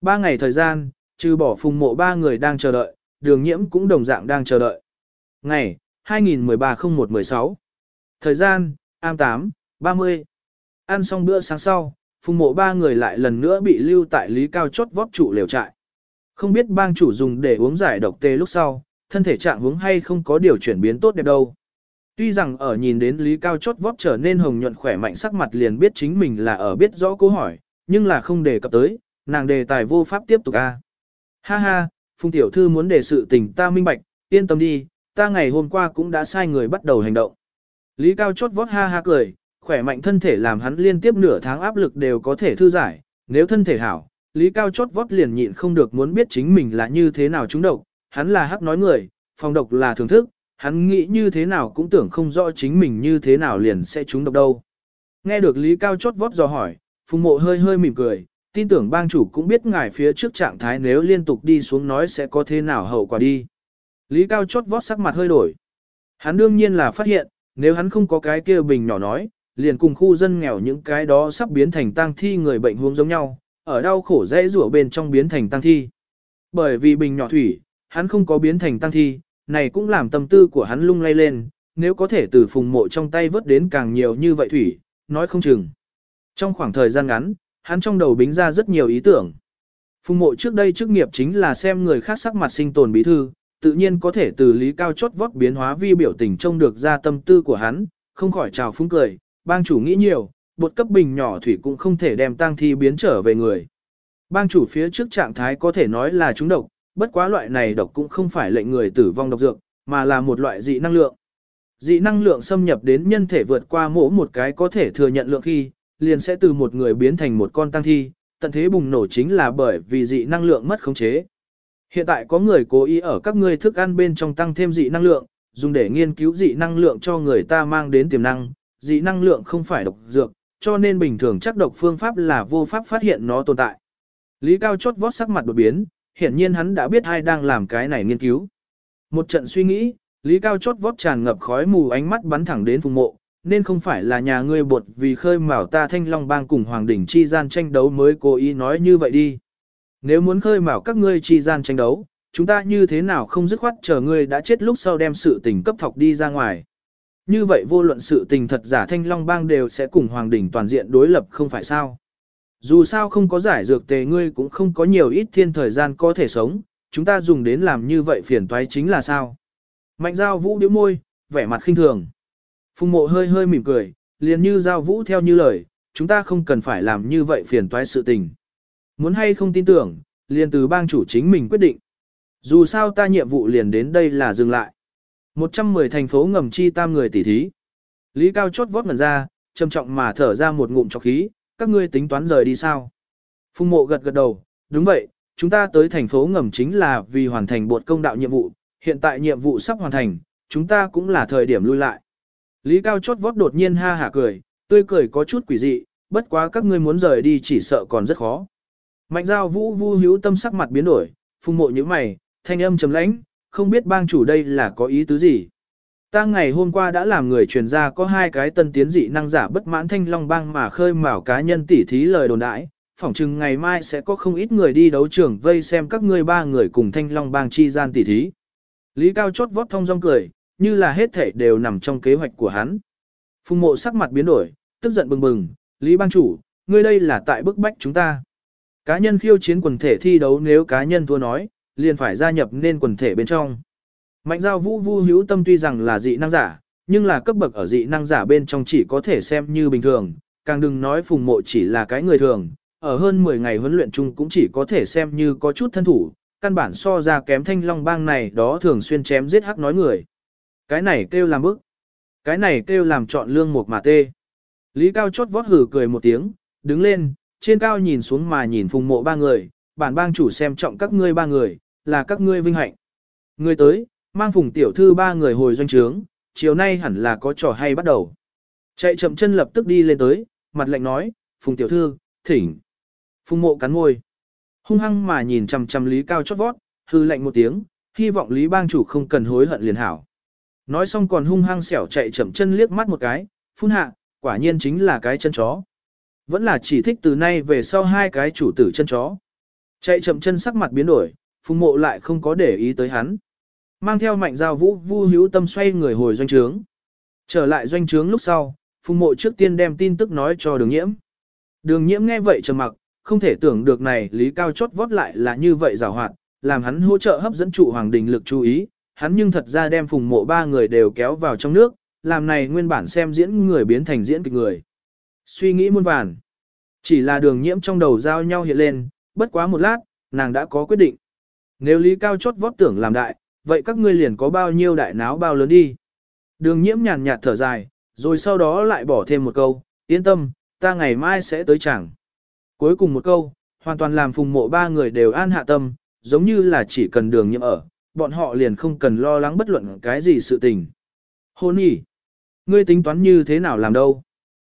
Ba ngày thời gian, trừ bỏ phùng mộ ba người đang chờ đợi, đường nhiễm cũng đồng dạng đang chờ đợi. Ngày, 2013-01-16 Thời gian, am 8, 30 Ăn xong bữa sáng sau, phùng mộ ba người lại lần nữa bị lưu tại lý cao chốt vót trụ liều trại. Không biết bang chủ dùng để uống giải độc tê lúc sau, thân thể trạng hướng hay không có điều chuyển biến tốt đẹp đâu. Tuy rằng ở nhìn đến lý cao chốt vót trở nên hồng nhuận khỏe mạnh sắc mặt liền biết chính mình là ở biết rõ câu hỏi, nhưng là không đề cập tới, nàng đề tài vô pháp tiếp tục a. Ha ha, Phùng tiểu thư muốn đề sự tình ta minh bạch, yên tâm đi, ta ngày hôm qua cũng đã sai người bắt đầu hành động. Lý Cao chốt vót ha ha cười, khỏe mạnh thân thể làm hắn liên tiếp nửa tháng áp lực đều có thể thư giải, nếu thân thể hảo, Lý Cao chốt vót liền nhịn không được muốn biết chính mình là như thế nào chúng độc, hắn là hắc nói người, phòng độc là thưởng thức, hắn nghĩ như thế nào cũng tưởng không rõ chính mình như thế nào liền sẽ trúng độc đâu. Nghe được Lý Cao chót vót dò hỏi, Phùng Mộ hơi hơi mỉm cười, tin tưởng bang chủ cũng biết ngài phía trước trạng thái nếu liên tục đi xuống nói sẽ có thế nào hậu quả đi. Lý Cao chót vót sắc mặt hơi đổi. Hắn đương nhiên là phát hiện, nếu hắn không có cái kia bình nhỏ nói, liền cùng khu dân nghèo những cái đó sắp biến thành tang thi người bệnh huống giống nhau, ở đau khổ dễ rủa bên trong biến thành tang thi. Bởi vì bình nhỏ thủy, hắn không có biến thành tăng thi, này cũng làm tâm tư của hắn lung lay lên, nếu có thể từ phùng mộ trong tay vớt đến càng nhiều như vậy thủy, nói không chừng. Trong khoảng thời gian ngắn, hắn trong đầu bính ra rất nhiều ý tưởng. Phùng mộ trước đây chức nghiệp chính là xem người khác sắc mặt sinh tồn bí thư, tự nhiên có thể từ lý cao chốt vót biến hóa vi biểu tình trông được ra tâm tư của hắn, không khỏi chào phúng cười, bang chủ nghĩ nhiều, bột cấp bình nhỏ thủy cũng không thể đem tang thi biến trở về người. Bang chủ phía trước trạng thái có thể nói là trúng độc, bất quá loại này độc cũng không phải lệnh người tử vong độc dược, mà là một loại dị năng lượng. Dị năng lượng xâm nhập đến nhân thể vượt qua mỗi một cái có thể thừa nhận lượng khi, liền sẽ từ một người biến thành một con tăng thi, tận thế bùng nổ chính là bởi vì dị năng lượng mất khống chế. Hiện tại có người cố ý ở các ngươi thức ăn bên trong tăng thêm dị năng lượng, dùng để nghiên cứu dị năng lượng cho người ta mang đến tiềm năng, dị năng lượng không phải độc dược, cho nên bình thường chắc độc phương pháp là vô pháp phát hiện nó tồn tại. Lý Cao chốt vót sắc mặt đột biến, hiển nhiên hắn đã biết ai đang làm cái này nghiên cứu. Một trận suy nghĩ, Lý Cao chốt vót tràn ngập khói mù ánh mắt bắn thẳng đến phùng mộ, nên không phải là nhà ngươi bột vì khơi mào ta thanh long bang cùng hoàng đỉnh chi gian tranh đấu mới cố ý nói như vậy đi. Nếu muốn khơi mào các ngươi chi gian tranh đấu, chúng ta như thế nào không dứt khoát chờ ngươi đã chết lúc sau đem sự tình cấp thọc đi ra ngoài. Như vậy vô luận sự tình thật giả thanh long bang đều sẽ cùng hoàng đỉnh toàn diện đối lập không phải sao. Dù sao không có giải dược tề ngươi cũng không có nhiều ít thiên thời gian có thể sống, chúng ta dùng đến làm như vậy phiền toái chính là sao. Mạnh giao vũ điếu môi, vẻ mặt khinh thường. Phùng mộ hơi hơi mỉm cười, liền như giao vũ theo như lời, chúng ta không cần phải làm như vậy phiền toái sự tình. Muốn hay không tin tưởng, liền từ bang chủ chính mình quyết định. Dù sao ta nhiệm vụ liền đến đây là dừng lại. 110 thành phố ngầm chi tam người tỉ thí. Lý Cao chốt vót ngần ra, trầm trọng mà thở ra một ngụm trọc khí, các ngươi tính toán rời đi sao? Phùng mộ gật gật đầu, đúng vậy, chúng ta tới thành phố ngầm chính là vì hoàn thành bột công đạo nhiệm vụ, hiện tại nhiệm vụ sắp hoàn thành, chúng ta cũng là thời điểm lui lại. Lý Cao chốt vót đột nhiên ha hả cười, tươi cười có chút quỷ dị, bất quá các ngươi muốn rời đi chỉ sợ còn rất khó. Mạnh giao vũ vu hữu tâm sắc mặt biến đổi, phùng mộ như mày, thanh âm trầm lãnh, không biết bang chủ đây là có ý tứ gì. Ta ngày hôm qua đã làm người truyền ra có hai cái tân tiến dị năng giả bất mãn thanh long bang mà khơi mào cá nhân tỉ thí lời đồn đãi, phỏng chừng ngày mai sẽ có không ít người đi đấu trường vây xem các ngươi ba người cùng thanh long bang chi gian tỉ thí. Lý Cao chốt vót thông dong cười, như là hết thể đều nằm trong kế hoạch của hắn. Phùng mộ sắc mặt biến đổi, tức giận bừng bừng, Lý bang chủ, ngươi đây là tại bức bách chúng ta. Cá nhân khiêu chiến quần thể thi đấu nếu cá nhân thua nói, liền phải gia nhập nên quần thể bên trong. Mạnh giao vũ vu hữu tâm tuy rằng là dị năng giả, nhưng là cấp bậc ở dị năng giả bên trong chỉ có thể xem như bình thường, càng đừng nói phùng mộ chỉ là cái người thường, ở hơn 10 ngày huấn luyện chung cũng chỉ có thể xem như có chút thân thủ, căn bản so ra kém thanh long bang này đó thường xuyên chém giết hắc nói người. Cái này kêu làm bức, cái này kêu làm chọn lương một mà tê. Lý Cao chốt vót hử cười một tiếng, đứng lên, trên cao nhìn xuống mà nhìn phùng mộ ba người, bản bang chủ xem trọng các ngươi ba người, là các ngươi vinh hạnh. Người tới, mang phùng tiểu thư ba người hồi doanh trướng, chiều nay hẳn là có trò hay bắt đầu. Chạy chậm chân lập tức đi lên tới, mặt lạnh nói, phùng tiểu thư, thỉnh. Phùng mộ cắn ngôi. Hung hăng mà nhìn chằm chằm Lý Cao chót vót, hư lạnh một tiếng, hy vọng Lý bang chủ không cần hối hận liền hảo. Nói xong còn hung hăng xẻo chạy chậm chân liếc mắt một cái, phun hạ, quả nhiên chính là cái chân chó. Vẫn là chỉ thích từ nay về sau hai cái chủ tử chân chó. Chạy chậm chân sắc mặt biến đổi, phùng mộ lại không có để ý tới hắn. Mang theo mạnh giao vũ vu hữu tâm xoay người hồi doanh trướng. Trở lại doanh trướng lúc sau, phùng mộ trước tiên đem tin tức nói cho đường nhiễm. Đường nhiễm nghe vậy trầm mặc, không thể tưởng được này lý cao chót vót lại là như vậy rào hoạt, làm hắn hỗ trợ hấp dẫn trụ hoàng đình lực chú ý, hắn nhưng thật ra đem phùng mộ ba người đều kéo vào trong nước, làm này nguyên bản xem diễn người biến thành diễn kịch người. Suy nghĩ muôn vàn. Chỉ là đường nhiễm trong đầu giao nhau hiện lên, bất quá một lát, nàng đã có quyết định. Nếu lý cao chót vót tưởng làm đại, vậy các ngươi liền có bao nhiêu đại náo bao lớn đi. Đường nhiễm nhàn nhạt thở dài, rồi sau đó lại bỏ thêm một câu, yên tâm, ta ngày mai sẽ tới chẳng. Cuối cùng một câu, hoàn toàn làm phùng mộ ba người đều an hạ tâm, giống như là chỉ cần đường nhiễm ở, bọn họ liền không cần lo lắng bất luận cái gì sự tình. Hôn ý, Ngươi tính toán như thế nào làm đâu?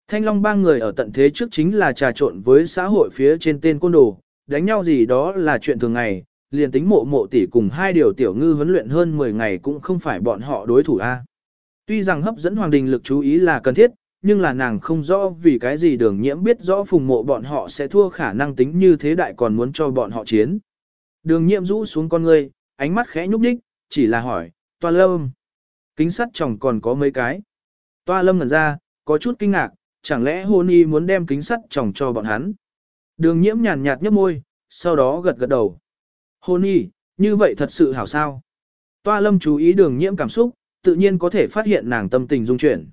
Thanh Long ba người ở tận thế trước chính là trà trộn với xã hội phía trên tên côn đồ, đánh nhau gì đó là chuyện thường ngày, liền tính mộ mộ tỷ cùng hai điều tiểu ngư huấn luyện hơn 10 ngày cũng không phải bọn họ đối thủ a. Tuy rằng hấp dẫn hoàng đình lực chú ý là cần thiết, nhưng là nàng không rõ vì cái gì đường nhiễm biết rõ phùng mộ bọn họ sẽ thua khả năng tính như thế đại còn muốn cho bọn họ chiến. Đường nhiễm rũ xuống con ngươi, ánh mắt khẽ nhúc nhích, chỉ là hỏi, toa lâm. Kính sắt chồng còn có mấy cái. Toa lâm ngẩn ra, có chút kinh ngạc, chẳng lẽ hôn y muốn đem kính sắt chồng cho bọn hắn. Đường nhiễm nhàn nhạt nhấp môi, sau đó gật gật đầu. Hôn y, như vậy thật sự hảo sao. Toa lâm chú ý đường nhiễm cảm xúc, tự nhiên có thể phát hiện nàng tâm tình dung chuyển.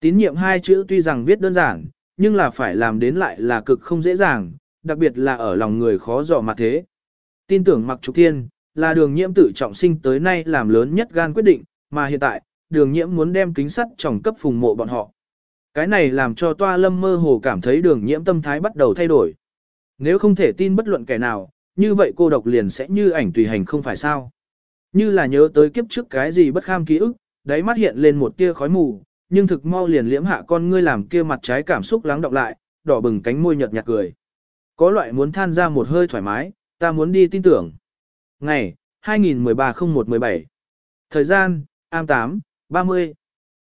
Tín nhiệm hai chữ tuy rằng viết đơn giản, nhưng là phải làm đến lại là cực không dễ dàng, đặc biệt là ở lòng người khó dò mặt thế. Tin tưởng mặc trục thiên, là đường nhiễm tự trọng sinh tới nay làm lớn nhất gan quyết định, mà hiện tại, đường nhiễm muốn đem kính sắt trọng cấp phùng mộ bọn họ. Cái này làm cho toa lâm mơ hồ cảm thấy đường nhiễm tâm thái bắt đầu thay đổi. Nếu không thể tin bất luận kẻ nào, như vậy cô độc liền sẽ như ảnh tùy hành không phải sao. Như là nhớ tới kiếp trước cái gì bất kham ký ức, đáy mắt hiện lên một tia khói mù, nhưng thực mau liền liễm hạ con ngươi làm kia mặt trái cảm xúc lắng động lại, đỏ bừng cánh môi nhợt nhạt cười. Có loại muốn than ra một hơi thoải mái, ta muốn đi tin tưởng. Ngày, 2013-01-17 Thời gian, am 8, 30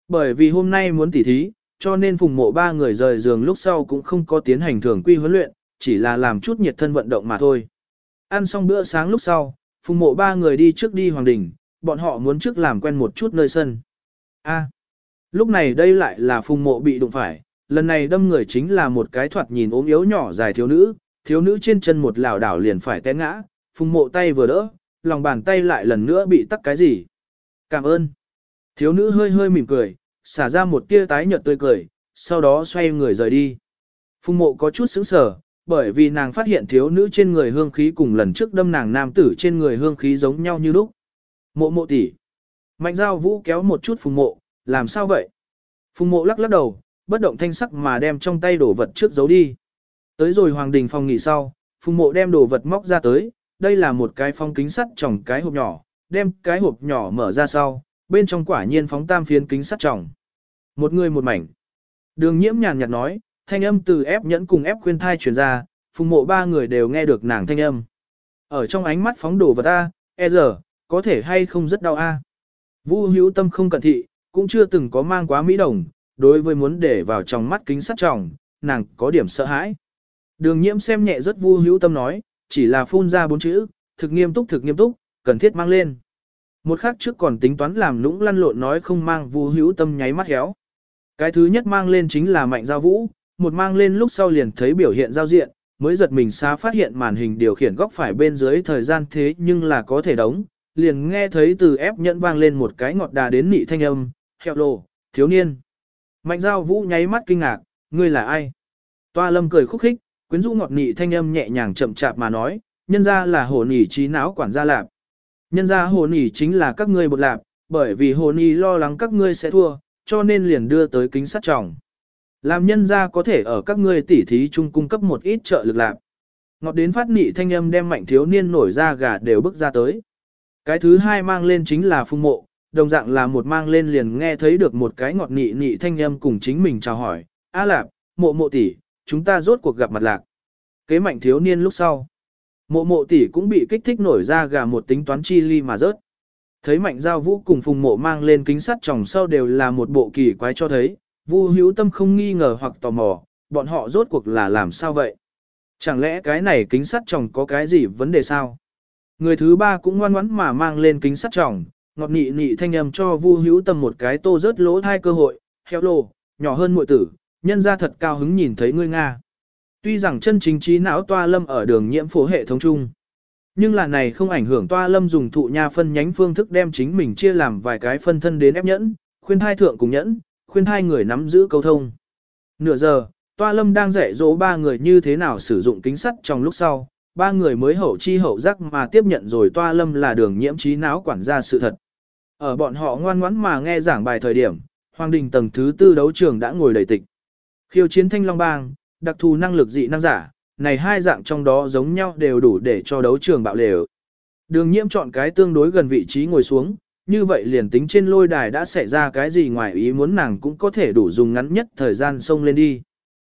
Bởi vì hôm nay muốn tỉ thí, cho nên phùng mộ ba người rời giường lúc sau cũng không có tiến hành thường quy huấn luyện, chỉ là làm chút nhiệt thân vận động mà thôi. Ăn xong bữa sáng lúc sau, phùng mộ ba người đi trước đi hoàng đình, bọn họ muốn trước làm quen một chút nơi sân. A. lúc này đây lại là phùng mộ bị đụng phải, lần này đâm người chính là một cái thoạt nhìn ốm yếu nhỏ dài thiếu nữ, thiếu nữ trên chân một lảo đảo liền phải té ngã, phùng mộ tay vừa đỡ, lòng bàn tay lại lần nữa bị tắc cái gì. Cảm ơn. Thiếu nữ hơi hơi mỉm cười, xả ra một tia tái nhợt tươi cười, sau đó xoay người rời đi. Phùng mộ có chút sững sờ, bởi vì nàng phát hiện thiếu nữ trên người hương khí cùng lần trước đâm nàng nam tử trên người hương khí giống nhau như lúc. Mộ mộ tỷ. Mạnh giao vũ kéo một chút phùng mộ, làm sao vậy? Phùng mộ lắc lắc đầu, bất động thanh sắc mà đem trong tay đổ vật trước giấu đi. Tới rồi hoàng đình phòng nghỉ sau, phùng mộ đem đồ vật móc ra tới, đây là một cái phong kính sắt tròng cái hộp nhỏ, đem cái hộp nhỏ mở ra sau, bên trong quả nhiên phóng tam phiến kính sắt tròng. Một người một mảnh. Đường nhiễm nhàn nhạt nói, thanh âm từ ép nhẫn cùng ép khuyên thai truyền ra, phùng mộ ba người đều nghe được nàng thanh âm. Ở trong ánh mắt phóng đồ vật ta, e giờ, có thể hay không rất đau a. À. Vu hữu tâm không cẩn thị, cũng chưa từng có mang quá mỹ đồng, đối với muốn để vào trong mắt kính sắt trọng, nàng có điểm sợ hãi. Đường nhiễm xem nhẹ rất vu hữu tâm nói, chỉ là phun ra bốn chữ, thực nghiêm túc thực nghiêm túc, cần thiết mang lên. Một khắc trước còn tính toán làm lũng lăn lộn nói không mang vu hữu tâm nháy mắt héo. Cái thứ nhất mang lên chính là mạnh giao vũ, một mang lên lúc sau liền thấy biểu hiện giao diện, mới giật mình xa phát hiện màn hình điều khiển góc phải bên dưới thời gian thế nhưng là có thể đóng, liền nghe thấy từ ép nhẫn vang lên một cái ngọt đà đến nị thanh âm, heo lồ, thiếu niên. Mạnh giao vũ nháy mắt kinh ngạc, ngươi là ai? Toa lâm cười khúc khích, quyến rũ ngọt nị thanh âm nhẹ nhàng chậm chạp mà nói, nhân ra là hồ nỉ trí não quản gia lạp. Nhân ra hồ nỉ chính là các ngươi bột lạp, bởi vì hồ nỉ lo lắng các ngươi sẽ thua, cho nên liền đưa tới kính sắt trọng. Làm nhân ra có thể ở các ngươi tỉ thí chung cung cấp một ít trợ lực lạc. Ngọt đến phát nị thanh âm đem mạnh thiếu niên nổi ra gà đều bước ra tới. Cái thứ hai mang lên chính là phung mộ, đồng dạng là một mang lên liền nghe thấy được một cái ngọt nị nị thanh âm cùng chính mình chào hỏi. a lạp, mộ mộ tỷ, chúng ta rốt cuộc gặp mặt lạc. Kế mạnh thiếu niên lúc sau. Mộ mộ tỷ cũng bị kích thích nổi ra gà một tính toán chi ly mà rớt. Thấy mạnh giao vũ cùng phùng mộ mang lên kính sắt tròng sau đều là một bộ kỳ quái cho thấy, vu hữu tâm không nghi ngờ hoặc tò mò, bọn họ rốt cuộc là làm sao vậy? Chẳng lẽ cái này kính sắt chồng có cái gì vấn đề sao? Người thứ ba cũng ngoan ngoãn mà mang lên kính sắt chồng, ngọt nị nị thanh âm cho vu hữu tâm một cái tô rớt lỗ thai cơ hội, heo lô, nhỏ hơn muội tử, nhân ra thật cao hứng nhìn thấy ngươi Nga. Tuy rằng chân chính trí não toa lâm ở đường nhiễm phố hệ thống chung, nhưng là này không ảnh hưởng toa lâm dùng thụ nha phân nhánh phương thức đem chính mình chia làm vài cái phân thân đến ép nhẫn, khuyên hai thượng cùng nhẫn, khuyên hai người nắm giữ câu thông. Nửa giờ, toa lâm đang dạy dỗ ba người như thế nào sử dụng kính sắt trong lúc sau, ba người mới hậu chi hậu giác mà tiếp nhận rồi toa lâm là đường nhiễm trí não quản gia sự thật. Ở bọn họ ngoan ngoãn mà nghe giảng bài thời điểm, Hoàng đình tầng thứ tư đấu trường đã ngồi đầy tịch. Khiêu chiến thanh long bang, đặc thù năng lực dị năng giả, này hai dạng trong đó giống nhau đều đủ để cho đấu trường bạo lều. Đường nhiễm chọn cái tương đối gần vị trí ngồi xuống, như vậy liền tính trên lôi đài đã xảy ra cái gì ngoài ý muốn nàng cũng có thể đủ dùng ngắn nhất thời gian xông lên đi.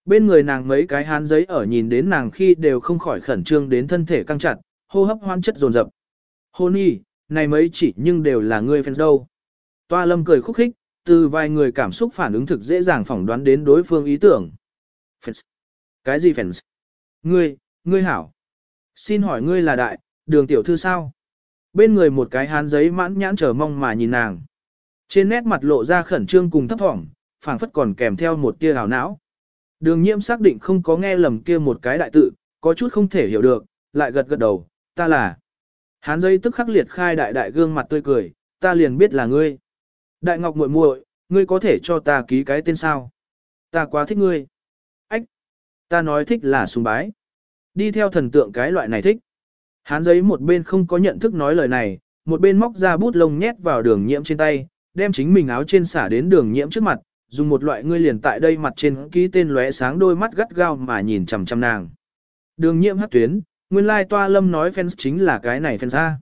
Bên người nàng mấy cái hán giấy ở nhìn đến nàng khi đều không khỏi khẩn trương đến thân thể căng chặt, hô hấp hoan chất dồn dập. Hôn y, này mấy chỉ nhưng đều là người fans đâu. Toa lâm cười khúc khích, từ vài người cảm xúc phản ứng thực dễ dàng phỏng đoán đến đối phương ý tưởng. Fans. Cái gì fans? Ngươi, ngươi hảo. Xin hỏi ngươi là đại, đường tiểu thư sao? Bên người một cái hán giấy mãn nhãn chờ mong mà nhìn nàng. Trên nét mặt lộ ra khẩn trương cùng thấp thỏm, phảng phất còn kèm theo một tia hào não. Đường nhiễm xác định không có nghe lầm kia một cái đại tự, có chút không thể hiểu được, lại gật gật đầu, ta là. Hán giấy tức khắc liệt khai đại đại gương mặt tươi cười, ta liền biết là ngươi. Đại ngọc muội muội, ngươi có thể cho ta ký cái tên sao? Ta quá thích ngươi. Ách! Ta nói thích là sùng bái. Đi theo thần tượng cái loại này thích. Hán giấy một bên không có nhận thức nói lời này, một bên móc ra bút lông nhét vào đường nhiễm trên tay, đem chính mình áo trên xả đến đường nhiễm trước mặt, dùng một loại ngươi liền tại đây mặt trên ký tên lóe sáng đôi mắt gắt gao mà nhìn chằm chằm nàng. Đường nhiễm hắc tuyến, nguyên lai toa lâm nói fans chính là cái này fans ra.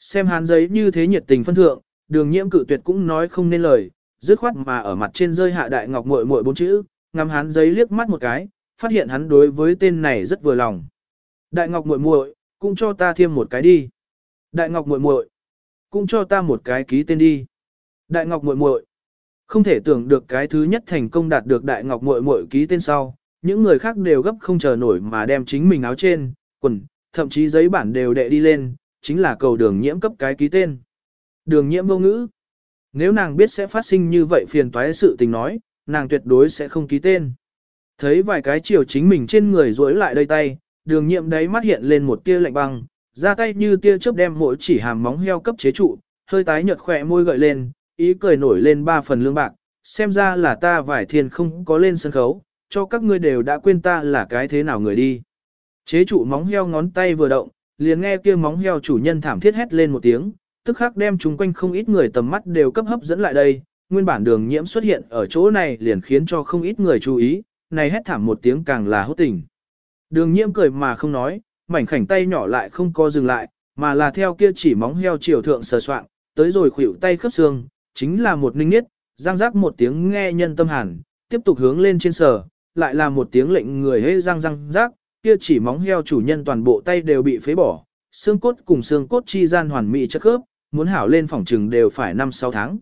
Xem hán giấy như thế nhiệt tình phân thượng, đường nhiễm cự tuyệt cũng nói không nên lời, dứt khoát mà ở mặt trên rơi hạ đại ngọc muội muội bốn chữ, ngắm hán giấy liếc mắt một cái, phát hiện hắn đối với tên này rất vừa lòng. Đại ngọc muội muội, cũng cho ta thêm một cái đi. Đại ngọc muội muội, cũng cho ta một cái ký tên đi. Đại ngọc muội muội, không thể tưởng được cái thứ nhất thành công đạt được đại ngọc muội muội ký tên sau, những người khác đều gấp không chờ nổi mà đem chính mình áo trên, quần, thậm chí giấy bản đều đệ đi lên, chính là cầu đường nhiễm cấp cái ký tên. Đường nhiễm vô ngữ. Nếu nàng biết sẽ phát sinh như vậy phiền toái sự tình nói, nàng tuyệt đối sẽ không ký tên. Thấy vài cái chiều chính mình trên người rối lại đây tay, đường Nhiệm đấy mắt hiện lên một tia lạnh băng, ra tay như tia chớp đem mỗi chỉ hàm móng heo cấp chế trụ, hơi tái nhợt khỏe môi gợi lên, ý cười nổi lên ba phần lương bạc, xem ra là ta vải thiên không có lên sân khấu, cho các ngươi đều đã quên ta là cái thế nào người đi. Chế trụ móng heo ngón tay vừa động, liền nghe kia móng heo chủ nhân thảm thiết hét lên một tiếng, tức khắc đem chúng quanh không ít người tầm mắt đều cấp hấp dẫn lại đây, nguyên bản đường nhiễm xuất hiện ở chỗ này liền khiến cho không ít người chú ý, này hét thảm một tiếng càng là hốt tình. Đường nhiễm cười mà không nói, mảnh khảnh tay nhỏ lại không co dừng lại, mà là theo kia chỉ móng heo chiều thượng sờ soạn, tới rồi khuỷu tay khớp xương, chính là một ninh niết, răng rác một tiếng nghe nhân tâm hẳn, tiếp tục hướng lên trên sờ, lại là một tiếng lệnh người hê răng răng rác, kia chỉ móng heo chủ nhân toàn bộ tay đều bị phế bỏ, xương cốt cùng xương cốt chi gian hoàn mỹ chất khớp, muốn hảo lên phòng trừng đều phải 5-6 tháng.